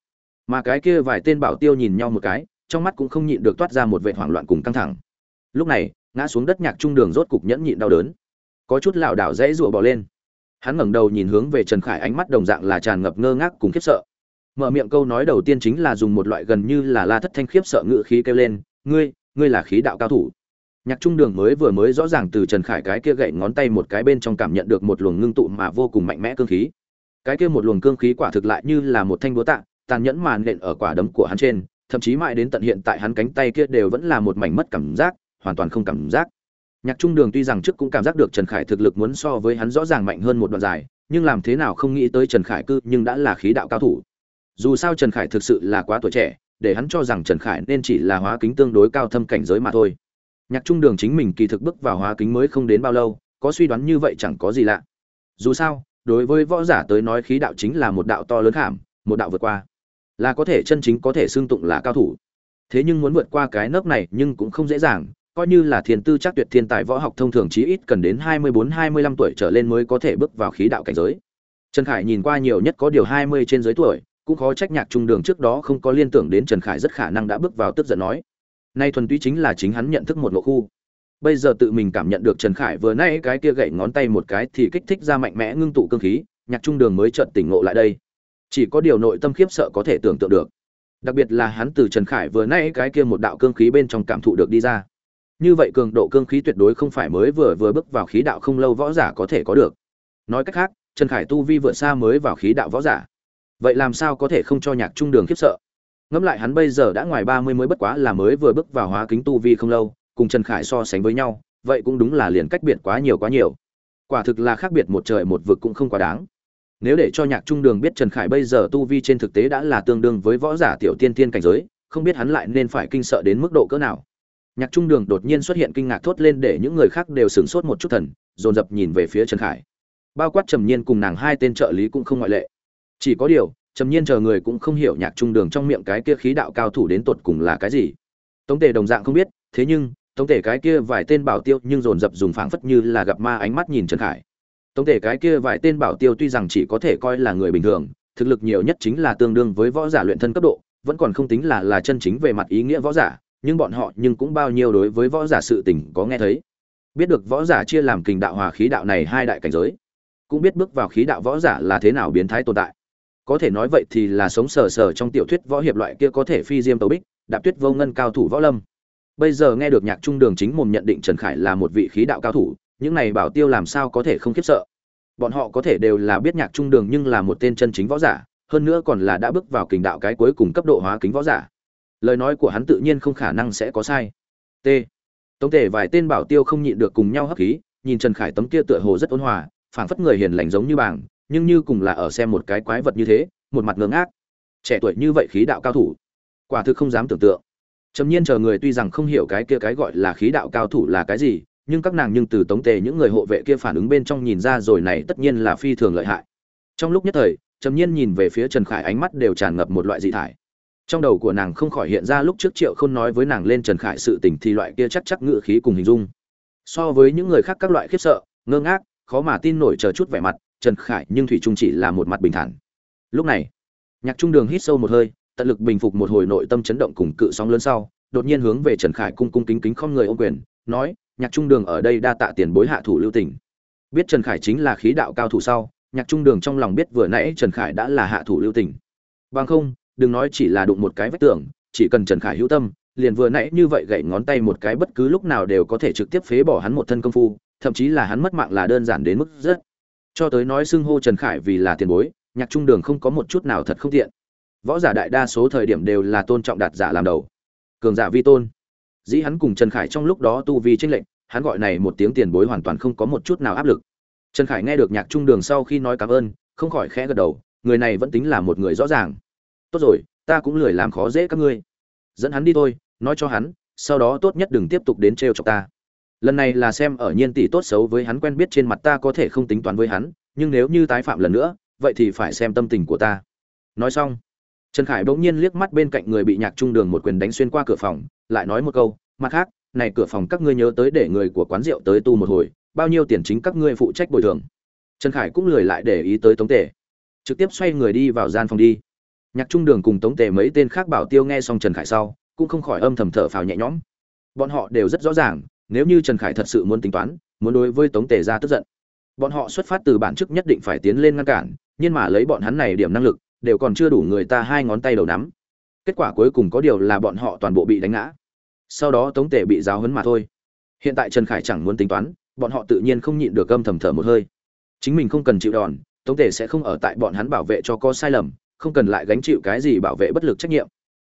Mà cái kia vài tên bảo tiêu nhìn nhau một cái, trong mắt cũng không nhịn được toát ra một vệ hoảng loạn cùng căng thẳng. Lúc này, ngã xuống đất nhạc trung đường rốt cục nhẫn nhịn đau đớn. Có chút lảo đảo dãy rụa bỏ lên. Hắn ngẩng đầu nhìn hướng về trần khải ánh mắt đồng dạng là tràn ngập ngơ ngác cùng khiếp sợ. Mở miệng câu nói đầu tiên chính là dùng một loại gần như là la thất thanh khiếp sợ ngự khí kêu lên, ngươi ngươi là khí đạo cao thủ. Nhạc trung đường mới vừa mới rõ ràng từ trần khải cái kia gậy ngón tay một cái bên trong cảm nhận được một luồng ngưng tụ mà vô cùng mạnh mẽ cương khí cái kia một luồng cương khí quả thực lại như là một thanh búa tạ, tàn nhẫn màn nện ở quả đấm của hắn trên, thậm chí mãi đến tận hiện tại hắn cánh tay kia đều vẫn là một mảnh mất cảm giác, hoàn toàn không cảm giác. Nhạc trung đường tuy rằng trước cũng cảm giác được trần khải thực lực muốn so với hắn rõ ràng mạnh hơn một đoạn dài, nhưng làm thế nào không nghĩ tới trần khải cư nhưng đã là khí đạo cao thủ. Dù sao trần khải thực sự là quá tuổi trẻ, để hắn cho rằng trần khải nên chỉ là hóa kính tương đối cao thâm cảnh giới mà thôi. Nhạc trung đường chính mình kỳ thực bước vào hóa kính mới không đến bao lâu, có suy đoán như vậy chẳng có gì lạ. Dù sao đối với võ giả tới nói khí đạo chính là một đạo to lớn khảm, một đạo vượt qua. Là có thể chân chính có thể xưng tụng là cao thủ. Thế nhưng muốn vượt qua cái nấc này nhưng cũng không dễ dàng, coi như là thiên tư chắc tuyệt thiên tài võ học thông thường chí ít cần đến hai mươi bốn, hai mươi lăm tuổi trở lên mới có thể bước vào khí đạo cảnh giới. Trần khải nhìn qua nhiều nhất có điều hai mươi trên dưới tuổi, cũng khó trách nhạc trung đường trước đó không có liên tưởng đến trần khải rất khả năng đã bước vào tức giận nói. Nay thuần túy chính là chính hắn nhận thức một ngộ khu bây giờ tự mình cảm nhận được trần khải vừa nãy cái kia gậy ngón tay một cái thì kích thích ra mạnh mẽ ngưng tụ cương khí, nhạc trung đường mới chợt tỉnh ngộ lại đây. Chỉ có điều nội tâm khiếp sợ có thể tưởng tượng được. Đặc biệt là hắn từ trần khải vừa nãy cái kia một đạo cương khí bên trong cảm thụ được đi ra. Như vậy cường độ cương khí tuyệt đối không phải mới vừa vừa bước vào khí đạo không lâu võ giả có thể có được. Nói cách khác, trần khải tu vi vượt xa mới vào khí đạo võ giả. Vậy làm sao có thể không cho nhạc trung đường khiếp sợ? Ngẫm lại hắn bây giờ đã ngoài ba mươi mới bất quá là mới vừa bước vào hóa kính tu vi không lâu cùng trần khải so sánh với nhau, vậy cũng đúng là liền cách biệt quá nhiều quá nhiều. Quả thực là khác biệt một trời một vực cũng không quá đáng. Nếu để cho nhạc trung đường biết trần khải bây giờ tu vi trên thực tế đã là tương đương với võ giả tiểu tiên tiên cảnh giới, không biết hắn lại nên phải kinh sợ đến mức độ cỡ nào. Nhạc trung đường đột nhiên xuất hiện kinh ngạc thốt lên để những người khác đều sửng sốt một chút thần, dồn dập nhìn về phía trần khải. Bao quát trầm nhiên cùng nàng hai tên trợ lý cũng không ngoại lệ. Chỉ có điều, trầm nhiên chờ người cũng không hiểu nhạc trung đường trong miệng cái kia khí đạo cao thủ đến tột cùng là cái gì. Tống tề đồng dạng không biết, thế nhưng tống thể cái kia vài tên bảo tiêu nhưng dồn dập dùng phảng phất như là gặp ma ánh mắt nhìn trần khải. Tống thể cái kia vài tên bảo tiêu tuy rằng chỉ có thể coi là người bình thường, thực lực nhiều nhất chính là tương đương với võ giả luyện thân cấp độ, vẫn còn không tính là là chân chính về mặt ý nghĩa võ giả, nhưng bọn họ nhưng cũng bao nhiêu đối với võ giả sự tình có nghe thấy. Biết được võ giả chia làm kình đạo hòa khí đạo này hai đại cảnh giới, cũng biết bước vào khí đạo võ giả là thế nào biến thái tồn tại. Có thể nói vậy thì là sống sờ sờ trong tiểu thuyết võ hiệp loại kia có thể phi diêm tấu bích, đạp tuyết vô ngân cao thủ võ lâm bây giờ nghe được nhạc trung đường chính mồm nhận định trần khải là một vị khí đạo cao thủ, những này bảo tiêu làm sao có thể không khiếp sợ? Bọn họ có thể đều là biết nhạc trung đường nhưng là một tên chân chính võ giả, hơn nữa còn là đã bước vào kình đạo cái cuối cùng cấp độ hóa kính võ giả. Lời nói của hắn tự nhiên không khả năng sẽ có sai. T. Tống thể vài tên bảo tiêu không nhịn được cùng nhau hấp khí, nhìn trần khải tấm kia tựa hồ rất ôn hòa, phảng phất người hiền lành giống như bảng nhưng như cùng là ở xem một cái quái vật như thế, một mặt ngưỡng ác trẻ tuổi như vậy khí đạo cao thủ, quả thực không dám tưởng tượng trầm nhiên chờ người tuy rằng không hiểu cái kia cái gọi là khí đạo cao thủ là cái gì, nhưng các nàng nhưng từ tống tề những người hộ vệ kia phản ứng bên trong nhìn ra rồi này tất nhiên là phi thường lợi hại. Trong lúc nhất thời, trầm nhiên nhìn về phía trần khải ánh mắt đều tràn ngập một loại dị thải. Trong đầu của nàng không khỏi hiện ra lúc trước triệu không nói với nàng lên trần khải sự tình thì loại kia chắc chắc ngự khí cùng hình dung. So với những người khác các loại khiếp sợ, ngơ ngác, khó mà tin nổi chờ chút vẻ mặt, trần khải nhưng thủy trung chỉ là một mặt bình thản. Lúc này, nhạc trung đường hít sâu một hơi tận lực bình phục một hồi nội tâm chấn động cùng cự sóng lớn sau, đột nhiên hướng về trần khải cung cung kính kính không người ô quyền, nói, nhạc trung đường ở đây đa tạ tiền bối hạ thủ lưu tình. Biết trần khải chính là khí đạo cao thủ sau, nhạc trung đường trong lòng biết vừa nãy trần khải đã là hạ thủ lưu tình. Bằng không, đừng nói chỉ là đụng một cái vách tường, chỉ cần trần khải hữu tâm, liền vừa nãy như vậy gậy ngón tay một cái bất cứ lúc nào đều có thể trực tiếp phế bỏ hắn một thân công phu, thậm chí là hắn mất mạng là đơn giản đến mức rất. Cho tới nói xưng hô trần khải vì là tiền bối, nhạc trung đường không có một chút nào thật không tiện võ giả đại đa số thời điểm đều là tôn trọng đạt giả làm đầu. Cường giả vi tôn. Dĩ hắn cùng trần khải trong lúc đó tu vi tranh lệnh hắn gọi này một tiếng tiền bối hoàn toàn không có một chút nào áp lực. Trần khải nghe được nhạc trung đường sau khi nói cảm ơn, không khỏi khẽ gật đầu, người này vẫn tính là một người rõ ràng. Tốt rồi, ta cũng lười làm khó dễ các ngươi. Dẫn hắn đi thôi, nói cho hắn, sau đó tốt nhất đừng tiếp tục đến trêu chọc ta. Lần này là xem ở nhiên tỷ tốt xấu với hắn quen biết trên mặt ta có thể không tính toán với hắn, nhưng nếu như tái phạm lần nữa, vậy thì phải xem tâm tình của ta. Nói xong trần khải bỗng nhiên liếc mắt bên cạnh người bị nhạc trung đường một quyền đánh xuyên qua cửa phòng, lại nói một câu, mặt khác, này cửa phòng các ngươi nhớ tới để người của quán rượu tới tu một hồi, bao nhiêu tiền chính các ngươi phụ trách bồi thường. Trần khải cũng lười lại để ý tới tống tề. Trực tiếp xoay người đi vào gian phòng đi. Nhạc trung đường cùng tống tề mấy tên khác bảo tiêu nghe xong trần khải sau, cũng không khỏi âm thầm thở phào nhẹ nhõm. Bọn họ đều rất rõ ràng, nếu như trần khải thật sự muốn tính toán, muốn đối với tống tề ra tức giận. Bọn họ xuất phát từ bản chức nhất định phải tiến lên ngăn cản, nhưng mà lấy bọn hắn này điểm năng lực đều còn chưa đủ người ta hai ngón tay đầu nắm. Kết quả cuối cùng có điều là bọn họ toàn bộ bị đánh ngã. Sau đó tống tể bị giáo hấn mà thôi. Hiện tại trần khải chẳng muốn tính toán, bọn họ tự nhiên không nhịn được âm thầm thở một hơi. Chính mình không cần chịu đòn, tống tể sẽ không ở tại bọn hắn bảo vệ cho có sai lầm, không cần lại gánh chịu cái gì bảo vệ bất lực trách nhiệm.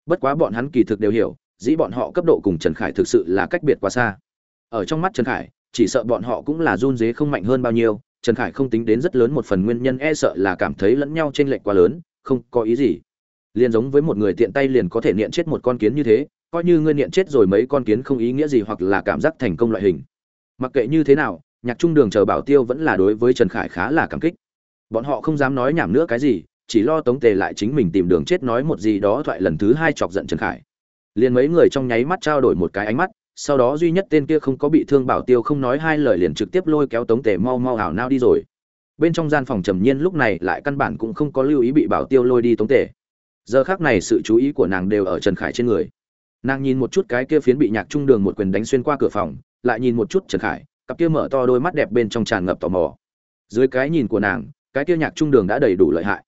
Bất quá bọn hắn kỳ thực đều hiểu, dĩ bọn họ cấp độ cùng trần khải thực sự là cách biệt quá xa. Ở trong mắt trần khải, chỉ sợ bọn họ cũng là run dế không mạnh hơn bao nhiêu, trần khải không tính đến rất lớn một phần nguyên nhân e sợ là cảm thấy lẫn nhau t r ê n lệch quá lớn không có ý gì. Liền giống với một người tiện tay liền có thể niệm chết một con kiến như thế, coi như ngươi niệm chết rồi mấy con kiến không ý nghĩa gì hoặc là cảm giác thành công loại hình. Mặc kệ như thế nào, nhạc trung đường chờ bảo tiêu vẫn là đối với trần khải khá là cảm kích. Bọn họ không dám nói nhảm nữa cái gì, chỉ lo tống tề lại chính mình tìm đường chết nói một gì đó thoại lần thứ hai chọc giận trần khải. Liền mấy người trong nháy mắt trao đổi một cái ánh mắt, sau đó duy nhất tên kia không có bị thương bảo tiêu không nói hai lời liền trực tiếp lôi kéo tống tề mau mau hảo nao đi rồi bên trong gian phòng trầm nhiên lúc này lại căn bản cũng không có lưu ý bị bảo tiêu lôi đi tống tể. Giờ khác này sự chú ý của nàng đều ở trần khải trên người. Nàng nhìn một chút cái kia phiến bị nhạc trung đường một quyền đánh xuyên qua cửa phòng, lại nhìn một chút trần khải, cặp kia mở to đôi mắt đẹp bên trong tràn ngập tò mò. Dưới cái nhìn của nàng, cái kia nhạc trung đường đã đầy đủ lợi hại.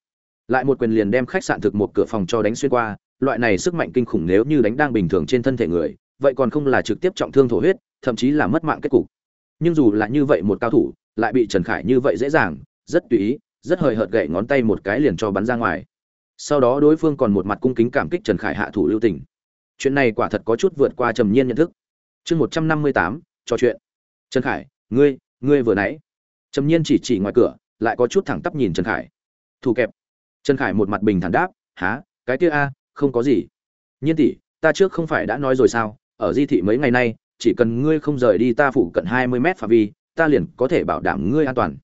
Lại một quyền liền đem khách sạn thực một cửa phòng cho đánh xuyên qua, loại này sức mạnh kinh khủng nếu như đánh đang bình thường trên thân thể người, vậy còn không là trực tiếp trọng thương thổ huyết, thậm chí là mất mạng kết cục. Nhưng dù là như vậy một cao thủ lại bị trần khải như vậy dễ dàng, rất tùy ý, rất hời hợt gậy ngón tay một cái liền cho bắn ra ngoài. Sau đó đối phương còn một mặt cung kính cảm kích trần khải hạ thủ lưu tình. Chuyện này quả thật có chút vượt qua trầm nhiên nhận thức. Chương một trăm năm mươi tám, trò chuyện. Trần khải, ngươi ngươi vừa nãy. Trầm nhiên chỉ chỉ ngoài cửa, lại có chút thẳng tắp nhìn trần khải. Thủ kẹp. Trần khải một mặt bình thản đáp há cái kia a, không có gì. Nhiên tỷ, ta trước không phải đã nói rồi sao? Ở di thị mấy ngày nay, chỉ cần ngươi không rời đi ta phủ cận hai mươi mét phạm vi ta liền có thể bảo đảm ngươi an toàn.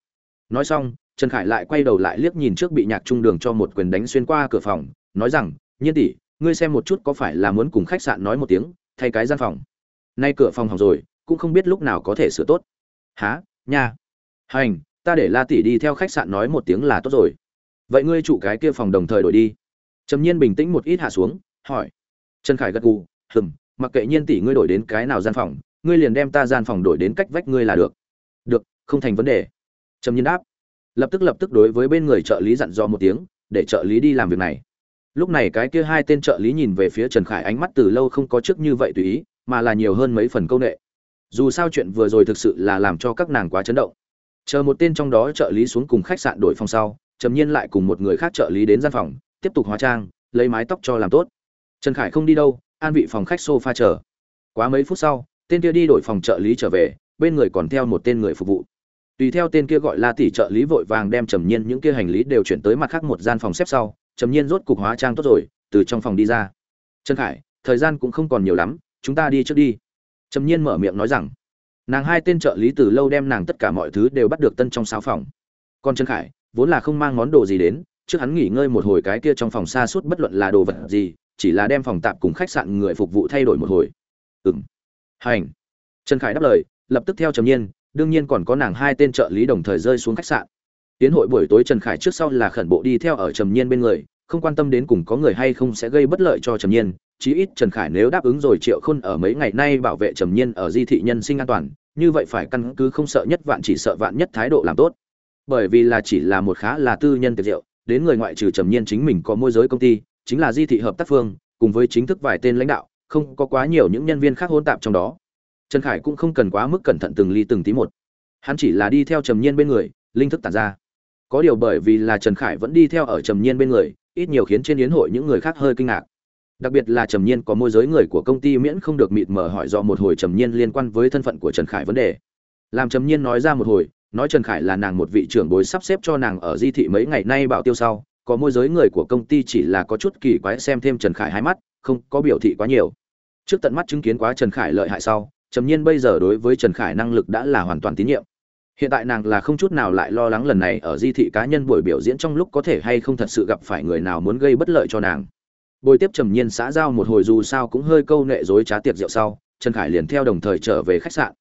Nói xong, trần khải lại quay đầu lại liếc nhìn trước bị nhạc trung đường cho một quyền đánh xuyên qua cửa phòng, nói rằng, nhiên tỷ, ngươi xem một chút có phải là muốn cùng khách sạn nói một tiếng, thay cái gian phòng. Nay cửa phòng hỏng rồi, cũng không biết lúc nào có thể sửa tốt. Há nha. Hành, ta để la tỷ đi theo khách sạn nói một tiếng là tốt rồi. Vậy ngươi trụ cái kia phòng đồng thời đổi đi. Trầm nhiên bình tĩnh một ít hạ xuống, hỏi. Trần khải gật gù, hừm, mặc kệ nhiên tỷ ngươi đổi đến cái nào gian phòng, ngươi liền đem ta gian phòng đổi đến cách vách ngươi là được được không thành vấn đề. Trầm nhiên đáp. Lập tức lập tức đối với bên người trợ lý dặn dò một tiếng để trợ lý đi làm việc này. Lúc này cái kia hai tên trợ lý nhìn về phía trần khải ánh mắt từ lâu không có trước như vậy tùy ý mà là nhiều hơn mấy phần câu nệ. Dù sao chuyện vừa rồi thực sự là làm cho các nàng quá chấn động. Chờ một tên trong đó trợ lý xuống cùng khách sạn đổi phòng sau trầm nhiên lại cùng một người khác trợ lý đến gian phòng tiếp tục hóa trang lấy mái tóc cho làm tốt. Trần khải không đi đâu an vị phòng khách sofa chờ. Quá mấy phút sau, tên kia đi đổi phòng trợ lý trở về, bên người còn theo một tên người phục vụ. Tùy theo tên kia gọi là tỷ trợ lý vội vàng đem Trầm Nhiên những kia hành lý đều chuyển tới mặt khác một gian phòng xếp sau, Trầm Nhiên rốt cục hóa trang tốt rồi, từ trong phòng đi ra. Trần Khải, thời gian cũng không còn nhiều lắm, chúng ta đi trước đi. Trầm Nhiên mở miệng nói rằng, nàng hai tên trợ lý từ lâu đem nàng tất cả mọi thứ đều bắt được tân trong sáu phòng. Còn Trần Khải, vốn là không mang món đồ gì đến, trước hắn nghỉ ngơi một hồi cái kia trong phòng xa suốt bất luận là đồ vật gì, chỉ là đem phòng tạm cùng khách sạn người phục vụ thay đổi một hồi ừm hành trần khải đáp lời lập tức theo trầm nhiên, đương nhiên còn có nàng hai tên trợ lý đồng thời rơi xuống khách sạn. Tiến hội buổi tối trần khải trước sau là khẩn bộ đi theo ở trầm nhiên bên người, không quan tâm đến cùng có người hay không sẽ gây bất lợi cho trầm nhiên, chí ít trần khải nếu đáp ứng rồi triệu khôn ở mấy ngày nay bảo vệ trầm nhiên ở di thị nhân sinh an toàn, như vậy phải căn cứ không sợ nhất vạn chỉ sợ vạn nhất thái độ làm tốt. Bởi vì là chỉ là một khá là tư nhân tiệc rượu, đến người ngoại trừ trầm nhiên chính mình có môi giới công ty, chính là di thị hợp tác phương, cùng với chính thức vài tên lãnh đạo, không có quá nhiều những nhân viên khác hỗn tạp trong đó trần khải cũng không cần quá mức cẩn thận từng ly từng tí một. Hắn chỉ là đi theo trầm nhiên bên người, linh thức tản ra. Có điều bởi vì là trần khải vẫn đi theo ở trầm nhiên bên người, ít nhiều khiến trên yến hội những người khác hơi kinh ngạc. Đặc biệt là trầm nhiên có môi giới người của công ty miễn không được mịt mở hỏi do một hồi trầm nhiên liên quan với thân phận của trần khải vấn đề. Làm trầm nhiên nói ra một hồi, nói trần khải là nàng một vị trưởng bối sắp xếp cho nàng ở di thị mấy ngày nay bảo tiêu sau, có môi giới người của công ty chỉ là có chút kỳ quái xem thêm trần khải hai mắt, không có biểu thị quá nhiều. Trước tận mắt chứng kiến quá trần khải lợi hại sau trầm nhiên bây giờ đối với trần khải năng lực đã là hoàn toàn tín nhiệm. Hiện tại nàng là không chút nào lại lo lắng lần này ở di thị cá nhân buổi biểu diễn trong lúc có thể hay không thật sự gặp phải người nào muốn gây bất lợi cho nàng. Bồi tiếp trầm nhiên xã giao một hồi dù sao cũng hơi câu nệ dối trá tiệc rượu sau, trần khải liền theo đồng thời trở về khách sạn.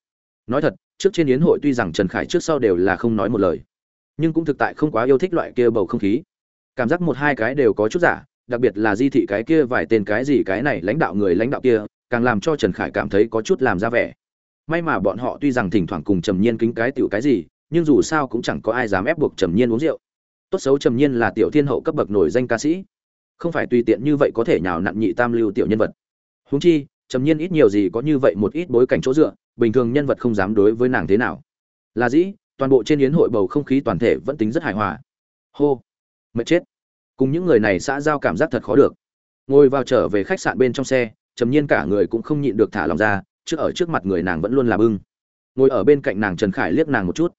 Nói thật, trước trên yến hội tuy rằng trần khải trước sau đều là không nói một lời, nhưng cũng thực tại không quá yêu thích loại kia bầu không khí. Cảm giác một hai cái đều có chút giả, đặc biệt là di thị cái kia vài tên cái gì cái này lãnh đạo người lãnh đạo kia càng làm cho trần khải cảm thấy có chút làm ra vẻ. May mà bọn họ tuy rằng thỉnh thoảng cùng trầm nhiên kính cái tiểu cái gì, nhưng dù sao cũng chẳng có ai dám ép buộc trầm nhiên uống rượu. Tốt xấu trầm nhiên là tiểu thiên hậu cấp bậc nổi danh ca sĩ. Không phải tùy tiện như vậy có thể nhào nặn nhị tam lưu tiểu nhân vật. Huống chi, trầm nhiên ít nhiều gì có như vậy một ít bối cảnh chỗ dựa, bình thường nhân vật không dám đối với nàng thế nào. Là dĩ, toàn bộ trên yến hội bầu không khí toàn thể vẫn tính rất hài hòa. Hô, mệt chết. Cùng những người này xã giao cảm giác thật khó được. Ngồi vào trở về khách sạn bên trong xe trầm nhiên cả người cũng không nhịn được thả lòng ra, trước ở trước mặt người nàng vẫn luôn là bưng. Ngồi ở bên cạnh nàng trần khải liếc nàng một chút.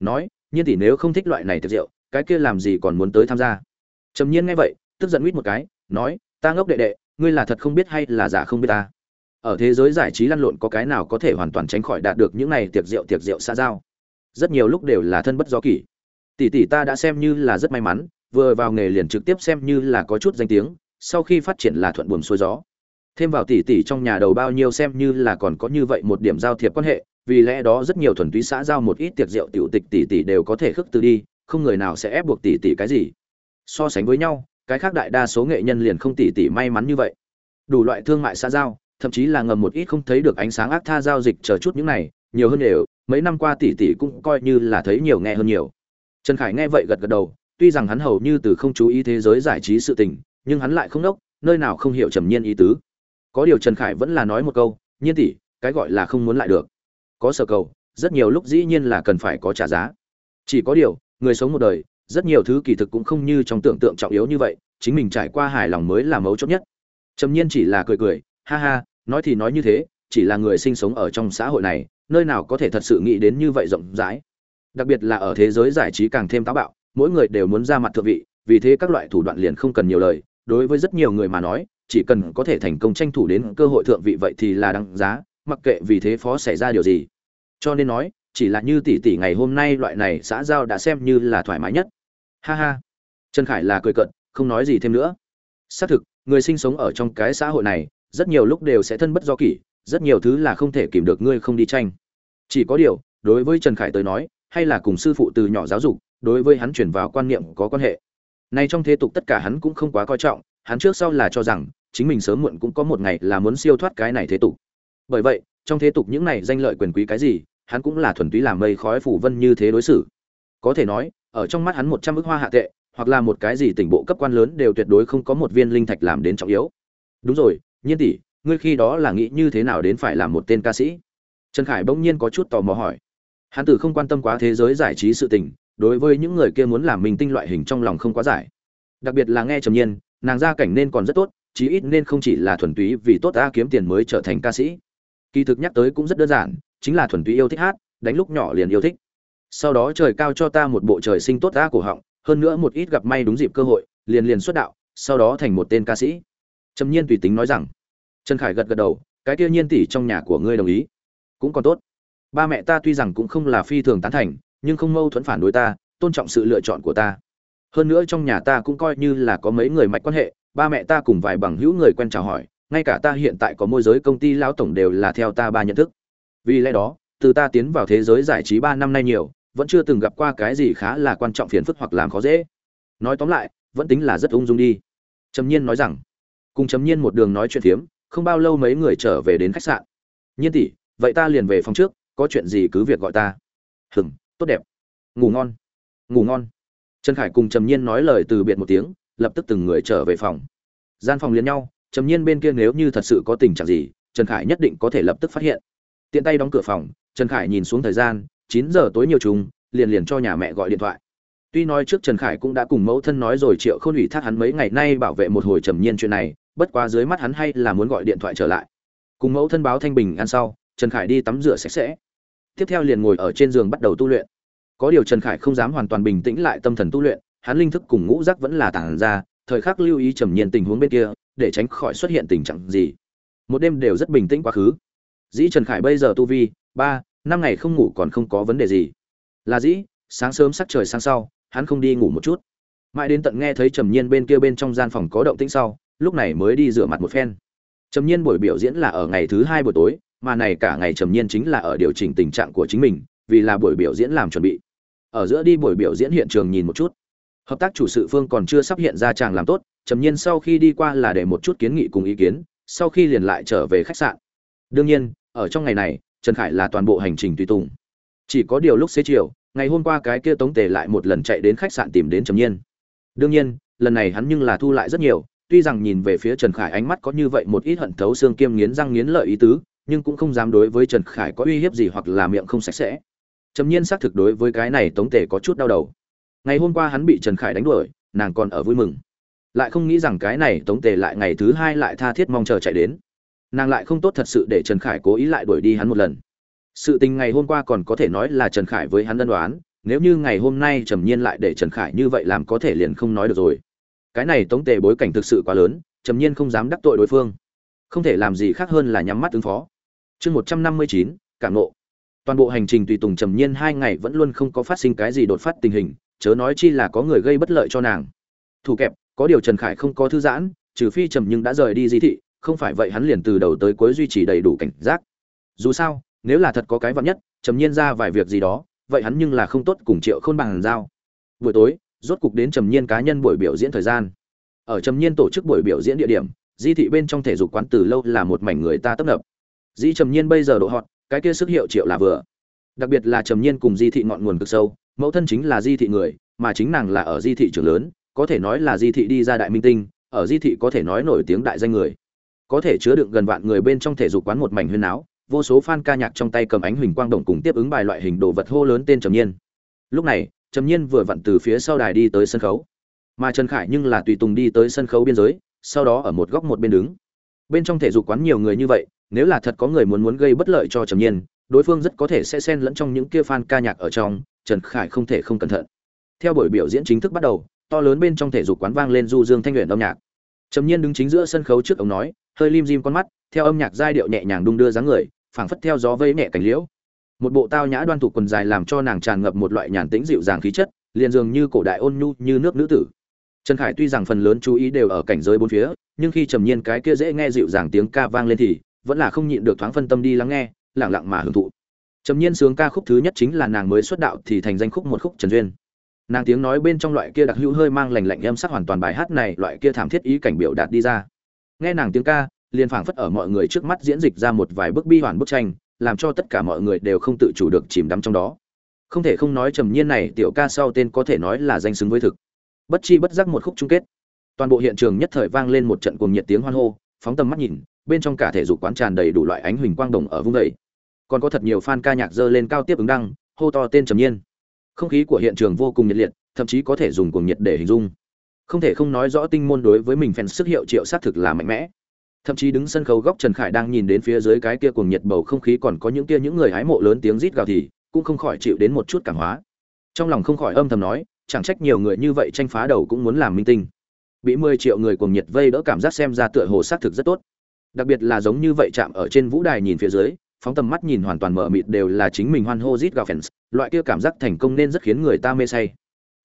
Nói, nhiên tỷ nếu không thích loại này tiệc rượu, cái kia làm gì còn muốn tới tham gia? Trầm nhiên nghe vậy, tức giận huýt một cái, nói, ta ngốc đệ đệ, ngươi là thật không biết hay là giả không biết ta? Ở thế giới giải trí lăn lộn có cái nào có thể hoàn toàn tránh khỏi đạt được những này tiệc rượu tiệc rượu xa giao? Rất nhiều lúc đều là thân bất do kỷ. Tỷ tỷ ta đã xem như là rất may mắn, vừa vào nghề liền trực tiếp xem như là có chút danh tiếng, sau khi phát triển là thuận buồm xuôi gió thêm vào tỷ tỷ trong nhà đầu bao nhiêu xem như là còn có như vậy một điểm giao thiệp quan hệ, vì lẽ đó rất nhiều thuần túy xã giao một ít tiệc rượu tiểu tịch tỷ tỷ đều có thể khước từ đi, không người nào sẽ ép buộc tỷ tỷ cái gì. So sánh với nhau, cái khác đại đa số nghệ nhân liền không tỷ tỷ may mắn như vậy. Đủ loại thương mại xã giao, thậm chí là ngầm một ít không thấy được ánh sáng ác tha giao dịch chờ chút những này, nhiều hơn đều, mấy năm qua tỷ tỷ cũng coi như là thấy nhiều nghe hơn nhiều. Trần khải nghe vậy gật gật đầu, tuy rằng hắn hầu như từ không chú ý thế giới giải trí sự tình, nhưng hắn lại không đốc, nơi nào không hiểu trầm nhiên ý tứ có điều trần khải vẫn là nói một câu, nhiên tỷ, cái gọi là không muốn lại được. Có sở cầu, rất nhiều lúc dĩ nhiên là cần phải có trả giá. Chỉ có điều, người sống một đời, rất nhiều thứ kỳ thực cũng không như trong tưởng tượng trọng yếu như vậy, chính mình trải qua hài lòng mới là mấu chốt nhất. Trầm nhiên chỉ là cười cười, ha ha, nói thì nói như thế, chỉ là người sinh sống ở trong xã hội này, nơi nào có thể thật sự nghĩ đến như vậy rộng rãi. Đặc biệt là ở thế giới giải trí càng thêm táo bạo, mỗi người đều muốn ra mặt thượng vị, vì thế các loại thủ đoạn liền không cần nhiều lời, đối với rất nhiều người mà nói chỉ cần có thể thành công tranh thủ đến cơ hội thượng vị vậy thì là đáng giá, mặc kệ vì thế phó xảy ra điều gì. Cho nên nói, chỉ là như tỷ tỷ ngày hôm nay loại này xã giao đã xem như là thoải mái nhất. Ha ha. Trần khải là cười cận không nói gì thêm nữa. Xác thực, người sinh sống ở trong cái xã hội này, rất nhiều lúc đều sẽ thân bất do kỷ, rất nhiều thứ là không thể kìm được ngươi không đi tranh. Chỉ có điều, đối với trần khải tới nói, hay là cùng sư phụ từ nhỏ giáo dục, đối với hắn chuyển vào quan niệm có quan hệ. Nay trong thế tục tất cả hắn cũng không quá coi trọng, hắn trước sau là cho rằng chính mình sớm muộn cũng có một ngày là muốn siêu thoát cái này thế tục. Bởi vậy, trong thế tục những này danh lợi quyền quý cái gì, hắn cũng là thuần túy làm mây khói phủ vân như thế đối xử. Có thể nói, ở trong mắt hắn một trăm ức hoa hạ tệ, hoặc là một cái gì tỉnh bộ cấp quan lớn đều tuyệt đối không có một viên linh thạch làm đến trọng yếu. Đúng rồi, nhiên tỷ, ngươi khi đó là nghĩ như thế nào đến phải làm một tên ca sĩ? Trần khải bỗng nhiên có chút tò mò hỏi. Hắn từ không quan tâm quá thế giới giải trí sự tình, đối với những người kia muốn làm mình tinh loại hình trong lòng không quá giải. Đặc biệt là nghe trầm nhiên, nàng gia cảnh nên còn rất tốt chí ít nên không chỉ là thuần túy vì tốt ta kiếm tiền mới trở thành ca sĩ. Kỳ thực nhắc tới cũng rất đơn giản, chính là thuần túy yêu thích hát, đánh lúc nhỏ liền yêu thích. Sau đó trời cao cho ta một bộ trời sinh tốt ta cổ họng, hơn nữa một ít gặp may đúng dịp cơ hội, liền liền xuất đạo, sau đó thành một tên ca sĩ. Trầm nhiên tùy tính nói rằng, trần khải gật gật đầu, cái kia nhiên tỷ trong nhà của ngươi đồng ý. Cũng còn tốt. Ba mẹ ta tuy rằng cũng không là phi thường tán thành, nhưng không mâu thuẫn phản đối ta, tôn trọng sự lựa chọn của ta. Hơn nữa trong nhà ta cũng coi như là có mấy người mạch quan hệ ba mẹ ta cùng vài bằng hữu người quen chào hỏi, ngay cả ta hiện tại có môi giới công ty lão tổng đều là theo ta ba nhận thức. Vì lẽ đó, từ ta tiến vào thế giới giải trí ba năm nay nhiều, vẫn chưa từng gặp qua cái gì khá là quan trọng phiền phức hoặc làm khó dễ. Nói tóm lại, vẫn tính là rất ung dung đi. Trầm nhiên nói rằng, cùng trầm nhiên một đường nói chuyện phiếm, không bao lâu mấy người trở về đến khách sạn. Nhiên tỷ, vậy ta liền về phòng trước, có chuyện gì cứ việc gọi ta. Hừng tốt đẹp. Ngủ ngon. Ngủ ngon. Trần khải cùng trầm nhiên nói lời từ biệt một tiếng lập tức từng người trở về phòng. Gian phòng liền nhau, trầm nhiên bên kia nếu như thật sự có tình trạng gì, trần khải nhất định có thể lập tức phát hiện. Tiện tay đóng cửa phòng, trần khải nhìn xuống thời gian, chín giờ tối nhiều chúng liền liền cho nhà mẹ gọi điện thoại. Tuy nói trước trần khải cũng đã cùng mẫu thân nói rồi triệu không ủy thác hắn mấy ngày nay bảo vệ một hồi trầm nhiên chuyện này, bất quá dưới mắt hắn hay là muốn gọi điện thoại trở lại. Cùng mẫu thân báo thanh bình ăn sau, trần khải đi tắm rửa sạch sẽ. Tiếp theo liền ngồi ở trên giường bắt đầu tu luyện. Có điều trần khải không dám hoàn toàn bình tĩnh lại tâm thần tu luyện hắn linh thức cùng ngũ giác vẫn là tản ra, thời khắc lưu ý trầm nhiên tình huống bên kia, để tránh khỏi xuất hiện tình trạng gì. Một đêm đều rất bình tĩnh quá khứ. Dĩ trần khải bây giờ tu vi, ba, năm ngày không ngủ còn không có vấn đề gì. Là dĩ, sáng sớm sắc trời sáng sau, hắn không đi ngủ một chút. Mãi đến tận nghe thấy trầm nhiên bên kia bên trong gian phòng có động tĩnh sau, lúc này mới đi rửa mặt một phen. Trầm nhiên buổi biểu diễn là ở ngày thứ hai buổi tối, mà này cả ngày trầm nhiên chính là ở điều chỉnh tình trạng của chính mình, vì là buổi biểu diễn làm chuẩn bị. Ở giữa đi buổi biểu diễn hiện trường nhìn một chút hợp tác chủ sự phương còn chưa sắp hiện ra chàng làm tốt, trầm nhiên sau khi đi qua là để một chút kiến nghị cùng ý kiến, sau khi liền lại trở về khách sạn. Đương nhiên, ở trong ngày này, trần khải là toàn bộ hành trình tùy tùng. Chỉ có điều lúc xế chiều, ngày hôm qua cái kia tống tề lại một lần chạy đến khách sạn tìm đến trầm nhiên. Đương nhiên, lần này hắn nhưng là thu lại rất nhiều, tuy rằng nhìn về phía trần khải ánh mắt có như vậy một ít hận thấu xương kiêm nghiến răng nghiến lợi ý tứ, nhưng cũng không dám đối với trần khải có uy hiếp gì hoặc là miệng không sạch sẽ. Trầm nhiên xác thực đối với cái này tống tề có chút đau đầu ngày hôm qua hắn bị trần khải đánh đuổi, nàng còn ở vui mừng. Lại không nghĩ rằng cái này tống tề lại ngày thứ hai lại tha thiết mong chờ chạy đến. Nàng lại không tốt thật sự để trần khải cố ý lại đuổi đi hắn một lần. Sự tình ngày hôm qua còn có thể nói là trần khải với hắn đơn đoán nếu như ngày hôm nay trầm nhiên lại để trần khải như vậy làm có thể liền không nói được rồi. Cái này tống tề bối cảnh thực sự quá lớn, trầm nhiên không dám đắc tội đối phương. Không thể làm gì khác hơn là nhắm mắt ứng phó. Chương một trăm năm mươi chín, cảm nộ. Toàn bộ hành trình tùy tùng trầm nhiên hai ngày vẫn luôn không có phát sinh cái gì đột phát tình hình chớ nói chi là có người gây bất lợi cho nàng. Thủ kẹp, có điều trần khải không có thư giãn, trừ phi trầm nhưng đã rời đi di thị, không phải vậy hắn liền từ đầu tới cuối duy trì đầy đủ cảnh giác. Dù sao, nếu là thật có cái vặn nhất, trầm nhiên ra vài việc gì đó, vậy hắn nhưng là không tốt cùng triệu khôn bằng giao. Buổi tối, rốt cục đến trầm nhiên cá nhân buổi biểu diễn thời gian. Ở trầm nhiên tổ chức buổi biểu diễn địa điểm, di thị bên trong thể dục quán từ lâu là một mảnh người ta tấp nập. Dĩ trầm nhiên bây giờ độ họt cái kia sức hiệu triệu là vừa đặc biệt là trầm nhiên cùng di thị ngọn nguồn cực sâu, mẫu thân chính là di thị người, mà chính nàng là ở di thị trường lớn, có thể nói là di thị đi ra đại minh tinh, ở di thị có thể nói nổi tiếng đại danh người. Có thể chứa đựng gần vạn người bên trong thể dục quán một mảnh huyên áo vô số fan ca nhạc trong tay cầm ánh huỳnh quang đồng cùng tiếp ứng bài loại hình đồ vật hô lớn tên trầm nhiên. Lúc này, trầm nhiên vừa vặn từ phía sau đài đi tới sân khấu. Mà trần khải nhưng là tùy tùng đi tới sân khấu biên giới, sau đó ở một góc một bên đứng. Bên trong thể dục quán nhiều người như vậy, nếu là thật có người muốn muốn gây bất lợi cho trầm nhiên đối phương rất có thể sẽ xen lẫn trong những kia fan ca nhạc ở trong, trần khải không thể không cẩn thận. Theo buổi biểu diễn chính thức bắt đầu, to lớn bên trong thể dục quán vang lên du dương thanh luyện âm nhạc. Trầm nhiên đứng chính giữa sân khấu trước ông nói, hơi lim dim con mắt, theo âm nhạc giai điệu nhẹ nhàng đung đưa dáng người, phảng phất theo gió vây nhẹ cảnh liễu. Một bộ tao nhã đoan thủ quần dài làm cho nàng tràn ngập một loại nhàn tĩnh dịu dàng khí chất, liền dường như cổ đại ôn nhu như nước nữ tử. Trần khải tuy rằng phần lớn chú ý đều ở cảnh giới bốn phía, nhưng khi trầm nhiên cái kia dễ nghe dịu dàng tiếng ca vang lên thì, vẫn là không nhịn được thoáng phân tâm đi lắng nghe lặng lặng mà hưởng thụ. Trầm nhiên sướng ca khúc thứ nhất chính là nàng mới xuất đạo thì thành danh khúc một khúc trần duyên. Nàng tiếng nói bên trong loại kia đặc hữu hơi mang lành lạnh âm sắc hoàn toàn bài hát này loại kia thảm thiết ý cảnh biểu đạt đi ra. Nghe nàng tiếng ca, liền phảng phất ở mọi người trước mắt diễn dịch ra một vài bức bi hoàn bức tranh, làm cho tất cả mọi người đều không tự chủ được chìm đắm trong đó. Không thể không nói trầm nhiên này tiểu ca sau tên có thể nói là danh xứng với thực. Bất chi bất giác một khúc chung kết. Toàn bộ hiện trường nhất thời vang lên một trận cuồng nhiệt tiếng hoan hô, phóng tầm mắt nhìn, bên trong cả thể dục quán tràn đầy đủ loại ánh huỳnh quang đồng ở vung đầy còn có thật nhiều fan ca nhạc dơ lên cao tiếp ứng đăng, hô to tên trầm nhiên. Không khí của hiện trường vô cùng nhiệt liệt, thậm chí có thể dùng cuồng nhiệt để hình dung. Không thể không nói rõ tinh môn đối với mình phèn sức hiệu triệu sát thực là mạnh mẽ. Thậm chí đứng sân khấu góc trần khải đang nhìn đến phía dưới cái kia cuồng nhiệt bầu không khí còn có những kia những người hái mộ lớn tiếng rít gào thì, cũng không khỏi chịu đến một chút cảm hóa. Trong lòng không khỏi âm thầm nói, chẳng trách nhiều người như vậy tranh phá đầu cũng muốn làm minh tinh. Bị mười triệu người cuồng nhiệt vây đỡ cảm giác xem ra tựa hồ xác thực rất tốt. Đặc biệt là giống như vậy chạm ở trên vũ đài nhìn phía dưới phóng tầm mắt nhìn hoàn toàn mở mịt đều là chính mình hoan hô rít gào fans loại kia cảm giác thành công nên rất khiến người ta mê say.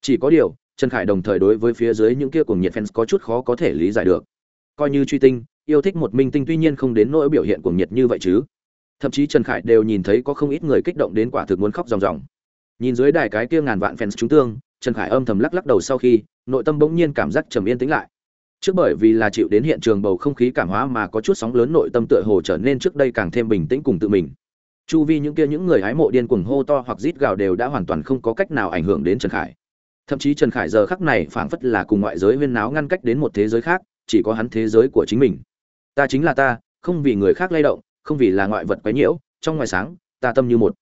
Chỉ có điều, trần khải đồng thời đối với phía dưới những kia cuồng nhiệt fans có chút khó có thể lý giải được. Coi như truy tinh, yêu thích một minh tinh tuy nhiên không đến nỗi biểu hiện cuồng nhiệt như vậy chứ. Thậm chí trần khải đều nhìn thấy có không ít người kích động đến quả thực muốn khóc ròng ròng. Nhìn dưới đài cái kia ngàn vạn fans trúng tương, trần khải âm thầm lắc lắc đầu sau khi, nội tâm bỗng nhiên cảm giác trầm yên tĩnh lại trước bởi vì là chịu đến hiện trường bầu không khí cảm hóa mà có chút sóng lớn nội tâm tựa hồ trở nên trước đây càng thêm bình tĩnh cùng tự mình. Chu vi những kia những người hái mộ điên cuồng hô to hoặc rít gào đều đã hoàn toàn không có cách nào ảnh hưởng đến trần khải. Thậm chí trần khải giờ khắc này phảng phất là cùng ngoại giới huyên náo ngăn cách đến một thế giới khác, chỉ có hắn thế giới của chính mình. Ta chính là ta, không vì người khác lay động, không vì là ngoại vật quấy nhiễu, trong ngoài sáng, ta tâm như một.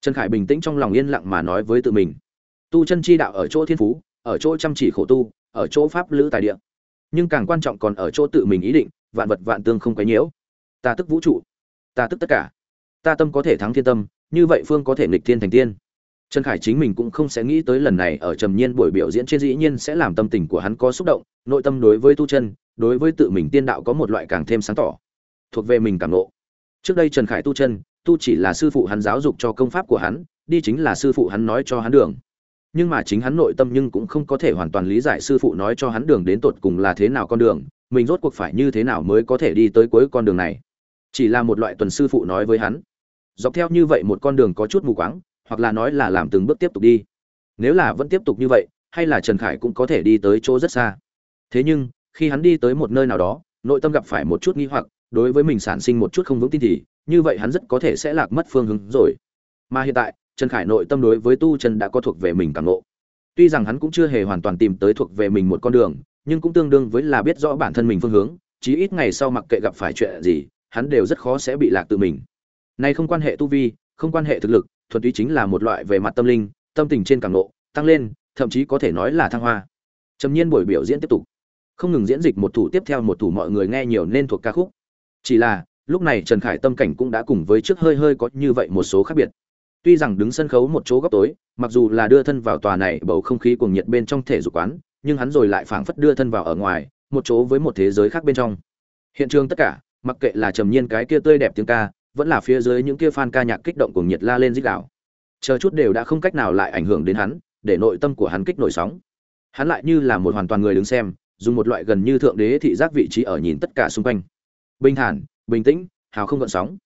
Trần khải bình tĩnh trong lòng yên lặng mà nói với tự mình. Tu chân chi đạo ở chỗ thiên phú, ở chỗ chăm chỉ khổ tu, ở chỗ pháp lữ tài địa nhưng càng quan trọng còn ở chỗ tự mình ý định, vạn vật vạn tương không quấy nhiễu. Ta tức vũ trụ, ta tức tất cả. Ta tâm có thể thắng thiên tâm, như vậy phương có thể nghịch thiên thành tiên. Trần khải chính mình cũng không sẽ nghĩ tới lần này ở trầm nhiên buổi biểu diễn trên dĩ nhiên sẽ làm tâm tình của hắn có xúc động, nội tâm đối với tu chân, đối với tự mình tiên đạo có một loại càng thêm sáng tỏ, thuộc về mình cảm nộ trước đây trần khải tu chân, tu chỉ là sư phụ hắn giáo dục cho công pháp của hắn, đi chính là sư phụ hắn nói cho hắn đường nhưng mà chính hắn nội tâm nhưng cũng không có thể hoàn toàn lý giải sư phụ nói cho hắn đường đến tột cùng là thế nào con đường, mình rốt cuộc phải như thế nào mới có thể đi tới cuối con đường này. Chỉ là một loại tuần sư phụ nói với hắn. Dọc theo như vậy một con đường có chút mù quáng, hoặc là nói là làm từng bước tiếp tục đi. Nếu là vẫn tiếp tục như vậy, hay là trần khải cũng có thể đi tới chỗ rất xa. Thế nhưng, khi hắn đi tới một nơi nào đó, nội tâm gặp phải một chút nghi hoặc, đối với mình sản sinh một chút không vững tin thì, như vậy hắn rất có thể sẽ lạc mất phương hướng rồi. Mà hiện tại trần khải nội tâm đối với tu chân đã có thuộc về mình cảm ngộ. Tuy rằng hắn cũng chưa hề hoàn toàn tìm tới thuộc về mình một con đường, nhưng cũng tương đương với là biết rõ bản thân mình phương hướng, chí ít ngày sau mặc kệ gặp phải chuyện gì, hắn đều rất khó sẽ bị lạc tự mình. Này không quan hệ tu vi, không quan hệ thực lực, thuần túy chính là một loại về mặt tâm linh, tâm tình trên cảm ngộ, tăng lên, thậm chí có thể nói là thăng hoa. Trầm nhiên buổi biểu diễn tiếp tục. Không ngừng diễn dịch một thủ tiếp theo một thủ mọi người nghe nhiều nên thuộc ca khúc. Chỉ là, lúc này trần khải tâm cảnh cũng đã cùng với trước hơi hơi có như vậy một số khác biệt tuy rằng đứng sân khấu một chỗ góc tối, mặc dù là đưa thân vào tòa này bầu không khí cuồng nhiệt bên trong thể dục quán, nhưng hắn rồi lại phảng phất đưa thân vào ở ngoài, một chỗ với một thế giới khác bên trong. Hiện trường tất cả, mặc kệ là trầm nhiên cái kia tươi đẹp tiếng ca, vẫn là phía dưới những kia fan ca nhạc kích động cuồng nhiệt la lên dích đạo chờ chút đều đã không cách nào lại ảnh hưởng đến hắn, để nội tâm của hắn kích nổi sóng. Hắn lại như là một hoàn toàn người đứng xem, dùng một loại gần như thượng đế thị giác vị trí ở nhìn tất cả xung quanh. Bình thản, bình tĩnh, hào không gợn sóng.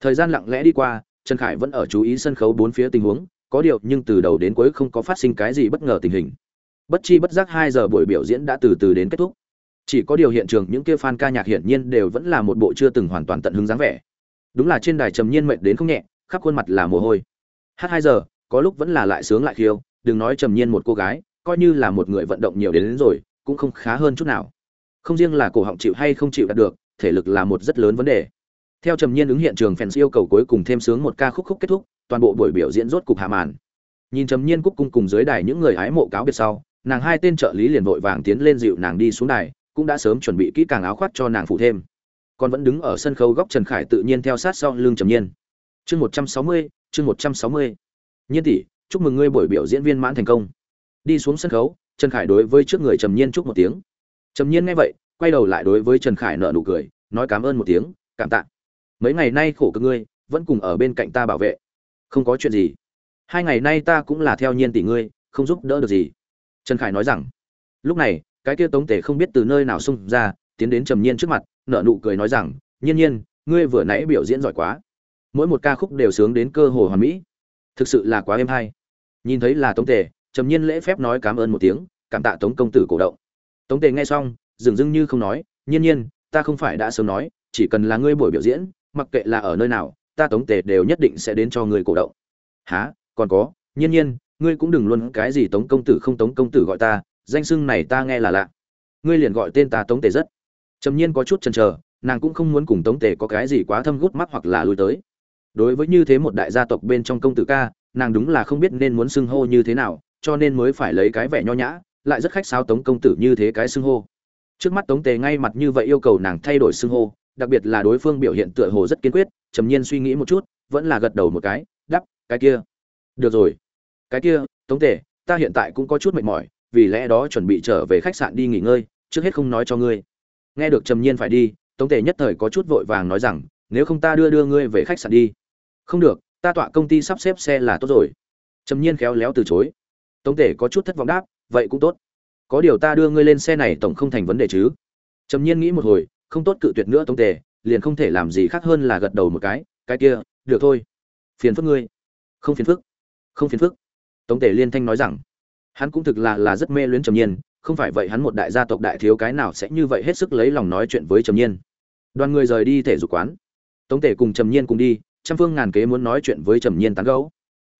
Thời gian lặng lẽ đi qua trần khải vẫn ở chú ý sân khấu bốn phía tình huống có điều nhưng từ đầu đến cuối không có phát sinh cái gì bất ngờ tình hình. Bất chi bất giác hai giờ buổi biểu diễn đã từ từ đến kết thúc. Chỉ có điều hiện trường những kia fan ca nhạc hiển nhiên đều vẫn là một bộ chưa từng hoàn toàn tận hứng dáng vẻ. Đúng là trên đài trầm nhiên mệt đến không nhẹ khắp khuôn mặt là mồ hôi. Hát hai giờ có lúc vẫn là lại sướng lại khiêu đừng nói trầm nhiên một cô gái coi như là một người vận động nhiều đến, đến rồi cũng không khá hơn chút nào. Không riêng là cổ họng chịu hay không chịu đạt được thể lực là một rất lớn vấn đề theo trầm nhiên ứng hiện trường fans yêu cầu cuối cùng thêm sướng một ca khúc khúc kết thúc, toàn bộ buổi biểu diễn rốt cục hạ màn. Nhìn trầm nhiên cúc cung cùng dưới đài những người hái mộ cáo biệt sau, nàng hai tên trợ lý liền vội vàng tiến lên dịu nàng đi xuống đài, cũng đã sớm chuẩn bị kỹ càng áo khoác cho nàng phụ thêm. Còn vẫn đứng ở sân khấu góc trần khải tự nhiên theo sát sau lưng trầm nhiên. Chương một trăm sáu mươi, chương một trăm sáu mươi. Nhiên tỷ, chúc mừng ngươi buổi biểu diễn viên mãn thành công. Đi xuống sân khấu, trần khải đối với trước người trầm nhiên chúc một tiếng. Trầm nhiên nghe vậy, quay đầu lại đối với trần khải nợ nụ cười, nói cảm ơn một tiếng, cảm tạ mấy ngày nay khổ cực ngươi, vẫn cùng ở bên cạnh ta bảo vệ. Không có chuyện gì. Hai ngày nay ta cũng là theo nhiên tỷ ngươi, không giúp đỡ được gì. Trần khải nói rằng. Lúc này, cái kia tống tể không biết từ nơi nào xung ra, tiến đến trầm nhiên trước mặt, nở nụ cười nói rằng, nhiên nhiên, ngươi vừa nãy biểu diễn giỏi quá. Mỗi một ca khúc đều sướng đến cơ hồ hoàn mỹ. Thực sự là quá êm hay. Nhìn thấy là tống tề, trầm nhiên lễ phép nói cảm ơn một tiếng, cảm tạ tống công tử cổ động. Tống tề nghe xong dường dưng như không nói, nhiên nhiên, ta không phải đã sớm nói, chỉ cần là ngươi buổi biểu diễn mặc kệ là ở nơi nào, ta tống tề đều nhất định sẽ đến cho ngươi cổ động. Há còn có, nhiên nhiên, ngươi cũng đừng luôn cái gì tống công tử không tống công tử gọi ta, danh xưng này ta nghe là lạ. Ngươi liền gọi tên ta tống tề rất. Trầm nhiên có chút chần chờ, nàng cũng không muốn cùng tống tề có cái gì quá thâm gút mắt hoặc là lui tới. Đối với như thế một đại gia tộc bên trong công tử ca, nàng đúng là không biết nên muốn xưng hô như thế nào, cho nên mới phải lấy cái vẻ nho nhã, lại rất khách sáo tống công tử như thế cái xưng hô. Trước mắt tống tề ngay mặt như vậy yêu cầu nàng thay đổi xưng hô đặc biệt là đối phương biểu hiện tựa hồ rất kiên quyết, trầm nhiên suy nghĩ một chút, vẫn là gật đầu một cái, đắp, cái kia. Được rồi. Cái kia, tống tề ta hiện tại cũng có chút mệt mỏi, vì lẽ đó chuẩn bị trở về khách sạn đi nghỉ ngơi, trước hết không nói cho ngươi. Nghe được trầm nhiên phải đi, tống tề nhất thời có chút vội vàng nói rằng, nếu không ta đưa đưa ngươi về khách sạn đi. Không được, ta tọa công ty sắp xếp xe là tốt rồi. Trầm nhiên khéo léo từ chối. Tống tề có chút thất vọng đáp, vậy cũng tốt. Có điều ta đưa ngươi lên xe này tổng không thành vấn đề chứ. Trầm nhiên nghĩ một hồi không tốt cự tuyệt nữa tống tề, liền không thể làm gì khác hơn là gật đầu một cái cái kia, được thôi. Phiền phức ngươi. Không phiền phức, không phiền phức. Tống tề liên thanh nói rằng. Hắn cũng thực là là rất mê luyến trầm nhiên, không phải vậy hắn một đại gia tộc đại thiếu cái nào sẽ như vậy hết sức lấy lòng nói chuyện với trầm nhiên. Đoàn người rời đi thể dục quán. Tống tề cùng trầm nhiên cùng đi, trăm phương ngàn kế muốn nói chuyện với trầm nhiên tán gấu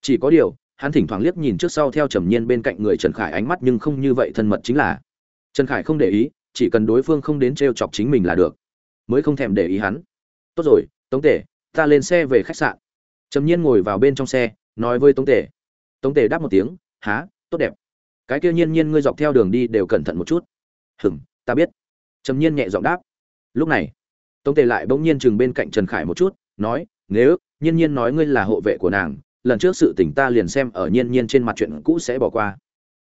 chỉ có điều, hắn thỉnh thoảng liếc nhìn trước sau theo trầm nhiên bên cạnh người trần khải ánh mắt nhưng không như vậy thân mật chính là. Trần khải không để ý chỉ cần đối phương không đến t r e o chọc chính mình là được. Mới không thèm để ý hắn. Tốt rồi, tống tể, ta lên xe về khách sạn. Trầm nhiên ngồi vào bên trong xe, nói với tống tể. Tống tể đáp một tiếng, há, tốt đẹp. Cái kia nhiên nhiên ngươi dọc theo đường đi đều cẩn thận một chút. Hừng ta biết. Trầm nhiên nhẹ giọng đáp. Lúc này, tống tề lại bỗng nhiên chừng bên cạnh trần khải một chút, nói, nếu, nhiên nhiên nói ngươi là hộ vệ của nàng, lần trước sự tình ta liền xem ở nhiên nhiên trên mặt chuyện cũ sẽ bỏ qua.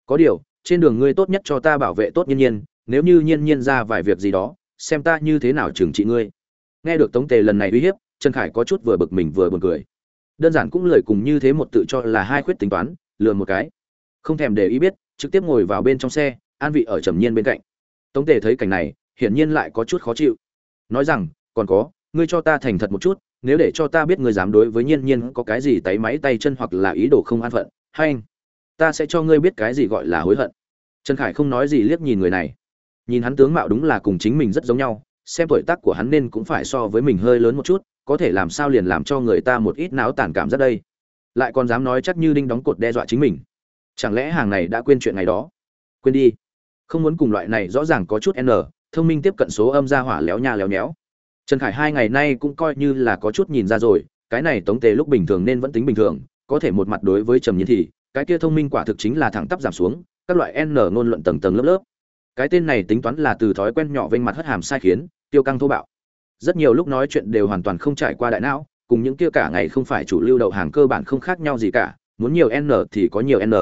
Có điều, trên đường ngươi tốt nhất cho ta bảo vệ tốt nhiên nhiên nếu như nhiên nhiên ra vài việc gì đó, xem ta như thế nào trừng trị ngươi. Nghe được tống tề lần này uy hiếp, trần khải có chút vừa bực mình vừa buồn cười. Đơn giản cũng lời cùng như thế một tự cho là hai khuyết tính toán, lừa một cái. Không thèm để ý biết, trực tiếp ngồi vào bên trong xe, an vị ở trầm nhiên bên cạnh. Tống tề thấy cảnh này, hiển nhiên lại có chút khó chịu. Nói rằng, còn có, ngươi cho ta thành thật một chút, nếu để cho ta biết ngươi dám đối với nhiên nhiên có cái gì tay máy tay chân hoặc là ý đồ không an phận, hay anh, ta sẽ cho ngươi biết cái gì gọi là hối hận. Trần khải không nói gì liếc nhìn người này nhìn hắn tướng mạo đúng là cùng chính mình rất giống nhau, xem tuổi tác của hắn nên cũng phải so với mình hơi lớn một chút, có thể làm sao liền làm cho người ta một ít náo tàn cảm rất đây. Lại còn dám nói chắc như đinh đóng cột đe dọa chính mình. Chẳng lẽ hàng này đã quên chuyện ngày đó? Quên đi. Không muốn cùng loại này rõ ràng có chút n, thông minh tiếp cận số âm ra hỏa léo nha léo nhéo. Trần khải hai ngày nay cũng coi như là có chút nhìn ra rồi, cái này tống tề lúc bình thường nên vẫn tính bình thường, có thể một mặt đối với trầm nhiên thì, cái kia thông minh quả thực chính là thẳng tắp giảm xuống, các loại n ngôn luận tầng tầng lớp lớp cái tên này tính toán là từ thói quen nhỏ vênh mặt hất hàm sai khiến, tiêu căng thô bạo. Rất nhiều lúc nói chuyện đều hoàn toàn không trải qua đại não, cùng những kia cả ngày không phải chủ lưu đậu hàng cơ bản không khác nhau gì cả, muốn nhiều n thì có nhiều n.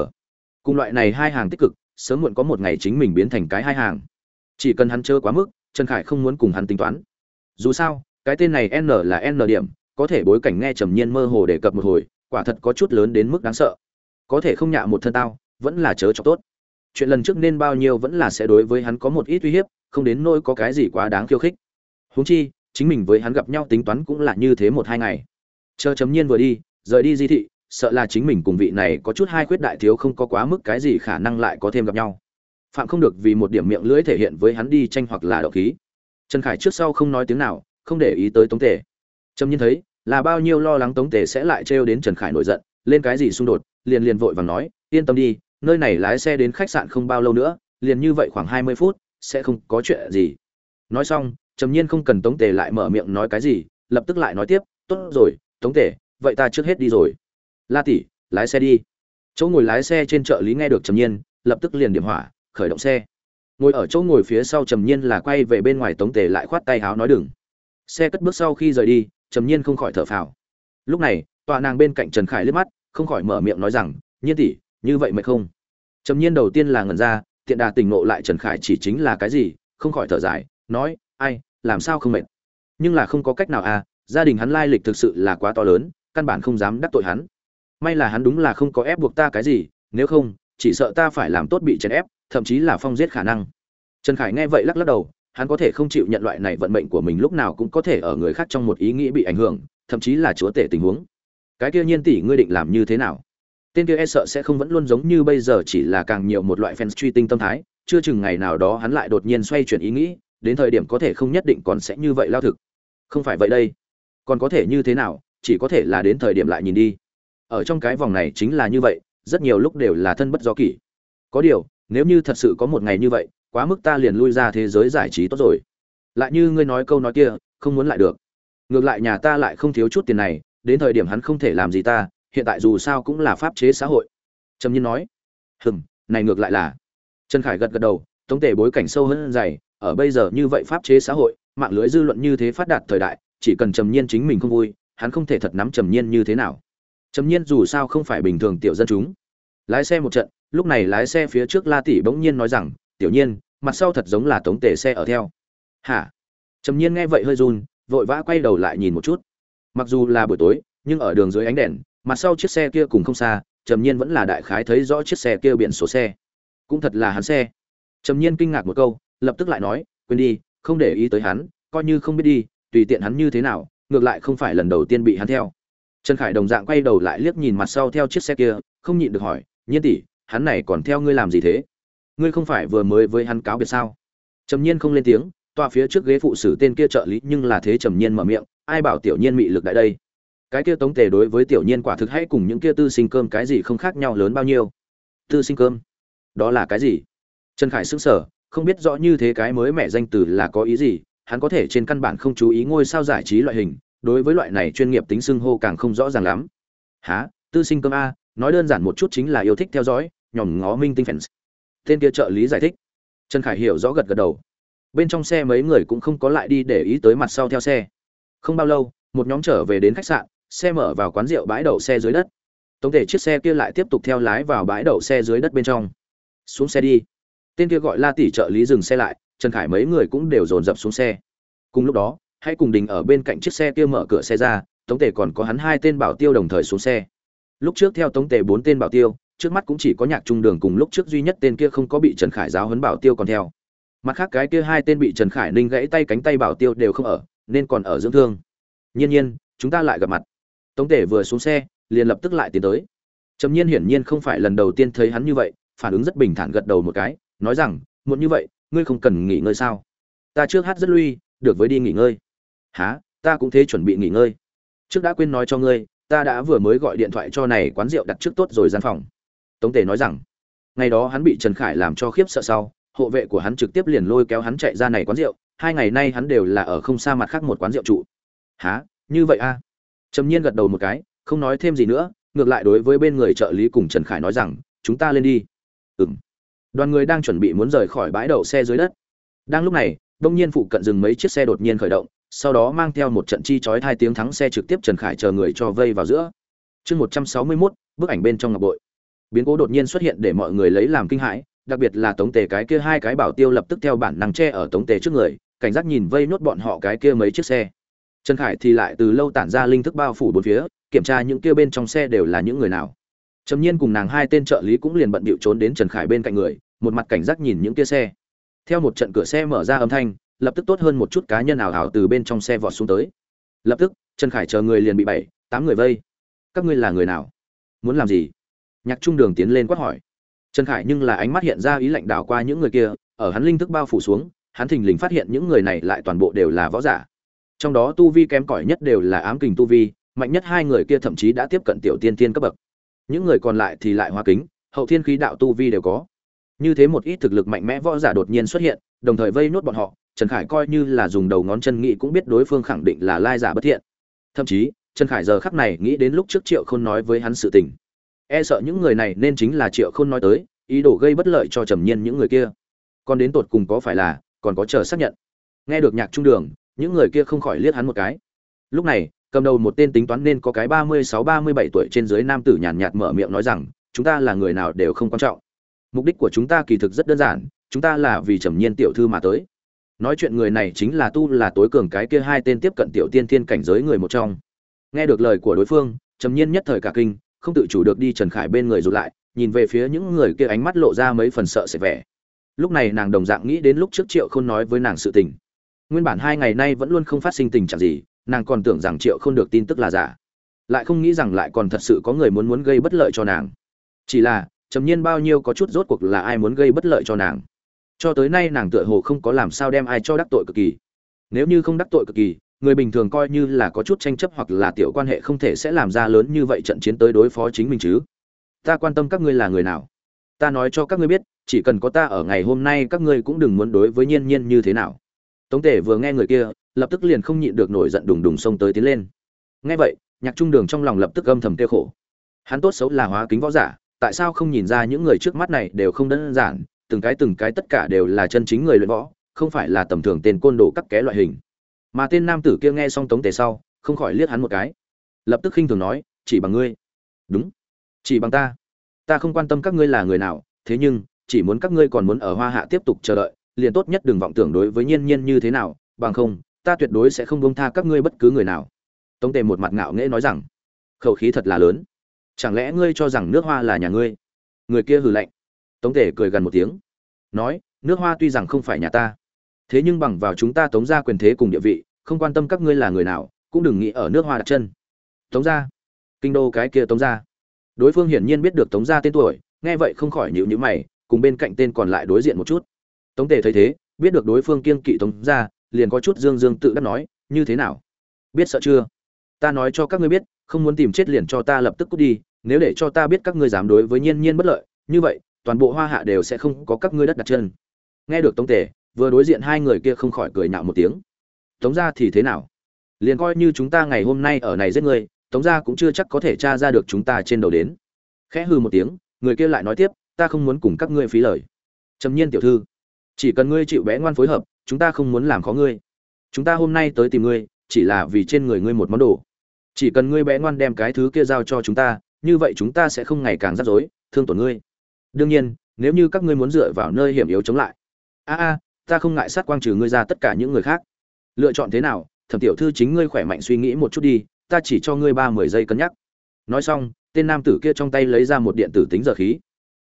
Cùng loại này hai hàng tích cực, sớm muộn có một ngày chính mình biến thành cái hai hàng. Chỉ cần hắn chơ quá mức, trần khải không muốn cùng hắn tính toán. Dù sao, cái tên này n là n điểm, có thể bối cảnh nghe trầm nhiên mơ hồ đề cập một hồi, quả thật có chút lớn đến mức đáng sợ. Có thể không nhạ một thân tao, vẫn là chớ cho tốt chuyện lần trước nên bao nhiêu vẫn là sẽ đối với hắn có một ít uy hiếp, không đến nỗi có cái gì quá đáng khiêu khích. Huống chi, chính mình với hắn gặp nhau tính toán cũng là như thế một hai ngày. Chờ chấm nhiên vừa đi, rời đi di thị, sợ là chính mình cùng vị này có chút hai khuyết đại thiếu không có quá mức cái gì khả năng lại có thêm gặp nhau. Phạm không được vì một điểm miệng lưỡi thể hiện với hắn đi tranh hoặc là đậu khí. Trần khải trước sau không nói tiếng nào, không để ý tới tống tề. Trầm nhiên thấy, là bao nhiêu lo lắng tống tề sẽ lại trêu đến trần khải nổi giận, lên cái gì xung đột, liền liền vội vàng nói, yên tâm đi nơi này lái xe đến khách sạn không bao lâu nữa, liền như vậy khoảng hai mươi phút, sẽ không có chuyện gì. Nói xong, trầm nhiên không cần tống tề lại mở miệng nói cái gì, lập tức lại nói tiếp, tốt rồi, tống tề, vậy ta trước hết đi rồi. La tỷ, lái xe đi. Chỗ ngồi lái xe trên trợ lý nghe được trầm nhiên, lập tức liền điểm hỏa, khởi động xe. Ngồi ở chỗ ngồi phía sau trầm nhiên là quay về bên ngoài tống tề lại khoát tay háo nói đừng. Xe cất bước sau khi rời đi, trầm nhiên không khỏi thở phào. Lúc này, tọa nàng bên cạnh trần khải liếc mắt, không khỏi mở miệng nói rằng, nhiên tỷ như vậy mệt không? Trầm nhiên đầu tiên là ngẩn ra, tiện đà tỉnh ngộ lại trần khải chỉ chính là cái gì, không khỏi thở dài, nói, ai, làm sao không mệt? Nhưng là không có cách nào à gia đình hắn lai lịch thực sự là quá to lớn, căn bản không dám đắc tội hắn. May là hắn đúng là không có ép buộc ta cái gì, nếu không, chỉ sợ ta phải làm tốt bị chèn ép, thậm chí là phong giết khả năng. Trần khải nghe vậy lắc lắc đầu, hắn có thể không chịu nhận loại này vận mệnh của mình lúc nào cũng có thể ở người khác trong một ý nghĩ bị ảnh hưởng, thậm chí là chúa tể tình huống. Cái kia nhiên tỷ ngươi định làm như thế nào? Tên kia e sợ sẽ không vẫn luôn giống như bây giờ chỉ là càng nhiều một loại fans truy tinh tâm thái, chưa chừng ngày nào đó hắn lại đột nhiên xoay chuyển ý nghĩ, đến thời điểm có thể không nhất định còn sẽ như vậy lao thực. Không phải vậy đây. Còn có thể như thế nào, chỉ có thể là đến thời điểm lại nhìn đi. Ở trong cái vòng này chính là như vậy, rất nhiều lúc đều là thân bất do kỷ. Có điều, nếu như thật sự có một ngày như vậy, quá mức ta liền lui ra thế giới giải trí tốt rồi. Lại như ngươi nói câu nói kia, không muốn lại được. Ngược lại nhà ta lại không thiếu chút tiền này, đến thời điểm hắn không thể làm gì ta hiện tại dù sao cũng là pháp chế xã hội. Trầm nhiên nói, hừm, này ngược lại là. Trần khải gật gật đầu, tống tề bối cảnh sâu hơn dày, ở bây giờ như vậy pháp chế xã hội, mạng lưới dư luận như thế phát đạt thời đại, chỉ cần trầm nhiên chính mình không vui, hắn không thể thật nắm trầm nhiên như thế nào. Trầm nhiên dù sao không phải bình thường tiểu dân chúng. Lái xe một trận, lúc này lái xe phía trước la tỷ bỗng nhiên nói rằng, tiểu nhiên, mặt sau thật giống là tống tề xe ở theo. Hả? Trầm nhiên nghe vậy hơi run, vội vã quay đầu lại nhìn một chút. Mặc dù là buổi tối, nhưng ở đường dưới ánh đèn mặt sau chiếc xe kia cùng không xa, trầm nhiên vẫn là đại khái thấy rõ chiếc xe kia biển số xe. Cũng thật là hắn xe. Trầm nhiên kinh ngạc một câu, lập tức lại nói, quên đi, không để ý tới hắn, coi như không biết đi, tùy tiện hắn như thế nào, ngược lại không phải lần đầu tiên bị hắn theo. Trần khải đồng dạng quay đầu lại liếc nhìn mặt sau theo chiếc xe kia, không nhịn được hỏi, nhiên tỷ, hắn này còn theo ngươi làm gì thế? Ngươi không phải vừa mới với hắn cáo biệt sao? Trầm nhiên không lên tiếng, tòa phía trước ghế phụ sử tên kia trợ lý nhưng là thế trầm nhiên mở miệng, ai bảo tiểu nhiên mị lực đại đây? Cái kia tống tề đối với tiểu nhiên quả thực hay cùng những kia tư sinh cơm cái gì không khác nhau lớn bao nhiêu. Tư sinh cơm? Đó là cái gì? Trần khải xứng sở không biết rõ như thế cái mới mẹ danh từ là có ý gì, hắn có thể trên căn bản không chú ý ngôi sao giải trí loại hình, đối với loại này chuyên nghiệp tính xưng hô càng không rõ ràng lắm. Há tư sinh cơm a, nói đơn giản một chút chính là yêu thích theo dõi, nhòm ngó minh tinh fans. Tên kia trợ lý giải thích. Trần khải hiểu rõ gật gật đầu. Bên trong xe mấy người cũng không có lại đi để ý tới mặt sau theo xe. Không bao lâu, một nhóm trở về đến khách sạn xe mở vào quán rượu bãi đậu xe dưới đất. Tổng thể chiếc xe kia lại tiếp tục theo lái vào bãi đậu xe dưới đất bên trong. Xuống xe đi. Tên kia gọi la tỷ trợ lý dừng xe lại, trần khải mấy người cũng đều dồn dập xuống xe. Cùng lúc đó, hãy cùng đình ở bên cạnh chiếc xe kia mở cửa xe ra, tống tề còn có hắn hai tên bảo tiêu đồng thời xuống xe. Lúc trước theo tống tề bốn tên bảo tiêu, trước mắt cũng chỉ có nhạc trung đường cùng lúc trước duy nhất tên kia không có bị trần khải giáo huấn bảo tiêu còn theo. Mặt khác cái kia hai tên bị trần khải ninh gãy tay cánh tay bảo tiêu đều không ở, nên còn ở dưỡng thương. Nhiên nhiên, chúng ta lại gặp mặt tống tề vừa xuống xe, liền lập tức lại tiến tới. Trầm nhiên hiển nhiên không phải lần đầu tiên thấy hắn như vậy, phản ứng rất bình thản gật đầu một cái, nói rằng, muộn như vậy, ngươi không cần nghỉ ngơi sao? Ta trước hát rất lui, được với đi nghỉ ngơi. Há ta cũng thế chuẩn bị nghỉ ngơi. Trước đã quên nói cho ngươi, ta đã vừa mới gọi điện thoại cho này quán rượu đặt trước tốt rồi gian phòng. Tống tề nói rằng. Ngày đó hắn bị trần khải làm cho khiếp sợ sau, hộ vệ của hắn trực tiếp liền lôi kéo hắn chạy ra này quán rượu, hai ngày nay hắn đều là ở không xa mặt khác một quán rượu trụ. Há như vậy a à? Trầm nhiên gật đầu một cái, không nói thêm gì nữa, ngược lại đối với bên người trợ lý cùng trần khải nói rằng, chúng ta lên đi. Ừng đoàn người đang chuẩn bị muốn rời khỏi bãi đậu xe dưới đất. Đang lúc này, đông nhiên phụ cận dừng mấy chiếc xe đột nhiên khởi động, sau đó mang theo một trận chi chói hai tiếng thắng xe trực tiếp trần khải chờ người cho vây vào giữa. Chương một trăm sáu mươi mốt, bức ảnh bên trong ngọc bội. Biến cố đột nhiên xuất hiện để mọi người lấy làm kinh hãi, đặc biệt là tống tề cái kia hai cái bảo tiêu lập tức theo bản năng che ở tống tề trước người, cảnh giác nhìn vây nốt bọn họ cái kia mấy chiếc xe trần khải thì lại từ lâu tản ra linh thức bao phủ bốn phía, kiểm tra những kia bên trong xe đều là những người nào. Trầm nhiên cùng nàng hai tên trợ lý cũng liền bận bịu trốn đến trần khải bên cạnh người, một mặt cảnh giác nhìn những kia xe. Theo một trận cửa xe mở ra âm thanh, lập tức tốt hơn một chút cá nhân ảo ảo từ bên trong xe vọt xuống tới. Lập tức, trần khải chờ người liền bị bảy, tám người vây. Các ngươi là người nào? Muốn làm gì? Nhạc trung đường tiến lên quát hỏi. Trần khải nhưng là ánh mắt hiện ra ý lạnh đảo qua những người kia, ở hắn linh thức bao phủ xuống, hắn thình lình phát hiện những người này lại toàn bộ đều là võ giả trong đó tu vi kém cỏi nhất đều là ám kình tu vi, mạnh nhất hai người kia thậm chí đã tiếp cận tiểu tiên tiên cấp bậc. Những người còn lại thì lại hoa kính, hậu thiên khí đạo tu vi đều có. Như thế một ít thực lực mạnh mẽ võ giả đột nhiên xuất hiện, đồng thời vây nốt bọn họ, trần khải coi như là dùng đầu ngón chân nghĩ cũng biết đối phương khẳng định là lai giả bất thiện. Thậm chí, trần khải giờ khắc này nghĩ đến lúc trước triệu k h ô n nói với hắn sự tình. E sợ những người này nên chính là triệu k h ô n nói tới, ý đồ gây bất lợi cho trầm nhiên những người kia. Còn đến tột cùng có phải là, còn có chờ xác nhận. Nghe được nhạc trung đường những người kia không khỏi liếc hắn một cái. Lúc này, cầm đầu một tên tính toán nên có cái ba mươi sáu, ba mươi bảy tuổi trên dưới nam tử nhàn nhạt mở miệng nói rằng, chúng ta là người nào đều không quan trọng. Mục đích của chúng ta kỳ thực rất đơn giản, chúng ta là vì trầm nhiên tiểu thư mà tới. Nói chuyện người này chính là tu là tối cường cái kia hai tên tiếp cận tiểu tiên thiên cảnh giới người một trong. Nghe được lời của đối phương, trầm nhiên nhất thời cả kinh, không tự chủ được đi trần khải bên người rụt lại, nhìn về phía những người kia ánh mắt lộ ra mấy phần sợ sệt vẻ. Lúc này nàng đồng dạng nghĩ đến lúc trước triệu không nói với nàng sự tình nguyên bản hai ngày nay vẫn luôn không phát sinh tình trạng gì, nàng còn tưởng rằng triệu không được tin tức là giả. Lại không nghĩ rằng lại còn thật sự có người muốn muốn gây bất lợi cho nàng. Chỉ là, trầm nhiên bao nhiêu có chút rốt cuộc là ai muốn gây bất lợi cho nàng. Cho tới nay nàng tựa hồ không có làm sao đem ai cho đắc tội cực kỳ. Nếu như không đắc tội cực kỳ, người bình thường coi như là có chút tranh chấp hoặc là tiểu quan hệ không thể sẽ làm ra lớn như vậy trận chiến tới đối phó chính mình chứ. Ta quan tâm các ngươi là người nào? Ta nói cho các ngươi biết, chỉ cần có ta ở ngày hôm nay các ngươi cũng đừng muốn đối với nhiên nhiên như thế nào tống tể vừa nghe người kia, lập tức liền không nhịn được nổi giận đùng đùng xông tới tiến lên. Nghe vậy, nhạc trung đường trong lòng lập tức âm thầm kêu khổ. Hắn tốt xấu là hóa kính võ giả, tại sao không nhìn ra những người trước mắt này đều không đơn giản, từng cái từng cái tất cả đều là chân chính người luyện võ, không phải là tầm thường tên côn đồ các ké loại hình. Mà tên nam tử kia nghe xong tống tề sau, không khỏi liếc hắn một cái. Lập tức khinh thường nói, chỉ bằng ngươi. Đúng. Chỉ bằng ta. Ta không quan tâm các ngươi là người nào, thế nhưng, chỉ muốn các ngươi còn muốn ở hoa hạ tiếp tục chờ đợi liền tốt nhất đừng vọng tưởng đối với nhiên nhiên như thế nào, bằng không, ta tuyệt đối sẽ không buông tha các ngươi bất cứ người nào. Tống tề một mặt ngạo nghễ nói rằng, khẩu khí thật là lớn. Chẳng lẽ ngươi cho rằng nước hoa là nhà ngươi? Người kia hừ lạnh. Tống Tề cười gần một tiếng, nói, nước hoa tuy rằng không phải nhà ta, thế nhưng bằng vào chúng ta tống ra quyền thế cùng địa vị, không quan tâm các ngươi là người nào, cũng đừng nghĩ ở nước hoa đặt chân. Tống ra kinh đô cái kia tống ra đối phương hiển nhiên biết được tống ra tên tuổi, nghe vậy không khỏi nhịu nhữ mày, cùng bên cạnh tên còn lại đối diện một chút tống tề thấy thế, biết được đối phương kiên kỵ tống ra liền có chút dương dương tự đắc nói, như thế nào? Biết sợ chưa? Ta nói cho các ngươi biết, không muốn tìm chết liền cho ta lập tức cút đi, nếu để cho ta biết các ngươi dám đối với nhiên nhiên bất lợi, như vậy, toàn bộ hoa hạ đều sẽ không có các ngươi đất đặt chân. Nghe được tống tề, vừa đối diện hai người kia không khỏi cười nhạo một tiếng. Tống gia thì thế nào? Liền coi như chúng ta ngày hôm nay ở này giết người tống gia cũng chưa chắc có thể tra ra được chúng ta trên đầu đến. Khẽ hư một tiếng, người kia lại nói tiếp, ta không muốn cùng các ngươi phí lời. Trầm nhiên tiểu thư chỉ cần ngươi chịu bé ngoan phối hợp, chúng ta không muốn làm khó ngươi. Chúng ta hôm nay tới tìm ngươi, chỉ là vì trên người ngươi một món đồ. Chỉ cần ngươi bé ngoan đem cái thứ kia giao cho chúng ta, như vậy chúng ta sẽ không ngày càng rắc rối, thương tổn ngươi. Đương nhiên, nếu như các ngươi muốn dựa vào nơi hiểm yếu chống lại. A a, ta không ngại sát quang trừ ngươi ra tất cả những người khác. Lựa chọn thế nào, thẩm tiểu thư chính ngươi khỏe mạnh suy nghĩ một chút đi, ta chỉ cho ngươi ba mươi giây cân nhắc. Nói xong, tên nam tử kia trong tay lấy ra một điện tử tính giờ khí.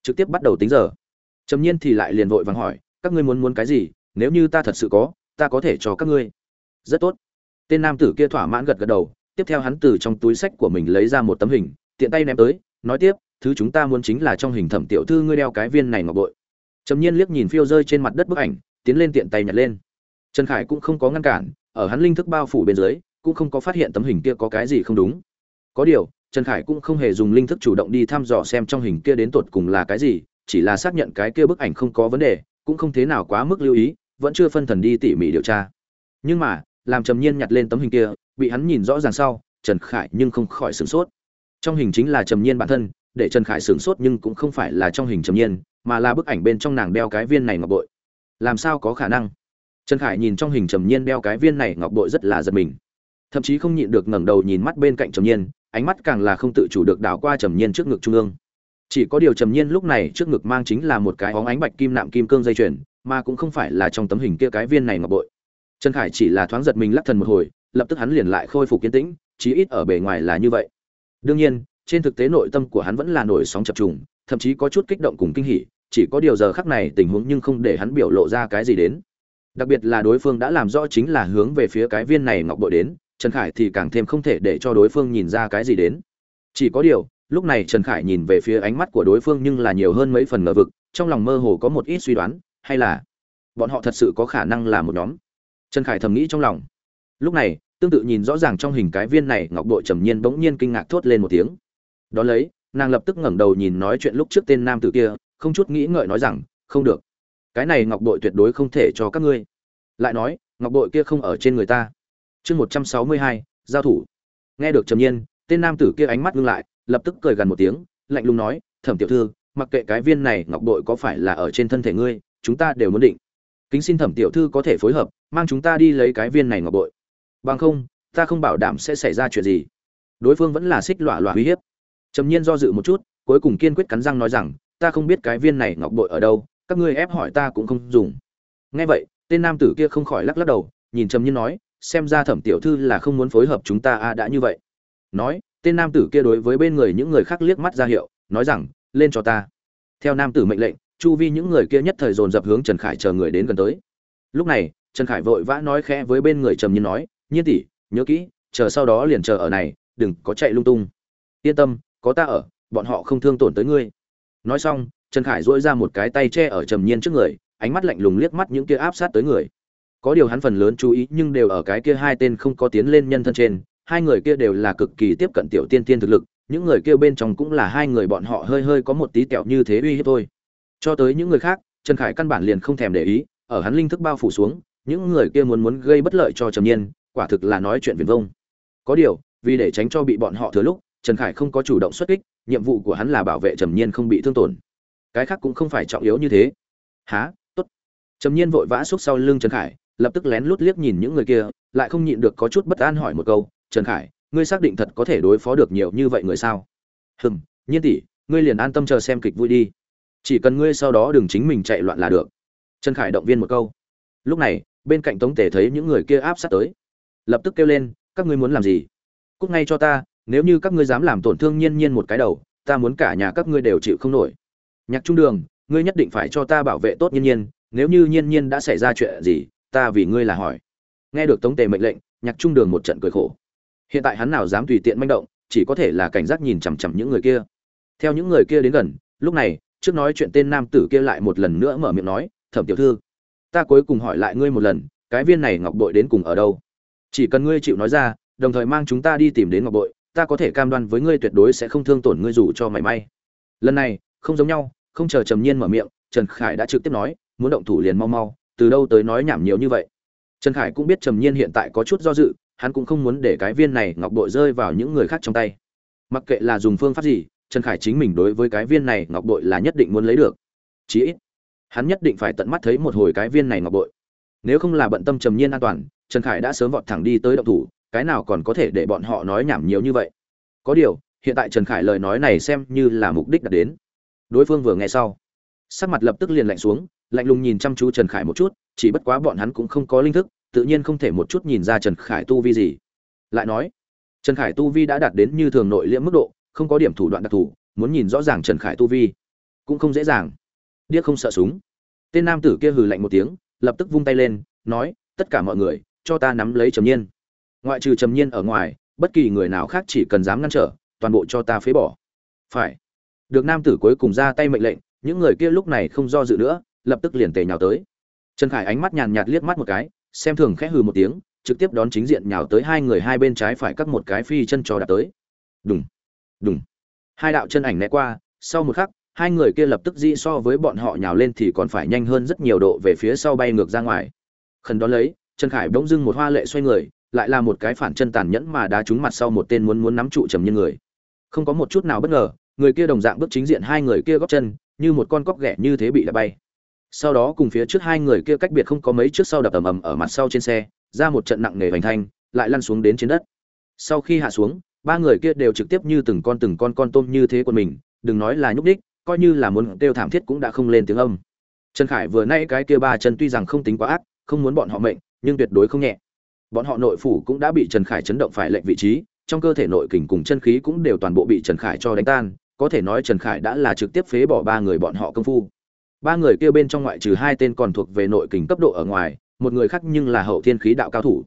Trực tiếp bắt đầu tính giờ. Trầm nhiên thì lại liền vội vàng hỏi các ngươi muốn muốn cái gì, nếu như ta thật sự có, ta có thể cho các ngươi. Rất tốt. Tên nam tử kia thỏa mãn gật gật đầu, tiếp theo hắn từ trong túi sách của mình lấy ra một tấm hình, tiện tay ném tới, nói tiếp, thứ chúng ta muốn chính là trong hình thẩm tiểu thư ngươi đeo cái viên này ngọc bội. Trầm nhiên liếc nhìn phiêu rơi trên mặt đất bức ảnh, tiến lên tiện tay nhặt lên. Trần khải cũng không có ngăn cản, ở hắn linh thức bao phủ bên dưới, cũng không có phát hiện tấm hình kia có cái gì không đúng. Có điều, trần khải cũng không hề dùng linh thức chủ động đi thăm dò xem trong hình kia đến tột cùng là cái gì, chỉ là xác nhận cái kia bức ảnh không có vấn đề cũng không thế nào quá mức lưu ý, vẫn chưa phân thần đi tỉ mỉ điều tra. Nhưng mà, làm trầm nhiên nhặt lên tấm hình kia, bị hắn nhìn rõ ràng sau, trần khải nhưng không khỏi sửng sốt. Trong hình chính là trầm nhiên bản thân, để trần khải sửng sốt nhưng cũng không phải là trong hình trầm nhiên, mà là bức ảnh bên trong nàng đeo cái viên này ngọc bội. Làm sao có khả năng? Trần khải nhìn trong hình trầm nhiên đeo cái viên này ngọc bội rất là giật mình. Thậm chí không nhịn được ngẩng đầu nhìn mắt bên cạnh trầm nhiên, ánh mắt càng là không tự chủ được đảo qua trầm nhiên trước ngực trung ương chỉ có điều trầm nhiên lúc này trước ngực mang chính là một cái óng ánh bạch kim nạm kim cương dây chuyền, mà cũng không phải là trong tấm hình kia cái viên này ngọc bội. Trần khải chỉ là thoáng giật mình lắc thần một hồi, lập tức hắn liền lại khôi phục kiến tĩnh, chí ít ở bề ngoài là như vậy. Đương nhiên, trên thực tế nội tâm của hắn vẫn là nổi sóng chập trùng, thậm chí có chút kích động cùng kinh hỉ, chỉ có điều giờ khắc này tình huống nhưng không để hắn biểu lộ ra cái gì đến. Đặc biệt là đối phương đã làm rõ chính là hướng về phía cái viên này ngọc bội đến, trần khải thì càng thêm không thể để cho đối phương nhìn ra cái gì đến. Chỉ có điều lúc này trần khải nhìn về phía ánh mắt của đối phương nhưng là nhiều hơn mấy phần ngờ vực, trong lòng mơ hồ có một ít suy đoán, hay là bọn họ thật sự có khả năng là một nhóm? Trần khải thầm nghĩ trong lòng. Lúc này, tương tự nhìn rõ ràng trong hình cái viên này, ngọc đội trầm nhiên bỗng nhiên kinh ngạc thốt lên một tiếng. Đón lấy, nàng lập tức ngẩng đầu nhìn nói chuyện lúc trước tên nam tử kia, không chút nghĩ ngợi nói rằng, không được. Cái này ngọc đội tuyệt đối không thể cho các ngươi. Lại nói, ngọc đội kia không ở trên người ta. Chương một trăm sáu mươi hai, giao thủ. Nghe được trầm nhiên, tên nam tử kia ánh mắt ngưng lại lập tức cười gần một tiếng, lạnh lùng nói, thẩm tiểu thư, mặc kệ cái viên này ngọc bội có phải là ở trên thân thể ngươi, chúng ta đều muốn định. Kính xin thẩm tiểu thư có thể phối hợp, mang chúng ta đi lấy cái viên này ngọc bội. Bằng không, ta không bảo đảm sẽ xảy ra chuyện gì. Đối phương vẫn là xích lọa lọa uy hiếp. Trầm nhiên do dự một chút, cuối cùng kiên quyết cắn răng nói rằng, ta không biết cái viên này ngọc bội ở đâu, các ngươi ép hỏi ta cũng không dùng. Nghe vậy, tên nam tử kia không khỏi lắc lắc đầu, nhìn trầm nhiên nói, xem ra thẩm tiểu thư là không muốn phối hợp chúng ta a, đã như vậy. Nói tên nam tử kia đối với bên người những người khác liếc mắt ra hiệu, nói rằng, lên cho ta. Theo nam tử mệnh lệnh, chu vi những người kia nhất thời dồn dập hướng trần khải chờ người đến gần tới. Lúc này, trần khải vội vã nói khẽ với bên người trầm nhiên nói, nhiên tỷ, nhớ kỹ, chờ sau đó liền chờ ở này, đừng có chạy lung tung. Yên tâm, có ta ở, bọn họ không thương tổn tới ngươi. Nói xong, trần khải dỗi ra một cái tay che ở trầm nhiên trước người, ánh mắt lạnh lùng liếc mắt những kia áp sát tới người. Có điều hắn phần lớn chú ý nhưng đều ở cái kia hai tên không có tiến lên nhân thân trên hai người kia đều là cực kỳ tiếp cận tiểu tiên tiên thực lực, những người kia bên trong cũng là hai người bọn họ hơi hơi có một tí kẹo như thế uy hiếp thôi. Cho tới những người khác, trần khải căn bản liền không thèm để ý, ở hắn linh thức bao phủ xuống, những người kia muốn muốn gây bất lợi cho trầm nhiên, quả thực là nói chuyện viển vông. Có điều, vì để tránh cho bị bọn họ thừa lúc, trần khải không có chủ động xuất kích, nhiệm vụ của hắn là bảo vệ trầm nhiên không bị thương tổn. Cái khác cũng không phải trọng yếu như thế. Há, tốt. Trầm nhiên vội vã xúc sau lưng trần khải, lập tức lén lút liếc nhìn những người kia, lại không nhịn được có chút bất an hỏi một câu trần khải, ngươi xác định thật có thể đối phó được nhiều như vậy người sao? Hừm, nhiên tỷ, ngươi liền an tâm chờ xem kịch vui đi. Chỉ cần ngươi sau đó đừng chính mình chạy loạn là được. Trần khải động viên một câu. Lúc này, bên cạnh tống tể thấy những người kia áp sát tới. Lập tức kêu lên, các ngươi muốn làm gì? Cúc ngay cho ta, nếu như các ngươi dám làm tổn thương nhiên nhiên một cái đầu, ta muốn cả nhà các ngươi đều chịu không nổi. Nhạc trung đường, ngươi nhất định phải cho ta bảo vệ tốt nhiên nhiên, nếu như nhiên nhiên đã xảy ra chuyện gì, ta vì ngươi là hỏi. Nghe được tống tề mệnh lệnh, nhạc trung đường một trận cười khổ hiện tại hắn nào dám tùy tiện manh động, chỉ có thể là cảnh giác nhìn chằm chằm những người kia. Theo những người kia đến gần, lúc này, trước nói chuyện tên nam tử kia lại một lần nữa mở miệng nói, thẩm tiểu thư, ta cuối cùng hỏi lại ngươi một lần, cái viên này ngọc bội đến cùng ở đâu? Chỉ cần ngươi chịu nói ra, đồng thời mang chúng ta đi tìm đến ngọc bội, ta có thể cam đoan với ngươi tuyệt đối sẽ không thương tổn ngươi dù cho mảy may. Lần này, không giống nhau, không chờ trầm nhiên mở miệng, trần khải đã trực tiếp nói, muốn động thủ liền mau mau, từ đâu tới nói nhảm nhiều như vậy? Trần khải cũng biết trầm nhiên hiện tại có chút do dự hắn cũng không muốn để cái viên này ngọc bội rơi vào những người khác trong tay. Mặc kệ là dùng phương pháp gì, trần khải chính mình đối với cái viên này ngọc bội là nhất định muốn lấy được. Chí ít, hắn nhất định phải tận mắt thấy một hồi cái viên này ngọc bội. Nếu không là bận tâm trầm nhiên an toàn, trần khải đã sớm vọt thẳng đi tới động thủ, cái nào còn có thể để bọn họ nói nhảm nhiều như vậy. Có điều, hiện tại trần khải lời nói này xem như là mục đích đạt đến. Đối phương vừa nghe sau, sắc mặt lập tức liền lạnh xuống, lạnh lùng nhìn chăm chú trần khải một chút, chỉ bất quá bọn hắn cũng không có linh thức tự nhiên không thể một chút nhìn ra trần khải tu vi gì. Lại nói, trần khải tu vi đã đạt đến như thường nội liễm mức độ, không có điểm thủ đoạn đặc thù, muốn nhìn rõ ràng trần khải tu vi, cũng không dễ dàng. Điếc không sợ súng. Tên nam tử kia hừ lạnh một tiếng, lập tức vung tay lên, nói, tất cả mọi người, cho ta nắm lấy trầm nhiên. Ngoại trừ trầm nhiên ở ngoài, bất kỳ người nào khác chỉ cần dám ngăn trở, toàn bộ cho ta phế bỏ. Phải. Được nam tử cuối cùng ra tay mệnh lệnh, những người kia lúc này không do dự nữa, lập tức liền tề nhào tới. Trần khải ánh mắt nhàn nhạt liếc mắt một cái xem thường khẽ hừ một tiếng, trực tiếp đón chính diện nhào tới hai người hai bên trái phải cắt một cái phi chân trò đạp tới. Đùng đùng. Hai đạo chân ảnh né qua, sau một khắc, hai người kia lập tức dĩ so với bọn họ nhào lên thì còn phải nhanh hơn rất nhiều độ về phía sau bay ngược ra ngoài. Khẩn đón lấy, trần khải bỗng dưng một hoa lệ xoay người, lại là một cái phản chân tàn nhẫn mà đá trúng mặt sau một tên muốn muốn nắm trụ trầm như người. Không có một chút nào bất ngờ, người kia đồng dạng bước chính diện hai người kia góp chân, như một con cóc ghẻ như thế bị đập bay sau đó cùng phía trước hai người kia cách biệt không có mấy trước sau đập ầm ầm ở mặt sau trên xe, ra một trận nặng nề hoành thanh, lại lăn xuống đến trên đất. Sau khi hạ xuống, ba người kia đều trực tiếp như từng con từng con con tôm như thế của mình, đừng nói là nhúc đích coi như là muốn kêu thảm thiết cũng đã không lên tiếng âm. Trần khải vừa nay cái kia ba chân tuy rằng không tính quá ác, không muốn bọn họ mệnh, nhưng tuyệt đối không nhẹ. Bọn họ nội phủ cũng đã bị trần khải chấn động phải lệnh vị trí, trong cơ thể nội kình cùng chân khí cũng đều toàn bộ bị trần khải cho đánh tan, có thể nói trần khải đã là trực tiếp phế bỏ ba người bọn họ công phu ba người kia bên trong ngoại trừ hai tên còn thuộc về nội kình cấp độ ở ngoài, một người khác nhưng là hậu thiên khí đạo cao thủ.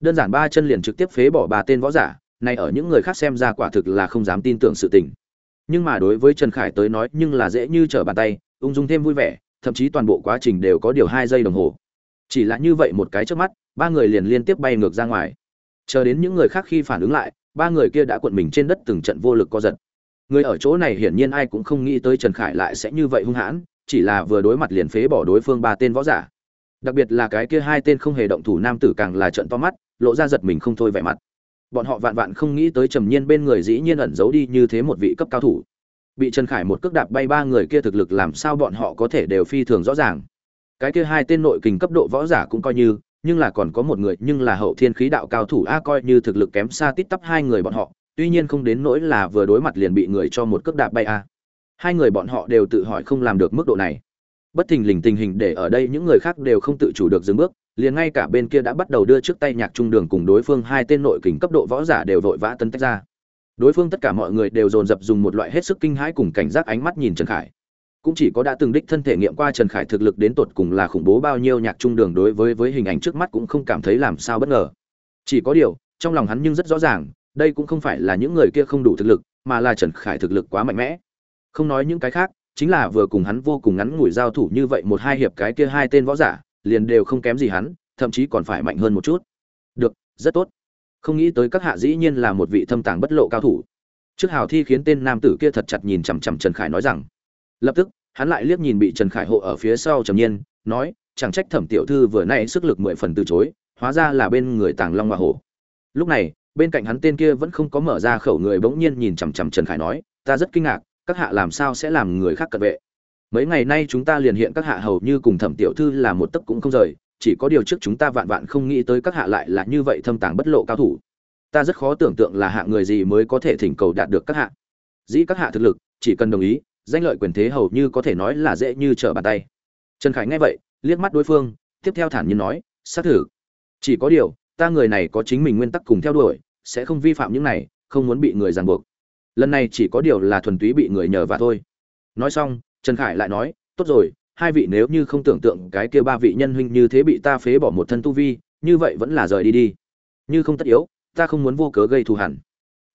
Đơn giản ba chân liền trực tiếp phế bỏ ba tên võ giả, này ở những người khác xem ra quả thực là không dám tin tưởng sự tình. Nhưng mà đối với trần khải tới nói, nhưng là dễ như trở bàn tay, ung dung thêm vui vẻ, thậm chí toàn bộ quá trình đều có điều hai giây đồng hồ. Chỉ là như vậy một cái trước mắt, ba người liền liên tiếp bay ngược ra ngoài. Chờ đến những người khác khi phản ứng lại, ba người kia đã cuộn mình trên đất từng trận vô lực co giật. Người ở chỗ này hiển nhiên ai cũng không nghĩ tới trần khải lại sẽ như vậy hung hãn chỉ là vừa đối mặt liền phế bỏ đối phương ba tên võ giả. Đặc biệt là cái kia hai tên không hề động thủ nam tử càng là trận to mắt, lộ ra giật mình không thôi vẻ mặt. Bọn họ vạn vạn không nghĩ tới trầm nhiên bên người dĩ nhiên ẩn giấu đi như thế một vị cấp cao thủ. Bị trần khải một cước đạp bay ba người kia thực lực làm sao bọn họ có thể đều phi thường rõ ràng. Cái kia hai tên nội kình cấp độ võ giả cũng coi như, nhưng là còn có một người, nhưng là hậu thiên khí đạo cao thủ a coi như thực lực kém xa tít tắp hai người bọn họ, tuy nhiên không đến nỗi là vừa đối mặt liền bị người cho một cước đạp bay a hai người bọn họ đều tự hỏi không làm được mức độ này. Bất thình lình tình hình để ở đây những người khác đều không tự chủ được dừng bước, liền ngay cả bên kia đã bắt đầu đưa trước tay nhạc trung đường cùng đối phương hai tên nội kình cấp độ võ giả đều vội vã tân tách ra. Đối phương tất cả mọi người đều dồn dập dùng một loại hết sức kinh hãi cùng cảnh giác ánh mắt nhìn trần khải. Cũng chỉ có đã từng đích thân thể nghiệm qua trần khải thực lực đến tột cùng là khủng bố bao nhiêu nhạc trung đường đối với với hình ảnh trước mắt cũng không cảm thấy làm sao bất ngờ. Chỉ có điều, trong lòng hắn nhưng rất rõ ràng, đây cũng không phải là những người kia không đủ thực lực, mà là trần khải thực lực quá mạnh mẽ không nói những cái khác, chính là vừa cùng hắn vô cùng ngắn ngủi giao thủ như vậy một hai hiệp cái kia hai tên võ giả, liền đều không kém gì hắn, thậm chí còn phải mạnh hơn một chút. Được, rất tốt. Không nghĩ tới các hạ dĩ nhiên là một vị thâm tàng bất lộ cao thủ. Trước hào thi khiến tên nam tử kia thật chặt nhìn chằm chằm trần khải nói rằng, lập tức, hắn lại liếc nhìn bị trần khải hộ ở phía sau trầm nhiên, nói, chẳng trách thẩm tiểu thư vừa nay sức lực mười phần từ chối, hóa ra là bên người tàng long và hổ. Lúc này, bên cạnh hắn tên kia vẫn không có mở ra khẩu người bỗng nhiên nhìn chằm chằm trần khải nói, ta rất kinh ngạc các hạ làm sao sẽ làm người khác cận vệ? Mấy ngày nay chúng ta liền hiện các hạ hầu như cùng thẩm tiểu thư là một tấc cũng không rời, chỉ có điều trước chúng ta vạn vạn không nghĩ tới các hạ lại là như vậy thâm tàng bất lộ cao thủ. Ta rất khó tưởng tượng là hạ người gì mới có thể thỉnh cầu đạt được các hạ. Dĩ các hạ thực lực, chỉ cần đồng ý, danh lợi quyền thế hầu như có thể nói là dễ như trở bàn tay. Trần khải nghe vậy, liếc mắt đối phương, tiếp theo thản nhiên nói xác thử. Chỉ có điều, ta người này có chính mình nguyên tắc cùng theo đuổi, sẽ không vi phạm những này, không muốn bị người ràng buộc lần này chỉ có điều là thuần túy bị người nhờ và thôi. Nói xong, trần khải lại nói, tốt rồi, hai vị nếu như không tưởng tượng cái kia ba vị nhân huynh như thế bị ta phế bỏ một thân tu vi, như vậy vẫn là rời đi đi. Như không tất yếu, ta không muốn vô cớ gây thù hẳn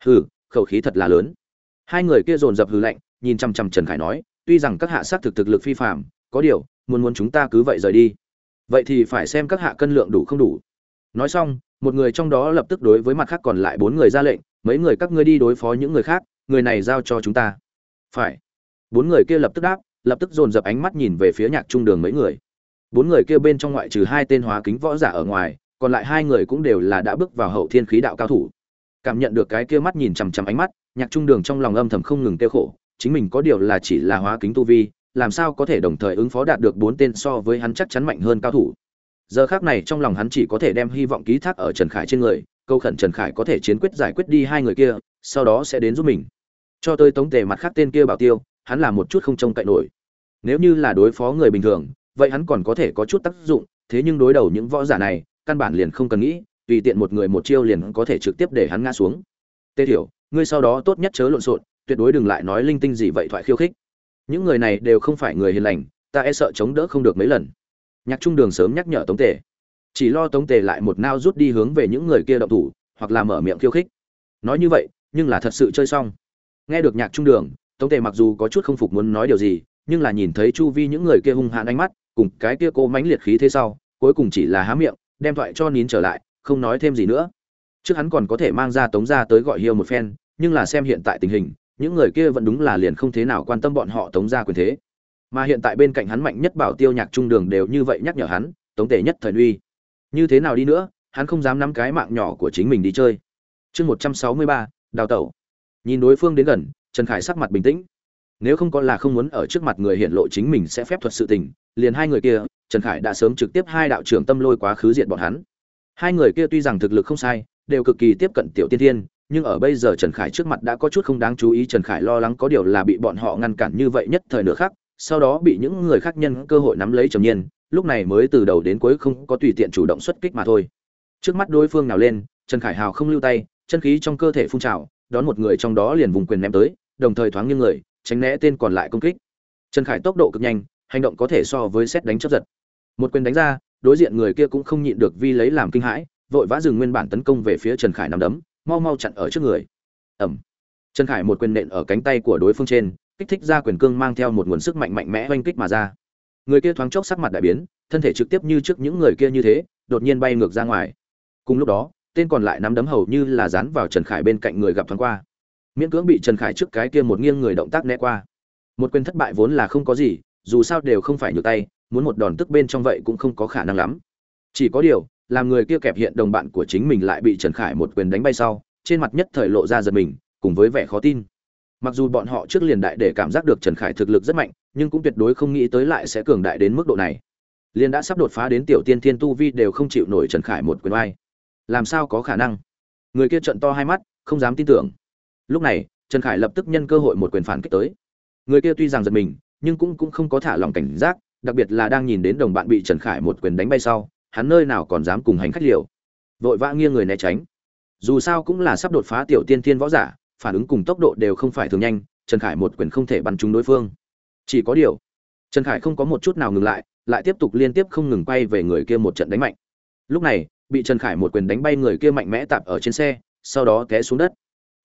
hừ, khẩu khí thật là lớn. Hai người kia dồn dập hừ lạnh, nhìn chăm chăm trần khải nói, tuy rằng các hạ sát thực thực lực phi phạm có điều, muốn muốn chúng ta cứ vậy rời đi. Vậy thì phải xem các hạ cân lượng đủ không đủ. Nói xong, một người trong đó lập tức đối với mặt khác còn lại bốn người ra lệnh, mấy người các ngươi đi đối phó những người khác người này giao cho chúng ta. Phải. Bốn người kia lập tức đáp, lập tức dồn dập ánh mắt nhìn về phía nhạc trung đường mấy người. Bốn người kia bên trong ngoại trừ hai tên hóa kính võ giả ở ngoài, còn lại hai người cũng đều là đã bước vào hậu thiên khí đạo cao thủ. Cảm nhận được cái kia mắt nhìn chằm chằm ánh mắt, nhạc trung đường trong lòng âm thầm không ngừng tiêu khổ, chính mình có điều là chỉ là hóa kính tu vi, làm sao có thể đồng thời ứng phó đạt được bốn tên so với hắn chắc chắn mạnh hơn cao thủ. Giờ khác này trong lòng hắn chỉ có thể đem hy vọng ký thác ở trần khải trên người, câu khẩn trần khải có thể chiến quyết giải quyết đi hai người kia, sau đó sẽ đến giúp mình cho tới tống tề mặt khác tên kia bảo tiêu, hắn là một chút không trông cậy nổi. Nếu như là đối phó người bình thường, vậy hắn còn có thể có chút tác dụng, thế nhưng đối đầu những võ giả này, căn bản liền không cần nghĩ, tùy tiện một người một chiêu liền có thể trực tiếp để hắn ngã xuống. Tê thiểu, ngươi sau đó tốt nhất chớ lộn xộn, tuyệt đối đừng lại nói linh tinh gì vậy thoại khiêu khích. Những người này đều không phải người hiền lành, ta e sợ chống đỡ không được mấy lần. Nhạc trung đường sớm nhắc nhở tống tề. Chỉ lo tống tề lại một nao rút đi hướng về những người kia động thủ, hoặc là mở miệng khiêu khích. Nói như vậy, nhưng là thật sự chơi xong nghe được nhạc trung đường, tống tề mặc dù có chút không phục muốn nói điều gì, nhưng là nhìn thấy chu vi những người kia hung hãn ánh mắt, cùng cái kia cố mãnh liệt khí thế sau, cuối cùng chỉ là há miệng, đem thoại cho nín trở lại, không nói thêm gì nữa. Trước hắn còn có thể mang ra tống ra tới gọi hiêu một phen, nhưng là xem hiện tại tình hình, những người kia vẫn đúng là liền không thế nào quan tâm bọn họ tống ra quyền thế. Mà hiện tại bên cạnh hắn mạnh nhất bảo tiêu nhạc trung đường đều như vậy nhắc nhở hắn, tống tề nhất thời uy như thế nào đi nữa, hắn không dám nắm cái mạng nhỏ của chính mình đi chơi. Chương một trăm sáu mươi ba, đào tẩu nhìn đối phương đến gần, trần khải sắc mặt bình tĩnh. Nếu không có là không muốn ở trước mặt người hiện lộ chính mình sẽ phép thuật sự tình, liền hai người kia, trần khải đã sớm trực tiếp hai đạo trưởng tâm lôi quá khứ diện bọn hắn. Hai người kia tuy rằng thực lực không sai, đều cực kỳ tiếp cận tiểu tiên thiên, nhưng ở bây giờ trần khải trước mặt đã có chút không đáng chú ý, trần khải lo lắng có điều là bị bọn họ ngăn cản như vậy nhất thời nữa khác sau đó bị những người khác nhân cơ hội nắm lấy trầm nhiên, lúc này mới từ đầu đến cuối không có tùy tiện chủ động xuất kích mà thôi. Trước mắt đối phương nào lên, trần khải hào không lưu tay, chân khí trong cơ thể phun trào đón một người trong đó liền vùng quyền ném tới đồng thời thoáng nghiêng người tránh né tên còn lại công kích. Trần khải tốc độ cực nhanh hành động có thể so với xét đánh chớp giật. Một quyền đánh ra đối diện người kia cũng không nhịn được vi lấy làm kinh hãi vội vã dừng nguyên bản tấn công về phía trần khải nằm đấm mau mau chặn ở trước người. Ầm, trần khải một quyền nện ở cánh tay của đối phương trên kích thích ra quyền cương mang theo một nguồn sức mạnh mạnh mẽ oanh kích mà ra. Người kia thoáng chốc sắc mặt đại biến thân thể trực tiếp như trước những người kia như thế đột nhiên bay ngược ra ngoài. Cùng lúc đó tên còn lại nắm đấm hầu như là dán vào trần khải bên cạnh người gặp thoáng qua. Miễn cưỡng bị trần khải trước cái kia một nghiêng người động tác né qua. Một quyền thất bại vốn là không có gì, dù sao đều không phải nhược tay, muốn một đòn tức bên trong vậy cũng không có khả năng lắm. Chỉ có điều, làm người kia kẹp hiện đồng bạn của chính mình lại bị trần khải một quyền đánh bay sau, trên mặt nhất thời lộ ra giật mình, cùng với vẻ khó tin. Mặc dù bọn họ trước liền đại để cảm giác được trần khải thực lực rất mạnh, nhưng cũng tuyệt đối không nghĩ tới lại sẽ cường đại đến mức độ này. Liền đã sắp đột phá đến tiểu tiên thiên tu vi đều không chịu nổi trần khải một quyền oai làm sao có khả năng? Người kia trận to hai mắt, không dám tin tưởng. Lúc này, trần khải lập tức nhân cơ hội một quyền phản kích tới. Người kia tuy rằng giật mình, nhưng cũng cũng không có thả lòng cảnh giác, đặc biệt là đang nhìn đến đồng bạn bị trần khải một quyền đánh bay sau, hắn nơi nào còn dám cùng hành khách liều. Vội vã nghiêng người né tránh. Dù sao cũng là sắp đột phá tiểu tiên thiên võ giả, phản ứng cùng tốc độ đều không phải thường nhanh, trần khải một quyền không thể bắn trúng đối phương. Chỉ có điều, trần khải không có một chút nào ngừng lại lại tiếp tục liên tiếp không ngừng quay về người kia một trận đánh mạnh. Lúc này bị trần khải một quyền đánh bay người kia mạnh mẽ tạp ở trên xe, sau đó té xuống đất.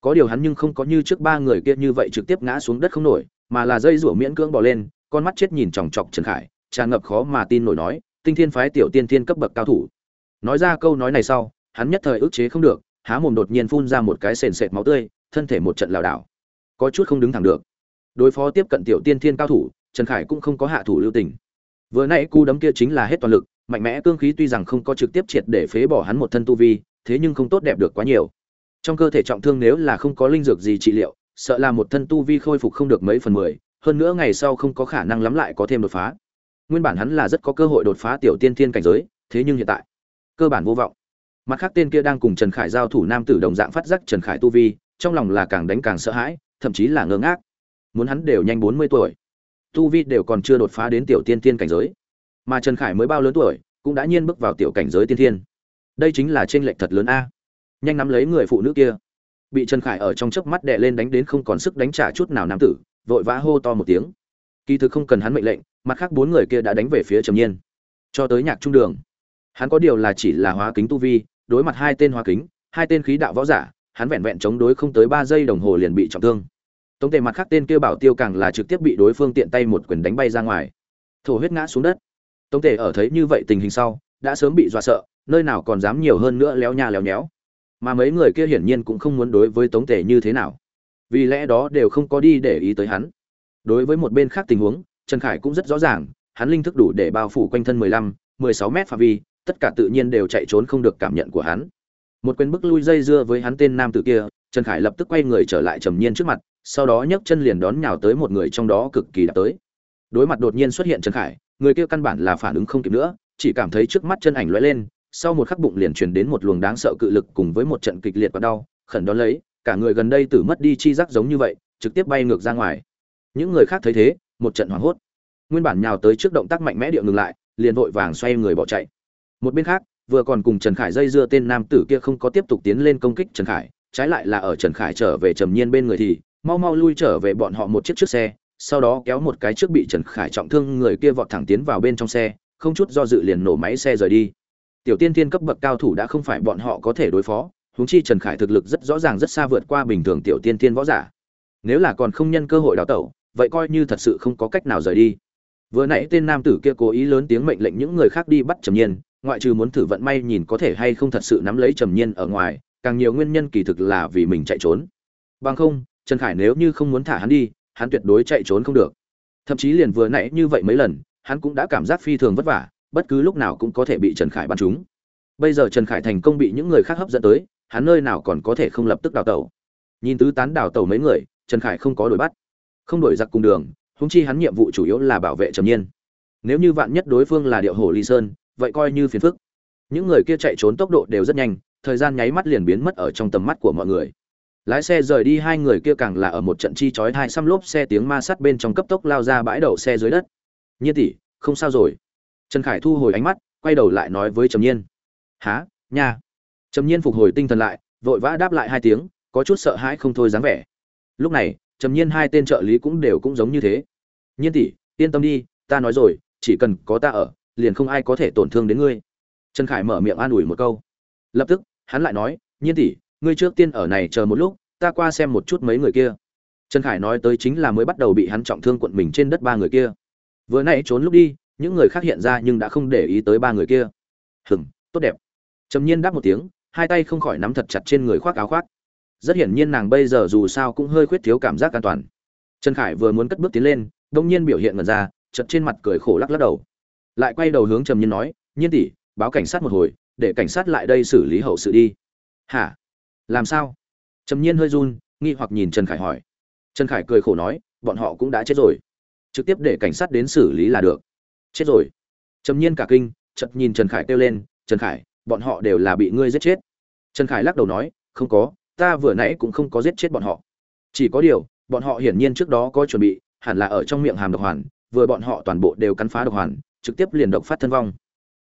Có điều hắn nhưng không có như trước ba người kia như vậy trực tiếp ngã xuống đất không nổi, mà là dây rủa miễn cưỡng bỏ lên, con mắt chết nhìn chòng chọc trần khải, tràn ngập khó mà tin nổi nói, tinh thiên phái tiểu tiên thiên cấp bậc cao thủ. Nói ra câu nói này sau, hắn nhất thời ức chế không được, há mồm đột nhiên phun ra một cái sền sệt máu tươi, thân thể một trận lảo đảo. Có chút không đứng thẳng được. Đối phó tiếp cận tiểu tiên thiên cao thủ, trần khải cũng không có hạ thủ lưu tình. Vừa nãy cú đấm kia chính là hết toàn lực mạnh mẽ cương khí tuy rằng không có trực tiếp triệt để phế bỏ hắn một thân tu vi, thế nhưng không tốt đẹp được quá nhiều. Trong cơ thể trọng thương nếu là không có linh dược gì trị liệu, sợ là một thân tu vi khôi phục không được mấy phần mười, hơn nữa ngày sau không có khả năng lắm lại có thêm đột phá. Nguyên bản hắn là rất có cơ hội đột phá tiểu tiên thiên cảnh giới, thế nhưng hiện tại, cơ bản vô vọng. Mặt khác tên kia đang cùng trần khải giao thủ nam tử đồng dạng phát giác trần khải tu vi, trong lòng là càng đánh càng sợ hãi, thậm chí là ngơ ngác. Muốn hắn đều nhanh bốn mươi tuổi, tu vi đều còn chưa đột phá đến tiểu tiên tiên cảnh giới mà trần khải mới bao lớn tuổi, cũng đã nhiên bước vào tiểu cảnh giới tiên thiên. Đây chính là tranh lệch thật lớn a. Nhanh nắm lấy người phụ nữ kia. Bị trần khải ở trong chớp mắt đệ lên đánh đến không còn sức đánh trả chút nào nam tử, vội vã hô to một tiếng. Kỳ thực không cần hắn mệnh lệnh, mặt khác bốn người kia đã đánh về phía trầm nhiên. Cho tới nhạc trung đường, hắn có điều là chỉ là hóa kính tu vi, đối mặt hai tên hóa kính, hai tên khí đạo võ giả, hắn vẹn vẹn chống đối không tới ba giây đồng hồ liền bị trọng thương. Tống tề mặt khác tên kia bảo tiêu càng là trực tiếp bị đối phương tiện tay một quyền đánh bay ra ngoài. Thổ huyết ngã xuống đất tống tề ở thấy như vậy tình hình sau đã sớm bị dọa sợ nơi nào còn dám nhiều hơn nữa léo nha léo nhéo mà mấy người kia hiển nhiên cũng không muốn đối với tống tề như thế nào vì lẽ đó đều không có đi để ý tới hắn đối với một bên khác tình huống trần khải cũng rất rõ ràng hắn linh thức đủ để bao phủ quanh thân 15, 16 mét phạm vi, tất cả tự nhiên đều chạy trốn không được cảm nhận của hắn. Một quyền bức lui dây dưa với hắn tên nam tử kia, Trần Khải lập tức quay người trở lại Trầm Nhiên trước mặt, sau đó nhấc chân liền đón nhào tới một người trong đó cực kỳ đã tới. Đối mặt đột nhiên xuất hiện Trần Khải, người kia căn bản là phản ứng không kịp nữa, chỉ cảm thấy trước mắt chân ảnh lóe lên, sau một khắc bụng liền truyền đến một luồng đáng sợ cự lực cùng với một trận kịch liệt và đau, khẩn đón lấy, cả người gần đây tử mất đi chi giác giống như vậy, trực tiếp bay ngược ra ngoài. Những người khác thấy thế, một trận hoảng hốt. Nguyên bản nhào tới trước động tác mạnh mẽ địa ngừng lại, liền vội vàng xoay người bỏ chạy. Một bên khác, vừa còn cùng Trần Khải dây dưa tên nam tử kia không có tiếp tục tiến lên công kích Trần Khải, trái lại là ở Trần Khải trở về Trầm Nhiên bên người thì mau mau lui trở về bọn họ một chiếc trước xe, sau đó kéo một cái trước bị Trần Khải trọng thương người kia vọt thẳng tiến vào bên trong xe, không chút do dự liền nổ máy xe rời đi. Tiểu tiên tiên cấp bậc cao thủ đã không phải bọn họ có thể đối phó, huống chi Trần Khải thực lực rất rõ ràng rất xa vượt qua bình thường tiểu tiên tiên võ giả. Nếu là còn không nhân cơ hội đào tẩu, vậy coi như thật sự không có cách nào rời đi. Vừa nãy tên nam tử kia cố ý lớn tiếng mệnh lệnh những người khác đi bắt Trầm Nhiên, ngoại trừ muốn thử vận may nhìn có thể hay không thật sự nắm lấy Trầm Nhiên ở ngoài, càng nhiều nguyên nhân kỳ thực là vì mình chạy trốn. Bằng không, Trần Khải nếu như không muốn thả hắn đi, hắn tuyệt đối chạy trốn không được. Thậm chí liền vừa nãy như vậy mấy lần, hắn cũng đã cảm giác phi thường vất vả, bất cứ lúc nào cũng có thể bị Trần Khải bắn trúng. Bây giờ Trần Khải thành công bị những người khác hấp dẫn tới, hắn nơi nào còn có thể không lập tức đào tẩu. Nhìn tứ tán đào tẩu mấy người, Trần Khải không có đuổi bắt, không đổi giặc cùng đường, huống chi hắn nhiệm vụ chủ yếu là bảo vệ Trầm Nhiên. Nếu như vạn nhất đối phương là điệu hổ Ly Sơn, vậy coi như phiền phức. Những người kia chạy trốn tốc độ đều rất nhanh, thời gian nháy mắt liền biến mất ở trong tầm mắt của mọi người lái xe rời đi hai người kia càng là ở một trận chi chói hai xăm lốp xe tiếng ma sát bên trong cấp tốc lao ra bãi đậu xe dưới đất. Nhiên tỷ, không sao rồi. Trần khải thu hồi ánh mắt, quay đầu lại nói với trầm nhiên. Há nha. Trầm nhiên phục hồi tinh thần lại, vội vã đáp lại hai tiếng, có chút sợ hãi không thôi dáng vẻ. Lúc này, trầm nhiên hai tên trợ lý cũng đều cũng giống như thế. Nhiên tỷ, yên tâm đi, ta nói rồi, chỉ cần có ta ở, liền không ai có thể tổn thương đến ngươi. Trần khải mở miệng an ủi một câu. Lập tức, hắn lại nói, nhiên tỷ ngươi trước tiên ở này chờ một lúc, ta qua xem một chút mấy người kia. Trần khải nói tới chính là mới bắt đầu bị hắn trọng thương quận mình trên đất ba người kia. Vừa nãy trốn lúc đi, những người khác hiện ra nhưng đã không để ý tới ba người kia. Hừng tốt đẹp. Trầm nhiên đáp một tiếng, hai tay không khỏi nắm thật chặt trên người khoác áo khoác. Rất hiển nhiên nàng bây giờ dù sao cũng hơi khuyết thiếu cảm giác an toàn. Trần khải vừa muốn cất bước tiến lên đông nhiên biểu hiện ngần ra chật trên mặt cười khổ lắc lắc đầu. Lại quay đầu hướng trầm nhiên nói, nhiên tỷ, báo cảnh sát một hồi, để cảnh sát lại đây xử lý hậu sự đi. Hả? Làm sao? Trầm nhiên hơi run, nghi hoặc nhìn trần khải hỏi. Trần khải cười khổ nói, bọn họ cũng đã chết rồi. Trực tiếp để cảnh sát đến xử lý là được. Chết rồi. Trầm nhiên cả kinh chật nhìn trần khải kêu lên, trần khải, bọn họ đều là bị ngươi giết chết. Trần khải lắc đầu nói, không có, ta vừa nãy cũng không có giết chết bọn họ. Chỉ có điều, bọn họ hiển nhiên trước đó có chuẩn bị, hẳn là ở trong miệng hàm độc hoàn, vừa bọn họ toàn bộ đều cắn phá độc hoàn, trực tiếp liền độc phát thân vong.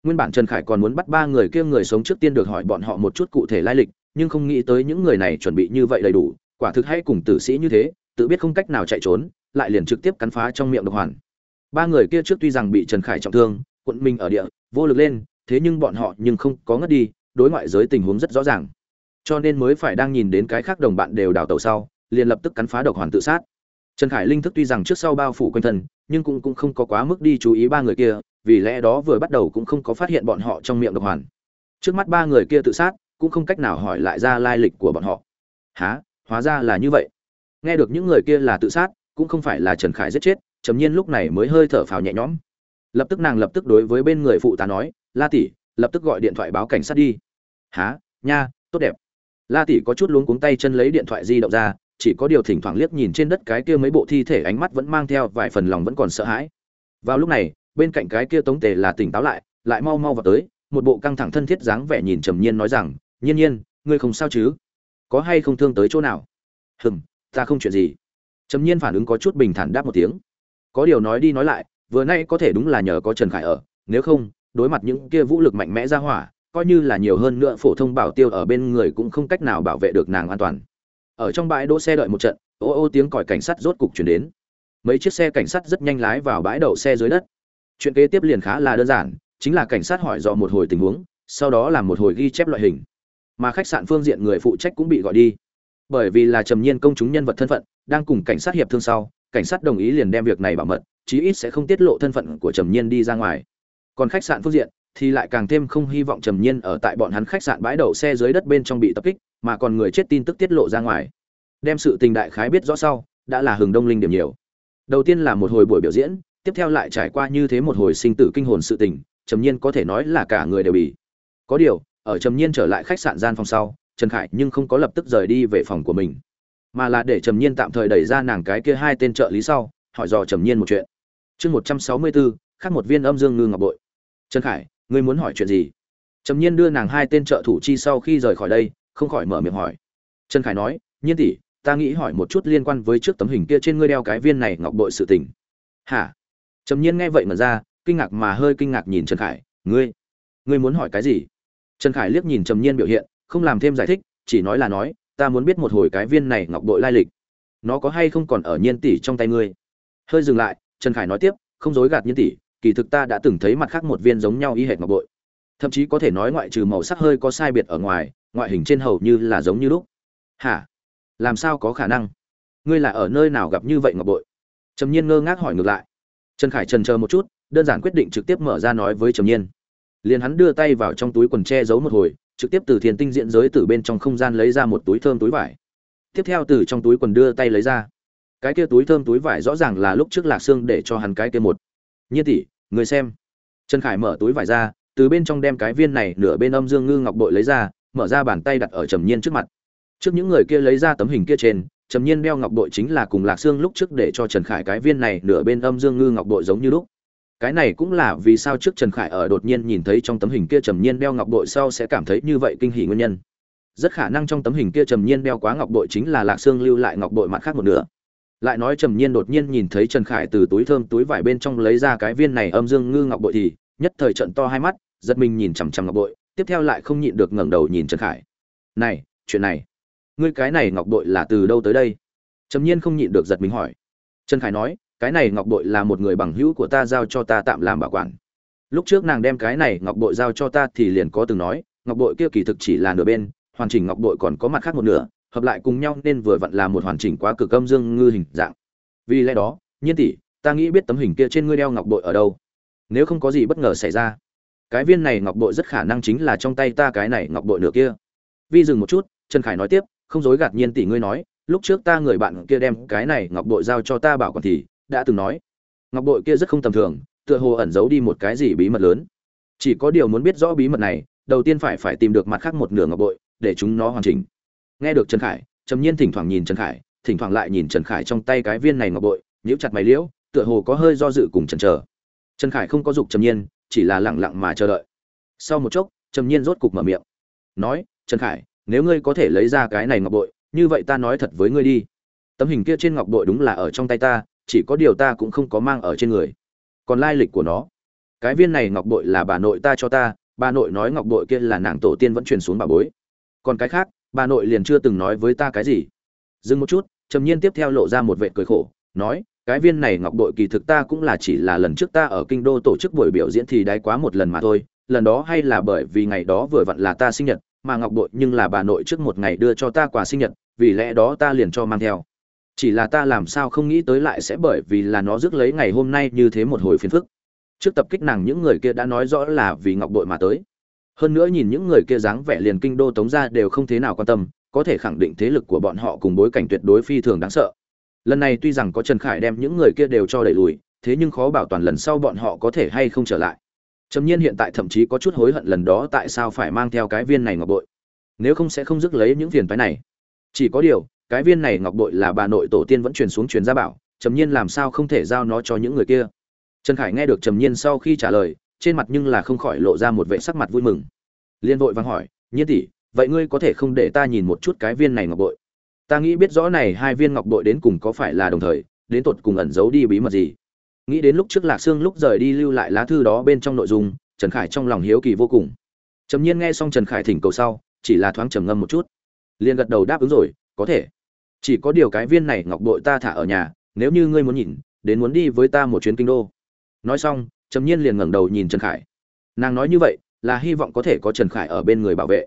Nguyên bản trần khải còn muốn bắt ba người kia người sống trước tiên được hỏi bọn họ một chút cụ thể lai lịch nhưng không nghĩ tới những người này chuẩn bị như vậy đầy đủ, quả thực hay cùng tử sĩ như thế, tự biết không cách nào chạy trốn, lại liền trực tiếp cắn phá trong miệng độc hoàn. Ba người kia trước tuy rằng bị trần khải trọng thương, quận mình ở địa, vô lực lên, thế nhưng bọn họ nhưng không có ngất đi, đối ngoại giới tình huống rất rõ ràng. Cho nên mới phải đang nhìn đến cái khác đồng bạn đều đào tẩu sau, liền lập tức cắn phá độc hoàn tự sát. Trần khải linh thức tuy rằng trước sau bao phủ quanh thân, nhưng cũng cũng không có quá mức đi chú ý ba người kia, vì lẽ đó vừa bắt đầu cũng không có phát hiện bọn họ trong miệng độc hoàn. Trước mắt ba người kia tự sát cũng không cách nào hỏi lại ra lai lịch của bọn họ. Há hóa ra là như vậy. Nghe được những người kia là tự sát, cũng không phải là trần khải giết chết, trầm nhiên lúc này mới hơi thở phào nhẹ nhõm. Lập tức nàng lập tức đối với bên người phụ tá nói, la tỷ, lập tức gọi điện thoại báo cảnh sát đi. Há nha, tốt đẹp. La tỷ có chút luống cuống tay chân lấy điện thoại di động ra, chỉ có điều thỉnh thoảng liếc nhìn trên đất cái kia mấy bộ thi thể ánh mắt vẫn mang theo vài phần lòng vẫn còn sợ hãi. Vào lúc này, bên cạnh cái kia tống tề là tỉnh táo lại lại mau mau vào tới, một bộ căng thẳng thân thiết dáng vẻ nhìn trầm nhiên nói rằng nhiên nhiên, ngươi không sao chứ? Có hay không thương tới chỗ nào? Hừm, ta không chuyện gì. Trầm nhiên phản ứng có chút bình thản đáp một tiếng. Có điều nói đi nói lại, vừa nay có thể đúng là nhờ có trần khải ở, nếu không, đối mặt những kia vũ lực mạnh mẽ ra hỏa, coi như là nhiều hơn nữa phổ thông bảo tiêu ở bên người cũng không cách nào bảo vệ được nàng an toàn. Ở trong bãi đỗ xe đợi một trận, ô ô tiếng còi cảnh sát rốt cục chuyển đến. Mấy chiếc xe cảnh sát rất nhanh lái vào bãi đậu xe dưới đất. Chuyện kế tiếp liền khá là đơn giản, chính là cảnh sát hỏi dò một hồi tình huống, sau đó làm một hồi ghi chép loại hình mà khách sạn phương diện người phụ trách cũng bị gọi đi. Bởi vì là trầm nhiên công chúng nhân vật thân phận, đang cùng cảnh sát hiệp thương sau, cảnh sát đồng ý liền đem việc này bảo mật, chí ít sẽ không tiết lộ thân phận của trầm nhiên đi ra ngoài. Còn khách sạn phương diện thì lại càng thêm không hy vọng trầm nhiên ở tại bọn hắn khách sạn bãi đậu xe dưới đất bên trong bị tập kích, mà còn người chết tin tức tiết lộ ra ngoài. Đem sự tình đại khái biết rõ sau, đã là hừng đông linh điểm nhiều. Đầu tiên là một hồi buổi biểu diễn, tiếp theo lại trải qua như thế một hồi sinh tử kinh hồn sự tình, trầm nhiên có thể nói là cả người đều bị. Có điều ở trầm nhiên trở lại khách sạn gian phòng sau, trần khải nhưng không có lập tức rời đi về phòng của mình, mà là để trầm nhiên tạm thời đẩy ra nàng cái kia hai tên trợ lý sau, hỏi dò trầm nhiên một chuyện. Chương một trăm sáu mươi bốn khác một viên âm dương ngư ngọc bội. Trần khải, ngươi muốn hỏi chuyện gì? Trầm nhiên đưa nàng hai tên trợ thủ chi sau khi rời khỏi đây, không khỏi mở miệng hỏi. Trần khải nói, nhiên tỷ, ta nghĩ hỏi một chút liên quan với trước tấm hình kia trên ngươi đeo cái viên này ngọc bội sự tình. Hả? Trầm nhiên nghe vậy mà ra, kinh ngạc mà hơi kinh ngạc nhìn trần khải. Ngươi ngươi muốn hỏi cái gì? Trần khải liếc nhìn trầm nhiên biểu hiện, không làm thêm giải thích, chỉ nói là nói, ta muốn biết một hồi cái viên này ngọc bội lai lịch. Nó có hay không còn ở nhiên tỷ trong tay ngươi? Hơi dừng lại, trần khải nói tiếp, không dối gạt nhiên tỷ, kỳ thực ta đã từng thấy mặt khác một viên giống nhau y hệt ngọc bội. Thậm chí có thể nói ngoại trừ màu sắc hơi có sai biệt ở ngoài, ngoại hình trên hầu như là giống như lúc. Hả? Làm sao có khả năng? Ngươi là ở nơi nào gặp như vậy ngọc bội? Trầm nhiên ngơ ngác hỏi ngược lại. Trần khải trần chờ một chút, đơn giản quyết định trực tiếp mở ra nói với trầm nhiên liền hắn đưa tay vào trong túi quần che giấu một hồi, trực tiếp từ thiền tinh diễn giới từ bên trong không gian lấy ra một túi thơm túi vải. Tiếp theo từ trong túi quần đưa tay lấy ra. Cái kia túi thơm túi vải rõ ràng là lúc trước lạc xương để cho hắn cái kia một. Nhiên tỷ, người xem. Trần khải mở túi vải ra, từ bên trong đem cái viên này nửa bên âm dương ngư ngọc bội lấy ra, mở ra bàn tay đặt ở trầm nhiên trước mặt. Trước những người kia lấy ra tấm hình kia trên, trầm nhiên đeo ngọc bội chính là cùng lạc xương lúc trước để cho trần khải cái viên này nửa bên âm dương ngư ngọc bội giống như lúc cái này cũng là vì sao trước trần khải ở đột nhiên nhìn thấy trong tấm hình kia trầm nhiên đeo ngọc bội sau sẽ cảm thấy như vậy kinh hỉ nguyên nhân. Rất khả năng trong tấm hình kia trầm nhiên đeo quá ngọc bội chính là lạc xương lưu lại ngọc bội mặt khác một nửa. Lại nói trầm nhiên đột nhiên nhìn thấy trần khải từ túi thơm túi vải bên trong lấy ra cái viên này âm dương ngư ngọc bội thì nhất thời trận to hai mắt, giật mình nhìn chằm chằm ngọc bội, tiếp theo lại không nhịn được ngẩng đầu nhìn trần khải. Này, chuyện này, ngươi cái này ngọc bội là từ đâu tới đây? Trầm nhiên không nhịn được giật mình hỏi. Trần khải nói cái này ngọc bội là một người bằng hữu của ta giao cho ta tạm làm bảo quản. Lúc trước nàng đem cái này ngọc bội giao cho ta thì liền có từng nói, ngọc bội kia kỳ thực chỉ là nửa bên, hoàn chỉnh ngọc bội còn có mặt khác một nửa, hợp lại cùng nhau nên vừa vặn là một hoàn chỉnh quá cực âm dương ngư hình dạng. Vì lẽ đó, nhiên tỷ, ta nghĩ biết tấm hình kia trên ngươi đeo ngọc bội ở đâu. Nếu không có gì bất ngờ xảy ra, cái viên này ngọc bội rất khả năng chính là trong tay ta cái này ngọc bội nửa kia. Vi dừng một chút, trần khải nói tiếp, không dối gạt nhiên tỷ ngươi nói, lúc trước ta người bạn kia đem cái này ngọc bội giao cho ta bảo quản thì đã từng nói. Ngọc bội kia rất không tầm thường, tựa hồ ẩn giấu đi một cái gì bí mật lớn. Chỉ có điều muốn biết rõ bí mật này, đầu tiên phải phải tìm được mặt khác một nửa ngọc bội, để chúng nó hoàn chỉnh. Nghe được trần khải, trầm nhiên thỉnh thoảng nhìn trần khải, thỉnh thoảng lại nhìn trần khải trong tay cái viên này ngọc bội, nhíu chặt mày liễu, tựa hồ có hơi do dự cùng chần chờ. Trần khải không có dục trầm nhiên, chỉ là lẳng lặng mà chờ đợi. Sau một chốc, trầm nhiên rốt cục mở miệng. Nói, trần khải, nếu ngươi có thể lấy ra cái này ngọc bội, như vậy ta nói thật với ngươi đi. Tấm hình kia trên ngọc bội đúng là ở trong tay ta chỉ có điều ta cũng không có mang ở trên người. Còn lai lịch của nó. Cái viên này ngọc bội là bà nội ta cho ta, bà nội nói ngọc bội kia là nàng tổ tiên vẫn truyền xuống bà bối. Còn cái khác, bà nội liền chưa từng nói với ta cái gì. Dừng một chút, trầm nhiên tiếp theo lộ ra một vệ cười khổ, nói, cái viên này ngọc bội kỳ thực ta cũng là chỉ là lần trước ta ở kinh đô tổ chức buổi biểu diễn thì đái quá một lần mà thôi, lần đó hay là bởi vì ngày đó vừa vặn là ta sinh nhật, mà ngọc bội nhưng là bà nội trước một ngày đưa cho ta quà sinh nhật, vì lẽ đó ta liền cho mang theo chỉ là ta làm sao không nghĩ tới lại sẽ bởi vì là nó rước lấy ngày hôm nay như thế một hồi phiền phức. Trước tập kích nàng những người kia đã nói rõ là vì ngọc bội mà tới. Hơn nữa nhìn những người kia dáng vẻ liền kinh đô tống ra đều không thế nào quan tâm, có thể khẳng định thế lực của bọn họ cùng bối cảnh tuyệt đối phi thường đáng sợ. Lần này tuy rằng có trần khải đem những người kia đều cho đẩy lùi, thế nhưng khó bảo toàn lần sau bọn họ có thể hay không trở lại. Trầm nhiên hiện tại thậm chí có chút hối hận lần đó tại sao phải mang theo cái viên này ngọc bội. Nếu không sẽ không dứt lấy những phiền phái này. Chỉ có điều cái viên này ngọc bội là bà nội tổ tiên vẫn truyền xuống truyền gia bảo, trầm nhiên làm sao không thể giao nó cho những người kia? Trần khải nghe được trầm nhiên sau khi trả lời, trên mặt nhưng là không khỏi lộ ra một vệ sắc mặt vui mừng. Liên vội vàng hỏi, nhiên tỷ, vậy ngươi có thể không để ta nhìn một chút cái viên này ngọc bội? Ta nghĩ biết rõ này hai viên ngọc bội đến cùng có phải là đồng thời, đến tột cùng ẩn giấu đi bí mật gì? Nghĩ đến lúc trước lạc sương lúc rời đi lưu lại lá thư đó bên trong nội dung, trần khải trong lòng hiếu kỳ vô cùng. Trầm nhiên nghe xong trần khải thỉnh cầu sau, chỉ là thoáng trầm ngâm một chút. Liền gật đầu đáp ứng rồi, có thể chỉ có điều cái viên này ngọc bội ta thả ở nhà, nếu như ngươi muốn nhìn, đến muốn đi với ta một chuyến kinh đô. Nói xong, trầm nhiên liền ngẩng đầu nhìn trần khải. Nàng nói như vậy, là hy vọng có thể có trần khải ở bên người bảo vệ.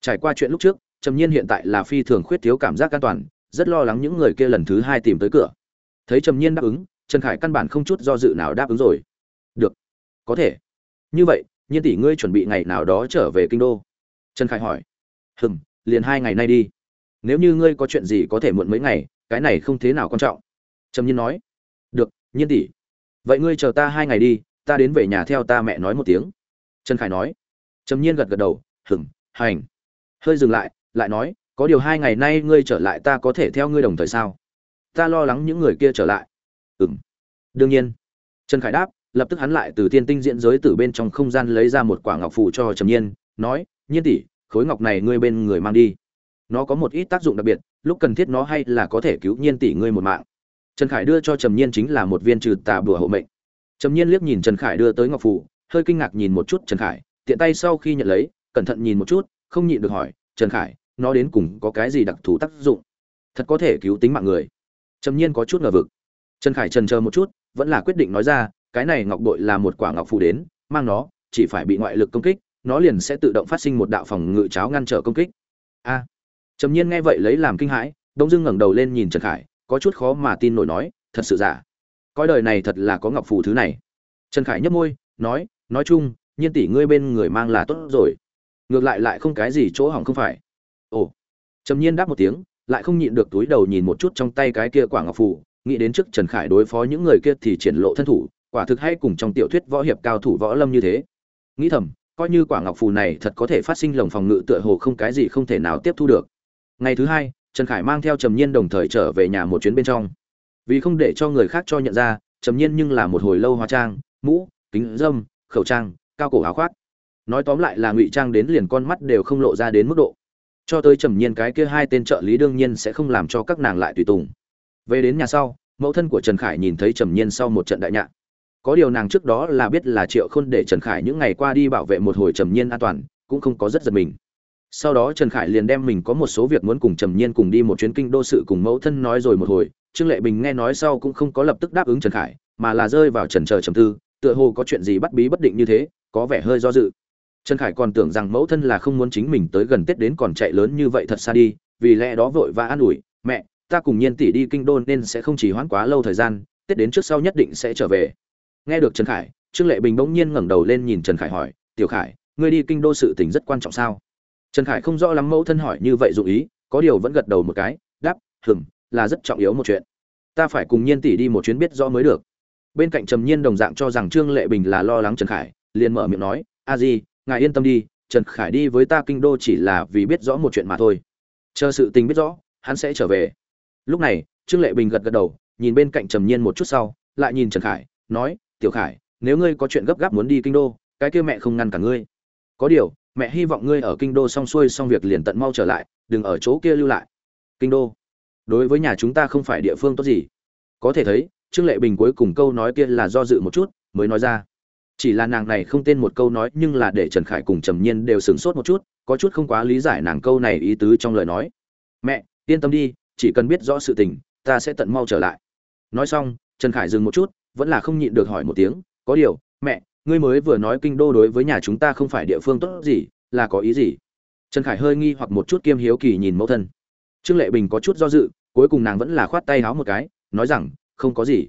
Trải qua chuyện lúc trước, trầm nhiên hiện tại là phi thường khuyết thiếu cảm giác an toàn, rất lo lắng những người kia lần thứ hai tìm tới cửa. Thấy trầm nhiên đáp ứng, trần khải căn bản không chút do dự nào đáp ứng rồi. Được, có thể. Như vậy, nhiên tỷ ngươi chuẩn bị ngày nào đó trở về kinh đô? Trần khải hỏi. Hừm, liền hai ngày nay đi nếu như ngươi có chuyện gì có thể muộn mấy ngày, cái này không thế nào quan trọng. Trầm nhiên nói, được, nhiên tỷ. Vậy ngươi chờ ta hai ngày đi, ta đến về nhà theo ta mẹ nói một tiếng. Trần khải nói. Trầm nhiên gật gật đầu hừng hành. Hơi dừng lại lại nói, có điều hai ngày nay ngươi trở lại ta có thể theo ngươi đồng thời sao? Ta lo lắng những người kia trở lại. Ừng đương nhiên. Trần khải đáp, lập tức hắn lại từ tiên tinh diễn giới từ bên trong không gian lấy ra một quả ngọc phù cho trầm nhiên, nói, nhiên tỷ, khối ngọc này ngươi bên người mang đi nó có một ít tác dụng đặc biệt, lúc cần thiết nó hay là có thể cứu nhiên tỷ ngươi một mạng. Trần khải đưa cho trầm nhiên chính là một viên trừ tà bùa hộ mệnh. Trầm nhiên liếc nhìn trần khải đưa tới ngọc phù hơi kinh ngạc nhìn một chút trần khải, tiện tay sau khi nhận lấy, cẩn thận nhìn một chút, không nhịn được hỏi, trần khải, nó đến cùng có cái gì đặc thù tác dụng? Thật có thể cứu tính mạng người? Trầm nhiên có chút ngờ vực. Trần khải trần chờ một chút, vẫn là quyết định nói ra, cái này ngọc bội là một quả ngọc phù đến, mang nó, chỉ phải bị ngoại lực công kích, nó liền sẽ tự động phát sinh một đạo phòng ngự cháo ngăn trở công kích. A trầm nhiên nghe vậy lấy làm kinh hãi đông dưng ngẩng đầu lên nhìn trần khải, có chút khó mà tin nổi nói, thật sự giả? Coi đời này thật là có ngọc phù thứ này. Trần khải nhấp môi, nói nói chung, nhiên tỷ ngươi bên người mang là tốt rồi. Ngược lại lại không cái gì chỗ hỏng không phải. Ồ. Trầm nhiên đáp một tiếng, lại không nhịn được túi đầu nhìn một chút trong tay cái kia quả ngọc phù, nghĩ đến trước trần khải đối phó những người kia thì triển lộ thân thủ, quả thực hay cùng trong tiểu thuyết võ hiệp cao thủ võ lâm như thế. Nghĩ thầm, coi như quả ngọc phù này thật có thể phát sinh lồng phòng ngự tựa hồ không cái gì không thể nào tiếp thu được ngày thứ hai, trần khải mang theo trầm nhiên đồng thời trở về nhà một chuyến bên trong. Vì không để cho người khác cho nhận ra, trầm nhiên nhưng là một hồi lâu hóa trang, mũ, kính dâm khẩu trang, cao cổ áo khoác. Nói tóm lại là ngụy trang đến liền con mắt đều không lộ ra đến mức độ. Cho tới trầm nhiên cái kia hai tên trợ lý đương nhiên sẽ không làm cho các nàng lại tùy tùng. Về đến nhà sau, mẫu thân của trần khải nhìn thấy trầm nhiên sau một trận đại nhạc. Có điều nàng trước đó là biết là triệu khôn để trần khải những ngày qua đi bảo vệ một hồi trầm nhiên an toàn, cũng không có rất giật mình sau đó trần khải liền đem mình có một số việc muốn cùng trầm nhiên cùng đi một chuyến kinh đô sự cùng mẫu thân nói rồi một hồi, trương lệ bình nghe nói sau cũng không có lập tức đáp ứng trần khải, mà là rơi vào trần chờ trầm tư, tựa hồ có chuyện gì bắt bí bất định như thế, có vẻ hơi do dự. Trần khải còn tưởng rằng mẫu thân là không muốn chính mình tới gần tết đến còn chạy lớn như vậy thật xa đi, vì lẽ đó vội và an ủi, mẹ, ta cùng nhiên tỷ đi kinh đô nên sẽ không chỉ hoãn quá lâu thời gian, tết đến trước sau nhất định sẽ trở về. Nghe được trần khải, trương lệ bình bỗng nhiên ngẩng đầu lên nhìn trần khải hỏi, tiểu khải, ngươi đi kinh đô sự tình rất quan trọng sao? Trần khải không rõ lắm mẫu thân hỏi như vậy dụng ý, có điều vẫn gật đầu một cái, đáp hừng là rất trọng yếu một chuyện. Ta phải cùng nhiên tỷ đi một chuyến biết rõ mới được. Bên cạnh trầm nhiên đồng dạng cho rằng trương lệ bình là lo lắng trần khải, liền mở miệng nói, a di, ngài yên tâm đi, trần khải đi với ta kinh đô chỉ là vì biết rõ một chuyện mà thôi. Chờ sự tình biết rõ, hắn sẽ trở về. Lúc này, trương lệ bình gật gật đầu, nhìn bên cạnh trầm nhiên một chút sau, lại nhìn trần khải, nói, tiểu khải, nếu ngươi có chuyện gấp gáp muốn đi kinh đô, cái kia mẹ không ngăn cả ngươi. Có điều mẹ hy vọng ngươi ở kinh đô xong xuôi xong việc liền tận mau trở lại, đừng ở chỗ kia lưu lại. Kinh đô, đối với nhà chúng ta không phải địa phương tốt gì. Có thể thấy, trương lệ bình cuối cùng câu nói kia là do dự một chút, mới nói ra. Chỉ là nàng này không tên một câu nói, nhưng là để trần khải cùng trầm nhiên đều sửng sốt một chút, có chút không quá lý giải nàng câu này ý tứ trong lời nói. Mẹ, yên tâm đi, chỉ cần biết rõ sự tình, ta sẽ tận mau trở lại. Nói xong, trần khải dừng một chút, vẫn là không nhịn được hỏi một tiếng, có điều, mẹ ngươi mới vừa nói kinh đô đối với nhà chúng ta không phải địa phương tốt gì, là có ý gì? Trần khải hơi nghi hoặc một chút kiêm hiếu kỳ nhìn mẫu thân. Trương lệ bình có chút do dự, cuối cùng nàng vẫn là khoát tay háo một cái, nói rằng, không có gì.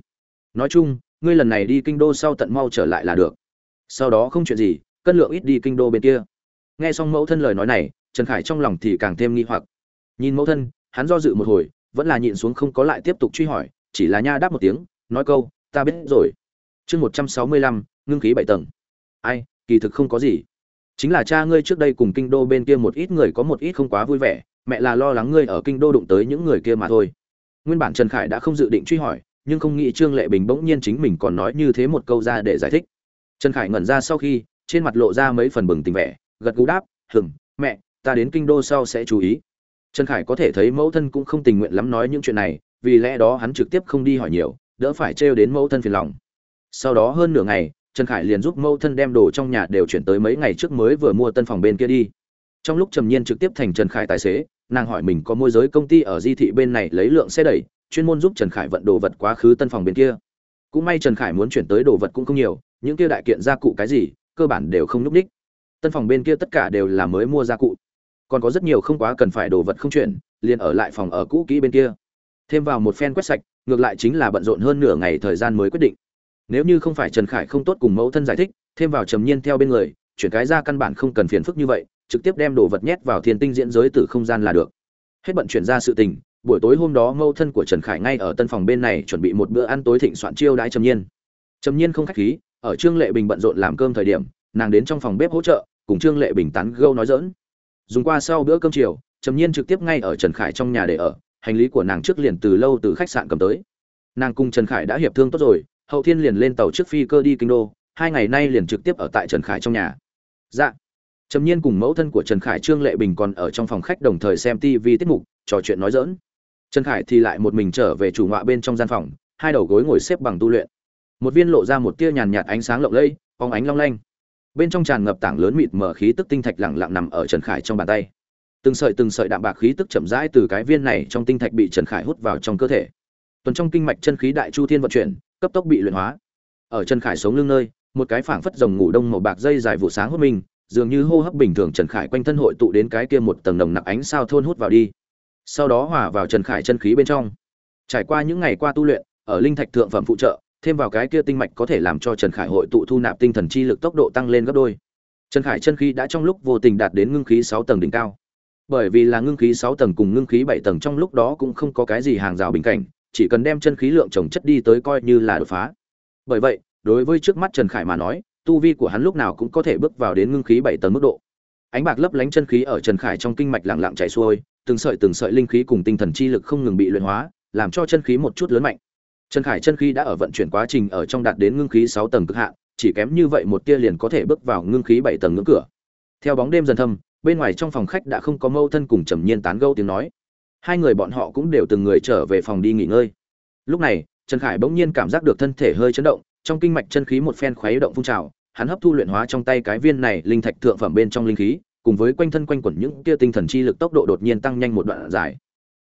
Nói chung, ngươi lần này đi kinh đô sau tận mau trở lại là được. Sau đó không chuyện gì, cân lượng ít đi kinh đô bên kia. Nghe xong mẫu thân lời nói này, trần khải trong lòng thì càng thêm nghi hoặc. Nhìn mẫu thân, hắn do dự một hồi, vẫn là nhịn xuống không có lại tiếp tục truy hỏi, chỉ là nha đáp một tiếng, nói câu, ta biết rồi. Chương một trăm sáu mươi lăm ngưng khí bảy tầng. Ai, kỳ thực không có gì. Chính là cha ngươi trước đây cùng kinh đô bên kia một ít người có một ít không quá vui vẻ, mẹ là lo lắng ngươi ở kinh đô đụng tới những người kia mà thôi. Nguyên bản trần khải đã không dự định truy hỏi, nhưng không nghĩ trương lệ bình bỗng nhiên chính mình còn nói như thế một câu ra để giải thích. Trần khải ngẩn ra sau khi, trên mặt lộ ra mấy phần bừng tình vẻ, gật cú đáp hừng mẹ, ta đến kinh đô sau sẽ chú ý. Trần khải có thể thấy mẫu thân cũng không tình nguyện lắm nói những chuyện này, vì lẽ đó hắn trực tiếp không đi hỏi nhiều, đỡ phải trêu đến mẫu thân phiền lòng. Sau đó hơn nửa ngày trần khải liền giúp mẫu thân đem đồ trong nhà đều chuyển tới mấy ngày trước mới vừa mua tân phòng bên kia đi. Trong lúc trầm nhiên trực tiếp thành trần khải tài xế, nàng hỏi mình có môi giới công ty ở di thị bên này lấy lượng xe đẩy, chuyên môn giúp trần khải vận đồ vật quá khứ tân phòng bên kia. Cũng may trần khải muốn chuyển tới đồ vật cũng không nhiều, những kia đại kiện gia cụ cái gì, cơ bản đều không núp đích. Tân phòng bên kia tất cả đều là mới mua gia cụ. Còn có rất nhiều không quá cần phải đồ vật không chuyển, liền ở lại phòng ở cũ kỹ bên kia. Thêm vào một phen quét sạch, ngược lại chính là bận rộn hơn nửa ngày thời gian mới quyết định nếu như không phải trần khải không tốt cùng mẫu thân giải thích, thêm vào trầm nhiên theo bên người, chuyển cái ra căn bản không cần phiền phức như vậy, trực tiếp đem đồ vật nhét vào thiên tinh diễn giới từ không gian là được. Hết bận chuyển ra sự tình, buổi tối hôm đó mẫu thân của trần khải ngay ở tân phòng bên này chuẩn bị một bữa ăn tối thịnh soạn chiêu đãi trầm nhiên. Trầm nhiên không khách khí, ở trương lệ bình bận rộn làm cơm thời điểm, nàng đến trong phòng bếp hỗ trợ, cùng trương lệ bình tán gâu nói dỡn dùng qua sau bữa cơm chiều, trầm nhiên trực tiếp ngay ở trần khải trong nhà để ở, hành lý của nàng trước liền từ lâu từ khách sạn cầm tới. Nàng cùng trần khải đã hiệp thương tốt rồi hậu thiên liền lên tàu trước phi cơ đi kinh đô, hai ngày nay liền trực tiếp ở tại trần khải trong nhà. Dạ. Trầm nhiên cùng mẫu thân của trần khải trương lệ bình còn ở trong phòng khách đồng thời xem tv tiết mục, trò chuyện nói dỡn trần khải thì lại một mình trở về chủ ngọa bên trong gian phòng, hai đầu gối ngồi xếp bằng tu luyện. Một viên lộ ra một tia nhàn nhạt ánh sáng lộng lẫy phóng ánh long lanh. Bên trong tràn ngập tảng lớn mịt mở khí tức tinh thạch lẳng lặng nằm ở trần khải trong bàn tay. Từng sợi từng sợi đạm bạc khí tức chậm rãi từ cái viên này trong tinh thạch bị trần khải hút vào trong cơ thể. Tuần trong kinh mạch chân khí đại chu thiên vận chuyển cấp tốc bị luyện hóa. Ở trần khải sống lưng nơi, một cái phảng phất rồng ngủ đông màu bạc dây dài vụ sáng hút mình, dường như hô hấp bình thường trần khải quanh thân hội tụ đến cái kia một tầng nồng nặc ánh sao thôn hút vào đi. Sau đó hòa vào trần khải chân khí bên trong. Trải qua những ngày qua tu luyện, ở linh thạch thượng phẩm phụ trợ, thêm vào cái kia tinh mạch có thể làm cho trần khải hội tụ thu nạp tinh thần chi lực tốc độ tăng lên gấp đôi. Trần khải chân khí đã trong lúc vô tình đạt đến ngưng khí sáu tầng đỉnh cao. Bởi vì là ngưng khí sáu tầng cùng ngưng khí bảy tầng trong lúc đó cũng không có cái gì hàng rào bình cảnh chỉ cần đem chân khí lượng trồng chất đi tới coi như là đột phá. Bởi vậy, đối với trước mắt trần khải mà nói, tu vi của hắn lúc nào cũng có thể bước vào đến ngưng khí bảy tầng mức độ. Ánh bạc lấp lánh chân khí ở trần khải trong kinh mạch lặng lặng chảy xuôi, từng sợi từng sợi linh khí cùng tinh thần chi lực không ngừng bị luyện hóa, làm cho chân khí một chút lớn mạnh. Trần khải chân khí đã ở vận chuyển quá trình ở trong đạt đến ngưng khí sáu tầng cực hạn, chỉ kém như vậy một tia liền có thể bước vào ngưng khí bảy tầng ngưỡng cửa. Theo bóng đêm dần thâm, bên ngoài trong phòng khách đã không có mâu thân cùng trầm nhiên tán gẫu tiếng nói hai người bọn họ cũng đều từng người trở về phòng đi nghỉ ngơi. Lúc này, trần khải bỗng nhiên cảm giác được thân thể hơi chấn động, trong kinh mạch chân khí một phen khuấy động phun trào, hắn hấp thu luyện hóa trong tay cái viên này linh thạch thượng phẩm bên trong linh khí, cùng với quanh thân quanh quẩn những tia tinh thần chi lực tốc độ đột nhiên tăng nhanh một đoạn dài.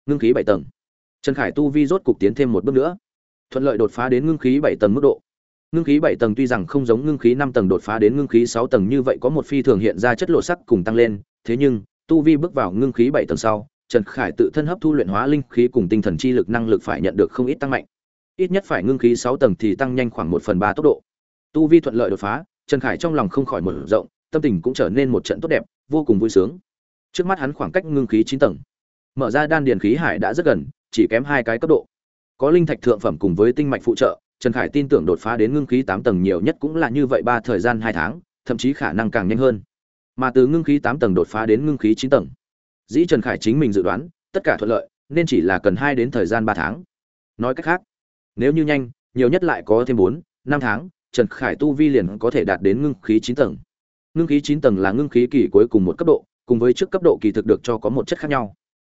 Ngưng khí bảy tầng. Trần khải tu vi rốt cục tiến thêm một bước nữa. Thuận lợi đột phá đến ngưng khí bảy tầng mức độ. Ngưng khí bảy tầng tuy rằng không giống ngưng khí năm tầng đột phá đến ngưng khí sáu tầng như vậy có một phi thường hiện ra chất lộ sắc cùng tăng lên, thế nhưng, tu vi bước vào ngưng khí bảy tầng sau trần khải tự thân hấp thu luyện hóa linh khí cùng tinh thần chi lực năng lực phải nhận được không ít tăng mạnh. Ít nhất phải ngưng khí sáu tầng thì tăng nhanh khoảng một phần ba tốc độ. Tu vi thuận lợi đột phá, trần khải trong lòng không khỏi mở rộng, tâm tình cũng trở nên một trận tốt đẹp, vô cùng vui sướng. Trước mắt hắn khoảng cách ngưng khí chín tầng. Mở ra đan điền khí hải đã rất gần, chỉ kém hai cái cấp độ. Có linh thạch thượng phẩm cùng với tinh mạch phụ trợ, trần khải tin tưởng đột phá đến ngưng khí tám tầng nhiều nhất cũng là như vậy ba thời gian hai tháng, thậm chí khả năng càng nhanh hơn. Mà từ ngưng khí tám tầng đột phá đến ngưng khí chín tầng dĩ trần khải chính mình dự đoán, tất cả thuận lợi, nên chỉ là cần hai đến thời gian ba tháng. Nói cách khác, nếu như nhanh, nhiều nhất lại có thêm bốn, năm tháng, trần khải tu vi liền có thể đạt đến ngưng khí chín tầng. Ngưng khí chín tầng là ngưng khí kỳ cuối cùng một cấp độ, cùng với trước cấp độ kỳ thực được cho có một chất khác nhau.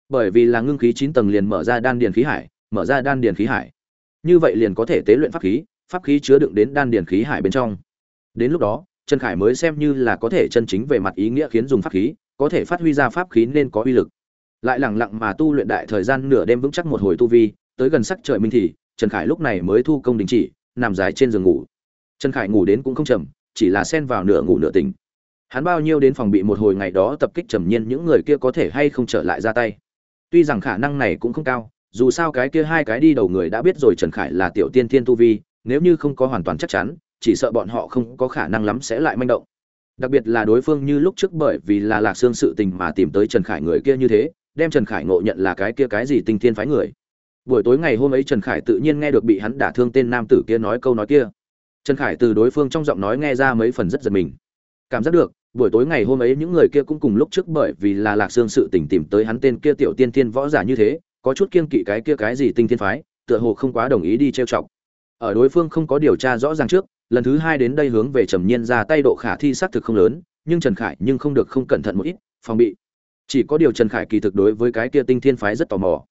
Bởi vì là ngưng khí chín tầng liền mở ra đan điền khí hải, mở ra đan điền khí hải. Như vậy liền có thể tế luyện pháp khí pháp khí chứa đựng đến đan điền khí hải bên trong. Đến lúc đó, trần khải mới xem như là có thể chân chính về mặt ý nghĩa khiến dùng pháp khí có thể phát huy ra pháp khí nên có uy lực. Lại lẳng lặng mà tu luyện đại thời gian nửa đêm vững chắc một hồi tu vi, tới gần sắc trời minh thì, trần khải lúc này mới thu công đình chỉ, nằm dài trên giường ngủ. Trần khải ngủ đến cũng không chậm, chỉ là xen vào nửa ngủ nửa tỉnh. Hắn bao nhiêu đến phòng bị một hồi ngày đó tập kích trầm nhiên những người kia có thể hay không trở lại ra tay. Tuy rằng khả năng này cũng không cao, dù sao cái kia hai cái đi đầu người đã biết rồi trần khải là tiểu tiên thiên tu vi, nếu như không có hoàn toàn chắc chắn, chỉ sợ bọn họ không có khả năng lắm sẽ lại manh động đặc biệt là đối phương như lúc trước bởi vì là lạc xương sự tình mà tìm tới trần khải người kia như thế, đem trần khải ngộ nhận là cái kia cái gì tinh thiên phái người. Buổi tối ngày hôm ấy trần khải tự nhiên nghe được bị hắn đả thương tên nam tử kia nói câu nói kia. Trần khải từ đối phương trong giọng nói nghe ra mấy phần rất giật mình. Cảm giác được, buổi tối ngày hôm ấy những người kia cũng cùng lúc trước bởi vì là lạc xương sự tình tìm tới hắn tên kia tiểu tiên thiên võ giả như thế, có chút kiên kỵ cái kia cái gì tinh thiên phái, tựa hồ không quá đồng ý đi trêu chọc. Ở đối phương không có điều tra rõ ràng trước lần thứ hai đến đây hướng về trầm nhiên ra tay độ khả thi xác thực không lớn, nhưng trần khải nhưng không được không cẩn thận một ít, phòng bị. Chỉ có điều trần khải kỳ thực đối với cái kia tinh thiên phái rất tò mò.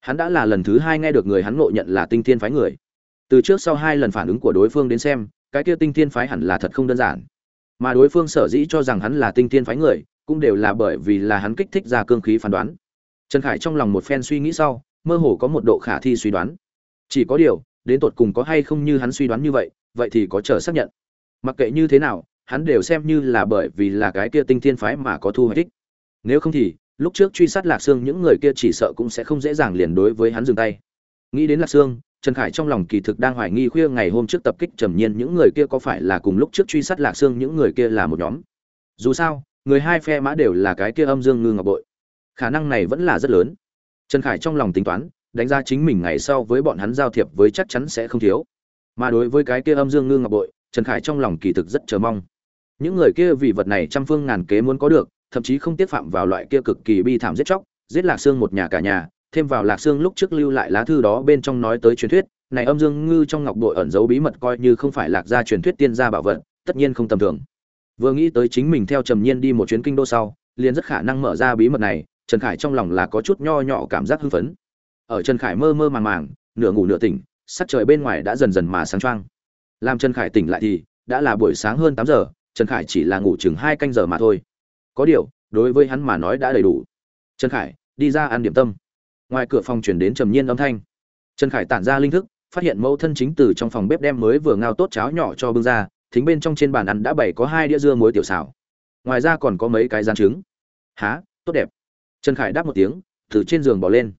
Hắn đã là lần thứ hai nghe được người hắn ngộ nhận là tinh thiên phái người. Từ trước sau hai lần phản ứng của đối phương đến xem, cái kia tinh thiên phái hẳn là thật không đơn giản. Mà đối phương sở dĩ cho rằng hắn là tinh thiên phái người, cũng đều là bởi vì là hắn kích thích ra cương khí phán đoán. Trần khải trong lòng một phen suy nghĩ sau, mơ hồ có một độ khả thi suy đoán. Chỉ có điều, đến tột cùng có hay không như hắn suy đoán như vậy vậy thì có chờ xác nhận. Mặc kệ như thế nào, hắn đều xem như là bởi vì là cái kia tinh thiên phái mà có thu hoạch thích. Nếu không thì, lúc trước truy sát lạc sương những người kia chỉ sợ cũng sẽ không dễ dàng liền đối với hắn dừng tay. Nghĩ đến lạc sương, trần khải trong lòng kỳ thực đang hoài nghi khuya ngày hôm trước tập kích trầm nhiên những người kia có phải là cùng lúc trước truy sát lạc sương những người kia là một nhóm. Dù sao, người hai phe mã đều là cái kia âm dương ngư ngọc bội. Khả năng này vẫn là rất lớn. Trần khải trong lòng tính toán, đánh giá chính mình ngày sau với bọn hắn giao thiệp với chắc chắn sẽ không thiếu mà đối với cái kia âm dương ngư ngọc bội, trần khải trong lòng kỳ thực rất chờ mong. Những người kia vì vật này trăm phương ngàn kế muốn có được, thậm chí không tiết phạm vào loại kia cực kỳ bi thảm giết chóc, giết lạc xương một nhà cả nhà, thêm vào lạc xương lúc trước lưu lại lá thư đó bên trong nói tới truyền thuyết, này âm dương ngư trong ngọc bội ẩn giấu bí mật coi như không phải lạc gia truyền thuyết tiên gia bảo vật, tất nhiên không tầm thường. Vừa nghĩ tới chính mình theo trầm nhiên đi một chuyến kinh đô sau, liền rất khả năng mở ra bí mật này, trần khải trong lòng là có chút nho nhỏ cảm giác hưng phấn. Ở trần khải mơ mơ màng màng, nửa ngủ nửa tỉnh sắc trời bên ngoài đã dần dần mà sáng choang. Làm trần khải tỉnh lại thì, đã là buổi sáng hơn tám giờ, trần khải chỉ là ngủ chừng hai canh giờ mà thôi. Có điều, đối với hắn mà nói đã đầy đủ. Trần khải, đi ra ăn điểm tâm. Ngoài cửa phòng truyền đến trầm nhiên âm thanh. Trần khải tản ra linh thức, phát hiện mẫu thân chính từ trong phòng bếp đem mới vừa ngao tốt cháo nhỏ cho bưng ra, thính bên trong trên bàn ăn đã bày có hai đĩa dưa muối tiểu xào. Ngoài ra còn có mấy cái rán trứng. Há tốt đẹp. Trần khải đáp một tiếng, từ trên giường bỏ lên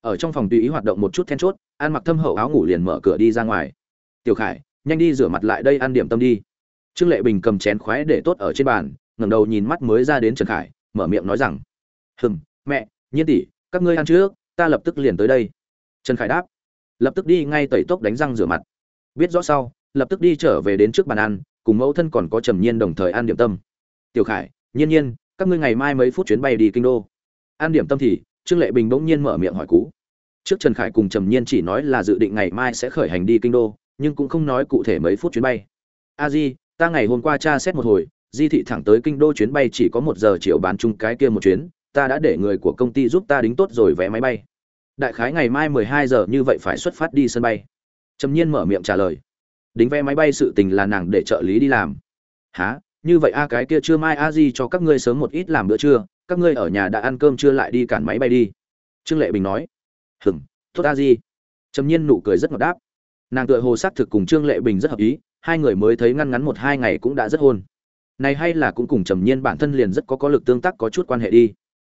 ở trong phòng tùy ý hoạt động một chút then chốt ăn mặc thâm hậu áo ngủ liền mở cửa đi ra ngoài. Tiểu khải, nhanh đi rửa mặt lại đây ăn điểm tâm đi. Trương lệ bình cầm chén khoái để tốt ở trên bàn, ngẩng đầu nhìn mắt mới ra đến trần khải, mở miệng nói rằng, hừm, mẹ, nhiên tỷ, các ngươi ăn trước, ta lập tức liền tới đây. Trần khải đáp, lập tức đi ngay tẩy tốc đánh răng rửa mặt. Biết rõ sau, lập tức đi trở về đến trước bàn ăn, cùng mẫu thân còn có trầm nhiên đồng thời ăn điểm tâm. Tiểu khải, nhiên nhiên, các ngươi ngày mai mấy phút chuyến bay đi kinh đô? Ăn điểm tâm thì trương lệ bình bỗng nhiên mở miệng hỏi cú. Trước trần khải cùng trầm nhiên chỉ nói là dự định ngày mai sẽ khởi hành đi kinh đô, nhưng cũng không nói cụ thể mấy phút chuyến bay. A di, ta ngày hôm qua tra xét một hồi, di thị thẳng tới kinh đô chuyến bay chỉ có một giờ chiều bán chung cái kia một chuyến, ta đã để người của công ty giúp ta đính tốt rồi vé máy bay. Đại khái ngày mai mười hai giờ như vậy phải xuất phát đi sân bay. Trầm nhiên mở miệng trả lời. Đính vé máy bay sự tình là nàng để trợ lý đi làm. Há như vậy a, cái kia chưa mai a di cho các ngươi sớm một ít làm bữa trưa các ngươi ở nhà đã ăn cơm chưa lại đi cản máy bay đi. Trương lệ bình nói. Hừm tốt a di trầm nhiên nụ cười rất ngọt đáp. Nàng tựa hồ xác thực cùng trương lệ bình rất hợp ý, hai người mới thấy ngăn ngắn một hai ngày cũng đã rất hôn. Này hay là cũng cùng trầm nhiên bản thân liền rất có có lực tương tác có chút quan hệ đi.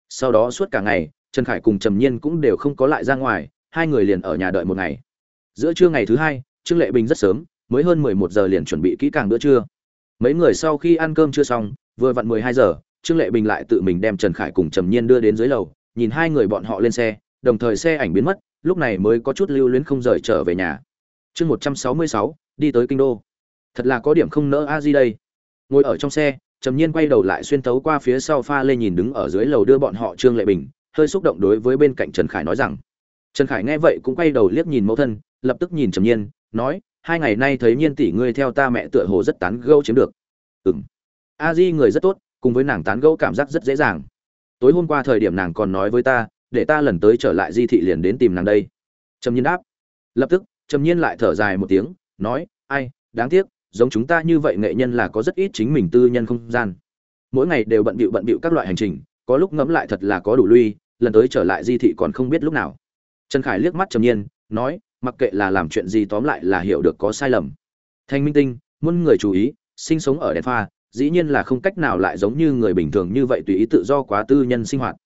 Sau đó suốt cả ngày, trần khải cùng trầm nhiên cũng đều không có lại ra ngoài, hai người liền ở nhà đợi một ngày. Giữa trưa ngày thứ hai, trương lệ bình rất sớm, mới hơn mười một giờ liền chuẩn bị kỹ càng bữa trưa. Mấy người sau khi ăn cơm chưa xong, vừa vặn mười hai giờ trương lệ bình lại tự mình đem trần khải cùng trầm nhiên đưa đến dưới lầu, nhìn hai người bọn họ lên xe, đồng thời xe ảnh biến mất, lúc này mới có chút lưu luyến không rời trở về nhà. Chương một trăm sáu mươi sáu, đi tới kinh đô. Thật là có điểm không nỡ a di đây. Ngồi ở trong xe, trầm nhiên quay đầu lại xuyên tấu qua phía sau pha lê nhìn đứng ở dưới lầu đưa bọn họ trương lệ bình, hơi xúc động đối với bên cạnh trần khải nói rằng, trần khải nghe vậy cũng quay đầu liếc nhìn mẫu thân, lập tức nhìn trầm nhiên, nói, hai ngày nay thấy nhiên tỷ ngươi theo ta mẹ tựa hồ rất tán gẫu chiếm được. Ừm. A di người rất tốt cùng với nàng tán gẫu cảm giác rất dễ dàng. Tối hôm qua thời điểm nàng còn nói với ta, để ta lần tới trở lại di thị liền đến tìm nàng đây. Trầm nhiên đáp. Lập tức, trầm nhiên lại thở dài một tiếng, nói, ai, đáng tiếc, giống chúng ta như vậy nghệ nhân là có rất ít chính mình tư nhân không gian. Mỗi ngày đều bận bịu bận bịu các loại hành trình, có lúc ngẫm lại thật là có đủ lui, lần tới trở lại di thị còn không biết lúc nào. Trần khải liếc mắt trầm nhiên, nói, mặc kệ là làm chuyện gì tóm lại là hiểu được có sai lầm. Thanh minh tinh, muôn người chú ý, sinh sống ở đèn pha dĩ nhiên là không cách nào lại giống như người bình thường như vậy tùy ý tự do quá tư nhân sinh hoạt.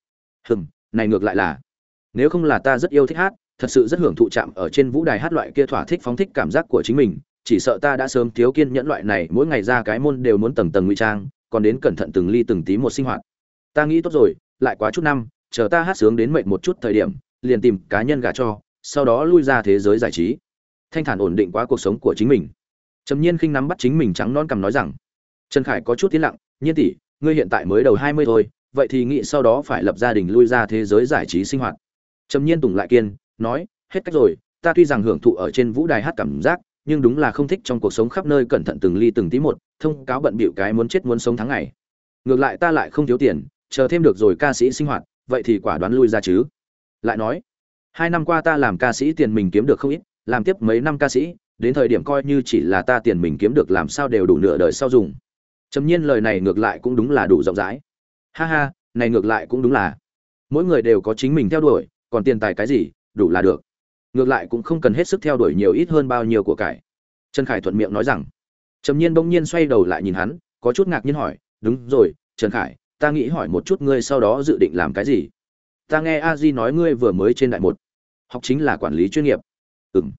Hừm, này ngược lại là, nếu không là ta rất yêu thích hát, thật sự rất hưởng thụ chạm ở trên vũ đài hát loại kia thỏa thích phóng thích cảm giác của chính mình, chỉ sợ ta đã sớm thiếu kiên nhẫn loại này, mỗi ngày ra cái môn đều muốn tầng tầng ngụy trang, còn đến cẩn thận từng ly từng tí một sinh hoạt. Ta nghĩ tốt rồi, lại quá chút năm, chờ ta hát sướng đến mệnh một chút thời điểm, liền tìm cá nhân gả cho, sau đó lui ra thế giới giải trí. Thanh thản ổn định quá cuộc sống của chính mình. Trầm nhiên khinh nắm bắt chính mình trắng non cầm nói rằng trần khải có chút tiến lặng, nhiên tỷ, ngươi hiện tại mới đầu hai mươi thôi, vậy thì nghĩ sau đó phải lập gia đình lui ra thế giới giải trí sinh hoạt. Trầm nhiên tùng lại kiên, nói, hết cách rồi, ta tuy rằng hưởng thụ ở trên vũ đài hát cảm giác, nhưng đúng là không thích trong cuộc sống khắp nơi cẩn thận từng ly từng tí một, thông cáo bận bịu cái muốn chết muốn sống tháng ngày. Ngược lại ta lại không thiếu tiền, chờ thêm được rồi ca sĩ sinh hoạt, vậy thì quả đoán lui ra chứ. Lại nói, hai năm qua ta làm ca sĩ tiền mình kiếm được không ít, làm tiếp mấy năm ca sĩ, đến thời điểm coi như chỉ là ta tiền mình kiếm được làm sao đều đủ nửa đời sau dùng trầm nhiên lời này ngược lại cũng đúng là đủ rộng rãi. Ha ha, này ngược lại cũng đúng là. Mỗi người đều có chính mình theo đuổi, còn tiền tài cái gì, đủ là được. Ngược lại cũng không cần hết sức theo đuổi nhiều ít hơn bao nhiêu của cải. Trần khải thuận miệng nói rằng. Trầm nhiên bỗng nhiên xoay đầu lại nhìn hắn, có chút ngạc nhiên hỏi, đúng rồi, trần khải, ta nghĩ hỏi một chút ngươi sau đó dự định làm cái gì? Ta nghe a di nói ngươi vừa mới trên đại một. Học chính là quản lý chuyên nghiệp. Ừ m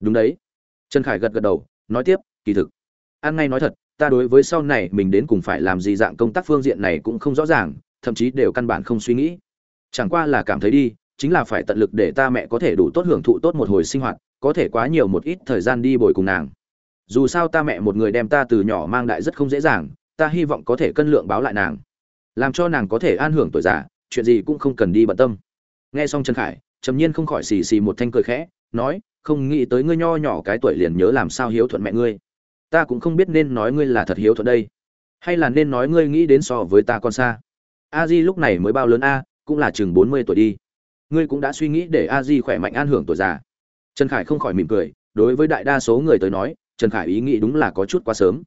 đúng đấy. Trần khải gật gật đầu, nói tiếp, kỳ thực an ngay nói thật ta đối với sau này mình đến cùng phải làm gì dạng công tác phương diện này cũng không rõ ràng, thậm chí đều căn bản không suy nghĩ. Chẳng qua là cảm thấy đi, chính là phải tận lực để ta mẹ có thể đủ tốt hưởng thụ tốt một hồi sinh hoạt, có thể quá nhiều một ít thời gian đi bồi cùng nàng. Dù sao ta mẹ một người đem ta từ nhỏ mang đại rất không dễ dàng, ta hy vọng có thể cân lượng báo lại nàng. Làm cho nàng có thể an hưởng tuổi già, chuyện gì cũng không cần đi bận tâm. Nghe xong trần khải, trầm nhiên không khỏi xì xì một thanh cười khẽ, nói, không nghĩ tới ngươi nho nhỏ cái tuổi liền nhớ làm sao hiếu thuận mẹ ngươi ta cũng không biết nên nói ngươi là thật hiếu thuận đây, hay là nên nói ngươi nghĩ đến so với ta còn xa. A di lúc này mới bao lớn a, cũng là chừng bốn mươi tuổi đi. Ngươi cũng đã suy nghĩ để a di khỏe mạnh an hưởng tuổi già. Trần khải không khỏi mỉm cười, đối với đại đa số người tới nói, trần khải ý nghĩ đúng là có chút quá sớm.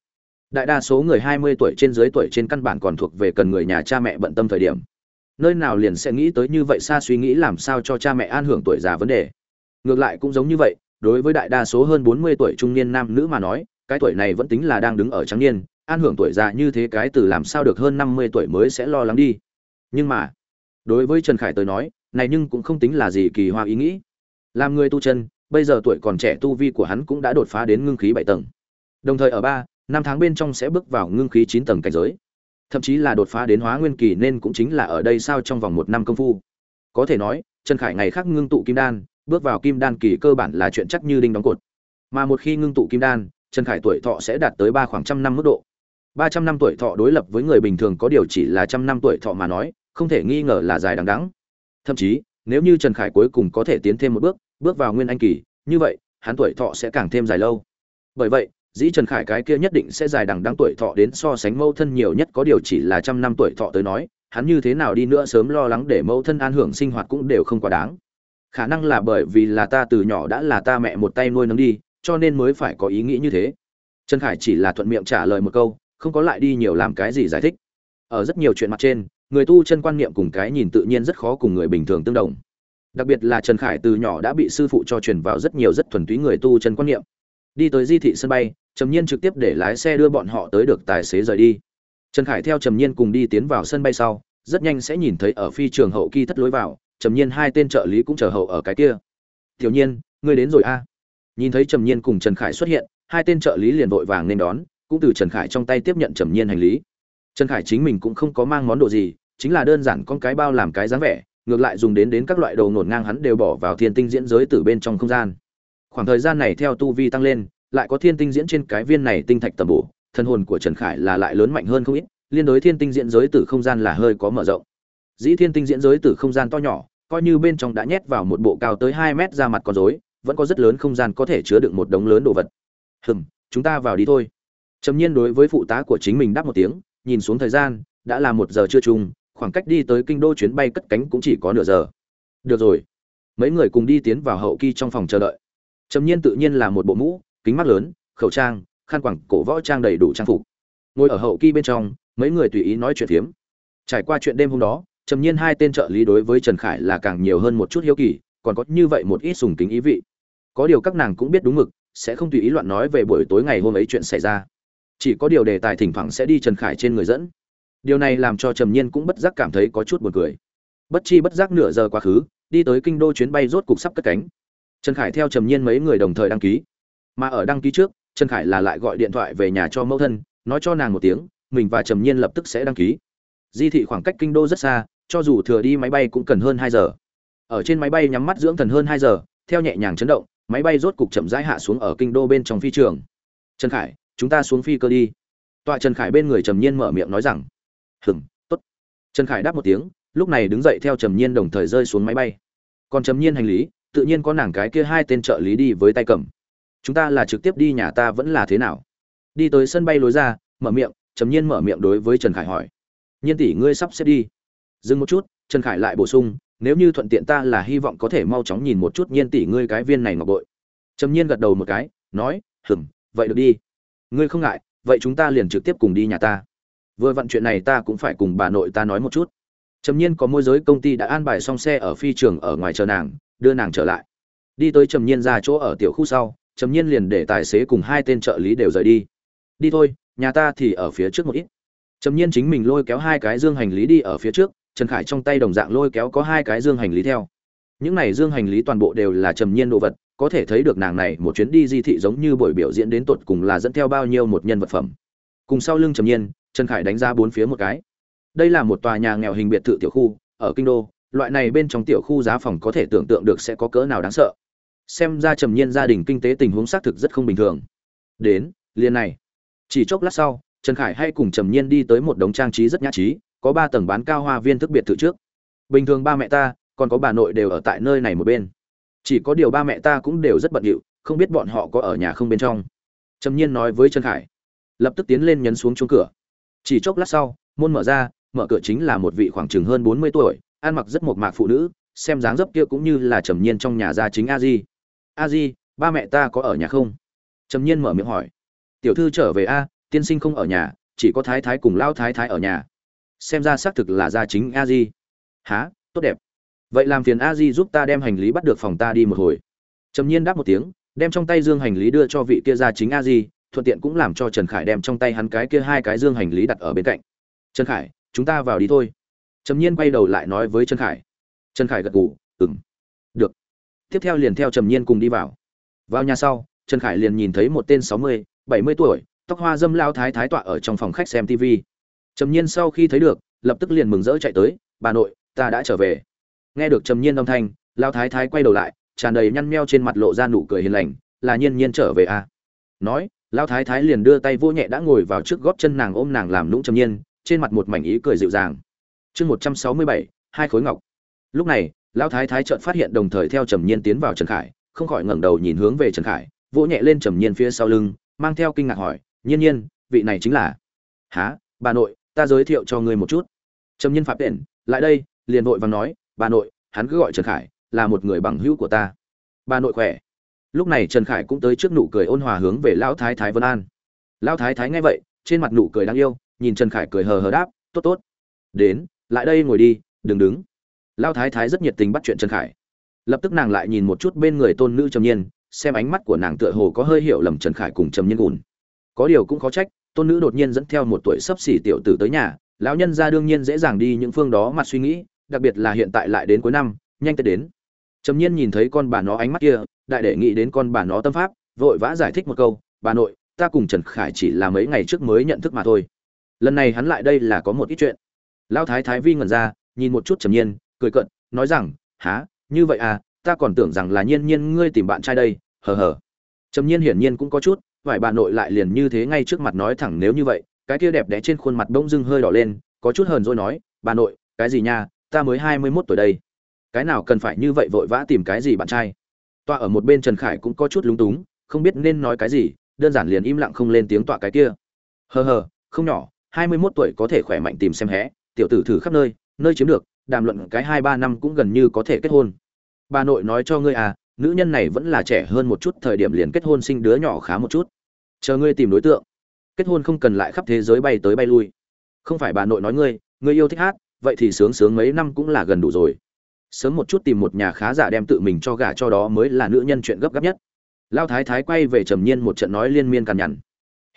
Đại đa số người hai mươi tuổi trên dưới tuổi trên căn bản còn thuộc về cần người nhà cha mẹ bận tâm thời điểm. Nơi nào liền sẽ nghĩ tới như vậy xa suy nghĩ làm sao cho cha mẹ an hưởng tuổi già vấn đề. Ngược lại cũng giống như vậy, đối với đại đa số hơn bốn mươi tuổi trung niên nam nữ mà nói cái tuổi này vẫn tính là đang đứng ở trắng niên, an hưởng tuổi già như thế cái từ làm sao được hơn năm mươi tuổi mới sẽ lo lắng đi. Nhưng mà, đối với trần khải tới nói, này nhưng cũng không tính là gì kỳ hoa ý nghĩ. Làm người tu chân, bây giờ tuổi còn trẻ tu vi của hắn cũng đã đột phá đến ngưng khí bảy tầng. Đồng thời ở ba, năm tháng bên trong sẽ bước vào ngưng khí chín tầng cảnh giới. Thậm chí là đột phá đến hóa nguyên kỳ nên cũng chính là ở đây sao trong vòng một năm công phu. Có thể nói, trần khải ngày khác ngưng tụ kim đan, bước vào kim đan kỳ cơ bản là chuyện chắc như đinh đóng cột. Mà một khi ngưng tụ kim đan trần khải tuổi thọ sẽ đạt tới ba khoảng trăm năm mức độ. Ba trăm năm tuổi thọ đối lập với người bình thường có điều chỉ là trăm năm tuổi thọ mà nói, không thể nghi ngờ là dài đằng đẵng. Thậm chí, nếu như trần khải cuối cùng có thể tiến thêm một bước bước vào nguyên anh kỳ, như vậy, hắn tuổi thọ sẽ càng thêm dài lâu. Bởi vậy, dĩ trần khải cái kia nhất định sẽ dài đằng đẵng tuổi thọ đến so sánh mâu thân nhiều nhất có điều chỉ là trăm năm tuổi thọ tới nói, hắn như thế nào đi nữa sớm lo lắng để mâu thân an hưởng sinh hoạt cũng đều không quá đáng. Khả năng là bởi vì là ta từ nhỏ đã là ta mẹ một tay nuôi nấng đi cho nên mới phải có ý nghĩ như thế. Trần khải chỉ là thuận miệng trả lời một câu, không có lại đi nhiều làm cái gì giải thích. Ở rất nhiều chuyện mặt trên, người tu chân quan niệm cùng cái nhìn tự nhiên rất khó cùng người bình thường tương đồng. Đặc biệt là trần khải từ nhỏ đã bị sư phụ cho truyền vào rất nhiều rất thuần túy người tu chân quan niệm. Đi tới di thị sân bay, trầm nhiên trực tiếp để lái xe đưa bọn họ tới được tài xế rời đi. Trần khải theo trầm nhiên cùng đi tiến vào sân bay sau, rất nhanh sẽ nhìn thấy ở phi trường hậu kỳ thất lối vào, trầm nhiên hai tên trợ lý cũng chờ hậu ở cái kia. Tiểu nhiên, ngươi đến rồi a? Nhìn thấy trầm nhiên cùng trần khải xuất hiện, hai tên trợ lý liền vội vàng nên đón, cũng từ trần khải trong tay tiếp nhận trầm nhiên hành lý. Trần khải chính mình cũng không có mang món đồ gì, chính là đơn giản con cái bao làm cái dáng vẻ, ngược lại dùng đến đến các loại đồ ngổn ngang hắn đều bỏ vào thiên tinh diễn giới từ bên trong không gian. Khoảng thời gian này theo tu vi tăng lên, lại có thiên tinh diễn trên cái viên này tinh thạch tầm bổ, thân hồn của trần khải là lại lớn mạnh hơn không ít, liên đối thiên tinh diễn giới từ không gian là hơi có mở rộng. Dĩ thiên tinh diễn giới từ không gian to nhỏ, coi như bên trong đã nhét vào một bộ cao tới hai mét ra mặt con rối vẫn có rất lớn không gian có thể chứa đựng một đống lớn đồ vật. Hừm, chúng ta vào đi thôi. Trầm nhiên đối với phụ tá của chính mình đáp một tiếng, nhìn xuống thời gian, đã là một giờ trưa chung, khoảng cách đi tới kinh đô chuyến bay cất cánh cũng chỉ có nửa giờ. Được rồi. Mấy người cùng đi tiến vào hậu kỳ trong phòng chờ đợi. Trầm nhiên tự nhiên là một bộ mũ, kính mắt lớn, khẩu trang, khăn quẳng cổ võ trang đầy đủ trang phục. Ngồi ở hậu kỳ bên trong, mấy người tùy ý nói chuyện phiếm. Trải qua chuyện đêm hôm đó, trầm nhiên hai tên trợ lý đối với trần khải là càng nhiều hơn một chút hiếu kỳ, còn có như vậy một ít sùng kính ý vị có điều các nàng cũng biết đúng mực, sẽ không tùy ý loạn nói về buổi tối ngày hôm ấy chuyện xảy ra. Chỉ có điều đề tài thỉnh thoảng sẽ đi trần khải trên người dẫn. Điều này làm cho trầm nhiên cũng bất giác cảm thấy có chút buồn cười. Bất chi bất giác nửa giờ quá khứ, đi tới kinh đô chuyến bay rốt cục sắp cất cánh. Trần khải theo trầm nhiên mấy người đồng thời đăng ký. Mà ở đăng ký trước, trần khải là lại gọi điện thoại về nhà cho mẫu thân, nói cho nàng một tiếng, mình và trầm nhiên lập tức sẽ đăng ký. Di thị khoảng cách kinh đô rất xa, cho dù thừa đi máy bay cũng cần hơn hai giờ. Ở trên máy bay nhắm mắt dưỡng thần hơn hai giờ, theo nhẹ nhàng chấn động máy bay rốt cục chậm rãi hạ xuống ở kinh đô bên trong phi trường. Trần khải, chúng ta xuống phi cơ đi. Tọa trần khải bên người trầm nhiên mở miệng nói rằng, hừm, tốt. Trần khải đáp một tiếng, lúc này đứng dậy theo trầm nhiên đồng thời rơi xuống máy bay. Còn trầm nhiên hành lý, tự nhiên có nàng cái kia hai tên trợ lý đi với tay cầm. Chúng ta là trực tiếp đi, nhà ta vẫn là thế nào? Đi tới sân bay lối ra, mở miệng, trầm nhiên mở miệng đối với trần khải hỏi, nhiên tỷ, ngươi sắp xếp đi. Dừng một chút, trần khải lại bổ sung nếu như thuận tiện ta là hy vọng có thể mau chóng nhìn một chút nhiên tỷ ngươi cái viên này ngọc bội. Trầm nhiên gật đầu một cái, nói hừng vậy được đi. Ngươi không ngại, vậy chúng ta liền trực tiếp cùng đi nhà ta. Vừa vặn chuyện này ta cũng phải cùng bà nội ta nói một chút. Trầm nhiên có môi giới công ty đã an bài xong xe ở phi trường ở ngoài chờ nàng, đưa nàng trở lại. Đi tới trầm nhiên ra chỗ ở tiểu khu sau, trầm nhiên liền để tài xế cùng hai tên trợ lý đều rời đi. Đi thôi, nhà ta thì ở phía trước một ít. Trầm nhiên chính mình lôi kéo hai cái dương hành lý đi ở phía trước trần khải trong tay đồng dạng lôi kéo có hai cái dương hành lý theo. Những này dương hành lý toàn bộ đều là trầm nhiên đồ vật, có thể thấy được nàng này một chuyến đi di thị giống như buổi biểu diễn đến tột cùng là dẫn theo bao nhiêu một nhân vật phẩm. Cùng sau lưng trầm nhiên, trần khải đánh ra bốn phía một cái. Đây là một tòa nhà nghèo hình biệt thự tiểu khu, ở kinh đô, loại này bên trong tiểu khu giá phòng có thể tưởng tượng được sẽ có cỡ nào đáng sợ. Xem ra trầm nhiên gia đình kinh tế tình huống xác thực rất không bình thường. Đến, liền này. Chỉ chốc lát sau, trần khải hay cùng trầm nhiên đi tới một đống trang trí rất nhã trí có ba tầng bán cao hoa viên thức biệt thự trước. Bình thường ba mẹ ta, còn có bà nội đều ở tại nơi này một bên. Chỉ có điều ba mẹ ta cũng đều rất bận rộn không biết bọn họ có ở nhà không bên trong. Trầm nhiên nói với trần khải, lập tức tiến lên nhấn xuống chuông cửa. Chỉ chốc lát sau, môn mở ra, mở cửa chính là một vị khoảng chừng hơn bốn mươi tuổi, ăn mặc rất mộc mạc phụ nữ, xem dáng dấp kia cũng như là trầm nhiên trong nhà gia chính a di. A di, ba mẹ ta có ở nhà không? Trầm nhiên mở miệng hỏi. Tiểu thư trở về a, tiên sinh không ở nhà, chỉ có thái thái cùng lao thái thái ở nhà xem ra xác thực là gia chính a di. Há tốt đẹp. Vậy làm phiền a di giúp ta đem hành lý bắt được phòng ta đi một hồi. Trầm nhiên đáp một tiếng, đem trong tay dương hành lý đưa cho vị kia gia chính a di, thuận tiện cũng làm cho trần khải đem trong tay hắn cái kia hai cái dương hành lý đặt ở bên cạnh. Trần khải, chúng ta vào đi thôi. Trầm nhiên quay đầu lại nói với trần khải. Trần khải gật gù ừng được. Tiếp theo liền theo trầm nhiên cùng đi vào. Vào nhà sau, trần khải liền nhìn thấy một tên sáu mươi, bảy mươi tuổi, tóc hoa dâm lao thái thái tọa ở trong phòng khách xem tv trầm nhiên sau khi thấy được, lập tức liền mừng rỡ chạy tới, bà nội, ta đã trở về. Nghe được trầm nhiên âm thanh lao thái thái quay đầu lại, tràn đầy nhăn meo trên mặt lộ ra nụ cười hiền lành, là nhiên nhiên trở về à. nói lao thái thái liền đưa tay vô nhẹ đã ngồi vào trước góp chân nàng ôm nàng làm lũng trầm nhiên, trên mặt một mảnh ý cười dịu dàng. Chương một trăm sáu mươi bảy, hai khối ngọc. Lúc này, lão thái thái chợt phát hiện đồng thời theo trầm nhiên tiến vào trần khải, không khỏi ngẩng đầu nhìn hướng về trần khải, vỗ nhẹ lên trầm nhiên phía sau lưng, mang theo kinh ngạc hỏi, nhiên nhiên, vị này chính là? Há bà nội ta giới thiệu cho ngươi một chút. Trầm nhiên phạm tiện, lại đây, liền vội vàng nói, bà nội, hắn cứ gọi trần khải, là một người bằng hữu của ta. Bà nội khỏe. Lúc này trần khải cũng tới trước nụ cười ôn hòa hướng về lão thái thái vân an. Lão thái thái nghe vậy, trên mặt nụ cười đáng yêu, nhìn trần khải cười hờ hờ đáp, tốt tốt. Đến, lại đây ngồi đi, đừng đứng. Lão thái thái rất nhiệt tình bắt chuyện trần khải. Lập tức nàng lại nhìn một chút bên người tôn nữ trầm nhiên, xem ánh mắt của nàng tựa hồ có hơi hiểu lầm trần khải cùng trầm nhiên gùn. Có điều cũng khó trách tôn nữ đột nhiên dẫn theo một tuổi sấp xỉ tiểu tử tới nhà, lão nhân ra đương nhiên dễ dàng đi những phương đó mặt suy nghĩ, đặc biệt là hiện tại lại đến cuối năm, nhanh tới đến. Trầm nhiên nhìn thấy con bà nó ánh mắt kia, đại đệ nghĩ đến con bà nó tâm pháp, vội vã giải thích một câu, bà nội, ta cùng trần khải chỉ là mấy ngày trước mới nhận thức mà thôi. Lần này hắn lại đây là có một ít chuyện. Lão thái thái vi ngẩn ra, nhìn một chút trầm nhiên, cười cận nói rằng há như vậy à ta còn tưởng rằng là nhiên nhiên ngươi tìm bạn trai đây, hờ hờ. Trầm nhiên hiển nhiên cũng có chút vải bà nội lại liền như thế ngay trước mặt nói thẳng nếu như vậy, cái kia đẹp đẽ trên khuôn mặt bỗng dưng hơi đỏ lên, có chút hờn rồi nói, bà nội, cái gì nha, ta mới hai mươi mốt tuổi đây. Cái nào cần phải như vậy vội vã tìm cái gì bạn trai? Tọa ở một bên trần khải cũng có chút lúng túng, không biết nên nói cái gì, đơn giản liền im lặng không lên tiếng tọa cái kia. Hờ hờ, không nhỏ, hai mươi mốt tuổi có thể khỏe mạnh tìm xem hé, tiểu tử thử khắp nơi nơi chiếm được, đàm luận cái hai ba năm cũng gần như có thể kết hôn. Bà nội nói cho ngươi à nữ nhân này vẫn là trẻ hơn một chút, thời điểm liền kết hôn sinh đứa nhỏ khá một chút. Chờ ngươi tìm đối tượng. Kết hôn không cần lại khắp thế giới bay tới bay lui. Không phải bà nội nói ngươi ngươi yêu thích hát, vậy thì sướng sướng mấy năm cũng là gần đủ rồi. Sớm một chút tìm một nhà khá giả đem tự mình cho gả cho đó mới là nữ nhân chuyện gấp gáp nhất. Lao thái thái quay về trầm nhiên một trận nói liên miên cằn nhằn.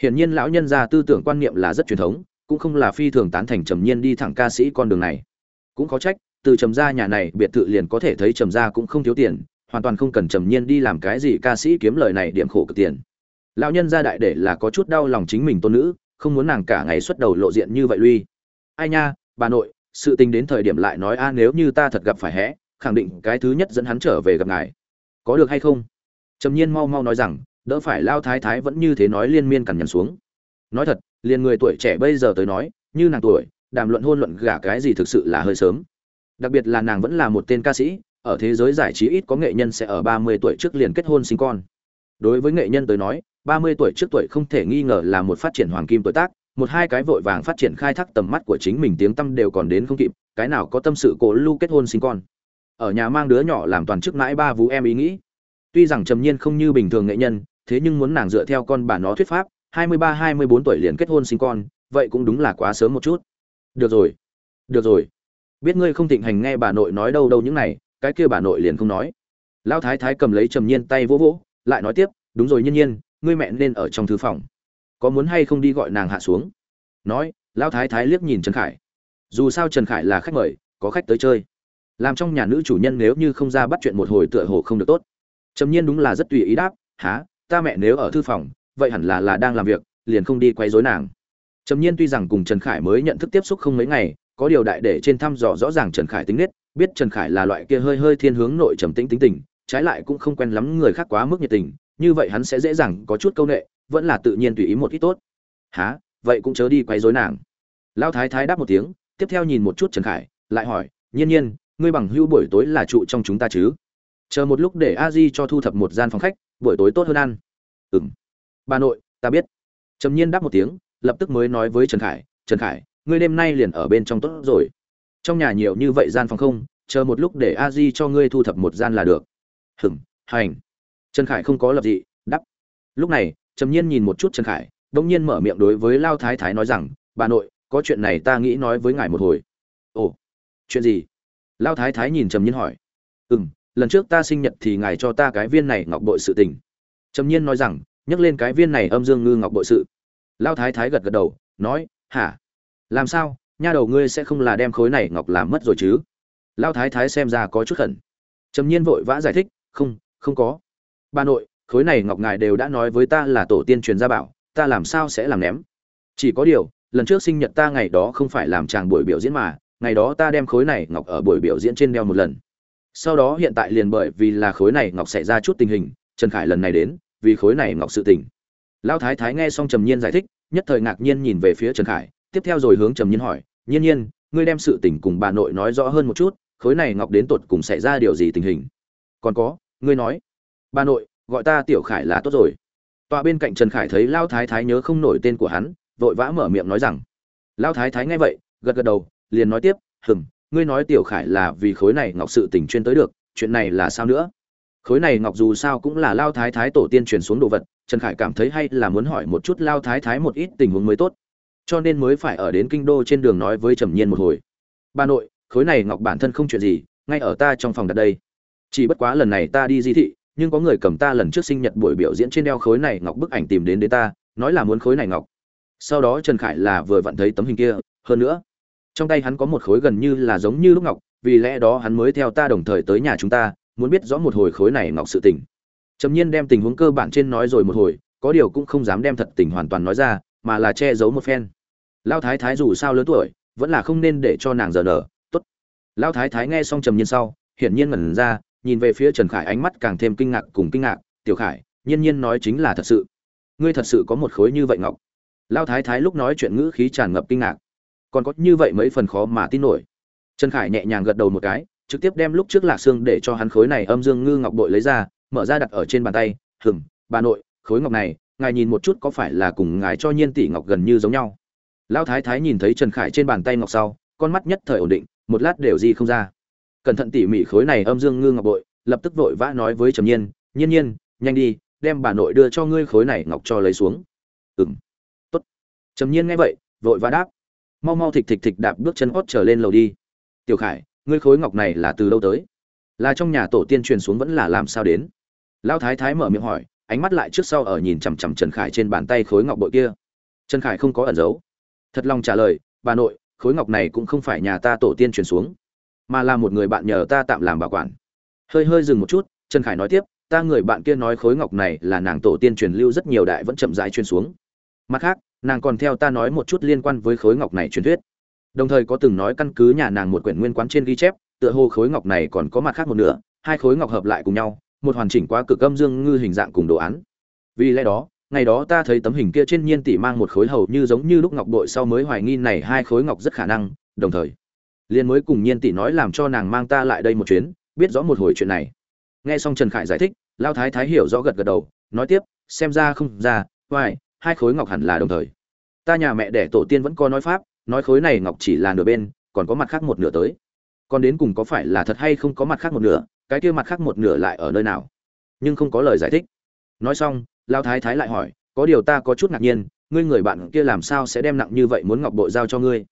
Hiển nhiên lão nhân ra tư tưởng quan niệm là rất truyền thống, cũng không là phi thường tán thành trầm nhiên đi thẳng ca sĩ con đường này. Cũng có trách, từ trầm gia nhà này, biệt thự liền có thể thấy trầm gia cũng không thiếu tiền hoàn toàn không cần trầm nhiên đi làm cái gì ca sĩ kiếm lời này điểm khổ cực tiền. Lão nhân gia đại để là có chút đau lòng chính mình tôn nữ, không muốn nàng cả ngày xuất đầu lộ diện như vậy lui. Ai nha, bà nội, sự tình đến thời điểm lại nói a, nếu như ta thật gặp phải hẽ, khẳng định cái thứ nhất dẫn hắn trở về gặp ngài. Có được hay không? Trầm nhiên mau mau nói rằng, đỡ phải lao thái thái vẫn như thế nói liên miên cằn nhằn xuống. Nói thật, liền người tuổi trẻ bây giờ tới nói, như nàng tuổi, đàm luận hôn luận gả cái gì thực sự là hơi sớm. Đặc biệt là nàng vẫn là một tên ca sĩ ở thế giới giải trí ít có nghệ nhân sẽ ở ba mươi tuổi trước liền kết hôn sinh con. Đối với nghệ nhân tới nói, ba mươi tuổi trước tuổi không thể nghi ngờ là một phát triển hoàng kim tuổi tác, một hai cái vội vàng phát triển khai thác tầm mắt của chính mình tiếng tâm đều còn đến không kịp, cái nào có tâm sự cổ lưu kết hôn sinh con. Ở nhà mang đứa nhỏ làm toàn chức mãi ba vú em ý nghĩ. Tuy rằng trầm nhiên không như bình thường nghệ nhân, thế nhưng muốn nàng dựa theo con bà nó thuyết pháp, hai mươi ba, hai mươi bốn tuổi liền kết hôn sinh con, vậy cũng đúng là quá sớm một chút. Được rồi được rồi. Biết ngươi không thịnh hành nghe bà nội nói đâu đâu những này cái kia bà nội liền không nói. Lão thái thái cầm lấy trầm nhiên tay vỗ vỗ, lại nói tiếp, đúng rồi nhiên nhiên, ngươi mẹ nên ở trong thư phòng. Có muốn hay không đi gọi nàng hạ xuống? Nói, lão thái thái liếc nhìn trần khải. Dù sao trần khải là khách mời, có khách tới chơi. Làm trong nhà nữ chủ nhân nếu như không ra bắt chuyện một hồi tựa hồ không được tốt. Trầm nhiên đúng là rất tùy ý đáp há ta mẹ nếu ở thư phòng, vậy hẳn là là đang làm việc, liền không đi quấy rối nàng. Trầm nhiên tuy rằng cùng trần khải mới nhận thức tiếp xúc không mấy ngày, có điều đại để trên thăm dò rõ ràng trần khải tính nết biết trần khải là loại kia hơi hơi thiên hướng nội trầm tĩnh tính tình trái lại cũng không quen lắm người khác quá mức nhiệt tình như vậy hắn sẽ dễ dàng có chút câu nệ vẫn là tự nhiên tùy ý một ít tốt. Hả, vậy cũng chớ đi quấy rối nàng. Lão thái thái đáp một tiếng tiếp theo nhìn một chút trần khải lại hỏi nhiên nhiên ngươi bằng hữu buổi tối là trụ trong chúng ta chứ? Chờ một lúc để a di cho thu thập một gian phòng khách buổi tối tốt hơn ăn. Ừm. bà nội ta biết. Trầm nhiên đáp một tiếng lập tức mới nói với trần khải trần khải ngươi đêm nay liền ở bên trong tốt rồi trong nhà nhiều như vậy gian phòng không, chờ một lúc để a di cho ngươi thu thập một gian là được. Hừng hành. Trần khải không có lập dị đắp lúc này, trầm nhiên nhìn một chút trần khải đông nhiên mở miệng đối với lao thái thái nói rằng, bà nội, có chuyện này ta nghĩ nói với ngài một hồi. Ồ, chuyện gì? Lao thái thái nhìn trầm nhiên hỏi. Ừ m lần trước ta sinh nhật thì ngài cho ta cái viên này ngọc bội sự tình. Trầm nhiên nói rằng nhắc lên cái viên này âm dương ngư ngọc bội sự. Lao thái thái gật gật đầu, nói, hả? Làm sao? Nha đầu ngươi sẽ không là đem khối này ngọc làm mất rồi chứ? Lao thái thái xem ra có chút khẩn. Trầm nhiên vội vã giải thích, không không có. Bà nội, khối này ngọc ngài đều đã nói với ta là tổ tiên truyền gia bảo, ta làm sao sẽ làm ném? Chỉ có điều, lần trước sinh nhật ta ngày đó không phải làm chàng buổi biểu diễn mà, ngày đó ta đem khối này ngọc ở buổi biểu diễn trên đeo một lần. Sau đó hiện tại liền bởi vì là khối này ngọc xảy ra chút tình hình, trần khải lần này đến, vì khối này ngọc sự tình. Lão thái thái nghe xong trầm nhiên giải thích, nhất thời ngạc nhiên nhìn về phía trần khải tiếp theo rồi hướng trầm nhiên hỏi, nhiên nhiên, ngươi đem sự tình cùng bà nội nói rõ hơn một chút, khối này ngọc đến tột cùng xảy ra điều gì tình hình? Còn có, ngươi nói. Bà nội, gọi ta tiểu khải là tốt rồi. Tọa bên cạnh trần khải thấy lao thái thái nhớ không nổi tên của hắn, vội vã mở miệng nói rằng, lao thái thái nghe vậy, gật gật đầu, liền nói tiếp, hừm, ngươi nói tiểu khải là vì khối này ngọc sự tình chuyên tới được, chuyện này là sao nữa? Khối này ngọc dù sao cũng là lao thái thái tổ tiên truyền xuống đồ vật, trần khải cảm thấy hay là muốn hỏi một chút lao thái thái một ít tình huống mới tốt cho nên mới phải ở đến kinh đô trên đường nói với trầm nhiên một hồi. Bà nội, khối này ngọc bản thân không chuyện gì, ngay ở ta trong phòng đặt đây. Chỉ bất quá lần này ta đi di thị, nhưng có người cầm ta lần trước sinh nhật buổi biểu diễn trên đeo khối này ngọc bức ảnh tìm đến đến ta, nói là muốn khối này ngọc. Sau đó trần khải là vừa vặn thấy tấm hình kia, hơn nữa, trong tay hắn có một khối gần như là giống như lúc ngọc, vì lẽ đó hắn mới theo ta đồng thời tới nhà chúng ta, muốn biết rõ một hồi khối này ngọc sự tình. Trầm nhiên đem tình huống cơ bản trên nói rồi một hồi, có điều cũng không dám đem thật tình hoàn toàn nói ra mà là che giấu một phen. Lao thái thái dù sao lớn tuổi, vẫn là không nên để cho nàng giờ nở. Tốt. Lao thái thái nghe xong trầm nhiên sau, hiển nhiên ngẩn ra, nhìn về phía trần khải ánh mắt càng thêm kinh ngạc cùng kinh ngạc, tiểu khải, nhiên nhiên nói chính là thật sự. Ngươi thật sự có một khối như vậy ngọc. Lao thái thái lúc nói chuyện ngữ khí tràn ngập kinh ngạc. Còn có như vậy mấy phần khó mà tin nổi. Trần khải nhẹ nhàng gật đầu một cái, trực tiếp đem lúc trước lạc xương để cho hắn khối này âm dương ngư ngọc bội lấy ra, mở ra đặt ở trên bàn tay hừng bà nội, khối ngọc này ngài nhìn một chút có phải là cùng ngài cho nhiên tỷ ngọc gần như giống nhau. Lão thái thái nhìn thấy trần khải trên bàn tay ngọc sau, con mắt nhất thời ổn định, một lát đều gì không ra. Cẩn thận tỉ mỉ khối này âm dương ngư ngọc bội, lập tức vội vã nói với trầm nhiên nhiên nhiên, nhanh đi, đem bà nội đưa cho ngươi khối này ngọc cho lấy xuống. Ừng tốt. Trầm nhiên nghe vậy, vội vã đáp, mau mau thịch thịch thịch đạp bước chân hót trở lên lầu đi. Tiểu khải, ngươi khối ngọc này là từ đâu tới? Là trong nhà tổ tiên truyền xuống vẫn là làm sao đến? Lão thái thái mở miệng hỏi ánh mắt lại trước sau ở nhìn chằm chằm trần khải trên bàn tay khối ngọc bội kia. Trần khải không có ẩn giấu. Thật lòng trả lời, bà nội, khối ngọc này cũng không phải nhà ta tổ tiên truyền xuống, mà là một người bạn nhờ ta tạm làm bảo quản. Hơi hơi dừng một chút, trần khải nói tiếp, ta người bạn kia nói khối ngọc này là nàng tổ tiên truyền lưu rất nhiều đại vẫn chậm rãi truyền xuống. Mặt khác, nàng còn theo ta nói một chút liên quan với khối ngọc này truyền thuyết. Đồng thời có từng nói căn cứ nhà nàng một quyển nguyên quán trên ghi chép, tựa hồ khối ngọc này còn có mặt khác một nửa, hai khối ngọc hợp lại cùng nhau một hoàn chỉnh quá cực âm dương ngư hình dạng cùng đồ án. Vì lẽ đó, ngày đó ta thấy tấm hình kia trên nhiên tỷ mang một khối hầu như giống như lúc ngọc bội sau mới hoài nghi này hai khối ngọc rất khả năng, đồng thời liên mới cùng nhiên tỷ nói làm cho nàng mang ta lại đây một chuyến, biết rõ một hồi chuyện này. Nghe xong trần khải giải thích, lao thái thái hiểu rõ gật gật đầu, nói tiếp, xem ra không ra, hoài, hai khối ngọc hẳn là đồng thời. Ta nhà mẹ đẻ tổ tiên vẫn có nói pháp, nói khối này ngọc chỉ là nửa bên, còn có mặt khác một nửa tới. Còn đến cùng có phải là thật hay không có mặt khác một nửa cái kia mặt khác một nửa lại ở nơi nào? Nhưng không có lời giải thích. Nói xong, lao thái thái lại hỏi, có điều ta có chút ngạc nhiên, ngươi người bạn kia làm sao sẽ đem nặng như vậy muốn ngọc bội giao cho ngươi?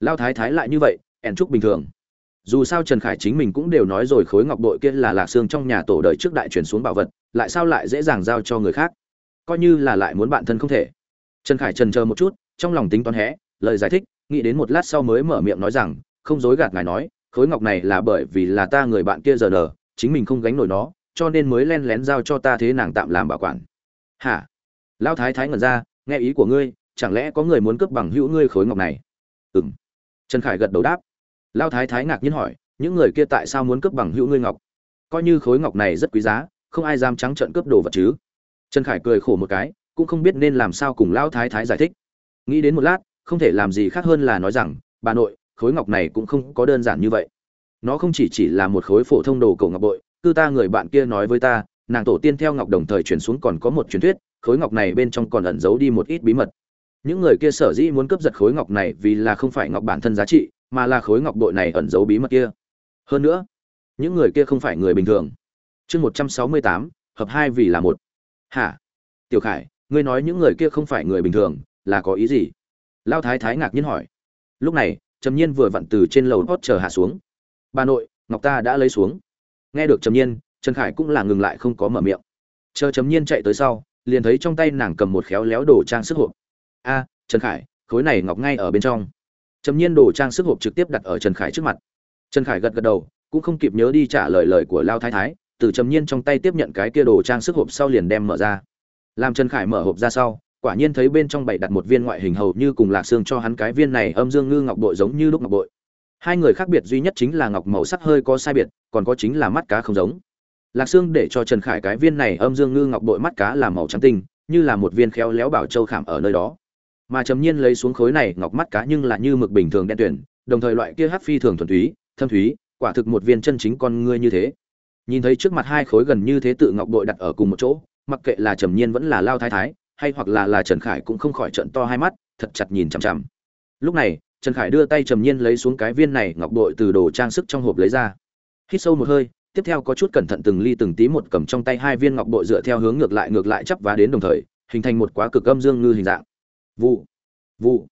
Lao thái thái lại như vậy, ẻn trúc bình thường. Dù sao trần khải chính mình cũng đều nói rồi khối ngọc bội kia là lạc xương trong nhà tổ đời trước đại truyền xuống bảo vật, lại sao lại dễ dàng giao cho người khác? Coi như là lại muốn bạn thân không thể. Trần khải trần chờ một chút, trong lòng tính toán hẽ lời giải thích, nghĩ đến một lát sau mới mở miệng nói rằng, không dối gạt ngài nói khối ngọc này là bởi vì là ta người bạn kia giờ nở chính mình không gánh nổi nó, cho nên mới len lén giao cho ta thế nàng tạm làm bảo quản. Hả? Lão thái thái ngẩn ra, nghe ý của ngươi, chẳng lẽ có người muốn cướp bằng hữu ngươi khối ngọc này? Ừng trần khải gật đầu đáp. Lão thái thái ngạc nhiên hỏi, những người kia tại sao muốn cướp bằng hữu ngươi ngọc? Coi như khối ngọc này rất quý giá, không ai dám trắng trợn cướp đồ vật chứ. Trần khải cười khổ một cái, cũng không biết nên làm sao cùng lão thái thái giải thích. Nghĩ đến một lát, không thể làm gì khác hơn là nói rằng, bà nội khối ngọc này cũng không có đơn giản như vậy. Nó không chỉ chỉ là một khối phổ thông đồ cổ ngọc bội, cư ta người bạn kia nói với ta, nàng tổ tiên theo ngọc đồng thời truyền xuống còn có một truyền thuyết, khối ngọc này bên trong còn ẩn giấu đi một ít bí mật. Những người kia sở dĩ muốn cướp giật khối ngọc này vì là không phải ngọc bản thân giá trị, mà là khối ngọc bội này ẩn giấu bí mật kia. Hơn nữa, những người kia không phải người bình thường. Chương một trăm sáu mươi tám, hợp hai vì là một. Hả? Tiểu khải, ngươi nói những người kia không phải người bình thường, là có ý gì? Lao thái thái ngạc nhiên hỏi. Lúc này trầm nhiên vừa vặn từ trên lầu hót chờ hạ xuống. Bà nội, ngọc ta đã lấy xuống. Nghe được trầm nhiên, trần khải cũng là ngừng lại không có mở miệng. Chờ trầm nhiên chạy tới sau, liền thấy trong tay nàng cầm một khéo léo đồ trang sức hộp. A, trần khải, khối này ngọc ngay ở bên trong. Trầm nhiên đồ trang sức hộp trực tiếp đặt ở trần khải trước mặt. Trần khải gật gật đầu, cũng không kịp nhớ đi trả lời lời của lao thái thái, từ trầm nhiên trong tay tiếp nhận cái kia đồ trang sức hộp sau liền đem mở ra. Làm trần khải mở hộp ra sau quả nhiên thấy bên trong bảy đặt một viên ngoại hình hầu như cùng lạc xương cho hắn cái viên này âm dương ngư ngọc bội giống như lúc ngọc bội. Hai người khác biệt duy nhất chính là ngọc màu sắc hơi có sai biệt, còn có chính là mắt cá không giống. Lạc xương để cho trần khải cái viên này âm dương ngư ngọc bội mắt cá là màu trắng tinh, như là một viên khéo léo bảo châu khảm ở nơi đó. Mà trầm nhiên lấy xuống khối này ngọc mắt cá nhưng là như mực bình thường đen tuyển đồng thời loại kia hát phi thường thuần túy, thâm thúy, quả thực một viên chân chính con ngươi như thế. Nhìn thấy trước mặt hai khối gần như thế tự ngọc bội đặt ở cùng một chỗ, mặc kệ là trầm nhiên vẫn là lao thái thái hay hoặc là là trần khải cũng không khỏi trợn to hai mắt, thật chặt nhìn chằm chằm. Lúc này, trần khải đưa tay trầm nhiên lấy xuống cái viên này ngọc bội từ đồ trang sức trong hộp lấy ra. Hít sâu một hơi, tiếp theo có chút cẩn thận từng ly từng tí một cầm trong tay hai viên ngọc bội dựa theo hướng ngược lại ngược lại chắp vá đến đồng thời, hình thành một quá cực âm dương ngư hình dạng. Vụ vụ.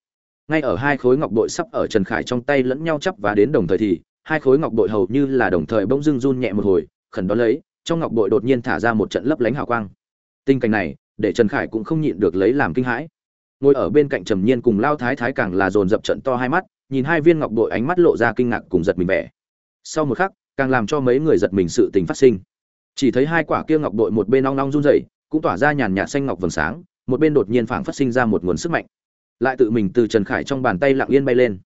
Ngay ở hai khối ngọc bội sắp ở trần khải trong tay lẫn nhau chắp vá đến đồng thời thì, hai khối ngọc bội hầu như là đồng thời bỗng dưng run nhẹ một hồi, khẩn đó lấy, trong ngọc bội đột nhiên thả ra một trận lấp lánh hào quang. Tình cảnh này để trần khải cũng không nhịn được lấy làm kinh hãi. Ngồi ở bên cạnh trầm nhiên cùng lao thái thái càng là dồn dập trận to hai mắt, nhìn hai viên ngọc bội ánh mắt lộ ra kinh ngạc cùng giật mình vẻ. Sau một khắc, càng làm cho mấy người giật mình sự tình phát sinh. Chỉ thấy hai quả kia ngọc bội một bên long long run rẩy, cũng tỏa ra nhàn nhạt xanh ngọc vầng sáng, một bên đột nhiên phảng phát sinh ra một nguồn sức mạnh. Lại tự mình từ trần khải trong bàn tay lặng yên bay lên.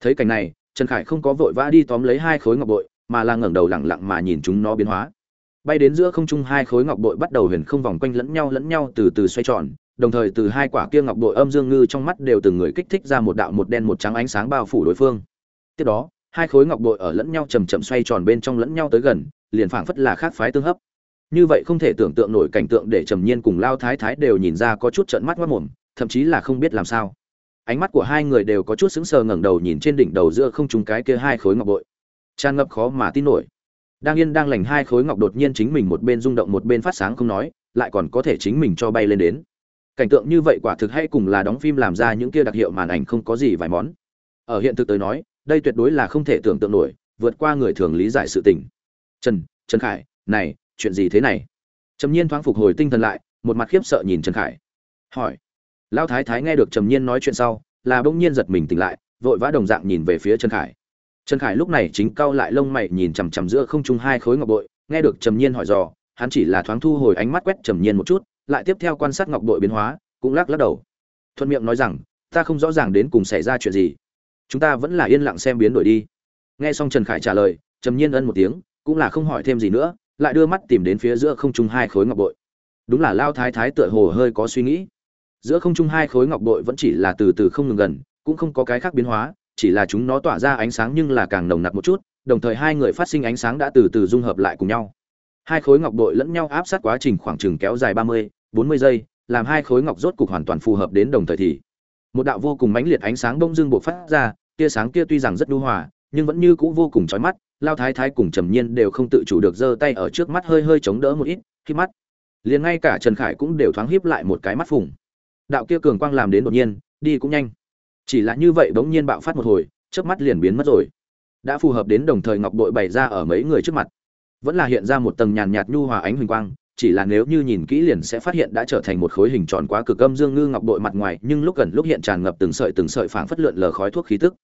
Thấy cảnh này, trần khải không có vội vã đi tóm lấy hai khối ngọc bội, mà là ngẩng đầu lặng lặng mà nhìn chúng nó biến hóa bay đến giữa không trung hai khối ngọc bội bắt đầu huyền không vòng quanh lẫn nhau lẫn nhau từ từ xoay tròn, đồng thời từ hai quả kia ngọc bội âm dương ngư trong mắt đều từng người kích thích ra một đạo một đen một trắng ánh sáng bao phủ đối phương. Tiếp đó, hai khối ngọc bội ở lẫn nhau chầm chậm xoay tròn bên trong lẫn nhau tới gần, liền phảng phất là khác phái tương hấp. Như vậy không thể tưởng tượng nổi cảnh tượng để trầm nhiên cùng lao thái thái đều nhìn ra có chút trận mắt mất mồm, thậm chí là không biết làm sao. Ánh mắt của hai người đều có chút sững sờ ngẩng đầu nhìn trên đỉnh đầu giữa không trung cái kia hai khối ngọc bội. Tràn ngập khó mà tin nổi đang yên đang lành hai khối ngọc đột nhiên chính mình một bên rung động một bên phát sáng không nói, lại còn có thể chính mình cho bay lên đến. Cảnh tượng như vậy quả thực hay cùng là đóng phim làm ra những kia đặc hiệu màn ảnh không có gì vài món. Ở hiện thực tới nói, đây tuyệt đối là không thể tưởng tượng nổi, vượt qua người thường lý giải sự tình. Trần trần khải, này, chuyện gì thế này? Trầm nhiên thoáng phục hồi tinh thần lại, một mặt khiếp sợ nhìn trần khải. Hỏi. Lão thái thái nghe được trầm nhiên nói chuyện sau, là bỗng nhiên giật mình tỉnh lại, vội vã đồng dạng nhìn về phía trần khải trần khải lúc này chính cau lại lông mày nhìn chằm chằm giữa không trung hai khối ngọc bội, nghe được trầm nhiên hỏi dò, hắn chỉ là thoáng thu hồi ánh mắt quét trầm nhiên một chút, lại tiếp theo quan sát ngọc bội biến hóa, cũng lắc lắc đầu. Thuận miệng nói rằng, ta không rõ ràng đến cùng xảy ra chuyện gì. Chúng ta vẫn là yên lặng xem biến đổi đi. Nghe xong trần khải trả lời, trầm nhiên ân một tiếng, cũng là không hỏi thêm gì nữa, lại đưa mắt tìm đến phía giữa không trung hai khối ngọc bội. Đúng là lao thái thái tựa hồ hơi có suy nghĩ. Giữa không trung hai khối ngọc bội vẫn chỉ là từ từ không ngừng gần, cũng không có cái khác biến hóa chỉ là chúng nó tỏa ra ánh sáng nhưng là càng nồng nặc một chút, đồng thời hai người phát sinh ánh sáng đã từ từ dung hợp lại cùng nhau. Hai khối ngọc bội lẫn nhau áp sát quá trình khoảng chừng kéo dài ba mươi, bốn mươi giây, làm hai khối ngọc rốt cục hoàn toàn phù hợp đến đồng thời thì, một đạo vô cùng mãnh liệt ánh sáng bông dưng bộc phát ra, tia sáng kia tuy rằng rất nhu hòa, nhưng vẫn như cũ vô cùng chói mắt, lao thái thái cùng trầm nhiên đều không tự chủ được giơ tay ở trước mắt hơi hơi chống đỡ một ít, khi mắt, liền ngay cả trần khải cũng đều thoáng hiếp lại một cái mắt phùng. Đạo kia cường quang làm đến đột nhiên, đi cũng nhanh chỉ là như vậy bỗng nhiên bạo phát một hồi trước mắt liền biến mất rồi. Đã phù hợp đến đồng thời ngọc bội bày ra ở mấy người trước mặt. Vẫn là hiện ra một tầng nhàn nhạt nhu hòa ánh huỳnh quang, chỉ là nếu như nhìn kỹ liền sẽ phát hiện đã trở thành một khối hình tròn quá cực âm dương ngư ngọc bội mặt ngoài, nhưng lúc gần lúc hiện tràn ngập từng sợi từng sợi phảng phất lượn lờ khói thuốc khí tức.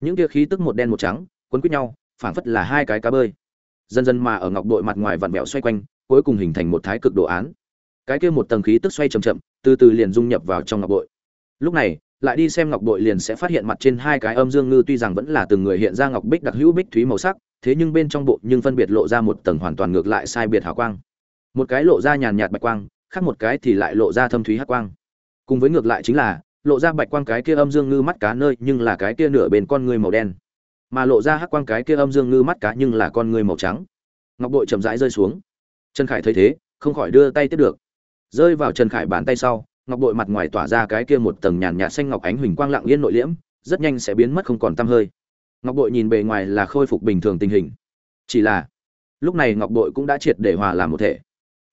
Những kia khí tức một đen một trắng, quấn quýt nhau, phảng phất là hai cái cá bơi. Dần dần mà ở ngọc bội mặt ngoài vặn vẹo xoay quanh, cuối cùng hình thành một thái cực đồ án. Cái kia một tầng khí tức xoay chậm chậm, từ từ liền dung nhập vào trong ngọc bội. Lúc này lại đi xem ngọc bội liền sẽ phát hiện mặt trên hai cái âm dương ngư tuy rằng vẫn là từng người hiện ra ngọc bích đặc hữu bích thúy màu sắc, thế nhưng bên trong bộ nhưng phân biệt lộ ra một tầng hoàn toàn ngược lại sai biệt hào quang. Một cái lộ ra nhàn nhạt bạch quang, khác một cái thì lại lộ ra thâm thúy hắc quang. Cùng với ngược lại chính là, lộ ra bạch quang cái kia âm dương ngư mắt cá nơi nhưng là cái kia nửa bên con người màu đen. Mà lộ ra hắc quang cái kia âm dương ngư mắt cá nhưng là con người màu trắng. Ngọc bội chậm rãi rơi xuống. Trần khải thấy thế, không khỏi đưa tay tiếp được. Rơi vào trần khải bàn tay sau ngọc bội mặt ngoài tỏa ra cái kia một tầng nhàn nhạt xanh ngọc ánh huỳnh quang lặng yên nội liễm, rất nhanh sẽ biến mất không còn tăm hơi. Ngọc bội nhìn bề ngoài là khôi phục bình thường tình hình. Chỉ là, lúc này ngọc bội cũng đã triệt để hòa làm một thể.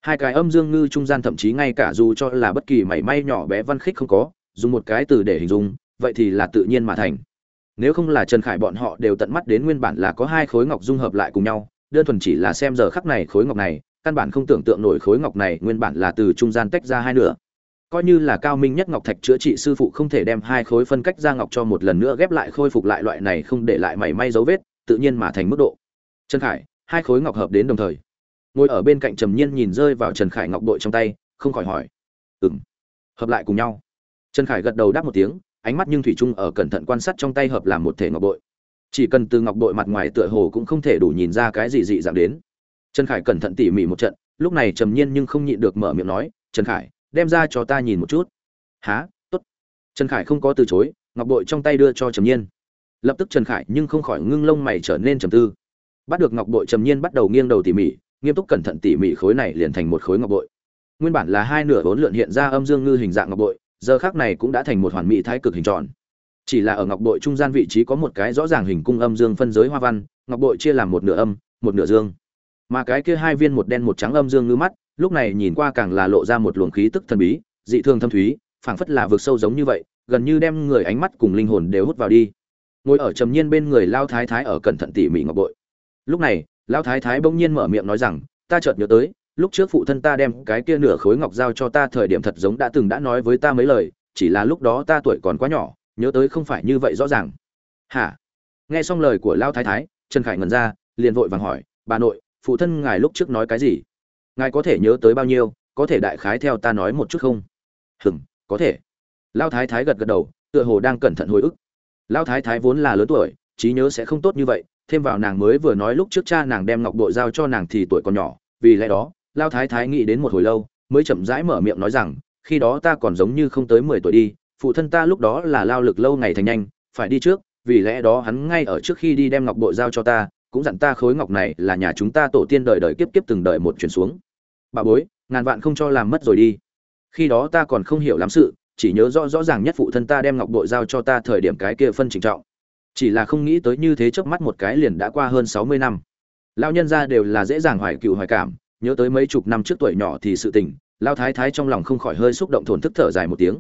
Hai cái âm dương ngư trung gian thậm chí ngay cả dù cho là bất kỳ mảy may nhỏ bé văn khích không có, dùng một cái từ để hình dung, vậy thì là tự nhiên mà thành. Nếu không là trần khải bọn họ đều tận mắt đến nguyên bản là có hai khối ngọc dung hợp lại cùng nhau, đơn thuần chỉ là xem giờ khắc này khối ngọc này, căn bản không tưởng tượng nổi khối ngọc này nguyên bản là từ trung gian tách ra hai nửa coi như là cao minh nhất ngọc thạch chữa trị sư phụ không thể đem hai khối phân cách ra ngọc cho một lần nữa ghép lại khôi phục lại loại này không để lại mảy may dấu vết, tự nhiên mà thành mức độ. Trần khải, hai khối ngọc hợp đến đồng thời. Ngồi ở bên cạnh trầm nhiên nhìn rơi vào trần khải ngọc đội trong tay, không khỏi hỏi. Ừng hợp lại cùng nhau. Trần khải gật đầu đáp một tiếng, ánh mắt nhưng thủy trung ở cẩn thận quan sát trong tay hợp làm một thể ngọc bội chỉ cần từ ngọc bội mặt ngoài tựa hồ cũng không thể đủ nhìn ra cái gì dị dạng đến. Trần khải cẩn thận tỉ mỉ một trận, lúc này trầm nhiên nhưng không nhịn được mở miệng nói, trần khải đem ra cho ta nhìn một chút. Há t ố t trần khải không có từ chối, ngọc bội trong tay đưa cho trầm nhiên. Lập tức trần khải nhưng không khỏi ngưng lông mày trở nên trầm tư. Bắt được ngọc bội, trầm nhiên bắt đầu nghiêng đầu tỉ mỉ, nghiêm túc cẩn thận tỉ mỉ khối này liền thành một khối ngọc bội. Nguyên bản là hai nửa vốn lượn hiện ra âm dương ngư hình dạng ngọc bội, giờ khác này cũng đã thành một hoàn mỹ thái cực hình tròn. Chỉ là ở ngọc bội trung gian vị trí có một cái rõ ràng hình cung âm dương phân giới hoa văn, ngọc bội chia làm một nửa âm, một nửa dương. Mà cái kia hai viên một đen một trắng âm dương ngư mắt lúc này nhìn qua càng là lộ ra một luồng khí tức thần bí, dị thường thâm thúy, phảng phất là vực sâu giống như vậy, gần như đem người ánh mắt cùng linh hồn đều hút vào đi. Ngồi ở trầm nhiên bên người lao thái thái ở cẩn thận tỉ mỉ ngọc bội. Lúc này, lao thái thái bỗng nhiên mở miệng nói rằng, ta chợt nhớ tới, lúc trước phụ thân ta đem cái kia nửa khối ngọc giao cho ta thời điểm thật giống đã từng đã nói với ta mấy lời, chỉ là lúc đó ta tuổi còn quá nhỏ, nhớ tới không phải như vậy rõ ràng. Hả? Nghe xong lời của lao thái thái, trần khải ngần ra, liền vội vàng hỏi, bà nội, phụ thân ngài lúc trước nói cái gì? Ngài có thể nhớ tới bao nhiêu, có thể đại khái theo ta nói một chút không? Hừm, có thể. Lao thái thái gật gật đầu, tựa hồ đang cẩn thận hồi ức. Lao thái thái vốn là lớn tuổi, trí nhớ sẽ không tốt như vậy, thêm vào nàng mới vừa nói lúc trước cha nàng đem ngọc bội giao cho nàng thì tuổi còn nhỏ, vì lẽ đó, lao thái thái nghĩ đến một hồi lâu, mới chậm rãi mở miệng nói rằng, khi đó ta còn giống như không tới mười tuổi đi, phụ thân ta lúc đó là lao lực lâu ngày thành nhanh, phải đi trước, vì lẽ đó hắn ngay ở trước khi đi đem ngọc bội giao cho ta, cũng dặn ta khối ngọc này là nhà chúng ta tổ tiên đời đời kiếp kiếp từng đời một chuyển xuống bà bối, ngàn vạn không cho làm mất rồi đi. Khi đó ta còn không hiểu lắm sự, chỉ nhớ rõ rõ ràng nhất phụ thân ta đem ngọc bội giao cho ta thời điểm cái kia phân trình trọng. Chỉ là không nghĩ tới như thế trước mắt một cái liền đã qua hơn sáu mươi năm. Lao nhân ra đều là dễ dàng hoài cựu hoài cảm, nhớ tới mấy chục năm trước tuổi nhỏ thì sự tình lao thái thái trong lòng không khỏi hơi xúc động thổn thức thở dài một tiếng.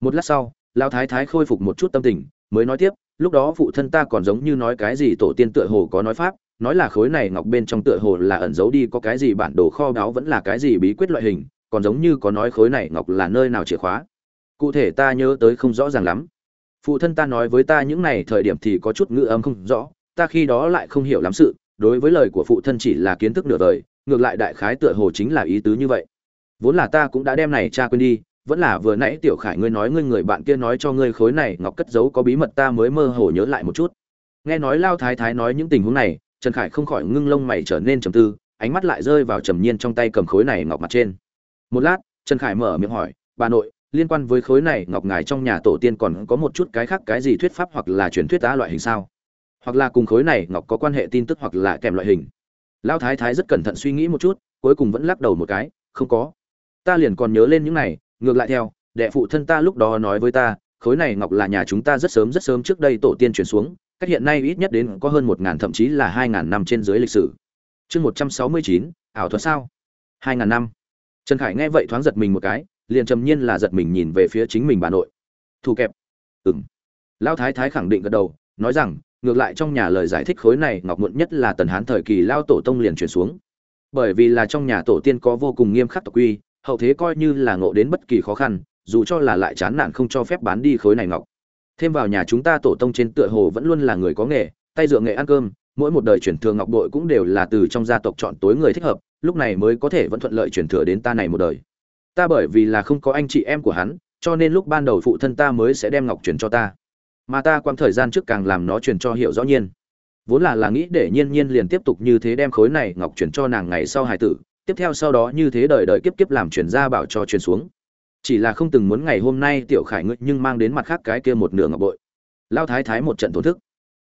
Một lát sau lao thái thái khôi phục một chút tâm tình, mới nói tiếp, lúc đó phụ thân ta còn giống như nói cái gì tổ tiên tựa hồ có nói pháp nói là khối này ngọc bên trong tựa hồ là ẩn giấu đi có cái gì bản đồ kho báu vẫn là cái gì bí quyết loại hình, còn giống như có nói khối này ngọc là nơi nào chìa khóa. Cụ thể ta nhớ tới không rõ ràng lắm. Phụ thân ta nói với ta những này thời điểm thì có chút ngữ âm không rõ, ta khi đó lại không hiểu lắm sự, đối với lời của phụ thân chỉ là kiến thức nửa đời, ngược lại đại khái tựa hồ chính là ý tứ như vậy. Vốn là ta cũng đã đem này cha quên đi, vẫn là vừa nãy tiểu khải ngươi nói ngươi người bạn kia nói cho ngươi khối này ngọc cất giấu có bí mật ta mới mơ hồ nhớ lại một chút. Nghe nói lao thái thái nói những tình huống này trần khải không khỏi ngưng lông mày trở nên trầm tư, ánh mắt lại rơi vào trầm nhiên trong tay cầm khối này ngọc mặt trên. Một lát, trần khải mở miệng hỏi, bà nội, liên quan với khối này ngọc ngài trong nhà tổ tiên còn có một chút cái khác cái gì thuyết pháp hoặc là truyền thuyết tá loại hình sao? Hoặc là cùng khối này ngọc có quan hệ tin tức hoặc là kèm loại hình? Lão thái thái rất cẩn thận suy nghĩ một chút, cuối cùng vẫn lắc đầu một cái, không có. Ta liền còn nhớ lên những này, ngược lại theo, đệ phụ thân ta lúc đó nói với ta, khối này ngọc là nhà chúng ta rất sớm rất sớm trước đây tổ tiên chuyển xuống cách hiện nay ít nhất đến có hơn một ngàn, thậm chí là hai ngàn năm trên dưới lịch sử. Chương một trăm sáu mươi chín, ảo thuật sao? Hai ngàn năm. Trần khải nghe vậy thoáng giật mình một cái, liền trầm nhiên là giật mình nhìn về phía chính mình bà nội. Thu kẹp. Ừng lão thái thái khẳng định gật đầu, nói rằng, ngược lại trong nhà lời giải thích khối này ngọc muộn nhất là tần hán thời kỳ lao tổ tông liền chuyển xuống. Bởi vì là trong nhà tổ tiên có vô cùng nghiêm khắc tộc quy, hậu thế coi như là ngộ đến bất kỳ khó khăn, dù cho là lại chán nản không cho phép bán đi khối này ngọc thêm vào nhà chúng ta tổ tông trên tựa hồ vẫn luôn là người có nghề, tay dựa nghề ăn cơm, mỗi một đời chuyển thừa ngọc bội cũng đều là từ trong gia tộc chọn tối người thích hợp, lúc này mới có thể vẫn thuận lợi chuyển thừa đến ta này một đời. Ta bởi vì là không có anh chị em của hắn, cho nên lúc ban đầu phụ thân ta mới sẽ đem ngọc chuyển cho ta. Mà ta quãng thời gian trước càng làm nó truyền cho hiểu rõ nhiên. Vốn là là nghĩ để nhiên nhiên liền tiếp tục như thế đem khối này ngọc chuyển cho nàng ngày sau hài tử, tiếp theo sau đó như thế đời đời kiếp kiếp làm chuyển ra bảo cho truyền xuống chỉ là không từng muốn ngày hôm nay tiểu khải ngự nhưng mang đến mặt khác cái kia một nửa ngọc bội. Lao thái thái một trận thổn thức.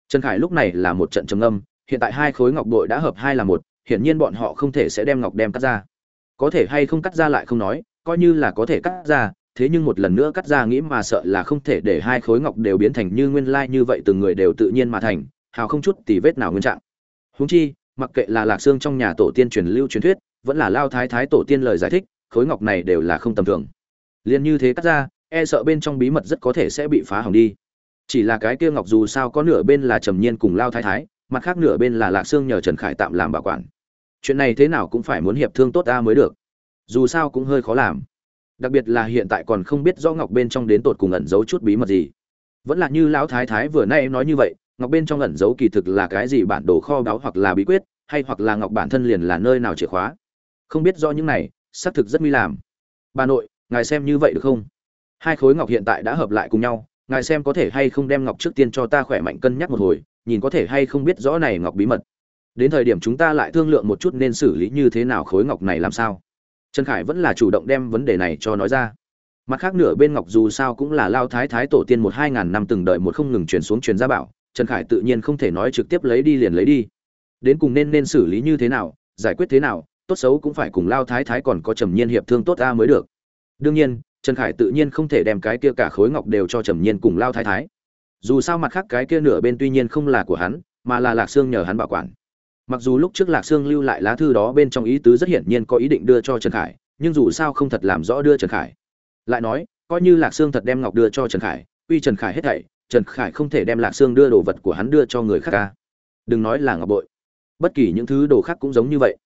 Trần khải lúc này là một trận trầm âm hiện tại hai khối ngọc bội đã hợp hai là một, hiển nhiên bọn họ không thể sẽ đem ngọc đem cắt ra. Có thể hay không cắt ra lại không nói, coi như là có thể cắt ra, thế nhưng một lần nữa cắt ra nghĩ mà sợ là không thể để hai khối ngọc đều biến thành như nguyên lai như vậy từng người đều tự nhiên mà thành, hào không chút tì vết nào nguyên trạng. Huống chi, mặc kệ là lạc xương trong nhà tổ tiên truyền lưu truyền thuyết, vẫn là lao thái thái tổ tiên lời giải thích, khối ngọc này đều là không tầm thường liền như thế cắt ra e sợ bên trong bí mật rất có thể sẽ bị phá hỏng đi. Chỉ là cái kia ngọc dù sao có nửa bên là trầm nhiên cùng lao thái thái, mặt khác nửa bên là lạc xương nhờ trần khải tạm làm bảo quản. Chuyện này thế nào cũng phải muốn hiệp thương tốt ta mới được. Dù sao cũng hơi khó làm. Đặc biệt là hiện tại còn không biết rõ ngọc bên trong đến tột cùng ẩn giấu chút bí mật gì. Vẫn là như lão thái thái vừa nay nói như vậy, ngọc bên trong ẩn giấu kỳ thực là cái gì bản đồ kho báu hoặc là bí quyết, hay hoặc là ngọc bản thân liền là nơi nào chìa khóa. Không biết do những này, xác thực rất nguy làm. Bà nội ngài xem như vậy được không? Hai khối ngọc hiện tại đã hợp lại cùng nhau, ngài xem có thể hay không đem ngọc trước tiên cho ta khỏe mạnh cân nhắc một hồi, nhìn có thể hay không biết rõ này ngọc bí mật. Đến thời điểm chúng ta lại thương lượng một chút nên xử lý như thế nào khối ngọc này làm sao. Trần khải vẫn là chủ động đem vấn đề này cho nói ra. Mặt khác nửa bên ngọc dù sao cũng là lao thái thái tổ tiên một hai ngàn năm từng đợi một không ngừng truyền xuống truyền gia bảo, trần khải tự nhiên không thể nói trực tiếp lấy đi liền lấy đi. Đến cùng nên nên xử lý như thế nào, giải quyết thế nào, tốt xấu cũng phải cùng lao thái thái còn có trầm nhiên hiệp thương tốt ta mới được đương nhiên, trần khải tự nhiên không thể đem cái kia cả khối ngọc đều cho trầm nhiên cùng lao thái thái. Dù sao mặt khác cái kia nửa bên tuy nhiên không là của hắn, mà là lạc sương nhờ hắn bảo quản. Mặc dù lúc trước lạc sương lưu lại lá thư đó bên trong ý tứ rất hiển nhiên có ý định đưa cho trần khải, nhưng dù sao không thật làm rõ đưa trần khải. Lại nói, coi như lạc sương thật đem ngọc đưa cho trần khải, uy trần khải hết thảy, trần khải không thể đem lạc sương đưa đồ vật của hắn đưa cho người khác ca. Đừng nói là ngọc bội, bất kỳ những thứ đồ khác cũng giống như vậy.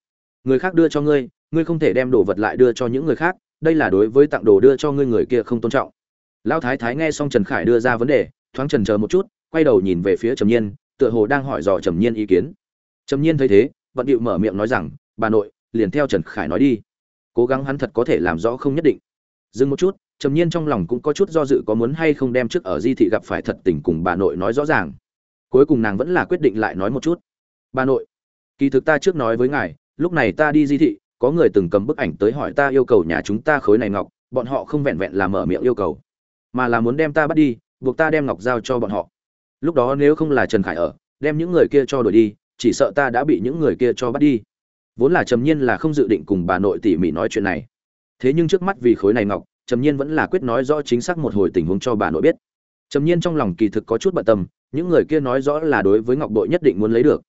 Người khác đưa cho ngươi ngươi không thể đem đồ vật lại đưa cho những người khác đây là đối với tặng đồ đưa cho ngươi người kia không tôn trọng. Lão thái thái nghe xong trần khải đưa ra vấn đề, thoáng trần chờ một chút, quay đầu nhìn về phía trầm nhiên, tựa hồ đang hỏi dò trầm nhiên ý kiến. Trầm nhiên thấy thế, vận điệu mở miệng nói rằng, bà nội, liền theo trần khải nói đi. Cố gắng hắn thật có thể làm rõ không nhất định. Dừng một chút, trầm nhiên trong lòng cũng có chút do dự có muốn hay không đem trước ở di thị gặp phải thật tình cùng bà nội nói rõ ràng. Cuối cùng nàng vẫn là quyết định lại nói một chút. Bà nội, kỳ thực ta trước nói với ngài, lúc này ta đi di thị có người từng cầm bức ảnh tới hỏi ta yêu cầu nhà chúng ta khối này ngọc, bọn họ không vẹn vẹn là mở miệng yêu cầu, mà là muốn đem ta bắt đi, buộc ta đem ngọc giao cho bọn họ. Lúc đó nếu không là trần khải ở, đem những người kia cho đuổi đi, chỉ sợ ta đã bị những người kia cho bắt đi. Vốn là trầm nhiên là không dự định cùng bà nội tỉ mỉ nói chuyện này. Thế nhưng trước mắt vì khối này ngọc, trầm nhiên vẫn là quyết nói rõ chính xác một hồi tình huống cho bà nội biết. Trầm nhiên trong lòng kỳ thực có chút bận tâm, những người kia nói rõ là đối với ngọc bội nhất định muốn lấy được.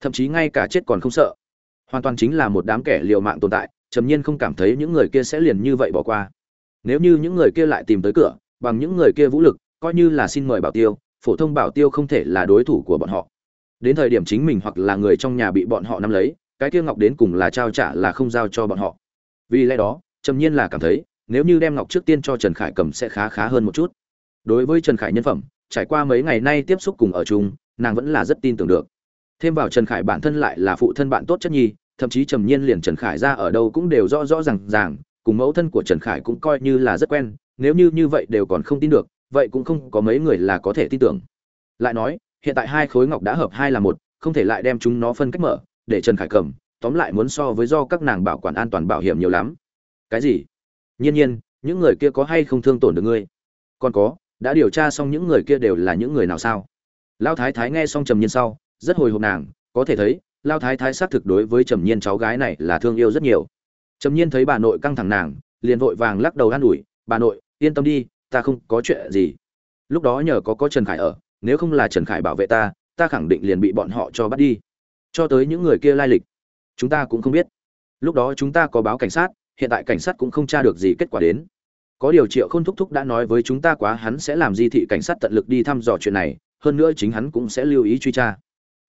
Thậm chí ngay cả chết còn không sợ hoàn toàn chính là một đám kẻ liều mạng tồn tại, trầm nhiên không cảm thấy những người kia sẽ liền như vậy bỏ qua. Nếu như những người kia lại tìm tới cửa, bằng những người kia vũ lực, coi như là xin mời bảo tiêu, phổ thông bảo tiêu không thể là đối thủ của bọn họ. Đến thời điểm chính mình hoặc là người trong nhà bị bọn họ nắm lấy, cái kia ngọc đến cùng là trao trả là không giao cho bọn họ. Vì lẽ đó, trầm nhiên là cảm thấy, nếu như đem ngọc trước tiên cho trần khải cầm sẽ khá khá hơn một chút. Đối với trần khải nhân phẩm, trải qua mấy ngày nay tiếp xúc cùng ở chung, nàng vẫn là rất tin tưởng được thêm vào trần khải bản thân lại là phụ thân bạn tốt chất nhi, thậm chí trầm nhiên liền trần khải ra ở đâu cũng đều rõ rõ r à n g ràng, cùng mẫu thân của trần khải cũng coi như là rất quen, nếu như như vậy đều còn không tin được, vậy cũng không có mấy người là có thể tin tưởng. Lại nói, hiện tại hai khối ngọc đã hợp hai là một, không thể lại đem chúng nó phân cách mở, để trần khải cầm, tóm lại muốn so với do các nàng bảo quản an toàn bảo hiểm nhiều lắm. Cái gì? Nhiên nhiên, những người kia có hay không thương tổn được ngươi? Còn có, đã điều tra xong những người kia đều là những người nào sao? Lão thái thái nghe xong trầm nhiên sau rất hồi hộp nàng, có thể thấy, lao thái thái xác thực đối với trầm nhiên cháu gái này là thương yêu rất nhiều. Trầm nhiên thấy bà nội căng thẳng nàng, liền vội vàng lắc đầu an ủi, bà nội, yên tâm đi, ta không có chuyện gì. Lúc đó nhờ có có trần khải ở, nếu không là trần khải bảo vệ ta ta khẳng định liền bị bọn họ cho bắt đi. Cho tới những người kia lai lịch, chúng ta cũng không biết. Lúc đó chúng ta có báo cảnh sát, hiện tại cảnh sát cũng không tra được gì kết quả đến. Có điều triệu không thúc thúc đã nói với chúng ta quá hắn sẽ làm di thị cảnh sát tận lực đi thăm dò chuyện này, hơn nữa chính hắn cũng sẽ lưu ý truy tra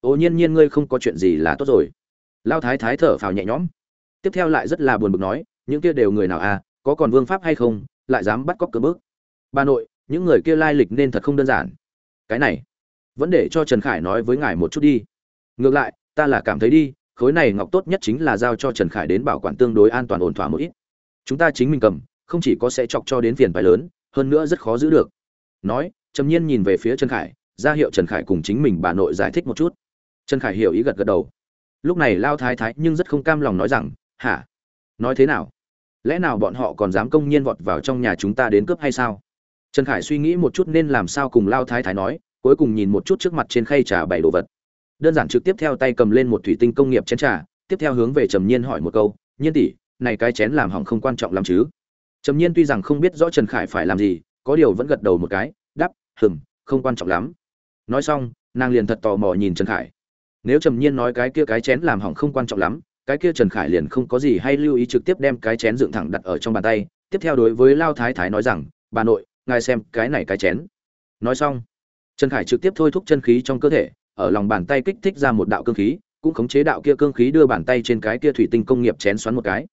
ô nhiên nhiên ngươi không có chuyện gì là tốt rồi. Lao thái thái thở phào nhẹ nhõm. Tiếp theo lại rất là buồn bực nói, những kia đều người nào à có còn vương pháp hay không, lại dám bắt cóc cơ bước bà nội, những người kia lai lịch nên thật không đơn giản. Cái này, vẫn để cho trần khải nói với ngài một chút đi. Ngược lại, ta là cảm thấy đi, khối này ngọc tốt nhất chính là giao cho trần khải đến bảo quản tương đối an toàn ổn thỏa một ít. Chúng ta chính mình cầm, không chỉ có sẽ chọc cho đến phiền phải lớn, hơn nữa rất khó giữ được. Nói trầm nhiên nhìn về phía trần khải, ra hiệu trần khải cùng chính mình bà nội giải thích một chút trần khải hiểu ý gật gật đầu. Lúc này lao thái thái nhưng rất không cam lòng nói rằng, hả? Nói thế nào? Lẽ nào bọn họ còn dám công nhiên vọt vào trong nhà chúng ta đến cướp hay sao? Trần khải suy nghĩ một chút nên làm sao cùng lao thái thái nói, cuối cùng nhìn một chút trước mặt trên khay trà bảy đồ vật. Đơn giản trực tiếp theo tay cầm lên một thủy tinh công nghiệp chén trà, tiếp theo hướng về trầm nhiên hỏi một câu, nhiên tỷ, này cái chén làm hỏng không quan trọng lắm chứ? Trầm nhiên tuy rằng không biết rõ trần khải phải làm gì, có điều vẫn gật đầu một cái đắp hừng không quan trọng lắm. Nói xong, nàng liền thật tò mò nhìn trần khải nếu trầm nhiên nói cái kia cái chén làm hỏng không quan trọng lắm, cái kia trần khải liền không có gì hay lưu ý trực tiếp đem cái chén dựng thẳng đặt ở trong bàn tay. Tiếp theo đối với lao thái thái nói rằng, bà nội, ngài xem cái này cái chén. Nói xong, trần khải trực tiếp thôi thúc chân khí trong cơ thể, ở lòng bàn tay kích thích ra một đạo cương khí, cũng khống chế đạo kia cương khí đưa bàn tay trên cái kia thủy tinh công nghiệp chén xoắn một cái.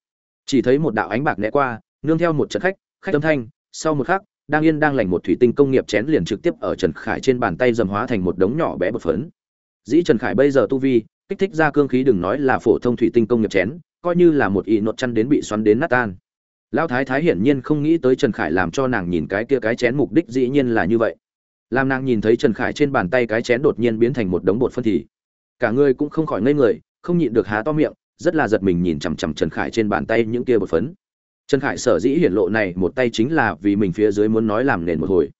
Chỉ thấy một đạo ánh bạc né qua, nương theo một trận khách khách âm thanh, sau một khắc, đang yên đang lành một thủy tinh công nghiệp chén liền trực tiếp ở trần khải trên bàn tay dầm hóa thành một đống nhỏ bé bột phấn dĩ trần khải bây giờ tu vi, kích thích ra cương khí đừng nói là phổ thông thủy tinh công nghiệp chén, coi như là một ị nột chăn đến bị xoắn đến nát tan. Lão thái thái hiển nhiên không nghĩ tới trần khải làm cho nàng nhìn cái kia cái chén mục đích dĩ nhiên là như vậy. Làm nàng nhìn thấy trần khải trên bàn tay cái chén đột nhiên biến thành một đống bột phân thì cả người cũng không khỏi ngây người, không nhịn được há to miệng, rất là giật mình nhìn chằm chằm trần khải trên bàn tay những kia bột phấn. Trần khải sở dĩ hiển lộ này một tay chính là vì mình phía dưới muốn nói làm nền một hồi.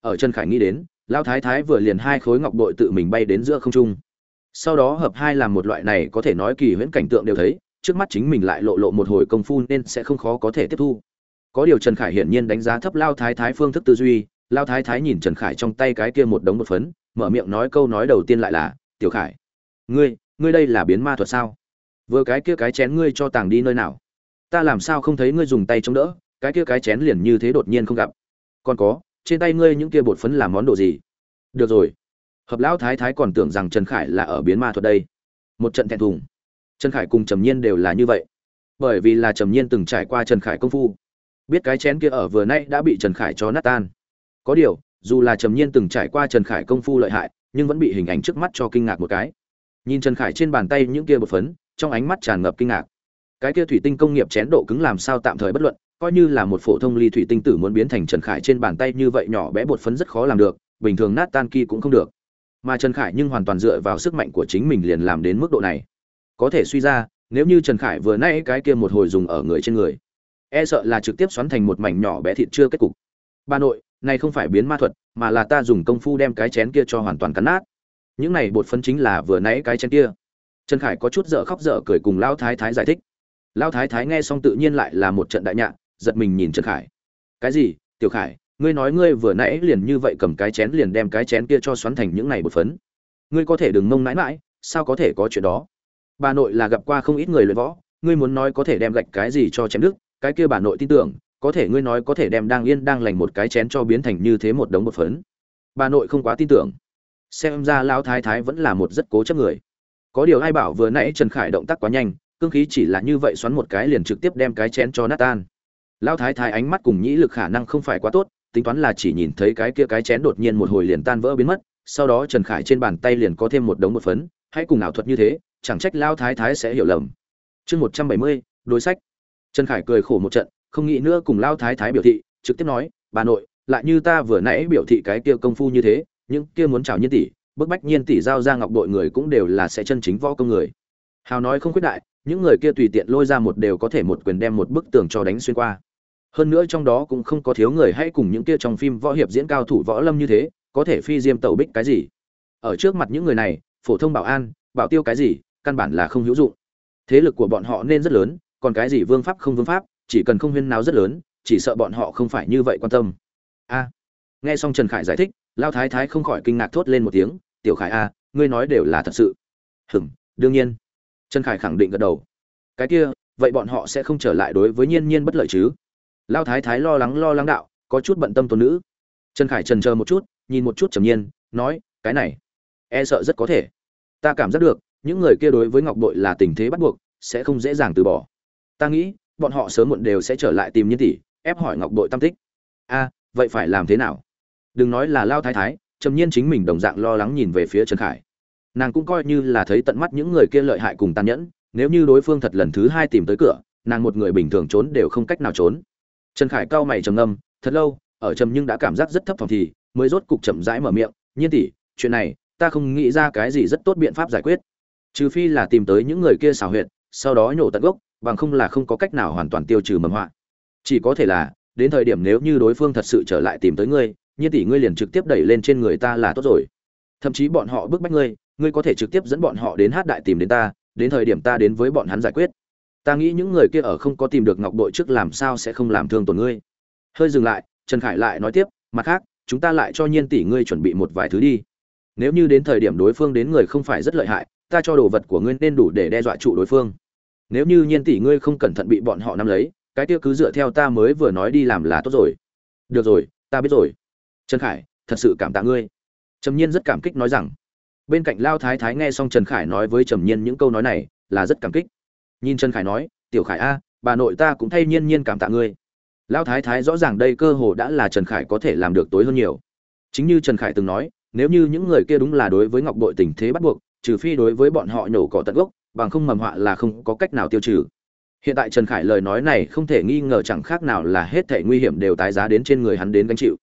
Ở trần khải nghĩ đến lao thái thái vừa liền hai khối ngọc bội tự mình bay đến giữa không trung. Sau đó hợp hai làm một loại này có thể nói kỳ huyễn cảnh tượng đều thấy, trước mắt chính mình lại lộ lộ một hồi công phu nên sẽ không khó có thể tiếp thu. Có điều trần khải hiển nhiên đánh giá thấp lao thái thái phương thức tư duy lao thái thái nhìn trần khải trong tay cái kia một đống một phấn, mở miệng nói câu nói đầu tiên lại là, tiểu khải, ngươi ngươi đây là biến ma thuật sao? Vừa cái kia cái chén ngươi cho tàng đi nơi nào? Ta làm sao không thấy ngươi dùng tay chống đỡ, cái kia cái chén liền như thế đột nhiên không gặp. Còn có trên tay ngươi những kia bột phấn là món đồ gì? Được rồi. Hợp lão thái thái còn tưởng rằng trần khải là ở biến ma thuật đây. Một trận thẹn thùng. Trần khải cùng trầm nhiên đều là như vậy. Bởi vì là trầm nhiên từng trải qua trần khải công phu. Biết cái chén kia ở vừa nay đã bị trần khải cho nát tan. Có điều, dù là trầm nhiên từng trải qua trần khải công phu lợi hại, nhưng vẫn bị hình ảnh trước mắt cho kinh ngạc một cái. Nhìn trần khải trên bàn tay những kia bột phấn, trong ánh mắt tràn ngập kinh ngạc. Cái kia thủy tinh công nghiệp chén độ cứng làm sao tạm thời bất luận coi như là một phổ thông ly thủy tinh tử muốn biến thành trần khải trên bàn tay như vậy nhỏ bé bột phấn rất khó làm được, bình thường nát tan kỳ cũng không được. Mà trần khải nhưng hoàn toàn dựa vào sức mạnh của chính mình liền làm đến mức độ này. Có thể suy ra, nếu như trần khải vừa nãy cái kia một hồi dùng ở người trên người e sợ là trực tiếp xoắn thành một mảnh nhỏ bé thịt chưa kết cục. Bà nội, này không phải biến ma thuật, mà là ta dùng công phu đem cái chén kia cho hoàn toàn cắn nát. Những này bột phấn chính là vừa nãy cái chén kia. Trần khải có chút dở khóc dở cười cùng lão thái thái giải thích. Lão thái thái nghe xong tự nhiên lại là một trận đại nhạ giật mình nhìn trần khải. Cái gì? Tiểu khải, ngươi nói ngươi vừa nãy liền như vậy cầm cái chén liền đem cái chén kia cho xoắn thành những này bột phấn. Ngươi có thể đừng mông mãi mãi, sao có thể có chuyện đó? Bà nội là gặp qua không ít người luyện võ, ngươi muốn nói có thể đem gạch cái gì cho chém đức cái kia bà nội tin tưởng, có thể ngươi nói có thể đem đang yên đang lành một cái chén cho biến thành như thế một đống bột phấn. Bà nội không quá tin tưởng. Xem ra lão thái thái vẫn là một rất cố chấp người. Có điều ai bảo vừa nãy trần khải động tác quá nhanh, cương khí chỉ là như vậy xoắn một cái liền trực tiếp đem cái chén cho nát tan lão thái thái ánh mắt cùng nhĩ lực khả năng không phải quá tốt, tính toán là chỉ nhìn thấy cái kia cái chén đột nhiên một hồi liền tan vỡ biến mất, sau đó trần khải trên bàn tay liền có thêm một đống một phấn, hãy cùng ảo thuật như thế, chẳng trách lao thái thái sẽ hiểu lầm. Chương một trăm bảy mươi, đối sách. Trần khải cười khổ một trận, không nghĩ nữa cùng lao thái thái biểu thị, trực tiếp nói, bà nội, lại như ta vừa nãy biểu thị cái kia công phu như thế, những kia muốn chào nhiên tỷ, bức bách nhiên tỷ giao ra ngọc đội người cũng đều là sẽ chân chính võ công người. Hào nói không quyết đại những người kia tùy tiện lôi ra một đều có thể một quyền đem một bức tường cho đánh xuyên qua. Hơn nữa trong đó cũng không có thiếu người hay cùng những kia trong phim võ hiệp diễn cao thủ võ lâm như thế, có thể phi diêm tẩu bích cái gì. Ở trước mặt những người này, phổ thông bảo an, bảo tiêu cái gì, căn bản là không hữu dụng. Thế lực của bọn họ nên rất lớn, còn cái gì vương pháp không vương pháp, chỉ cần không huyên nào rất lớn, chỉ sợ bọn họ không phải như vậy quan tâm. A. Nghe xong trần khải giải thích, lao thái thái không khỏi kinh ngạc thốt lên một tiếng, tiểu khải a, ngươi nói đều là thật sự. Hừm đương nhiên trần khải khẳng định gật đầu. Cái kia, vậy bọn họ sẽ không trở lại đối với nhiên nhiên bất lợi chứ? Lao thái thái lo lắng lo lắng đạo, có chút bận tâm tôn nữ. Trần khải trần chờ một chút, nhìn một chút trầm nhiên, nói, cái này e sợ rất có thể. Ta cảm giác được, những người kia đối với ngọc bội là tình thế bắt buộc, sẽ không dễ dàng từ bỏ. Ta nghĩ, bọn họ sớm muộn đều sẽ trở lại tìm nhiên tỷ, ép hỏi ngọc bội tam tích. A, vậy phải làm thế nào? Đừng nói là lao thái thái, trầm nhiên chính mình đồng dạng lo lắng nhìn về phía trần khải nàng cũng coi như là thấy tận mắt những người kia lợi hại cùng tàn nhẫn, nếu như đối phương thật lần thứ hai tìm tới cửa, nàng một người bình thường trốn đều không cách nào trốn. Trần khải cao mày trầm ngâm, thật lâu, ở trầm nhưng đã cảm giác rất thấp phòng thì mới rốt cục chậm rãi mở miệng, nhiên tỷ, chuyện này, ta không nghĩ ra cái gì rất tốt biện pháp giải quyết. Trừ phi là tìm tới những người kia xào huyệt, sau đó nhổ tận gốc, bằng không là không có cách nào hoàn toàn tiêu trừ mầm họa. Chỉ có thể là, đến thời điểm nếu như đối phương thật sự trở lại tìm tới ngươi, nhiên tỷ ngươi liền trực tiếp đẩy lên trên người ta là tốt rồi. Thậm chí bọn họ bức bách ngươi ngươi có thể trực tiếp dẫn bọn họ đến hát đại tìm đến ta, đến thời điểm ta đến với bọn hắn giải quyết. Ta nghĩ những người kia ở không có tìm được ngọc Đội trước làm sao sẽ không làm thương tổn ngươi. Hơi dừng lại, trần khải lại nói tiếp, mặt khác, chúng ta lại cho nhiên tỷ ngươi chuẩn bị một vài thứ đi. Nếu như đến thời điểm đối phương đến người không phải rất lợi hại, ta cho đồ vật của ngươi nên đủ để đe dọa trụ đối phương. Nếu như nhiên tỷ ngươi không cẩn thận bị bọn họ nắm lấy, cái kia cứ dựa theo ta mới vừa nói đi làm là tốt rồi. Được rồi, ta biết rồi. Trần khải, thật sự cảm tạ ngươi. Trầm nhiên rất cảm kích nói rằng bên cạnh lao thái thái nghe xong trần khải nói với trầm nhiên những câu nói này, là rất cảm kích. Nhìn trần khải nói, tiểu khải a, bà nội ta cũng thay nhiên nhiên cảm tạ ngươi. Lao thái thái rõ ràng đây cơ hồ đã là trần khải có thể làm được tối hơn nhiều. Chính như trần khải từng nói, nếu như những người kia đúng là đối với ngọc bội tình thế bắt buộc, trừ phi đối với bọn họ nhổ cỏ tận gốc, bằng không mầm họa là không có cách nào tiêu trừ. Hiện tại trần khải lời nói này không thể nghi ngờ chẳng khác nào là hết thể nguy hiểm đều tái giá đến trên người hắn đến gánh chịu.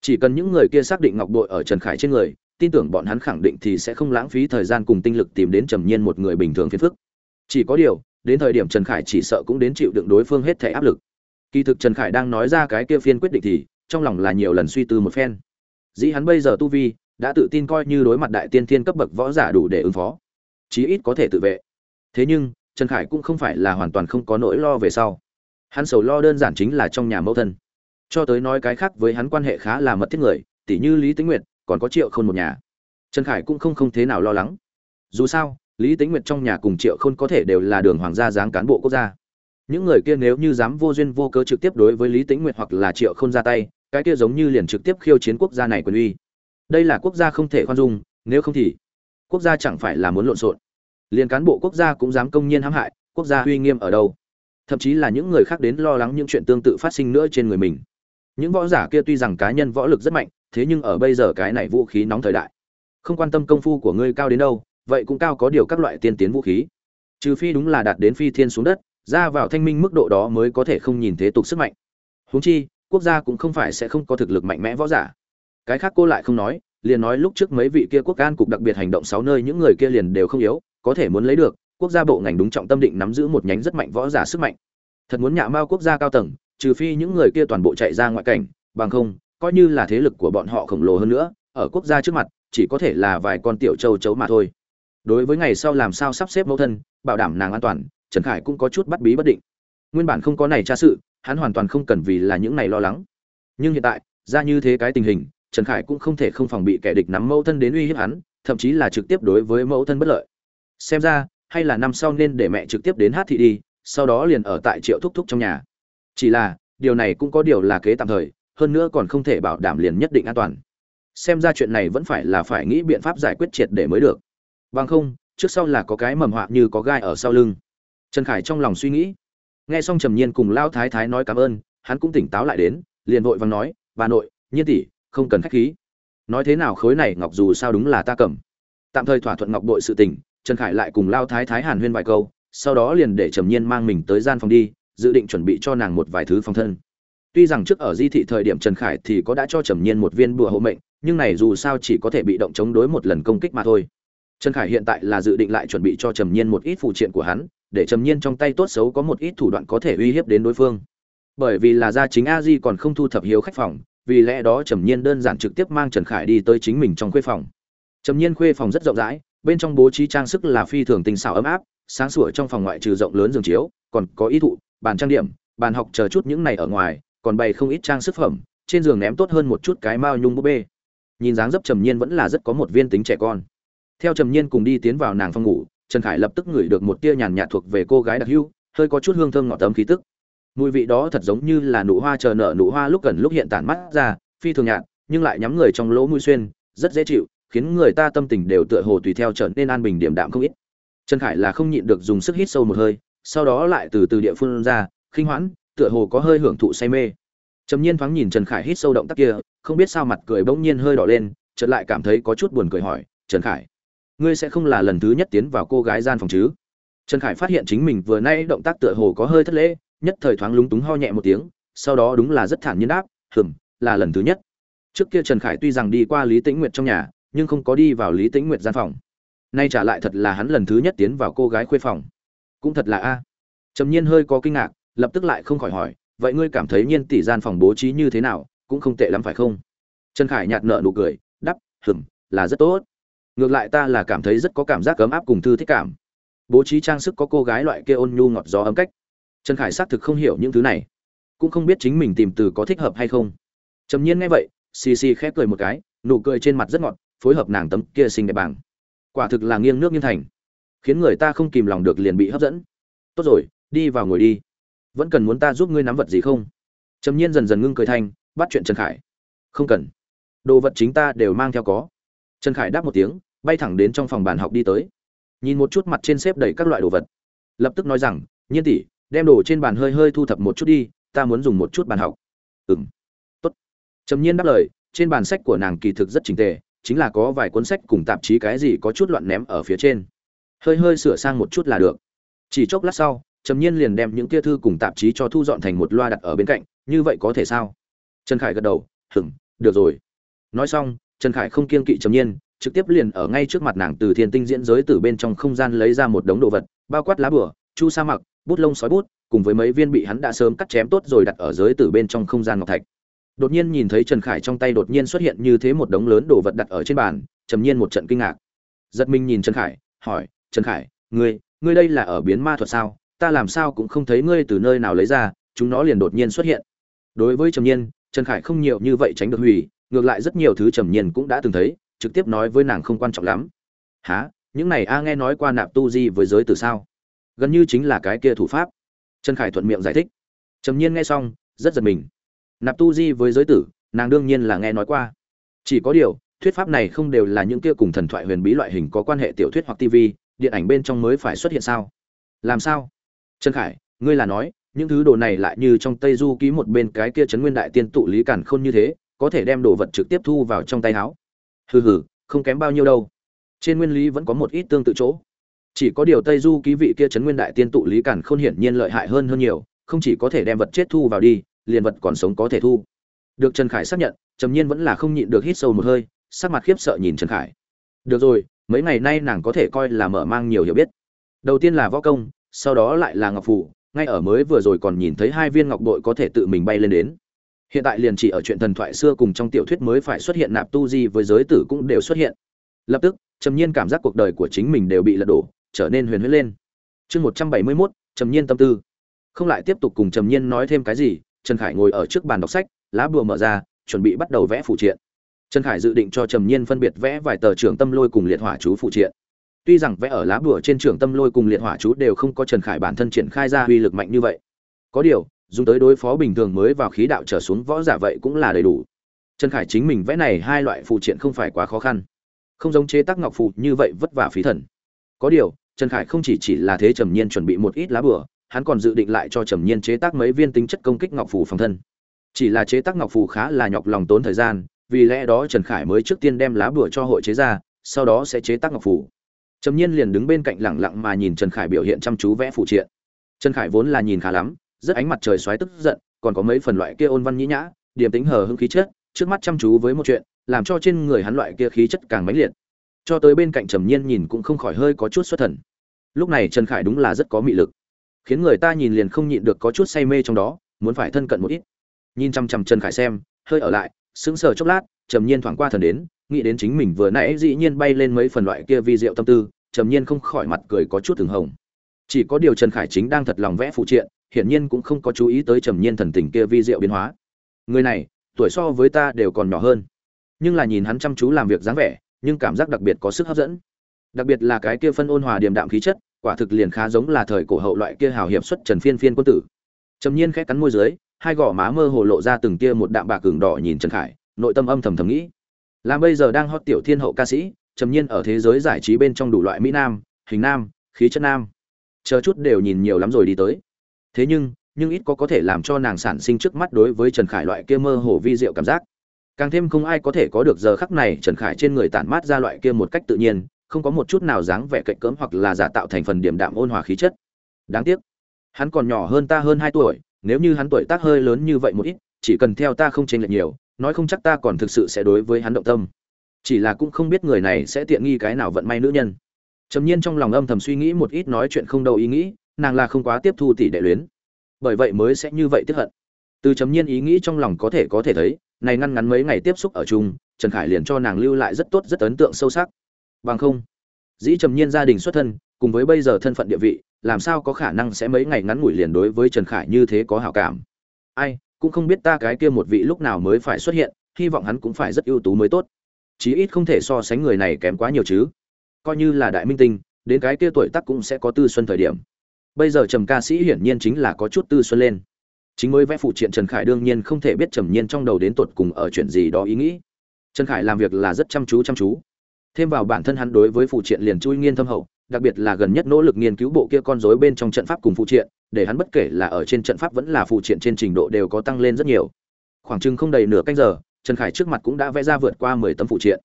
Chỉ cần những người kia xác định ngọc bội ở trần khải trên người tin tưởng bọn hắn khẳng định thì sẽ không lãng phí thời gian cùng tinh lực tìm đến trầm nhiên một người bình thường phiền phức. Chỉ có điều, đến thời điểm trần khải chỉ sợ cũng đến chịu đựng đối phương hết thể áp lực. Kỳ thực trần khải đang nói ra cái kia phiên quyết định thì, trong lòng là nhiều lần suy tư một phen. Dĩ hắn bây giờ tu vi, đã tự tin coi như đối mặt đại tiên thiên cấp bậc võ giả đủ để ứng phó. Chí ít có thể tự vệ. Thế nhưng, trần khải cũng không phải là hoàn toàn không có nỗi lo về sau. Hắn sầu lo đơn giản chính là trong nhà mẫu thân. Cho tới nói cái khác với hắn quan hệ khá là mật thiết người, tỉ như lý tĩnh nguyệt còn có triệu khôn một nhà. Trần khải cũng không không thế nào lo lắng. Dù sao, lý tĩnh nguyệt trong nhà cùng triệu khôn có thể đều là đường hoàng gia giáng cán bộ quốc gia. Những người kia nếu như dám vô duyên vô cớ trực tiếp đối với lý tĩnh nguyệt hoặc là triệu khôn ra tay, cái kia giống như liền trực tiếp khiêu chiến quốc gia này quyền uy. Đây là quốc gia không thể khoan dung, nếu không thì quốc gia chẳng phải là muốn lộn xộn. Liền cán bộ quốc gia cũng dám công nhiên hãm hại, quốc gia uy nghiêm ở đâu? Thậm chí là những người khác đến lo lắng những chuyện tương tự phát sinh nữa trên người mình. Những võ giả kia tuy rằng cá nhân võ lực rất mạnh thế nhưng ở bây giờ cái này vũ khí nóng thời đại, không quan tâm công phu của ngươi cao đến đâu, vậy cũng cao có điều các loại tiên tiến vũ khí. Trừ phi đúng là đạt đến phi thiên xuống đất, ra vào thanh minh mức độ đó mới có thể không nhìn thế tục sức mạnh. Huống chi, quốc gia cũng không phải sẽ không có thực lực mạnh mẽ võ giả. Cái khác cô lại không nói, liền nói lúc trước mấy vị kia quốc can cục đặc biệt hành động sáu nơi những người kia liền đều không yếu, có thể muốn lấy được, quốc gia bộ ngành đúng trọng tâm định nắm giữ một nhánh rất mạnh võ giả sức mạnh. Thật muốn nhạ mao quốc gia cao tầng, trừ phi những người kia toàn bộ chạy ra ngoại cảnh, bằng không coi như là thế lực của bọn họ khổng lồ hơn nữa, ở quốc gia trước mặt, chỉ có thể là vài con tiểu châu chấu mà thôi. Đối với ngày sau làm sao sắp xếp mẫu thân, bảo đảm nàng an toàn, trần khải cũng có chút bắt bí bất định. Nguyên bản không có này tra sự, hắn hoàn toàn không cần vì là những này lo lắng. Nhưng hiện tại, ra như thế cái tình hình, trần khải cũng không thể không phòng bị kẻ địch nắm mẫu thân đến uy hiếp hắn, thậm chí là trực tiếp đối với mẫu thân bất lợi. Xem ra, hay là năm sau nên để mẹ trực tiếp đến hát thị đi, sau đó liền ở tại triệu thúc thúc trong nhà. Chỉ là, điều này cũng có điều là kế tạm thời hơn nữa còn không thể bảo đảm liền nhất định an toàn. Xem ra chuyện này vẫn phải là phải nghĩ biện pháp giải quyết triệt để mới được. Bằng không, trước sau là có cái mầm họa như có gai ở sau lưng. Trần khải trong lòng suy nghĩ. Nghe xong trầm nhiên cùng lao thái thái nói cảm ơn, hắn cũng tỉnh táo lại đến, liền vội vàng nói, bà nội, nhiên tỷ, không cần khách khí. Nói thế nào khối này ngọc dù sao đúng là ta cầm. Tạm thời thỏa thuận ngọc bội sự tình, trần khải lại cùng lao thái thái hàn huyên vài câu, sau đó liền để trầm nhiên mang mình tới gian phòng đi, dự định chuẩn bị cho nàng một vài thứ phòng thân tuy rằng trước ở di thị thời điểm trần khải thì có đã cho trầm nhiên một viên bùa hộ mệnh, nhưng này dù sao chỉ có thể bị động chống đối một lần công kích mà thôi. Trần khải hiện tại là dự định lại chuẩn bị cho trầm nhiên một ít phụ triện của hắn, để trầm nhiên trong tay tốt xấu có một ít thủ đoạn có thể uy hiếp đến đối phương. Bởi vì là gia chính a di còn không thu thập hiếu khách phòng, vì lẽ đó trầm nhiên đơn giản trực tiếp mang trần khải đi tới chính mình trong khuê phòng. Trầm nhiên khuê phòng rất rộng rãi, bên trong bố trí trang sức là phi thường tinh xảo ấm áp, sáng sủa trong phòng ngoại trừ rộng lớn giường chiếu, còn có ý thụ, bàn trang điểm, bàn học chờ chút những này ở ngoài còn bày không ít trang sức phẩm, trên giường ném tốt hơn một chút cái mao nhung búp bê. Nhìn dáng dấp trầm nhiên vẫn là rất có một viên tính trẻ con. Theo trầm nhiên cùng đi tiến vào nàng phòng ngủ, trần khải lập tức ngửi được một tia nhàn nhạt thuộc về cô gái đặc hưu hơi có chút hương thơm ngọt tấm khí tức. Mùi vị đó thật giống như là nụ hoa chờ nở nụ hoa lúc gần lúc hiện tản mắt ra, phi thường nhạt, nhưng lại nhắm người trong lỗ mũi xuyên, rất dễ chịu, khiến người ta tâm tình đều tựa hồ tùy theo trở nên an bình điểm đạm không ít. Trần khải là không nhịn được dùng sức hít sâu một hơi, sau đó lại từ từ địa phương ra, khinh hoãn tựa hồ có hơi hưởng thụ say mê. Trầm nhiên thoáng nhìn trần khải hít sâu động tác kia, không biết sao mặt cười bỗng nhiên hơi đỏ lên, chợt lại cảm thấy có chút buồn cười hỏi, trần khải, ngươi sẽ không là lần thứ nhất tiến vào cô gái gian phòng chứ? Trần khải phát hiện chính mình vừa nay động tác tựa hồ có hơi thất lễ, nhất thời thoáng lúng túng ho nhẹ một tiếng, sau đó đúng là rất thản nhiên đáp hừm là lần thứ nhất. Trước kia trần khải tuy rằng đi qua lý tĩnh nguyệt trong nhà, nhưng không có đi vào lý tĩnh nguyệt gian phòng. Nay trả lại thật là hắn lần thứ nhất tiến vào cô gái khuê phòng. Cũng thật là a. Trầm nhiên hơi có kinh ngạc lập tức lại không khỏi hỏi, vậy ngươi cảm thấy nhiên tỷ gian phòng bố trí như thế nào, cũng không tệ lắm phải không? Trần khải nhạt nợ nụ cười đắp hừng là rất tốt. Ngược lại ta là cảm thấy rất có cảm giác ấm áp cùng thư thích cảm. Bố trí trang sức có cô gái loại kia ôn nhu ngọt gió ấm cách. Trần khải xác thực không hiểu những thứ này, cũng không biết chính mình tìm từ có thích hợp hay không. Trầm nhiên nghe vậy, xì xì khép cười một cái, nụ cười trên mặt rất ngọt, phối hợp nàng tấm kia xinh đẹp bảng. Quả thực là nghiêng nước nghiêng thành, khiến người ta không kìm lòng được liền bị hấp dẫn. Tốt rồi, đi vào ngồi đi vẫn cần muốn ta giúp ngươi nắm vật gì không? Trầm nhiên dần dần ngưng cười thanh bắt chuyện trần khải. Không cần. Đồ vật chính ta đều mang theo có. Trần khải đáp một tiếng, bay thẳng đến trong phòng bàn học đi tới. Nhìn một chút mặt trên xếp đầy các loại đồ vật. Lập tức nói rằng, nhiên tỷ, đem đồ trên bàn hơi hơi thu thập một chút đi, ta muốn dùng một chút bàn học. Ừng tốt. Trầm nhiên đáp lời, trên bàn sách của nàng kỳ thực rất trình tề, chính là có vài cuốn sách cùng tạp chí cái gì có chút loạn ném ở phía trên. Hơi hơi sửa sang một chút là được. Chỉ chốc lát sau trầm nhiên liền đem những kia thư cùng tạp chí cho thu dọn thành một loa đặt ở bên cạnh, như vậy có thể sao? Trần khải gật đầu hửng được rồi. Nói xong, trần khải không kiên kỵ trầm nhiên, trực tiếp liền ở ngay trước mặt nàng từ thiên tinh diễn giới từ bên trong không gian lấy ra một đống đồ vật, bao quát lá bửa chu sa mặc bút lông sói bút, cùng với mấy viên bị hắn đã sớm cắt chém tốt rồi đặt ở giới từ bên trong không gian ngọc thạch. Đột nhiên nhìn thấy trần khải trong tay đột nhiên xuất hiện như thế một đống lớn đồ vật đặt ở trên bàn, trầm nhiên một trận kinh ngạc. Giật mình nhìn trần khải, hỏi, trần khải, ngươi ngươi đây là ở biến ma thuật sao? Ta làm sao cũng không thấy ngươi từ nơi nào lấy ra, chúng nó liền đột nhiên xuất hiện. Đối với trầm nhiên, trần khải không nhiều như vậy tránh được hủy, ngược lại rất nhiều thứ trầm nhiên cũng đã từng thấy, trực tiếp nói với nàng không quan trọng lắm. Há những này a nghe nói qua nạp tu di với giới từ sao? Gần như chính là cái kia thủ pháp. Trần khải thuận miệng giải thích. Trầm nhiên nghe xong, rất giật mình. Nạp tu di với giới tử, nàng đương nhiên là nghe nói qua. Chỉ có điều, thuyết pháp này không đều là những kia cùng thần thoại huyền bí loại hình có quan hệ tiểu thuyết hoặc tv điện ảnh bên trong mới phải xuất hiện sao? Làm sao? Trần khải, ngươi là nói, những thứ đồ này lại như trong tây du ký một bên cái kia trấn nguyên đại tiên tụ lý cản khôn như thế, có thể đem đồ vật trực tiếp thu vào trong tay áo hừ hừ, không kém bao nhiêu đâu. Trên nguyên lý vẫn có một ít tương tự chỗ. Chỉ có điều tây du ký vị kia trấn nguyên đại tiên tụ lý cản khôn hiển nhiên lợi hại hơn hơn nhiều, không chỉ có thể đem vật chết thu vào đi, liền vật còn sống có thể thu. Được trần khải xác nhận, trầm nhiên vẫn là không nhịn được hít sâu một hơi, sắc mặt khiếp sợ nhìn trần khải. Được rồi, mấy ngày nay nàng có thể coi là mở mang nhiều hiểu biết. Đầu tiên là võ công sau đó lại là ngọc phủ, ngay ở mới vừa rồi còn nhìn thấy hai viên ngọc bội có thể tự mình bay lên đến. Hiện tại liền chỉ ở chuyện thần thoại xưa cùng trong tiểu thuyết mới phải xuất hiện nạp tu di với giới tử cũng đều xuất hiện. Lập tức, trầm nhiên cảm giác cuộc đời của chính mình đều bị lật đổ, trở nên huyền huyết lên. Chương một trăm bảy mươi mốt, trầm nhiên tâm tư. Không lại tiếp tục cùng trầm nhiên nói thêm cái gì, trần khải ngồi ở trước bàn đọc sách, lá bùa mở ra, chuẩn bị bắt đầu vẽ phụ triện. Trần khải dự định cho trầm nhiên phân biệt vẽ vài tờ trưởng tâm lôi cùng liệt hỏa chú phụ triện tuy rằng vẽ ở lá bùa trên trưởng tâm lôi cùng liệt hỏa chú đều không có trần khải bản thân triển khai ra uy lực mạnh như vậy. Có điều, dùng tới đối phó bình thường mới vào khí đạo trở xuống võ giả vậy cũng là đầy đủ. Trần khải chính mình vẽ này hai loại phụ triện không phải quá khó khăn. Không giống chế tác ngọc phụ như vậy vất vả phí thần. Có điều, trần khải không chỉ chỉ là thế trầm nhiên chuẩn bị một ít lá bùa, hắn còn dự định lại cho trầm nhiên chế tác mấy viên tính chất công kích ngọc phù phòng thân. Chỉ là chế tác ngọc phù khá là nhọc lòng tốn thời gian, vì lẽ đó trần khải mới trước tiên đem lá bùa cho hội chế ra, sau đó sẽ chế tác ngọc phù trầm nhiên liền đứng bên cạnh lẳng lặng mà nhìn trần khải biểu hiện chăm chú vẽ phụ triện. Trần khải vốn là nhìn khá lắm, rất ánh mặt trời xoáy tức giận, còn có mấy phần loại kia ôn văn nhĩ nhã, điềm tính hờ hững khí chất, trước mắt chăm chú với một chuyện, làm cho trên người hắn loại kia khí chất càng mãnh liệt. Cho tới bên cạnh trầm nhiên nhìn cũng không khỏi hơi có chút xuất thần. Lúc này trần khải đúng là rất có mị lực, khiến người ta nhìn liền không nhịn được có chút say mê trong đó, muốn phải thân cận một ít. Nhìn chăm chăm trần khải xem, hơi ở lại, sững sờ chốc lát, trầm nhiên thoáng qua thần đến, nghĩ đến chính mình vừa nãy dĩ nhiên bay lên mấy phần loại kia vi diệu tâm tư trầm nhiên không khỏi mặt cười có chút thường hồng. Chỉ có điều trần khải chính đang thật lòng vẽ phụ triện, hiển nhiên cũng không có chú ý tới trầm nhiên thần tình kia vi diệu biến hóa. Người này, tuổi so với ta đều còn nhỏ hơn. Nhưng là nhìn hắn chăm chú làm việc dáng vẻ, nhưng cảm giác đặc biệt có sức hấp dẫn. Đặc biệt là cái kia phân ôn hòa điềm đạm khí chất, quả thực liền khá giống là thời cổ hậu loại kia hào hiệp xuất trần phiên phiên quân tử. Trầm nhiên khẽ cắn môi dưới, hai gò má mơ hồ lộ ra từng tia một đạm bạc cường đỏ nhìn trần khải, nội tâm âm thầm thầm nghĩ. Làm bây giờ đang hot tiểu thiên hậu ca sĩ trầm nhiên ở thế giới giải trí bên trong đủ loại mỹ nam, hình nam, khí chất nam. Chờ chút đều nhìn nhiều lắm rồi đi tới. Thế nhưng nhưng ít có có thể làm cho nàng sản sinh trước mắt đối với trần khải loại kia mơ hồ vi diệu cảm giác. Càng thêm không ai có thể có được giờ khắc này trần khải trên người tản mát ra loại kia một cách tự nhiên, không có một chút nào dáng vẻ cạnh cỡm hoặc là giả tạo thành phần điểm đạm ôn hòa khí chất. Đáng tiếc, hắn còn nhỏ hơn ta hơn hai tuổi, nếu như hắn tuổi tác hơi lớn như vậy một ít, chỉ cần theo ta không chênh lệch nhiều, nói không chắc ta còn thực sự sẽ đối với hắn động tâm chỉ là cũng không biết người này sẽ tiện nghi cái nào vận may nữ nhân. Trầm nhiên trong lòng âm thầm suy nghĩ một ít nói chuyện không đâu ý nghĩ, nàng là không quá tiếp thu tỷ đệ luyến. Bởi vậy mới sẽ như vậy tiếp hận. Từ trầm nhiên ý nghĩ trong lòng có thể có thể thấy, này ngăn ngắn mấy ngày tiếp xúc ở chung, trần khải liền cho nàng lưu lại rất tốt rất ấn tượng sâu sắc. Bằng không, dĩ trầm nhiên gia đình xuất thân, cùng với bây giờ thân phận địa vị, làm sao có khả năng sẽ mấy ngày ngắn ngủi liền đối với trần khải như thế có hảo cảm? Ai, cũng không biết ta cái kia một vị lúc nào mới phải xuất hiện, hy vọng hắn cũng phải rất ưu tú mới tốt chí ít không thể so sánh người này kém quá nhiều chứ. Coi như là đại minh tinh, đến cái kia tuổi tác cũng sẽ có tư xuân thời điểm. Bây giờ trầm ca sĩ hiển nhiên chính là có chút tư xuân lên. Chính mới vẽ phụ triện trần khải đương nhiên không thể biết trầm nhiên trong đầu đến tột cùng ở chuyện gì đó ý nghĩ. Trần khải làm việc là rất chăm chú chăm chú. Thêm vào bản thân hắn đối với phụ triện liền chui nghiên thâm hậu, đặc biệt là gần nhất nỗ lực nghiên cứu bộ kia con rối bên trong trận pháp cùng phụ triện, để hắn bất kể là ở trên trận pháp vẫn là phụ triện trên trình độ đều có tăng lên rất nhiều. Khoảng chừng không đầy nửa canh giờ trần khải trước mặt cũng đã vẽ ra vượt qua mười tấm phụ triện.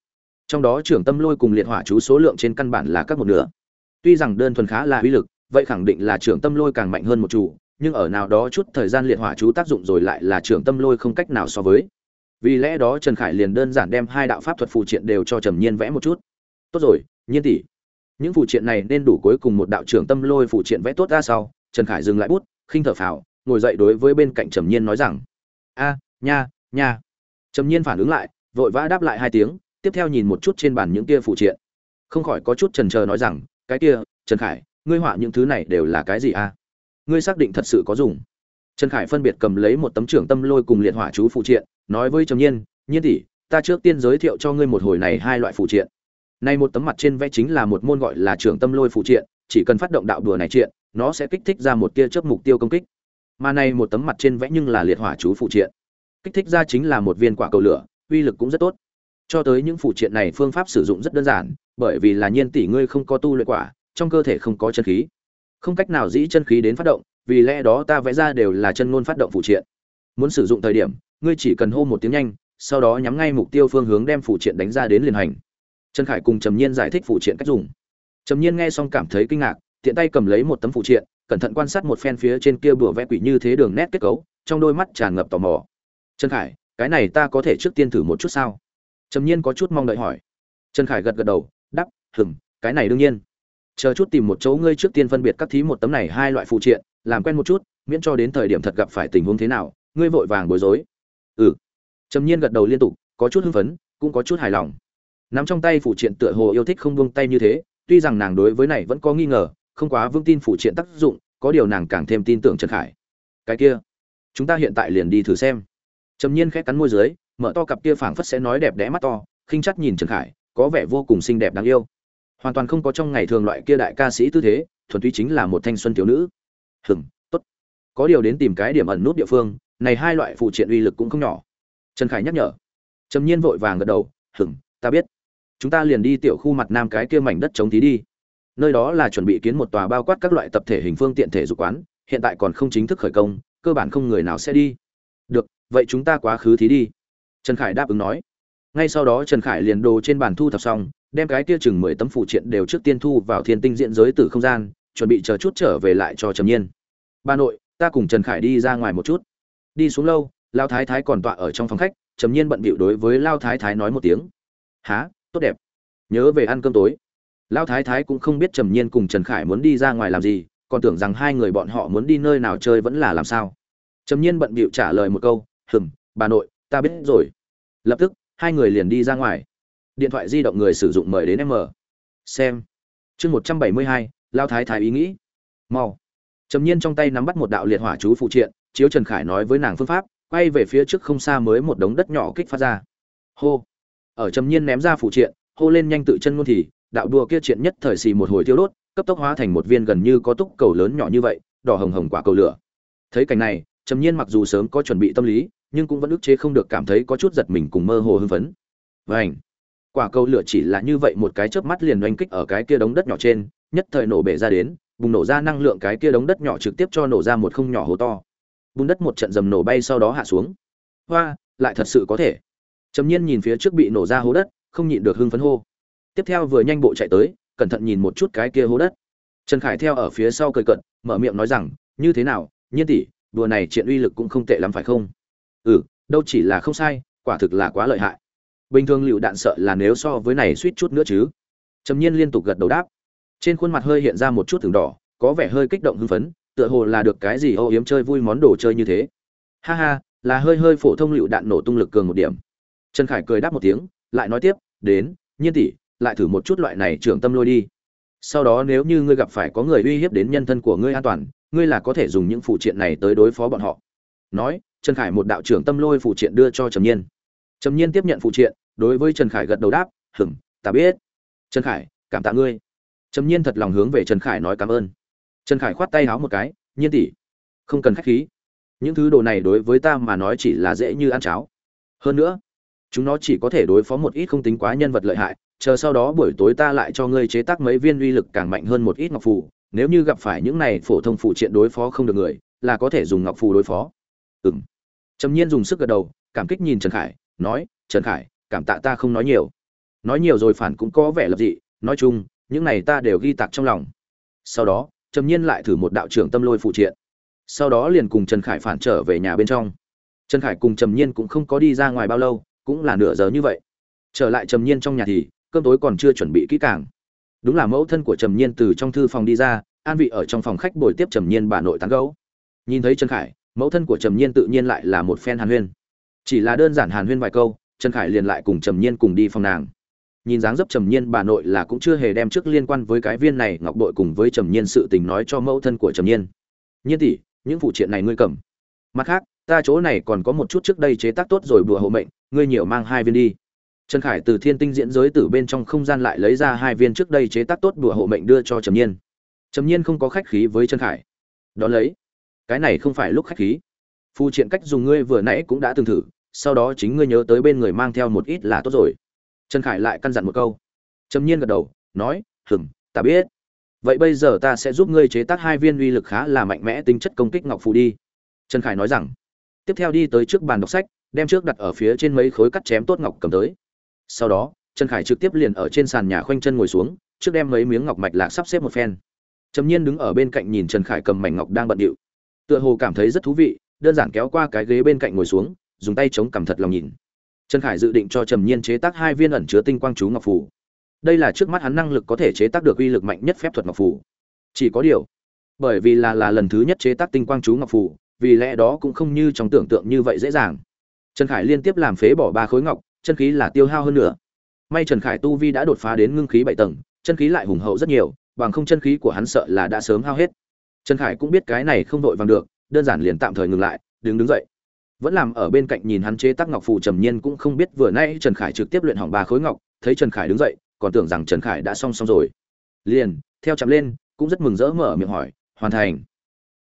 Trong đó trưởng tâm lôi cùng liệt hỏa chú số lượng trên căn bản là các một nửa. Tuy rằng đơn thuần khá là uy lực, vậy khẳng định là trưởng tâm lôi càng mạnh hơn một chủ, nhưng ở nào đó chút thời gian liệt hỏa chú tác dụng rồi lại là trưởng tâm lôi không cách nào so với. Vì lẽ đó trần khải liền đơn giản đem hai đạo pháp thuật phụ triện đều cho trầm nhiên vẽ một chút. Tốt rồi, nhiên tỷ. Những phụ triện này nên đủ cuối cùng một đạo trưởng tâm lôi phụ triện vẽ tốt ra sau, trần khải dừng lại bút, khinh thở phào, ngồi dậy đối với bên cạnh trầm nhiên nói rằng, a, nha nha trầm nhiên phản ứng lại, vội vã đáp lại hai tiếng, tiếp theo nhìn một chút trên bàn những kia phụ triện. Không khỏi có chút trần trờ nói rằng, cái kia, trần khải, ngươi họa những thứ này đều là cái gì a ngươi xác định thật sự có dùng. Trần khải phân biệt cầm lấy một tấm trưởng tâm lôi cùng liệt hỏa chú phụ triện, nói với trầm nhiên nhiên tỷ, ta trước tiên giới thiệu cho ngươi một hồi này hai loại phụ triện. Này một tấm mặt trên vẽ chính là một môn gọi là trưởng tâm lôi phụ triện, chỉ cần phát động đạo đùa này triện, nó sẽ kích thích ra một tia chớp mục tiêu công kích. Mà này một tấm mặt trên vẽ nhưng là liệt hỏa chú phụ triện kích thích ra chính là một viên quả cầu lửa, uy lực cũng rất tốt. Cho tới những phụ triện này phương pháp sử dụng rất đơn giản, bởi vì là nhiên tỷ ngươi không có tu luyện quả, trong cơ thể không có chân khí. Không cách nào dĩ chân khí đến phát động, vì lẽ đó ta vẽ ra đều là chân ngôn phát động phụ triện. Muốn sử dụng thời điểm, ngươi chỉ cần hô một tiếng nhanh, sau đó nhắm ngay mục tiêu phương hướng đem phụ triện đánh ra đến liền hành. Trần khải cùng trầm nhiên giải thích phụ triện cách dùng. Trầm nhiên nghe xong cảm thấy kinh ngạc, tiện tay cầm lấy một tấm phụ triện, cẩn thận quan sát một phen phía trên kia bùa vẽ quỷ như thế đường nét kết cấu, trong đôi mắt tràn ngập tò mò trần khải, cái này ta có thể trước tiên thử một chút sao? Trầm nhiên có chút mong đợi hỏi. Trần khải gật gật đầu đắp hừng cái này đương nhiên. Chờ chút tìm một chỗ ngươi trước tiên phân biệt các thí một tấm này hai loại phụ triện, làm quen một chút, miễn cho đến thời điểm thật gặp phải tình huống thế nào, ngươi vội vàng bối rối. Ừ. Trầm nhiên gật đầu liên tục, có chút hưng phấn, cũng có chút hài lòng. Nắm trong tay phụ triện tựa hồ yêu thích không buông tay như thế, tuy rằng nàng đối với này vẫn có nghi ngờ, không quá vững tin phụ triện tác dụng, có điều nàng càng thêm tin tưởng trần khải. Cái kia, chúng ta hiện tại liền đi thử xem trầm nhiên khẽ cắn môi dưới, mở to cặp kia phảng phất sẽ nói đẹp đẽ mắt to, khinh chắc nhìn trần khải, có vẻ vô cùng xinh đẹp đáng yêu. Hoàn toàn không có trong ngày thường loại kia đại ca sĩ tư thế, thuần túy chính là một thanh xuân thiếu nữ. Hừng tốt. Có điều đến tìm cái điểm ẩn nút địa phương, này hai loại phụ triện uy lực cũng không nhỏ. Trần khải nhắc nhở. Trầm nhiên vội vàng gật đầu hừng ta biết. Chúng ta liền đi tiểu khu mặt nam cái kia mảnh đất chống tí đi. Nơi đó là chuẩn bị kiến một tòa bao quát các loại tập thể hình phương tiện thể dục quán, hiện tại còn không chính thức khởi công, cơ bản không người nào sẽ đi. Được vậy chúng ta quá khứ thí đi. Trần khải đáp ứng nói. Ngay sau đó trần khải liền đồ trên bàn thu thập xong, đem cái kia chừng mười tấm phụ triện đều trước tiên thu vào thiên tinh diện giới từ không gian, chuẩn bị chờ chút trở về lại cho trầm nhiên. Ba nội, ta cùng trần khải đi ra ngoài một chút. Đi xuống lâu, lao thái thái còn tọa ở trong phòng khách, trầm nhiên bận bịu đối với lao thái thái nói một tiếng. Há tốt đẹp. Nhớ về ăn cơm tối. Lao thái thái cũng không biết trầm nhiên cùng trần khải muốn đi ra ngoài làm gì, còn tưởng rằng hai người bọn họ muốn đi nơi nào chơi vẫn là làm sao. Trầm nhiên bận bịu trả lời một câu hừm bà nội ta biết rồi. Lập tức hai người liền đi ra ngoài. Điện thoại di động người sử dụng mời đến m xem. Chương một trăm bảy mươi hai lao thái thái ý nghĩ. Mau. Trầm nhiên trong tay nắm bắt một đạo liệt hỏa chú phụ triện chiếu trần khải nói với nàng phương pháp quay về phía trước không xa mới một đống đất nhỏ kích phát ra. Hô. Ở trầm nhiên ném ra phụ triện hô lên nhanh tự chân ngôn thì đạo đùa kia triện nhất thời xì một hồi tiêu đốt cấp tốc hóa thành một viên gần như có túc cầu lớn nhỏ như vậy đỏ hồng hồng quả cầu lửa. Thấy cảnh này trầm nhiên mặc dù sớm có chuẩn bị tâm lý nhưng cũng vẫn ức chế không được cảm thấy có chút giật mình cùng mơ hồ hưng phấn. Vành. quả cầu lửa chỉ là như vậy một cái chớp mắt liền oanh kích ở cái kia đống đất nhỏ trên nhất thời nổ bể ra đến bùng nổ ra năng lượng cái kia đống đất nhỏ trực tiếp cho nổ ra một không nhỏ hố to. Bùn đất một trận dầm nổ bay sau đó hạ xuống. Hoa lại thật sự có thể. Trầm nhiên nhìn phía trước bị nổ ra hố đất không nhịn được hưng phấn hô. Tiếp theo vừa nhanh bộ chạy tới cẩn thận nhìn một chút cái kia hố đất. Trần khải theo ở phía sau cười cợt, mở miệng nói rằng như thế nào nhiên tỷ đùa này chuyện uy lực cũng không tệ lắm phải không? Ừ đâu chỉ là không sai, quả thực là quá lợi hại. Bình thường lựu đạn sợ là nếu so với này suýt chút nữa chứ. Trầm nhiên liên tục gật đầu đáp. Trên khuôn mặt hơi hiện ra một chút thường đỏ, có vẻ hơi kích động hưng phấn, tựa hồ là được cái gì âu yếm chơi vui món đồ chơi như thế. Ha ha, là hơi hơi phổ thông lựu đạn nổ tung lực cường một điểm. Trần khải cười đáp một tiếng, lại nói tiếp, đến, nhiên tỷ, lại thử một chút loại này trưởng tâm lôi đi. Sau đó nếu như ngươi gặp phải có người uy hiếp đến nhân thân của ngươi an toàn, ngươi là có thể dùng những phụ triện này tới đối phó bọn họ. Nói trần khải một đạo trưởng tâm lôi phụ triện đưa cho trầm nhiên. Trầm nhiên tiếp nhận phụ triện, đối với trần khải gật đầu đáp hừng ta biết. Trần khải, cảm tạ ngươi. Trầm nhiên thật lòng hướng về trần khải nói cảm ơn. Trần khải khoát tay háo một cái, nhiên tỷ, không cần khách khí. Những thứ đồ này đối với ta mà nói chỉ là dễ như ăn cháo. Hơn nữa, chúng nó chỉ có thể đối phó một ít không tính quá nhân vật lợi hại, chờ sau đó buổi tối ta lại cho ngươi chế tác mấy viên uy lực càng mạnh hơn một ít ngọc phù. Nếu như gặp phải những này phổ thông phụ triện đối phó không được người, là có thể dùng ngọc phù đối phó. Ừng trầm nhiên dùng sức gật đầu, cảm kích nhìn trần khải, nói, trần khải, cảm tạ ta không nói nhiều. Nói nhiều rồi phản cũng có vẻ lập dị, nói chung, những này ta đều ghi tạc trong lòng. Sau đó, trầm nhiên lại thử một đạo trưởng tâm lôi phụ triện. Sau đó liền cùng trần khải phản trở về nhà bên trong. Trần khải cùng trầm nhiên cũng không có đi ra ngoài bao lâu, cũng là nửa giờ như vậy. Trở lại trầm nhiên trong nhà thì, cơm tối còn chưa chuẩn bị kỹ càng. Đúng là mẫu thân của trầm nhiên từ trong thư phòng đi ra, an vị ở trong phòng khách bồi tiếp trầm nhiên bà nội tán gấu nhìn thấy trần khải mẫu thân của trầm nhiên tự nhiên lại là một phen hàn huyên. Chỉ là đơn giản hàn huyên vài câu, trần khải liền lại cùng trầm nhiên cùng đi phòng nàng. Nhìn dáng dấp trầm nhiên, bà nội là cũng chưa hề đem trước liên quan với cái viên này ngọc bội cùng với trầm nhiên sự tình nói cho mẫu thân của trầm nhiên. Nhiên tỷ, những phụ triện này ngươi cầm. Mặt khác, ta chỗ này còn có một chút trước đây chế tác tốt rồi bùa hộ mệnh, ngươi nhiều mang hai viên đi. Trần khải từ thiên tinh diễn giới từ bên trong không gian lại lấy ra hai viên trước đây chế tác tốt bùa hộ mệnh đưa cho trầm nhiên. Trầm nhiên không có khách khí với trần khải. Đ ó lấy cái này không phải lúc khách khí. Phu triện cách dùng ngươi vừa nãy cũng đã từng thử, sau đó chính ngươi nhớ tới bên người mang theo một ít là tốt rồi. Trần khải lại căn dặn một câu. Trầm nhiên gật đầu, nói hừng ta biết. Vậy bây giờ ta sẽ giúp ngươi chế tác hai viên uy lực khá là mạnh mẽ tính chất công kích ngọc phù đi. Trần khải nói rằng. Tiếp theo đi tới trước bàn đọc sách, đem trước đặt ở phía trên mấy khối cắt chém tốt ngọc cầm tới. Sau đó, trần khải trực tiếp liền ở trên sàn nhà khoanh chân ngồi xuống, trước đem mấy miếng ngọc mạch lạc sắp xếp một phen. Trầm nhiên đứng ở bên cạnh nhìn trần khải cầm mảnh ngọc đang bận điệu tựa hồ cảm thấy rất thú vị, đơn giản kéo qua cái ghế bên cạnh ngồi xuống, dùng tay chống cằm thật lòng nhìn. Trần khải dự định cho trầm nhiên chế tác hai viên ẩn chứa tinh quang chú ngọc phủ đây là trước mắt hắn năng lực có thể chế tác được uy lực mạnh nhất phép thuật ngọc phủ chỉ có điều, bởi vì là là lần thứ nhất chế tác tinh quang chú ngọc phủ vì lẽ đó cũng không như trong tưởng tượng như vậy dễ dàng. Trần khải liên tiếp làm phế bỏ ba khối ngọc, chân khí là tiêu hao hơn nữa. May trần khải tu vi đã đột phá đến ngưng khí bảy tầng, chân khí lại hùng hậu rất nhiều, bằng không chân khí của hắn sợ là đã sớm hao hết trần khải cũng biết cái này không vội vàng được, đơn giản liền tạm thời ngừng lại, đứng đứng dậy. Vẫn làm ở bên cạnh nhìn hắn chế tác ngọc phù trầm nhiên cũng không biết vừa nay trần khải trực tiếp luyện hỏng ba khối ngọc, thấy trần khải đứng dậy, còn tưởng rằng trần khải đã xong xong rồi. Liền, theo chậm lên, cũng rất mừng rỡ mở miệng hỏi, hoàn thành.